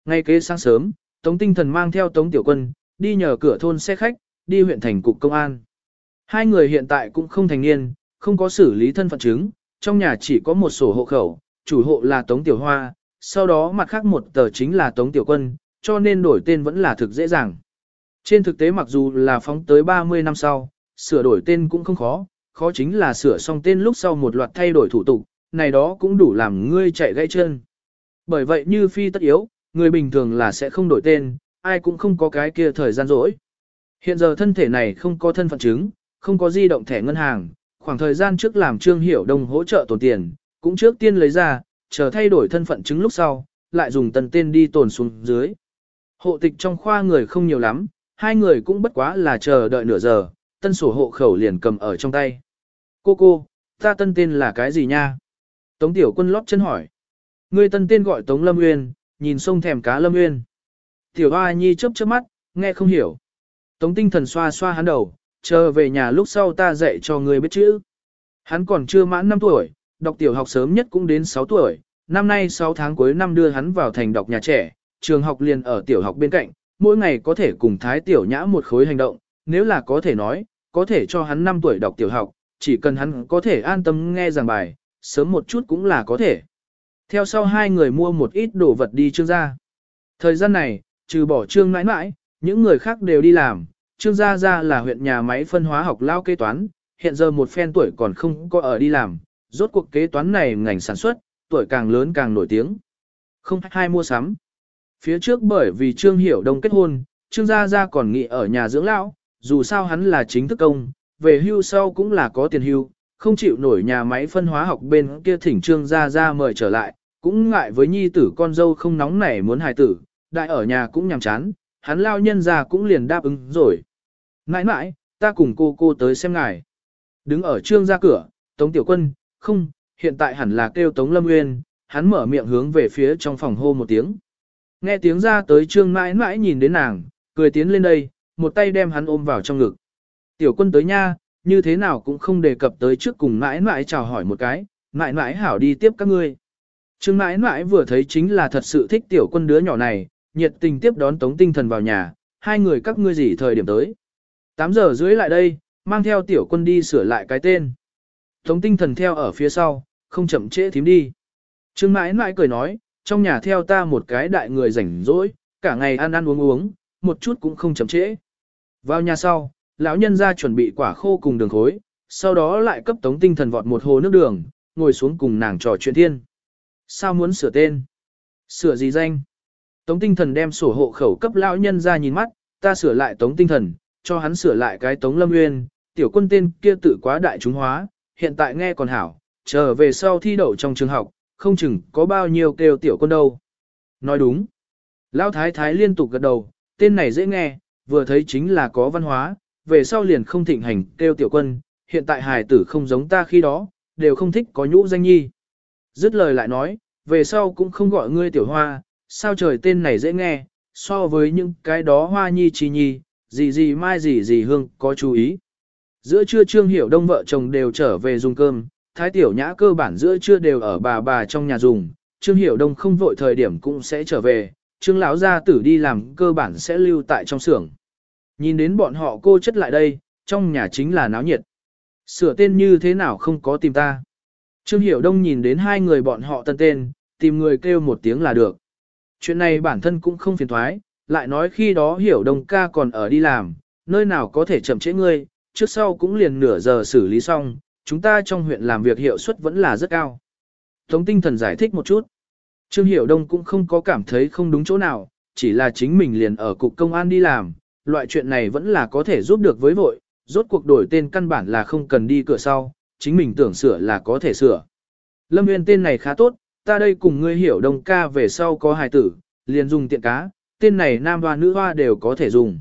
Ngay kế sáng sớm, Tống tinh thần mang theo Tống tiểu quân, đi nhờ cửa thôn xe khách, đi huyện thành cục công an. Hai người hiện tại cũng không thành niên, không có xử lý thân phận chứng, trong nhà chỉ có một sổ hộ khẩu, chủ hộ là Tống Tiểu Hoa, sau đó mặt khác một tờ chính là Tống Tiểu Quân, cho nên đổi tên vẫn là thực dễ dàng. Trên thực tế mặc dù là phóng tới 30 năm sau, sửa đổi tên cũng không khó, khó chính là sửa xong tên lúc sau một loạt thay đổi thủ tục, này đó cũng đủ làm ngươi chạy gãy chân. Bởi vậy như phi tất yếu, người bình thường là sẽ không đổi tên, ai cũng không có cái kia thời gian rỗi. Hiện giờ thân thể này không có thân phận chứng, không có di động thẻ ngân hàng, khoảng thời gian trước làm Trương Hiểu Đông hỗ trợ tồn tiền, cũng trước tiên lấy ra, chờ thay đổi thân phận chứng lúc sau, lại dùng tần tên đi tồn xuống dưới. Hộ tịch trong khoa người không nhiều lắm, hai người cũng bất quá là chờ đợi nửa giờ, tân sổ hộ khẩu liền cầm ở trong tay. Cô cô, ta tân tên là cái gì nha? Tống tiểu quân lót chân hỏi. Người tân tên gọi Tống Lâm Uyên, nhìn sông thèm cá Lâm Uyên. Tiểu hoa nhi chớp chớp mắt, nghe không hiểu. Tống tinh thần xoa xoa hắn đầu, chờ về nhà lúc sau ta dạy cho ngươi biết chữ. Hắn còn chưa mãn 5 tuổi, đọc tiểu học sớm nhất cũng đến 6 tuổi, năm nay 6 tháng cuối năm đưa hắn vào thành đọc nhà trẻ, trường học liền ở tiểu học bên cạnh, mỗi ngày có thể cùng thái tiểu nhã một khối hành động, nếu là có thể nói, có thể cho hắn 5 tuổi đọc tiểu học, chỉ cần hắn có thể an tâm nghe giảng bài, sớm một chút cũng là có thể. Theo sau hai người mua một ít đồ vật đi trương gia. Thời gian này, trừ bỏ trương mãi mãi, những người khác đều đi làm, trương gia gia là huyện nhà máy phân hóa học lao kế toán, hiện giờ một phen tuổi còn không có ở đi làm, rốt cuộc kế toán này ngành sản xuất, tuổi càng lớn càng nổi tiếng. Không hai mua sắm. Phía trước bởi vì Trương Hiểu Đông kết hôn, Trương Gia Gia còn nghỉ ở nhà dưỡng lão, dù sao hắn là chính thức công, về hưu sau cũng là có tiền hưu, không chịu nổi nhà máy phân hóa học bên kia thỉnh Trương Gia Gia mời trở lại, cũng ngại với nhi tử con dâu không nóng nảy muốn hài tử, đại ở nhà cũng nhàm chán, hắn lao nhân ra cũng liền đáp ứng rồi. Nãi nãi, ta cùng cô cô tới xem ngài. Đứng ở Trương Gia cửa, Tống Tiểu Quân, không, hiện tại hẳn là kêu Tống Lâm Nguyên, hắn mở miệng hướng về phía trong phòng hô một tiếng. Nghe tiếng ra tới trương mãi mãi nhìn đến nàng, cười tiến lên đây, một tay đem hắn ôm vào trong ngực. Tiểu quân tới nha, như thế nào cũng không đề cập tới trước cùng mãi mãi chào hỏi một cái, mãi mãi hảo đi tiếp các ngươi. Trương mãi mãi vừa thấy chính là thật sự thích tiểu quân đứa nhỏ này, nhiệt tình tiếp đón tống tinh thần vào nhà, hai người các ngươi gì thời điểm tới. 8 giờ rưỡi lại đây, mang theo tiểu quân đi sửa lại cái tên. Tống tinh thần theo ở phía sau, không chậm trễ thím đi. Trương mãi mãi cười nói, trong nhà theo ta một cái đại người rảnh rỗi, cả ngày ăn ăn uống uống, một chút cũng không chậm trễ. Vào nhà sau, lão nhân ra chuẩn bị quả khô cùng đường khối, sau đó lại cấp tống tinh thần vọt một hồ nước đường, ngồi xuống cùng nàng trò chuyện thiên. Sao muốn sửa tên? Sửa gì danh? Tống tinh thần đem sổ hộ khẩu cấp lão nhân ra nhìn mắt, ta sửa lại tống tinh thần, cho hắn sửa lại cái tống lâm nguyên, tiểu quân tên kia tự quá đại chúng hóa, hiện tại nghe còn hảo, trở về sau thi đậu trong trường học, không chừng có bao nhiêu kêu tiểu quân đâu. Nói đúng. Lão thái thái liên tục gật đầu, tên này dễ nghe, vừa thấy chính là có văn hóa, về sau liền không thịnh hành kêu tiểu quân, hiện tại hài tử không giống ta khi đó, đều không thích có nhũ danh nhi. Dứt lời lại nói, về sau cũng không gọi ngươi tiểu hoa, sao trời tên này dễ nghe, so với những cái đó hoa nhi chi nhi, gì gì mai gì gì hương, có chú ý. Giữa trưa Trương Hiểu Đông vợ chồng đều trở về dùng cơm, Thái Tiểu Nhã cơ bản giữa trưa đều ở bà bà trong nhà dùng, Trương Hiểu Đông không vội thời điểm cũng sẽ trở về, Trương lão gia tử đi làm cơ bản sẽ lưu tại trong xưởng. Nhìn đến bọn họ cô chất lại đây, trong nhà chính là náo nhiệt. Sửa tên như thế nào không có tìm ta. Trương Hiểu Đông nhìn đến hai người bọn họ tân tên, tìm người kêu một tiếng là được. Chuyện này bản thân cũng không phiền thoái, lại nói khi đó Hiểu Đông ca còn ở đi làm, nơi nào có thể chậm trễ ngươi, trước sau cũng liền nửa giờ xử lý xong, chúng ta trong huyện làm việc hiệu suất vẫn là rất cao. Tống tinh thần giải thích một chút. Trương Hiểu Đông cũng không có cảm thấy không đúng chỗ nào, chỉ là chính mình liền ở cục công an đi làm, loại chuyện này vẫn là có thể giúp được với vội, rốt cuộc đổi tên căn bản là không cần đi cửa sau, chính mình tưởng sửa là có thể sửa. Lâm Nguyên tên này khá tốt, ta đây cùng ngươi hiểu đồng ca về sau có hài tử, liền dùng tiện cá, tên này nam hoa nữ hoa đều có thể dùng.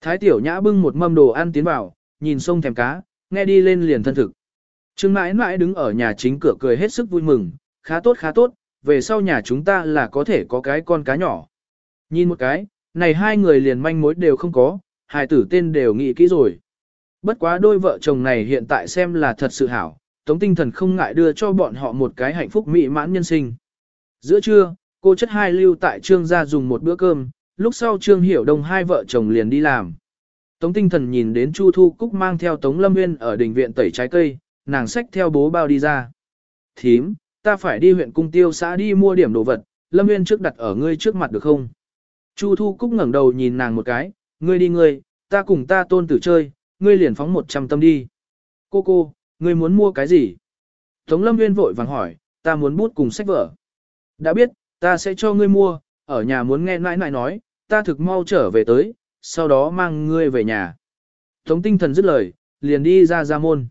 Thái tiểu nhã bưng một mâm đồ ăn tiến vào, nhìn sông thèm cá, nghe đi lên liền thân thực. Trương mãi mãi đứng ở nhà chính cửa cười hết sức vui mừng, khá tốt khá tốt, về sau nhà chúng ta là có thể có cái con cá nhỏ. Nhìn một cái, này hai người liền manh mối đều không có, hài tử tên đều nghĩ kỹ rồi. Bất quá đôi vợ chồng này hiện tại xem là thật sự hảo, tống tinh thần không ngại đưa cho bọn họ một cái hạnh phúc mỹ mãn nhân sinh. Giữa trưa, cô chất hai lưu tại trương gia dùng một bữa cơm, lúc sau trương hiểu đông hai vợ chồng liền đi làm. Tống tinh thần nhìn đến Chu Thu Cúc mang theo Tống Lâm Nguyên ở đình viện tẩy trái cây, nàng xách theo bố bao đi ra. Thím, ta phải đi huyện cung tiêu xã đi mua điểm đồ vật, Lâm Nguyên trước đặt ở ngươi trước mặt được không? Chu Thu Cúc ngẩng đầu nhìn nàng một cái, ngươi đi ngươi, ta cùng ta tôn tử chơi, ngươi liền phóng một trăm tâm đi. Cô cô, ngươi muốn mua cái gì? Tống Lâm Nguyên vội vàng hỏi, ta muốn bút cùng sách vở. Đã biết, ta sẽ cho ngươi mua, ở nhà muốn nghe nãi nãi nói, ta thực mau trở về tới, sau đó mang ngươi về nhà. Tống tinh thần dứt lời, liền đi ra ra môn.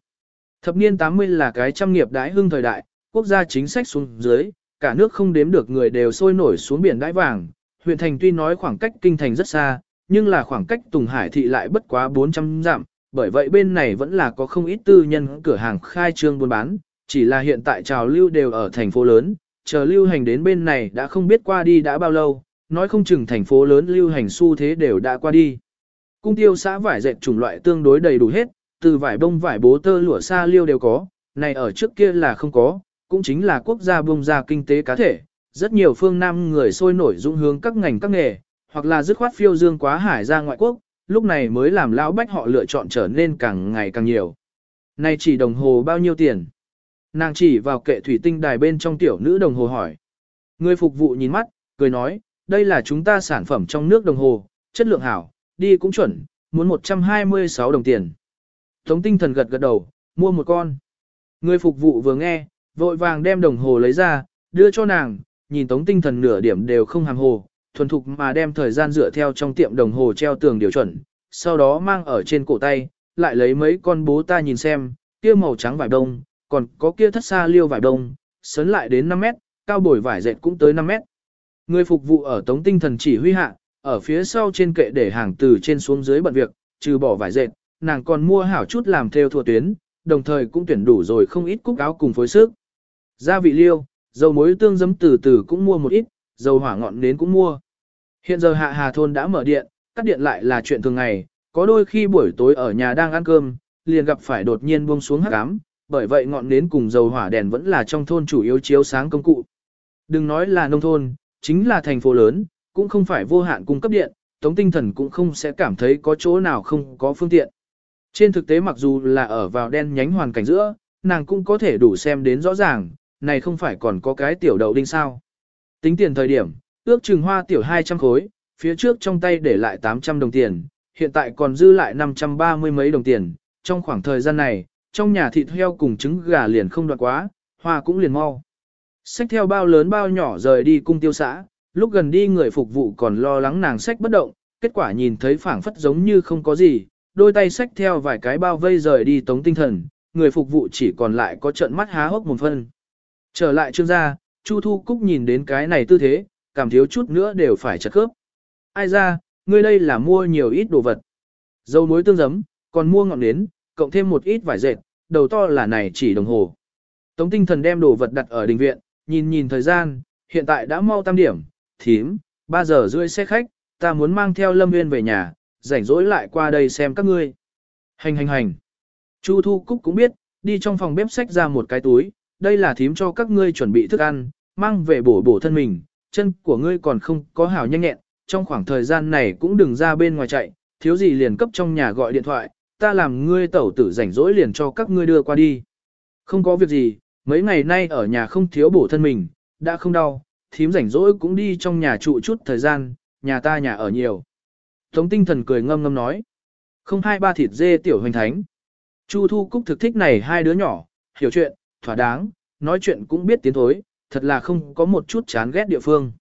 Thập niên 80 là cái trăm nghiệp đái hưng thời đại, quốc gia chính sách xuống dưới, cả nước không đếm được người đều sôi nổi xuống biển đái vàng, huyện thành tuy nói khoảng cách kinh thành rất xa, nhưng là khoảng cách Tùng Hải thị lại bất quá 400 dặm, bởi vậy bên này vẫn là có không ít tư nhân cửa hàng khai trương buôn bán, chỉ là hiện tại trào lưu đều ở thành phố lớn, chờ lưu hành đến bên này đã không biết qua đi đã bao lâu, nói không chừng thành phố lớn lưu hành xu thế đều đã qua đi. Cung tiêu xã vải dệt chủng loại tương đối đầy đủ hết, từ vải bông vải bố tơ lụa xa liêu đều có, này ở trước kia là không có, cũng chính là quốc gia bông ra kinh tế cá thể. Rất nhiều phương Nam người sôi nổi dũng hướng các ngành các nghề, hoặc là dứt khoát phiêu dương quá hải ra ngoại quốc, lúc này mới làm lão bách họ lựa chọn trở nên càng ngày càng nhiều. Này chỉ đồng hồ bao nhiêu tiền? Nàng chỉ vào kệ thủy tinh đài bên trong tiểu nữ đồng hồ hỏi. Người phục vụ nhìn mắt, cười nói, đây là chúng ta sản phẩm trong nước đồng hồ, chất lượng hảo, đi cũng chuẩn, muốn 126 đồng tiền. Tống tinh thần gật gật đầu, mua một con. Người phục vụ vừa nghe, vội vàng đem đồng hồ lấy ra, đưa cho nàng, nhìn tống tinh thần nửa điểm đều không hàng hồ, thuần thục mà đem thời gian dựa theo trong tiệm đồng hồ treo tường điều chuẩn, sau đó mang ở trên cổ tay, lại lấy mấy con bố ta nhìn xem, kia màu trắng vải đông, còn có kia thất xa liêu vải đông, sấn lại đến 5 mét, cao bồi vải dệt cũng tới 5 mét. Người phục vụ ở tống tinh thần chỉ huy hạ, ở phía sau trên kệ để hàng từ trên xuống dưới bận việc, trừ bỏ vải dệt, nàng còn mua hảo chút làm theo thua tuyến, đồng thời cũng tuyển đủ rồi không ít cúc áo cùng phối sức. Gia vị liêu, dầu muối tương giấm từ từ cũng mua một ít, dầu hỏa ngọn nến cũng mua. Hiện giờ hạ hà thôn đã mở điện, cắt điện lại là chuyện thường ngày, có đôi khi buổi tối ở nhà đang ăn cơm, liền gặp phải đột nhiên buông xuống hắc ám, bởi vậy ngọn nến cùng dầu hỏa đèn vẫn là trong thôn chủ yếu chiếu sáng công cụ. Đừng nói là nông thôn, chính là thành phố lớn, cũng không phải vô hạn cung cấp điện, tống tinh thần cũng không sẽ cảm thấy có chỗ nào không có phương tiện. Trên thực tế mặc dù là ở vào đen nhánh hoàn cảnh giữa, nàng cũng có thể đủ xem đến rõ ràng, này không phải còn có cái tiểu đậu đinh sao. Tính tiền thời điểm, ước chừng hoa tiểu 200 khối, phía trước trong tay để lại 800 đồng tiền, hiện tại còn dư lại 530 mấy đồng tiền, trong khoảng thời gian này, trong nhà thịt heo cùng trứng gà liền không đoạn quá, hoa cũng liền mau. Xách theo bao lớn bao nhỏ rời đi cung tiêu xã, lúc gần đi người phục vụ còn lo lắng nàng xách bất động, kết quả nhìn thấy phảng phất giống như không có gì, đôi tay xách theo vài cái bao vây rời đi tống tinh thần, người phục vụ chỉ còn lại có trận mắt há hốc một phân. Trở lại trương gia, Chu Thu Cúc nhìn đến cái này tư thế, cảm thiếu chút nữa đều phải chật khớp. Ai ra, ngươi đây là mua nhiều ít đồ vật. Dầu muối tương giấm, còn mua ngọn nến, cộng thêm một ít vải dệt, đầu to là này chỉ đồng hồ. Tống tinh thần đem đồ vật đặt ở đình viện, nhìn nhìn thời gian, hiện tại đã mau tam điểm, thím, 3 giờ rưỡi xe khách, ta muốn mang theo Lâm Nguyên về nhà, rảnh rỗi lại qua đây xem các ngươi. Hành hành hành. Chu Thu Cúc cũng biết, đi trong phòng bếp sách ra một cái túi, đây là thím cho các ngươi chuẩn bị thức ăn, mang về bổ bổ thân mình, chân của ngươi còn không có hảo nhanh nhẹn, trong khoảng thời gian này cũng đừng ra bên ngoài chạy, thiếu gì liền cấp trong nhà gọi điện thoại, ta làm ngươi tẩu tử rảnh rỗi liền cho các ngươi đưa qua đi. Không có việc gì, mấy ngày nay ở nhà không thiếu bổ thân mình, đã không đau, thím rảnh rỗi cũng đi trong nhà trụ chút thời gian, nhà ta nhà ở nhiều. Tống tinh thần cười ngâm ngâm nói. Không hai ba thịt dê tiểu hoành thánh. Chu Thu Cúc thực thích này hai đứa nhỏ, hiểu chuyện, thỏa đáng, nói chuyện cũng biết tiến thối, thật là không có một chút chán ghét địa phương.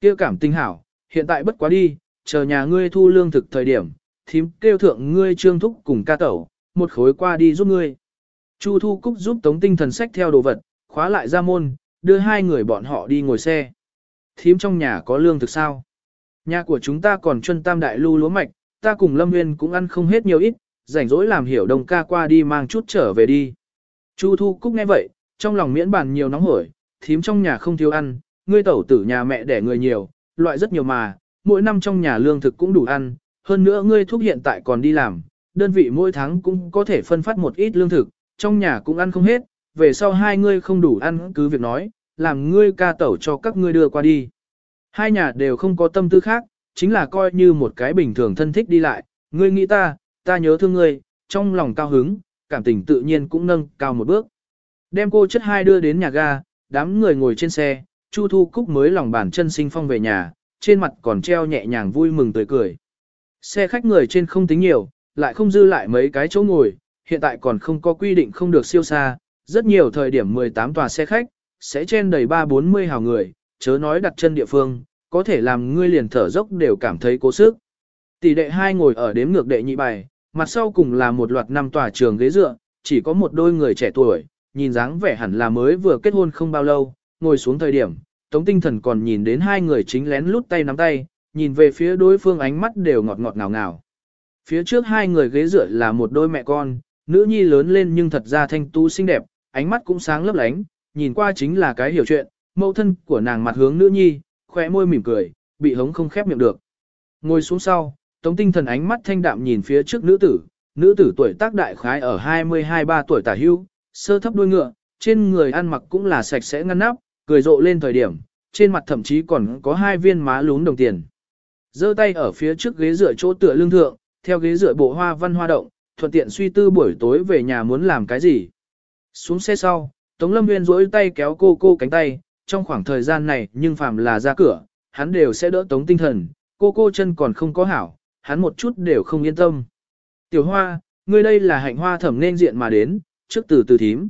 Kêu cảm tinh hảo, hiện tại bất quá đi, chờ nhà ngươi thu lương thực thời điểm, thím kêu thượng ngươi trương thúc cùng ca tẩu, một khối qua đi giúp ngươi. Chu Thu Cúc giúp Tống Tinh Thần sách theo đồ vật, khóa lại ra môn, đưa hai người bọn họ đi ngồi xe. Thím trong nhà có lương thực sao? Nhà của chúng ta còn chân tam đại lưu lúa mạch, ta cùng Lâm Nguyên cũng ăn không hết nhiều ít, rảnh rỗi làm hiểu đồng ca qua đi mang chút trở về đi. Chu Thu Cúc nghe vậy, trong lòng miễn bàn nhiều nóng hổi, thím trong nhà không thiếu ăn, ngươi tẩu tử nhà mẹ đẻ người nhiều, loại rất nhiều mà, mỗi năm trong nhà lương thực cũng đủ ăn, hơn nữa ngươi thuốc hiện tại còn đi làm, đơn vị mỗi tháng cũng có thể phân phát một ít lương thực, trong nhà cũng ăn không hết, về sau hai ngươi không đủ ăn cứ việc nói, làm ngươi ca tẩu cho các ngươi đưa qua đi. Hai nhà đều không có tâm tư khác, chính là coi như một cái bình thường thân thích đi lại, ngươi nghĩ ta, ta nhớ thương ngươi, trong lòng cao hứng, cảm tình tự nhiên cũng nâng cao một bước. Đem cô chất hai đưa đến nhà ga, đám người ngồi trên xe, Chu Thu Cúc mới lòng bàn chân sinh phong về nhà, trên mặt còn treo nhẹ nhàng vui mừng tươi cười. Xe khách người trên không tính nhiều, lại không dư lại mấy cái chỗ ngồi, hiện tại còn không có quy định không được siêu xa, rất nhiều thời điểm 18 tòa xe khách, sẽ trên đầy 3-40 hào người, chớ nói đặt chân địa phương, có thể làm ngươi liền thở dốc đều cảm thấy cố sức. Tỷ đệ hai ngồi ở đếm ngược đệ nhị bài, mặt sau cùng là một loạt năm tòa trường ghế dựa, chỉ có một đôi người trẻ tuổi, nhìn dáng vẻ hẳn là mới vừa kết hôn không bao lâu, ngồi xuống thời điểm, Tống Tinh Thần còn nhìn đến hai người chính lén lút tay nắm tay, nhìn về phía đối phương ánh mắt đều ngọt ngọt ngào ngào. Phía trước hai người ghế dựa là một đôi mẹ con, nữ nhi lớn lên nhưng thật ra thanh tú xinh đẹp, ánh mắt cũng sáng lấp lánh, nhìn qua chính là cái hiểu chuyện, mẫu thân của nàng mặt hướng nữ nhi, khóe môi mỉm cười, bị hống không khép miệng được. Ngồi xuống sau, Tống Tinh Thần ánh mắt thanh đạm nhìn phía trước nữ tử, nữ tử tuổi tác đại khái ở 22-3 tuổi tả hưu, sơ thấp đuôi ngựa, trên người ăn mặc cũng là sạch sẽ ngăn nắp, cười rộ lên thời điểm, trên mặt thậm chí còn có hai viên má lún đồng tiền. giơ tay ở phía trước ghế dựa chỗ tựa lương thượng, theo ghế dựa bộ hoa văn hoa động, thuận tiện suy tư buổi tối về nhà muốn làm cái gì. Xuống xe sau, Tống Lâm Nguyên duỗi tay kéo cô cô cánh tay, trong khoảng thời gian này nhưng phàm là ra cửa, hắn đều sẽ đỡ Tống tinh thần, cô cô chân còn không có hảo, hắn một chút đều không yên tâm. Tiểu Hoa, ngươi đây là hạnh hoa thẩm nên diện mà đến, trước từ từ thím.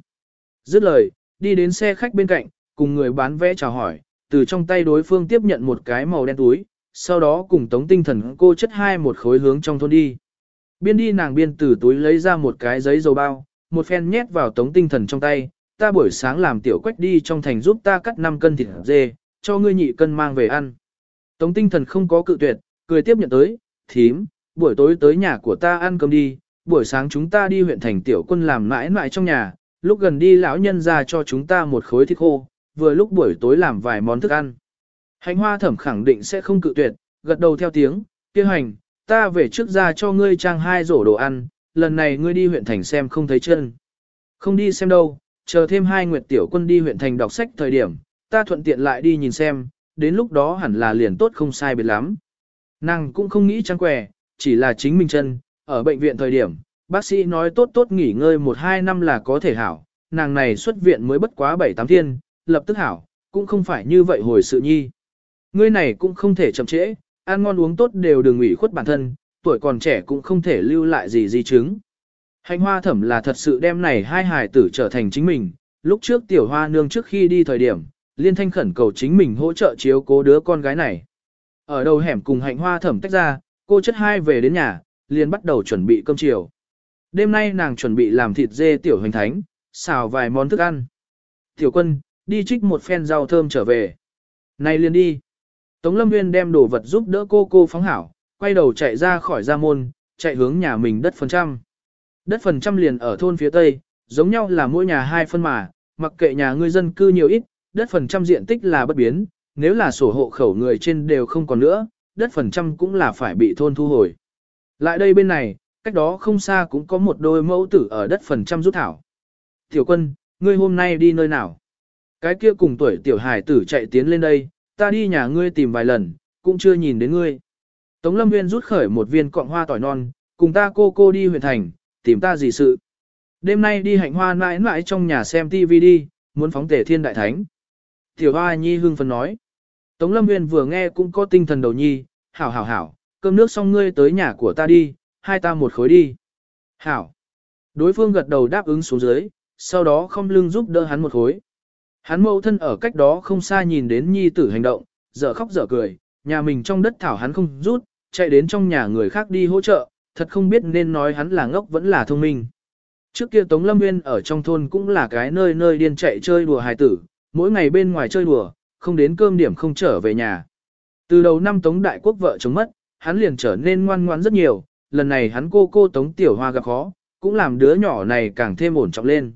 Dứt lời, đi đến xe khách bên cạnh, cùng người bán vé chào hỏi, từ trong tay đối phương tiếp nhận một cái màu đen túi, sau đó cùng tống tinh thần cô chất hai một khối hướng trong thôn đi. Biên đi nàng biên từ túi lấy ra một cái giấy dầu bao, một phen nhét vào tống tinh thần trong tay, ta buổi sáng làm tiểu quách đi trong thành giúp ta cắt 5 cân thịt dê, cho ngươi nhị cân mang về ăn. Tống tinh thần không có cự tuyệt, cười tiếp nhận tới, thím, buổi tối tới nhà của ta ăn cơm đi, buổi sáng chúng ta đi huyện thành tiểu quân làm mãi mãi trong nhà, lúc gần đi lão nhân ra cho chúng ta một khối thịt khô, vừa lúc buổi tối làm vài món thức ăn. Hành hoa thẩm khẳng định sẽ không cự tuyệt, gật đầu theo tiếng, kia hành, ta về trước ra cho ngươi trang hai rổ đồ ăn, lần này ngươi đi huyện thành xem không thấy chân. Không đi xem đâu, chờ thêm hai nguyệt tiểu quân đi huyện thành đọc sách thời điểm, ta thuận tiện lại đi nhìn xem, đến lúc đó hẳn là liền tốt không sai biệt lắm. Nàng cũng không nghĩ trăng quẻ, chỉ là chính mình chân, ở bệnh viện thời điểm, bác sĩ nói tốt tốt nghỉ ngơi 1-2 năm là có thể hảo, nàng này xuất viện mới bất quá 7-8 thiên, lập tức hảo, cũng không phải như vậy hồi sự nhi. Ngươi này cũng không thể chậm trễ, ăn ngon uống tốt đều đừng ủy khuất bản thân, tuổi còn trẻ cũng không thể lưu lại gì di chứng. Hành hoa thẩm là thật sự đem này hai hài tử trở thành chính mình, lúc trước tiểu hoa nương trước khi đi thời điểm, liên thanh khẩn cầu chính mình hỗ trợ chiếu cố đứa con gái này. Ở đầu hẻm cùng hạnh hoa thẩm tách ra, cô chất hai về đến nhà, liền bắt đầu chuẩn bị cơm chiều. Đêm nay nàng chuẩn bị làm thịt dê tiểu hoành thánh, xào vài món thức ăn. Tiểu quân, đi trích một phen rau thơm trở về. Này liền đi. Tống Lâm Nguyên đem đồ vật giúp đỡ cô cô phóng hảo, quay đầu chạy ra khỏi gia môn, chạy hướng nhà mình đất phần trăm. Đất phần trăm liền ở thôn phía tây, giống nhau là mỗi nhà hai phân mà, mặc kệ nhà ngươi dân cư nhiều ít, đất phần trăm diện tích là bất biến, nếu là sổ hộ khẩu người trên đều không còn nữa, đất phần trăm cũng là phải bị thôn thu hồi. Lại đây bên này, cách đó không xa cũng có một đôi mẫu tử ở đất phần trăm rút thảo. Tiểu quân, ngươi hôm nay đi nơi nào? Cái kia cùng tuổi tiểu hải tử chạy tiến lên đây, ta đi nhà ngươi tìm vài lần, cũng chưa nhìn đến ngươi. Tống Lâm Nguyên rút khởi một viên cọng hoa tỏi non, cùng ta cô cô đi huyện thành, tìm ta gì sự. Đêm nay đi hạnh hoa mãi mãi trong nhà xem TV đi, muốn phóng tể thiên đại thánh. Tiểu hoa nhi hưng phấn nói. Tống Lâm Nguyên vừa nghe cũng có tinh thần đầu nhi, hảo hảo hảo, cơm nước xong ngươi tới nhà của ta đi, hai ta một khối đi. Hảo. Đối phương gật đầu đáp ứng xuống dưới, sau đó không lưng giúp đỡ hắn một khối. Hắn mẫu thân ở cách đó không xa nhìn đến nhi tử hành động, dở khóc dở cười, nhà mình trong đất thảo hắn không rút, chạy đến trong nhà người khác đi hỗ trợ, thật không biết nên nói hắn là ngốc vẫn là thông minh. Trước kia Tống Lâm Nguyên ở trong thôn cũng là cái nơi nơi điên chạy chơi đùa hài tử, mỗi ngày bên ngoài chơi đùa, không đến cơm điểm không trở về nhà. Từ đầu năm Tống Đại Quốc vợ chống mất, hắn liền trở nên ngoan ngoãn rất nhiều, lần này hắn cô cô Tống Tiểu Hoa gặp khó, cũng làm đứa nhỏ này càng thêm ổn trọng lên.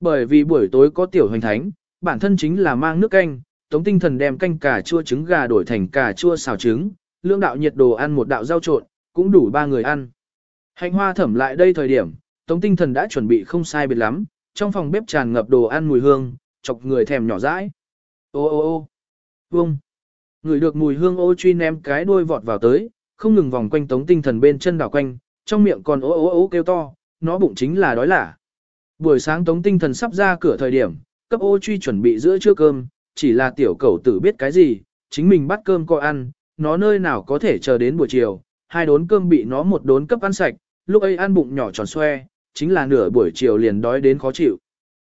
Bởi vì buổi tối có Tiểu Hoành Thánh, bản thân chính là mang nước canh, Tống Tinh Thần đem canh cà chua trứng gà đổi thành cà chua xào trứng, lương đạo nhiệt đồ ăn một đạo rau trộn, cũng đủ ba người ăn. Hành hoa thẩm lại đây thời điểm, Tống Tinh Thần đã chuẩn bị không sai biệt lắm, trong phòng bếp tràn ngập đồ ăn mùi hương, chọc người thèm nhỏ dãi. Ô ô ô, vông. Người được mùi hương ô truy ném cái đuôi vọt vào tới, không ngừng vòng quanh Tống Tinh Thần bên chân đảo quanh, trong miệng còn ô ô ô kêu to, nó bụng chính là đói lả. Buổi sáng Tống Tinh Thần sắp ra cửa thời điểm, cấp ô truy chuẩn bị giữa trưa cơm, chỉ là tiểu cầu tử biết cái gì, chính mình bắt cơm coi ăn, nó nơi nào có thể chờ đến buổi chiều, hai đốn cơm bị nó một đốn cấp ăn sạch, lúc ấy ăn bụng nhỏ tròn xoe, chính là nửa buổi chiều liền đói đến khó chịu.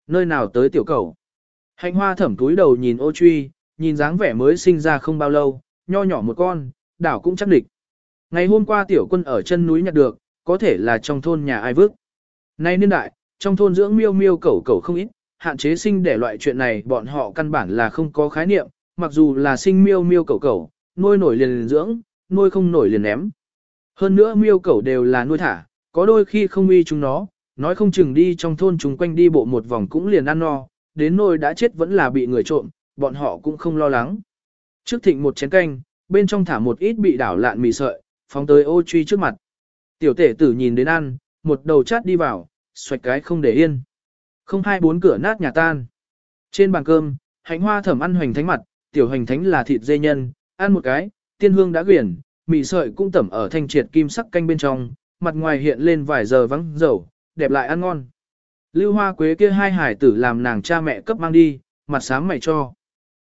Nơi nào tới tiểu cầu? Hạnh hoa thẩm túi đầu nhìn ô truy, nhìn dáng vẻ mới sinh ra không bao lâu, nho nhỏ một con, đảo cũng chắc địch. Ngày hôm qua tiểu quân ở chân núi nhặt được, có thể là trong thôn nhà ai vứt. Nay niên đại, trong thôn dưỡng miêu miêu cẩu cẩu không ít, hạn chế sinh để loại chuyện này bọn họ căn bản là không có khái niệm, mặc dù là sinh miêu miêu cẩu cẩu, nuôi nổi liền, liền dưỡng, nuôi không nổi liền ném. Hơn nữa miêu cẩu đều là nuôi thả, có đôi khi không uy chúng nó, nói không chừng đi trong thôn chúng quanh đi bộ một vòng cũng liền ăn no, đến nôi đã chết vẫn là bị người trộm, bọn họ cũng không lo lắng. Trước thịnh một chén canh, bên trong thả một ít bị đảo lạn mì sợi, phóng tới ô truy trước mặt. Tiểu tể tử nhìn đến ăn, một đầu chát đi vào, xoạch cái không để yên. Không hai bốn cửa nát nhà tan. Trên bàn cơm, hạnh hoa thẩm ăn hoành thánh mặt, tiểu hoành thánh là thịt dê nhân, ăn một cái, tiên hương đã quyển, mì sợi cũng tẩm ở thanh triệt kim sắc canh bên trong, mặt ngoài hiện lên vài giờ vắng dầu, đẹp lại ăn ngon. Lưu hoa quế kia hai hải tử làm nàng cha mẹ cấp mang đi, mặt sáng mày cho.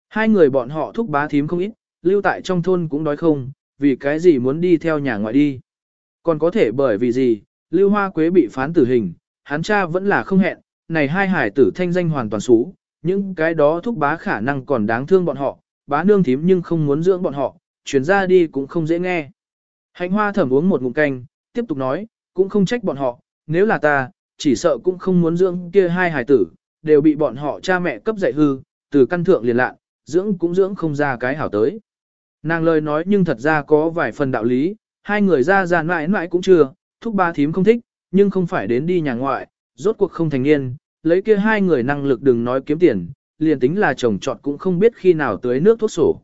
Hai người bọn họ thúc bá thím không ít, lưu tại trong thôn cũng đói không, vì cái gì muốn đi theo nhà ngoại đi. Còn có thể bởi vì gì, lưu hoa quế bị phán tử hình, hắn cha vẫn là không hẹn, này hai hải tử thanh danh hoàn toàn xú, những cái đó thúc bá khả năng còn đáng thương bọn họ, bá nương thím nhưng không muốn dưỡng bọn họ, chuyển ra đi cũng không dễ nghe. Hạnh hoa thẩm uống một ngụm canh, tiếp tục nói, cũng không trách bọn họ, nếu là ta, chỉ sợ cũng không muốn dưỡng kia hai hài tử, đều bị bọn họ cha mẹ cấp dạy hư, từ căn thượng liền lạ, dưỡng cũng dưỡng không ra cái hảo tới. Nàng lời nói nhưng thật ra có vài phần đạo lý, hai người ra ra mãi mãi cũng chưa, thúc ba thím không thích, nhưng không phải đến đi nhà ngoại, rốt cuộc không thành niên, lấy kia hai người năng lực đừng nói kiếm tiền, liền tính là chồng chọn cũng không biết khi nào tới nước thuốc sổ.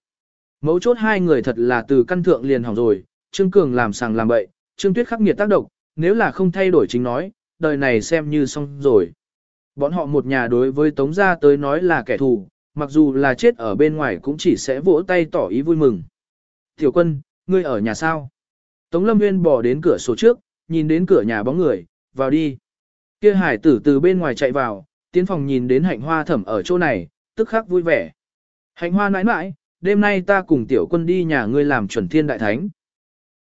Mấu chốt hai người thật là từ căn thượng liền hỏng rồi, Trương Cường làm sàng làm bậy, Trương Tuyết khắc nghiệt tác động, nếu là không thay đổi chính nói, đời này xem như xong rồi. Bọn họ một nhà đối với Tống gia tới nói là kẻ thù, mặc dù là chết ở bên ngoài cũng chỉ sẽ vỗ tay tỏ ý vui mừng. Tiểu quân, ngươi ở nhà sao? Tống Lâm Nguyên bỏ đến cửa sổ trước, nhìn đến cửa nhà bóng người, vào đi. Kia hải tử từ bên ngoài chạy vào, tiến phòng nhìn đến hạnh hoa thẩm ở chỗ này, tức khắc vui vẻ. Hạnh hoa nãi nãi, đêm nay ta cùng tiểu quân đi nhà ngươi làm chuẩn thiên đại thánh.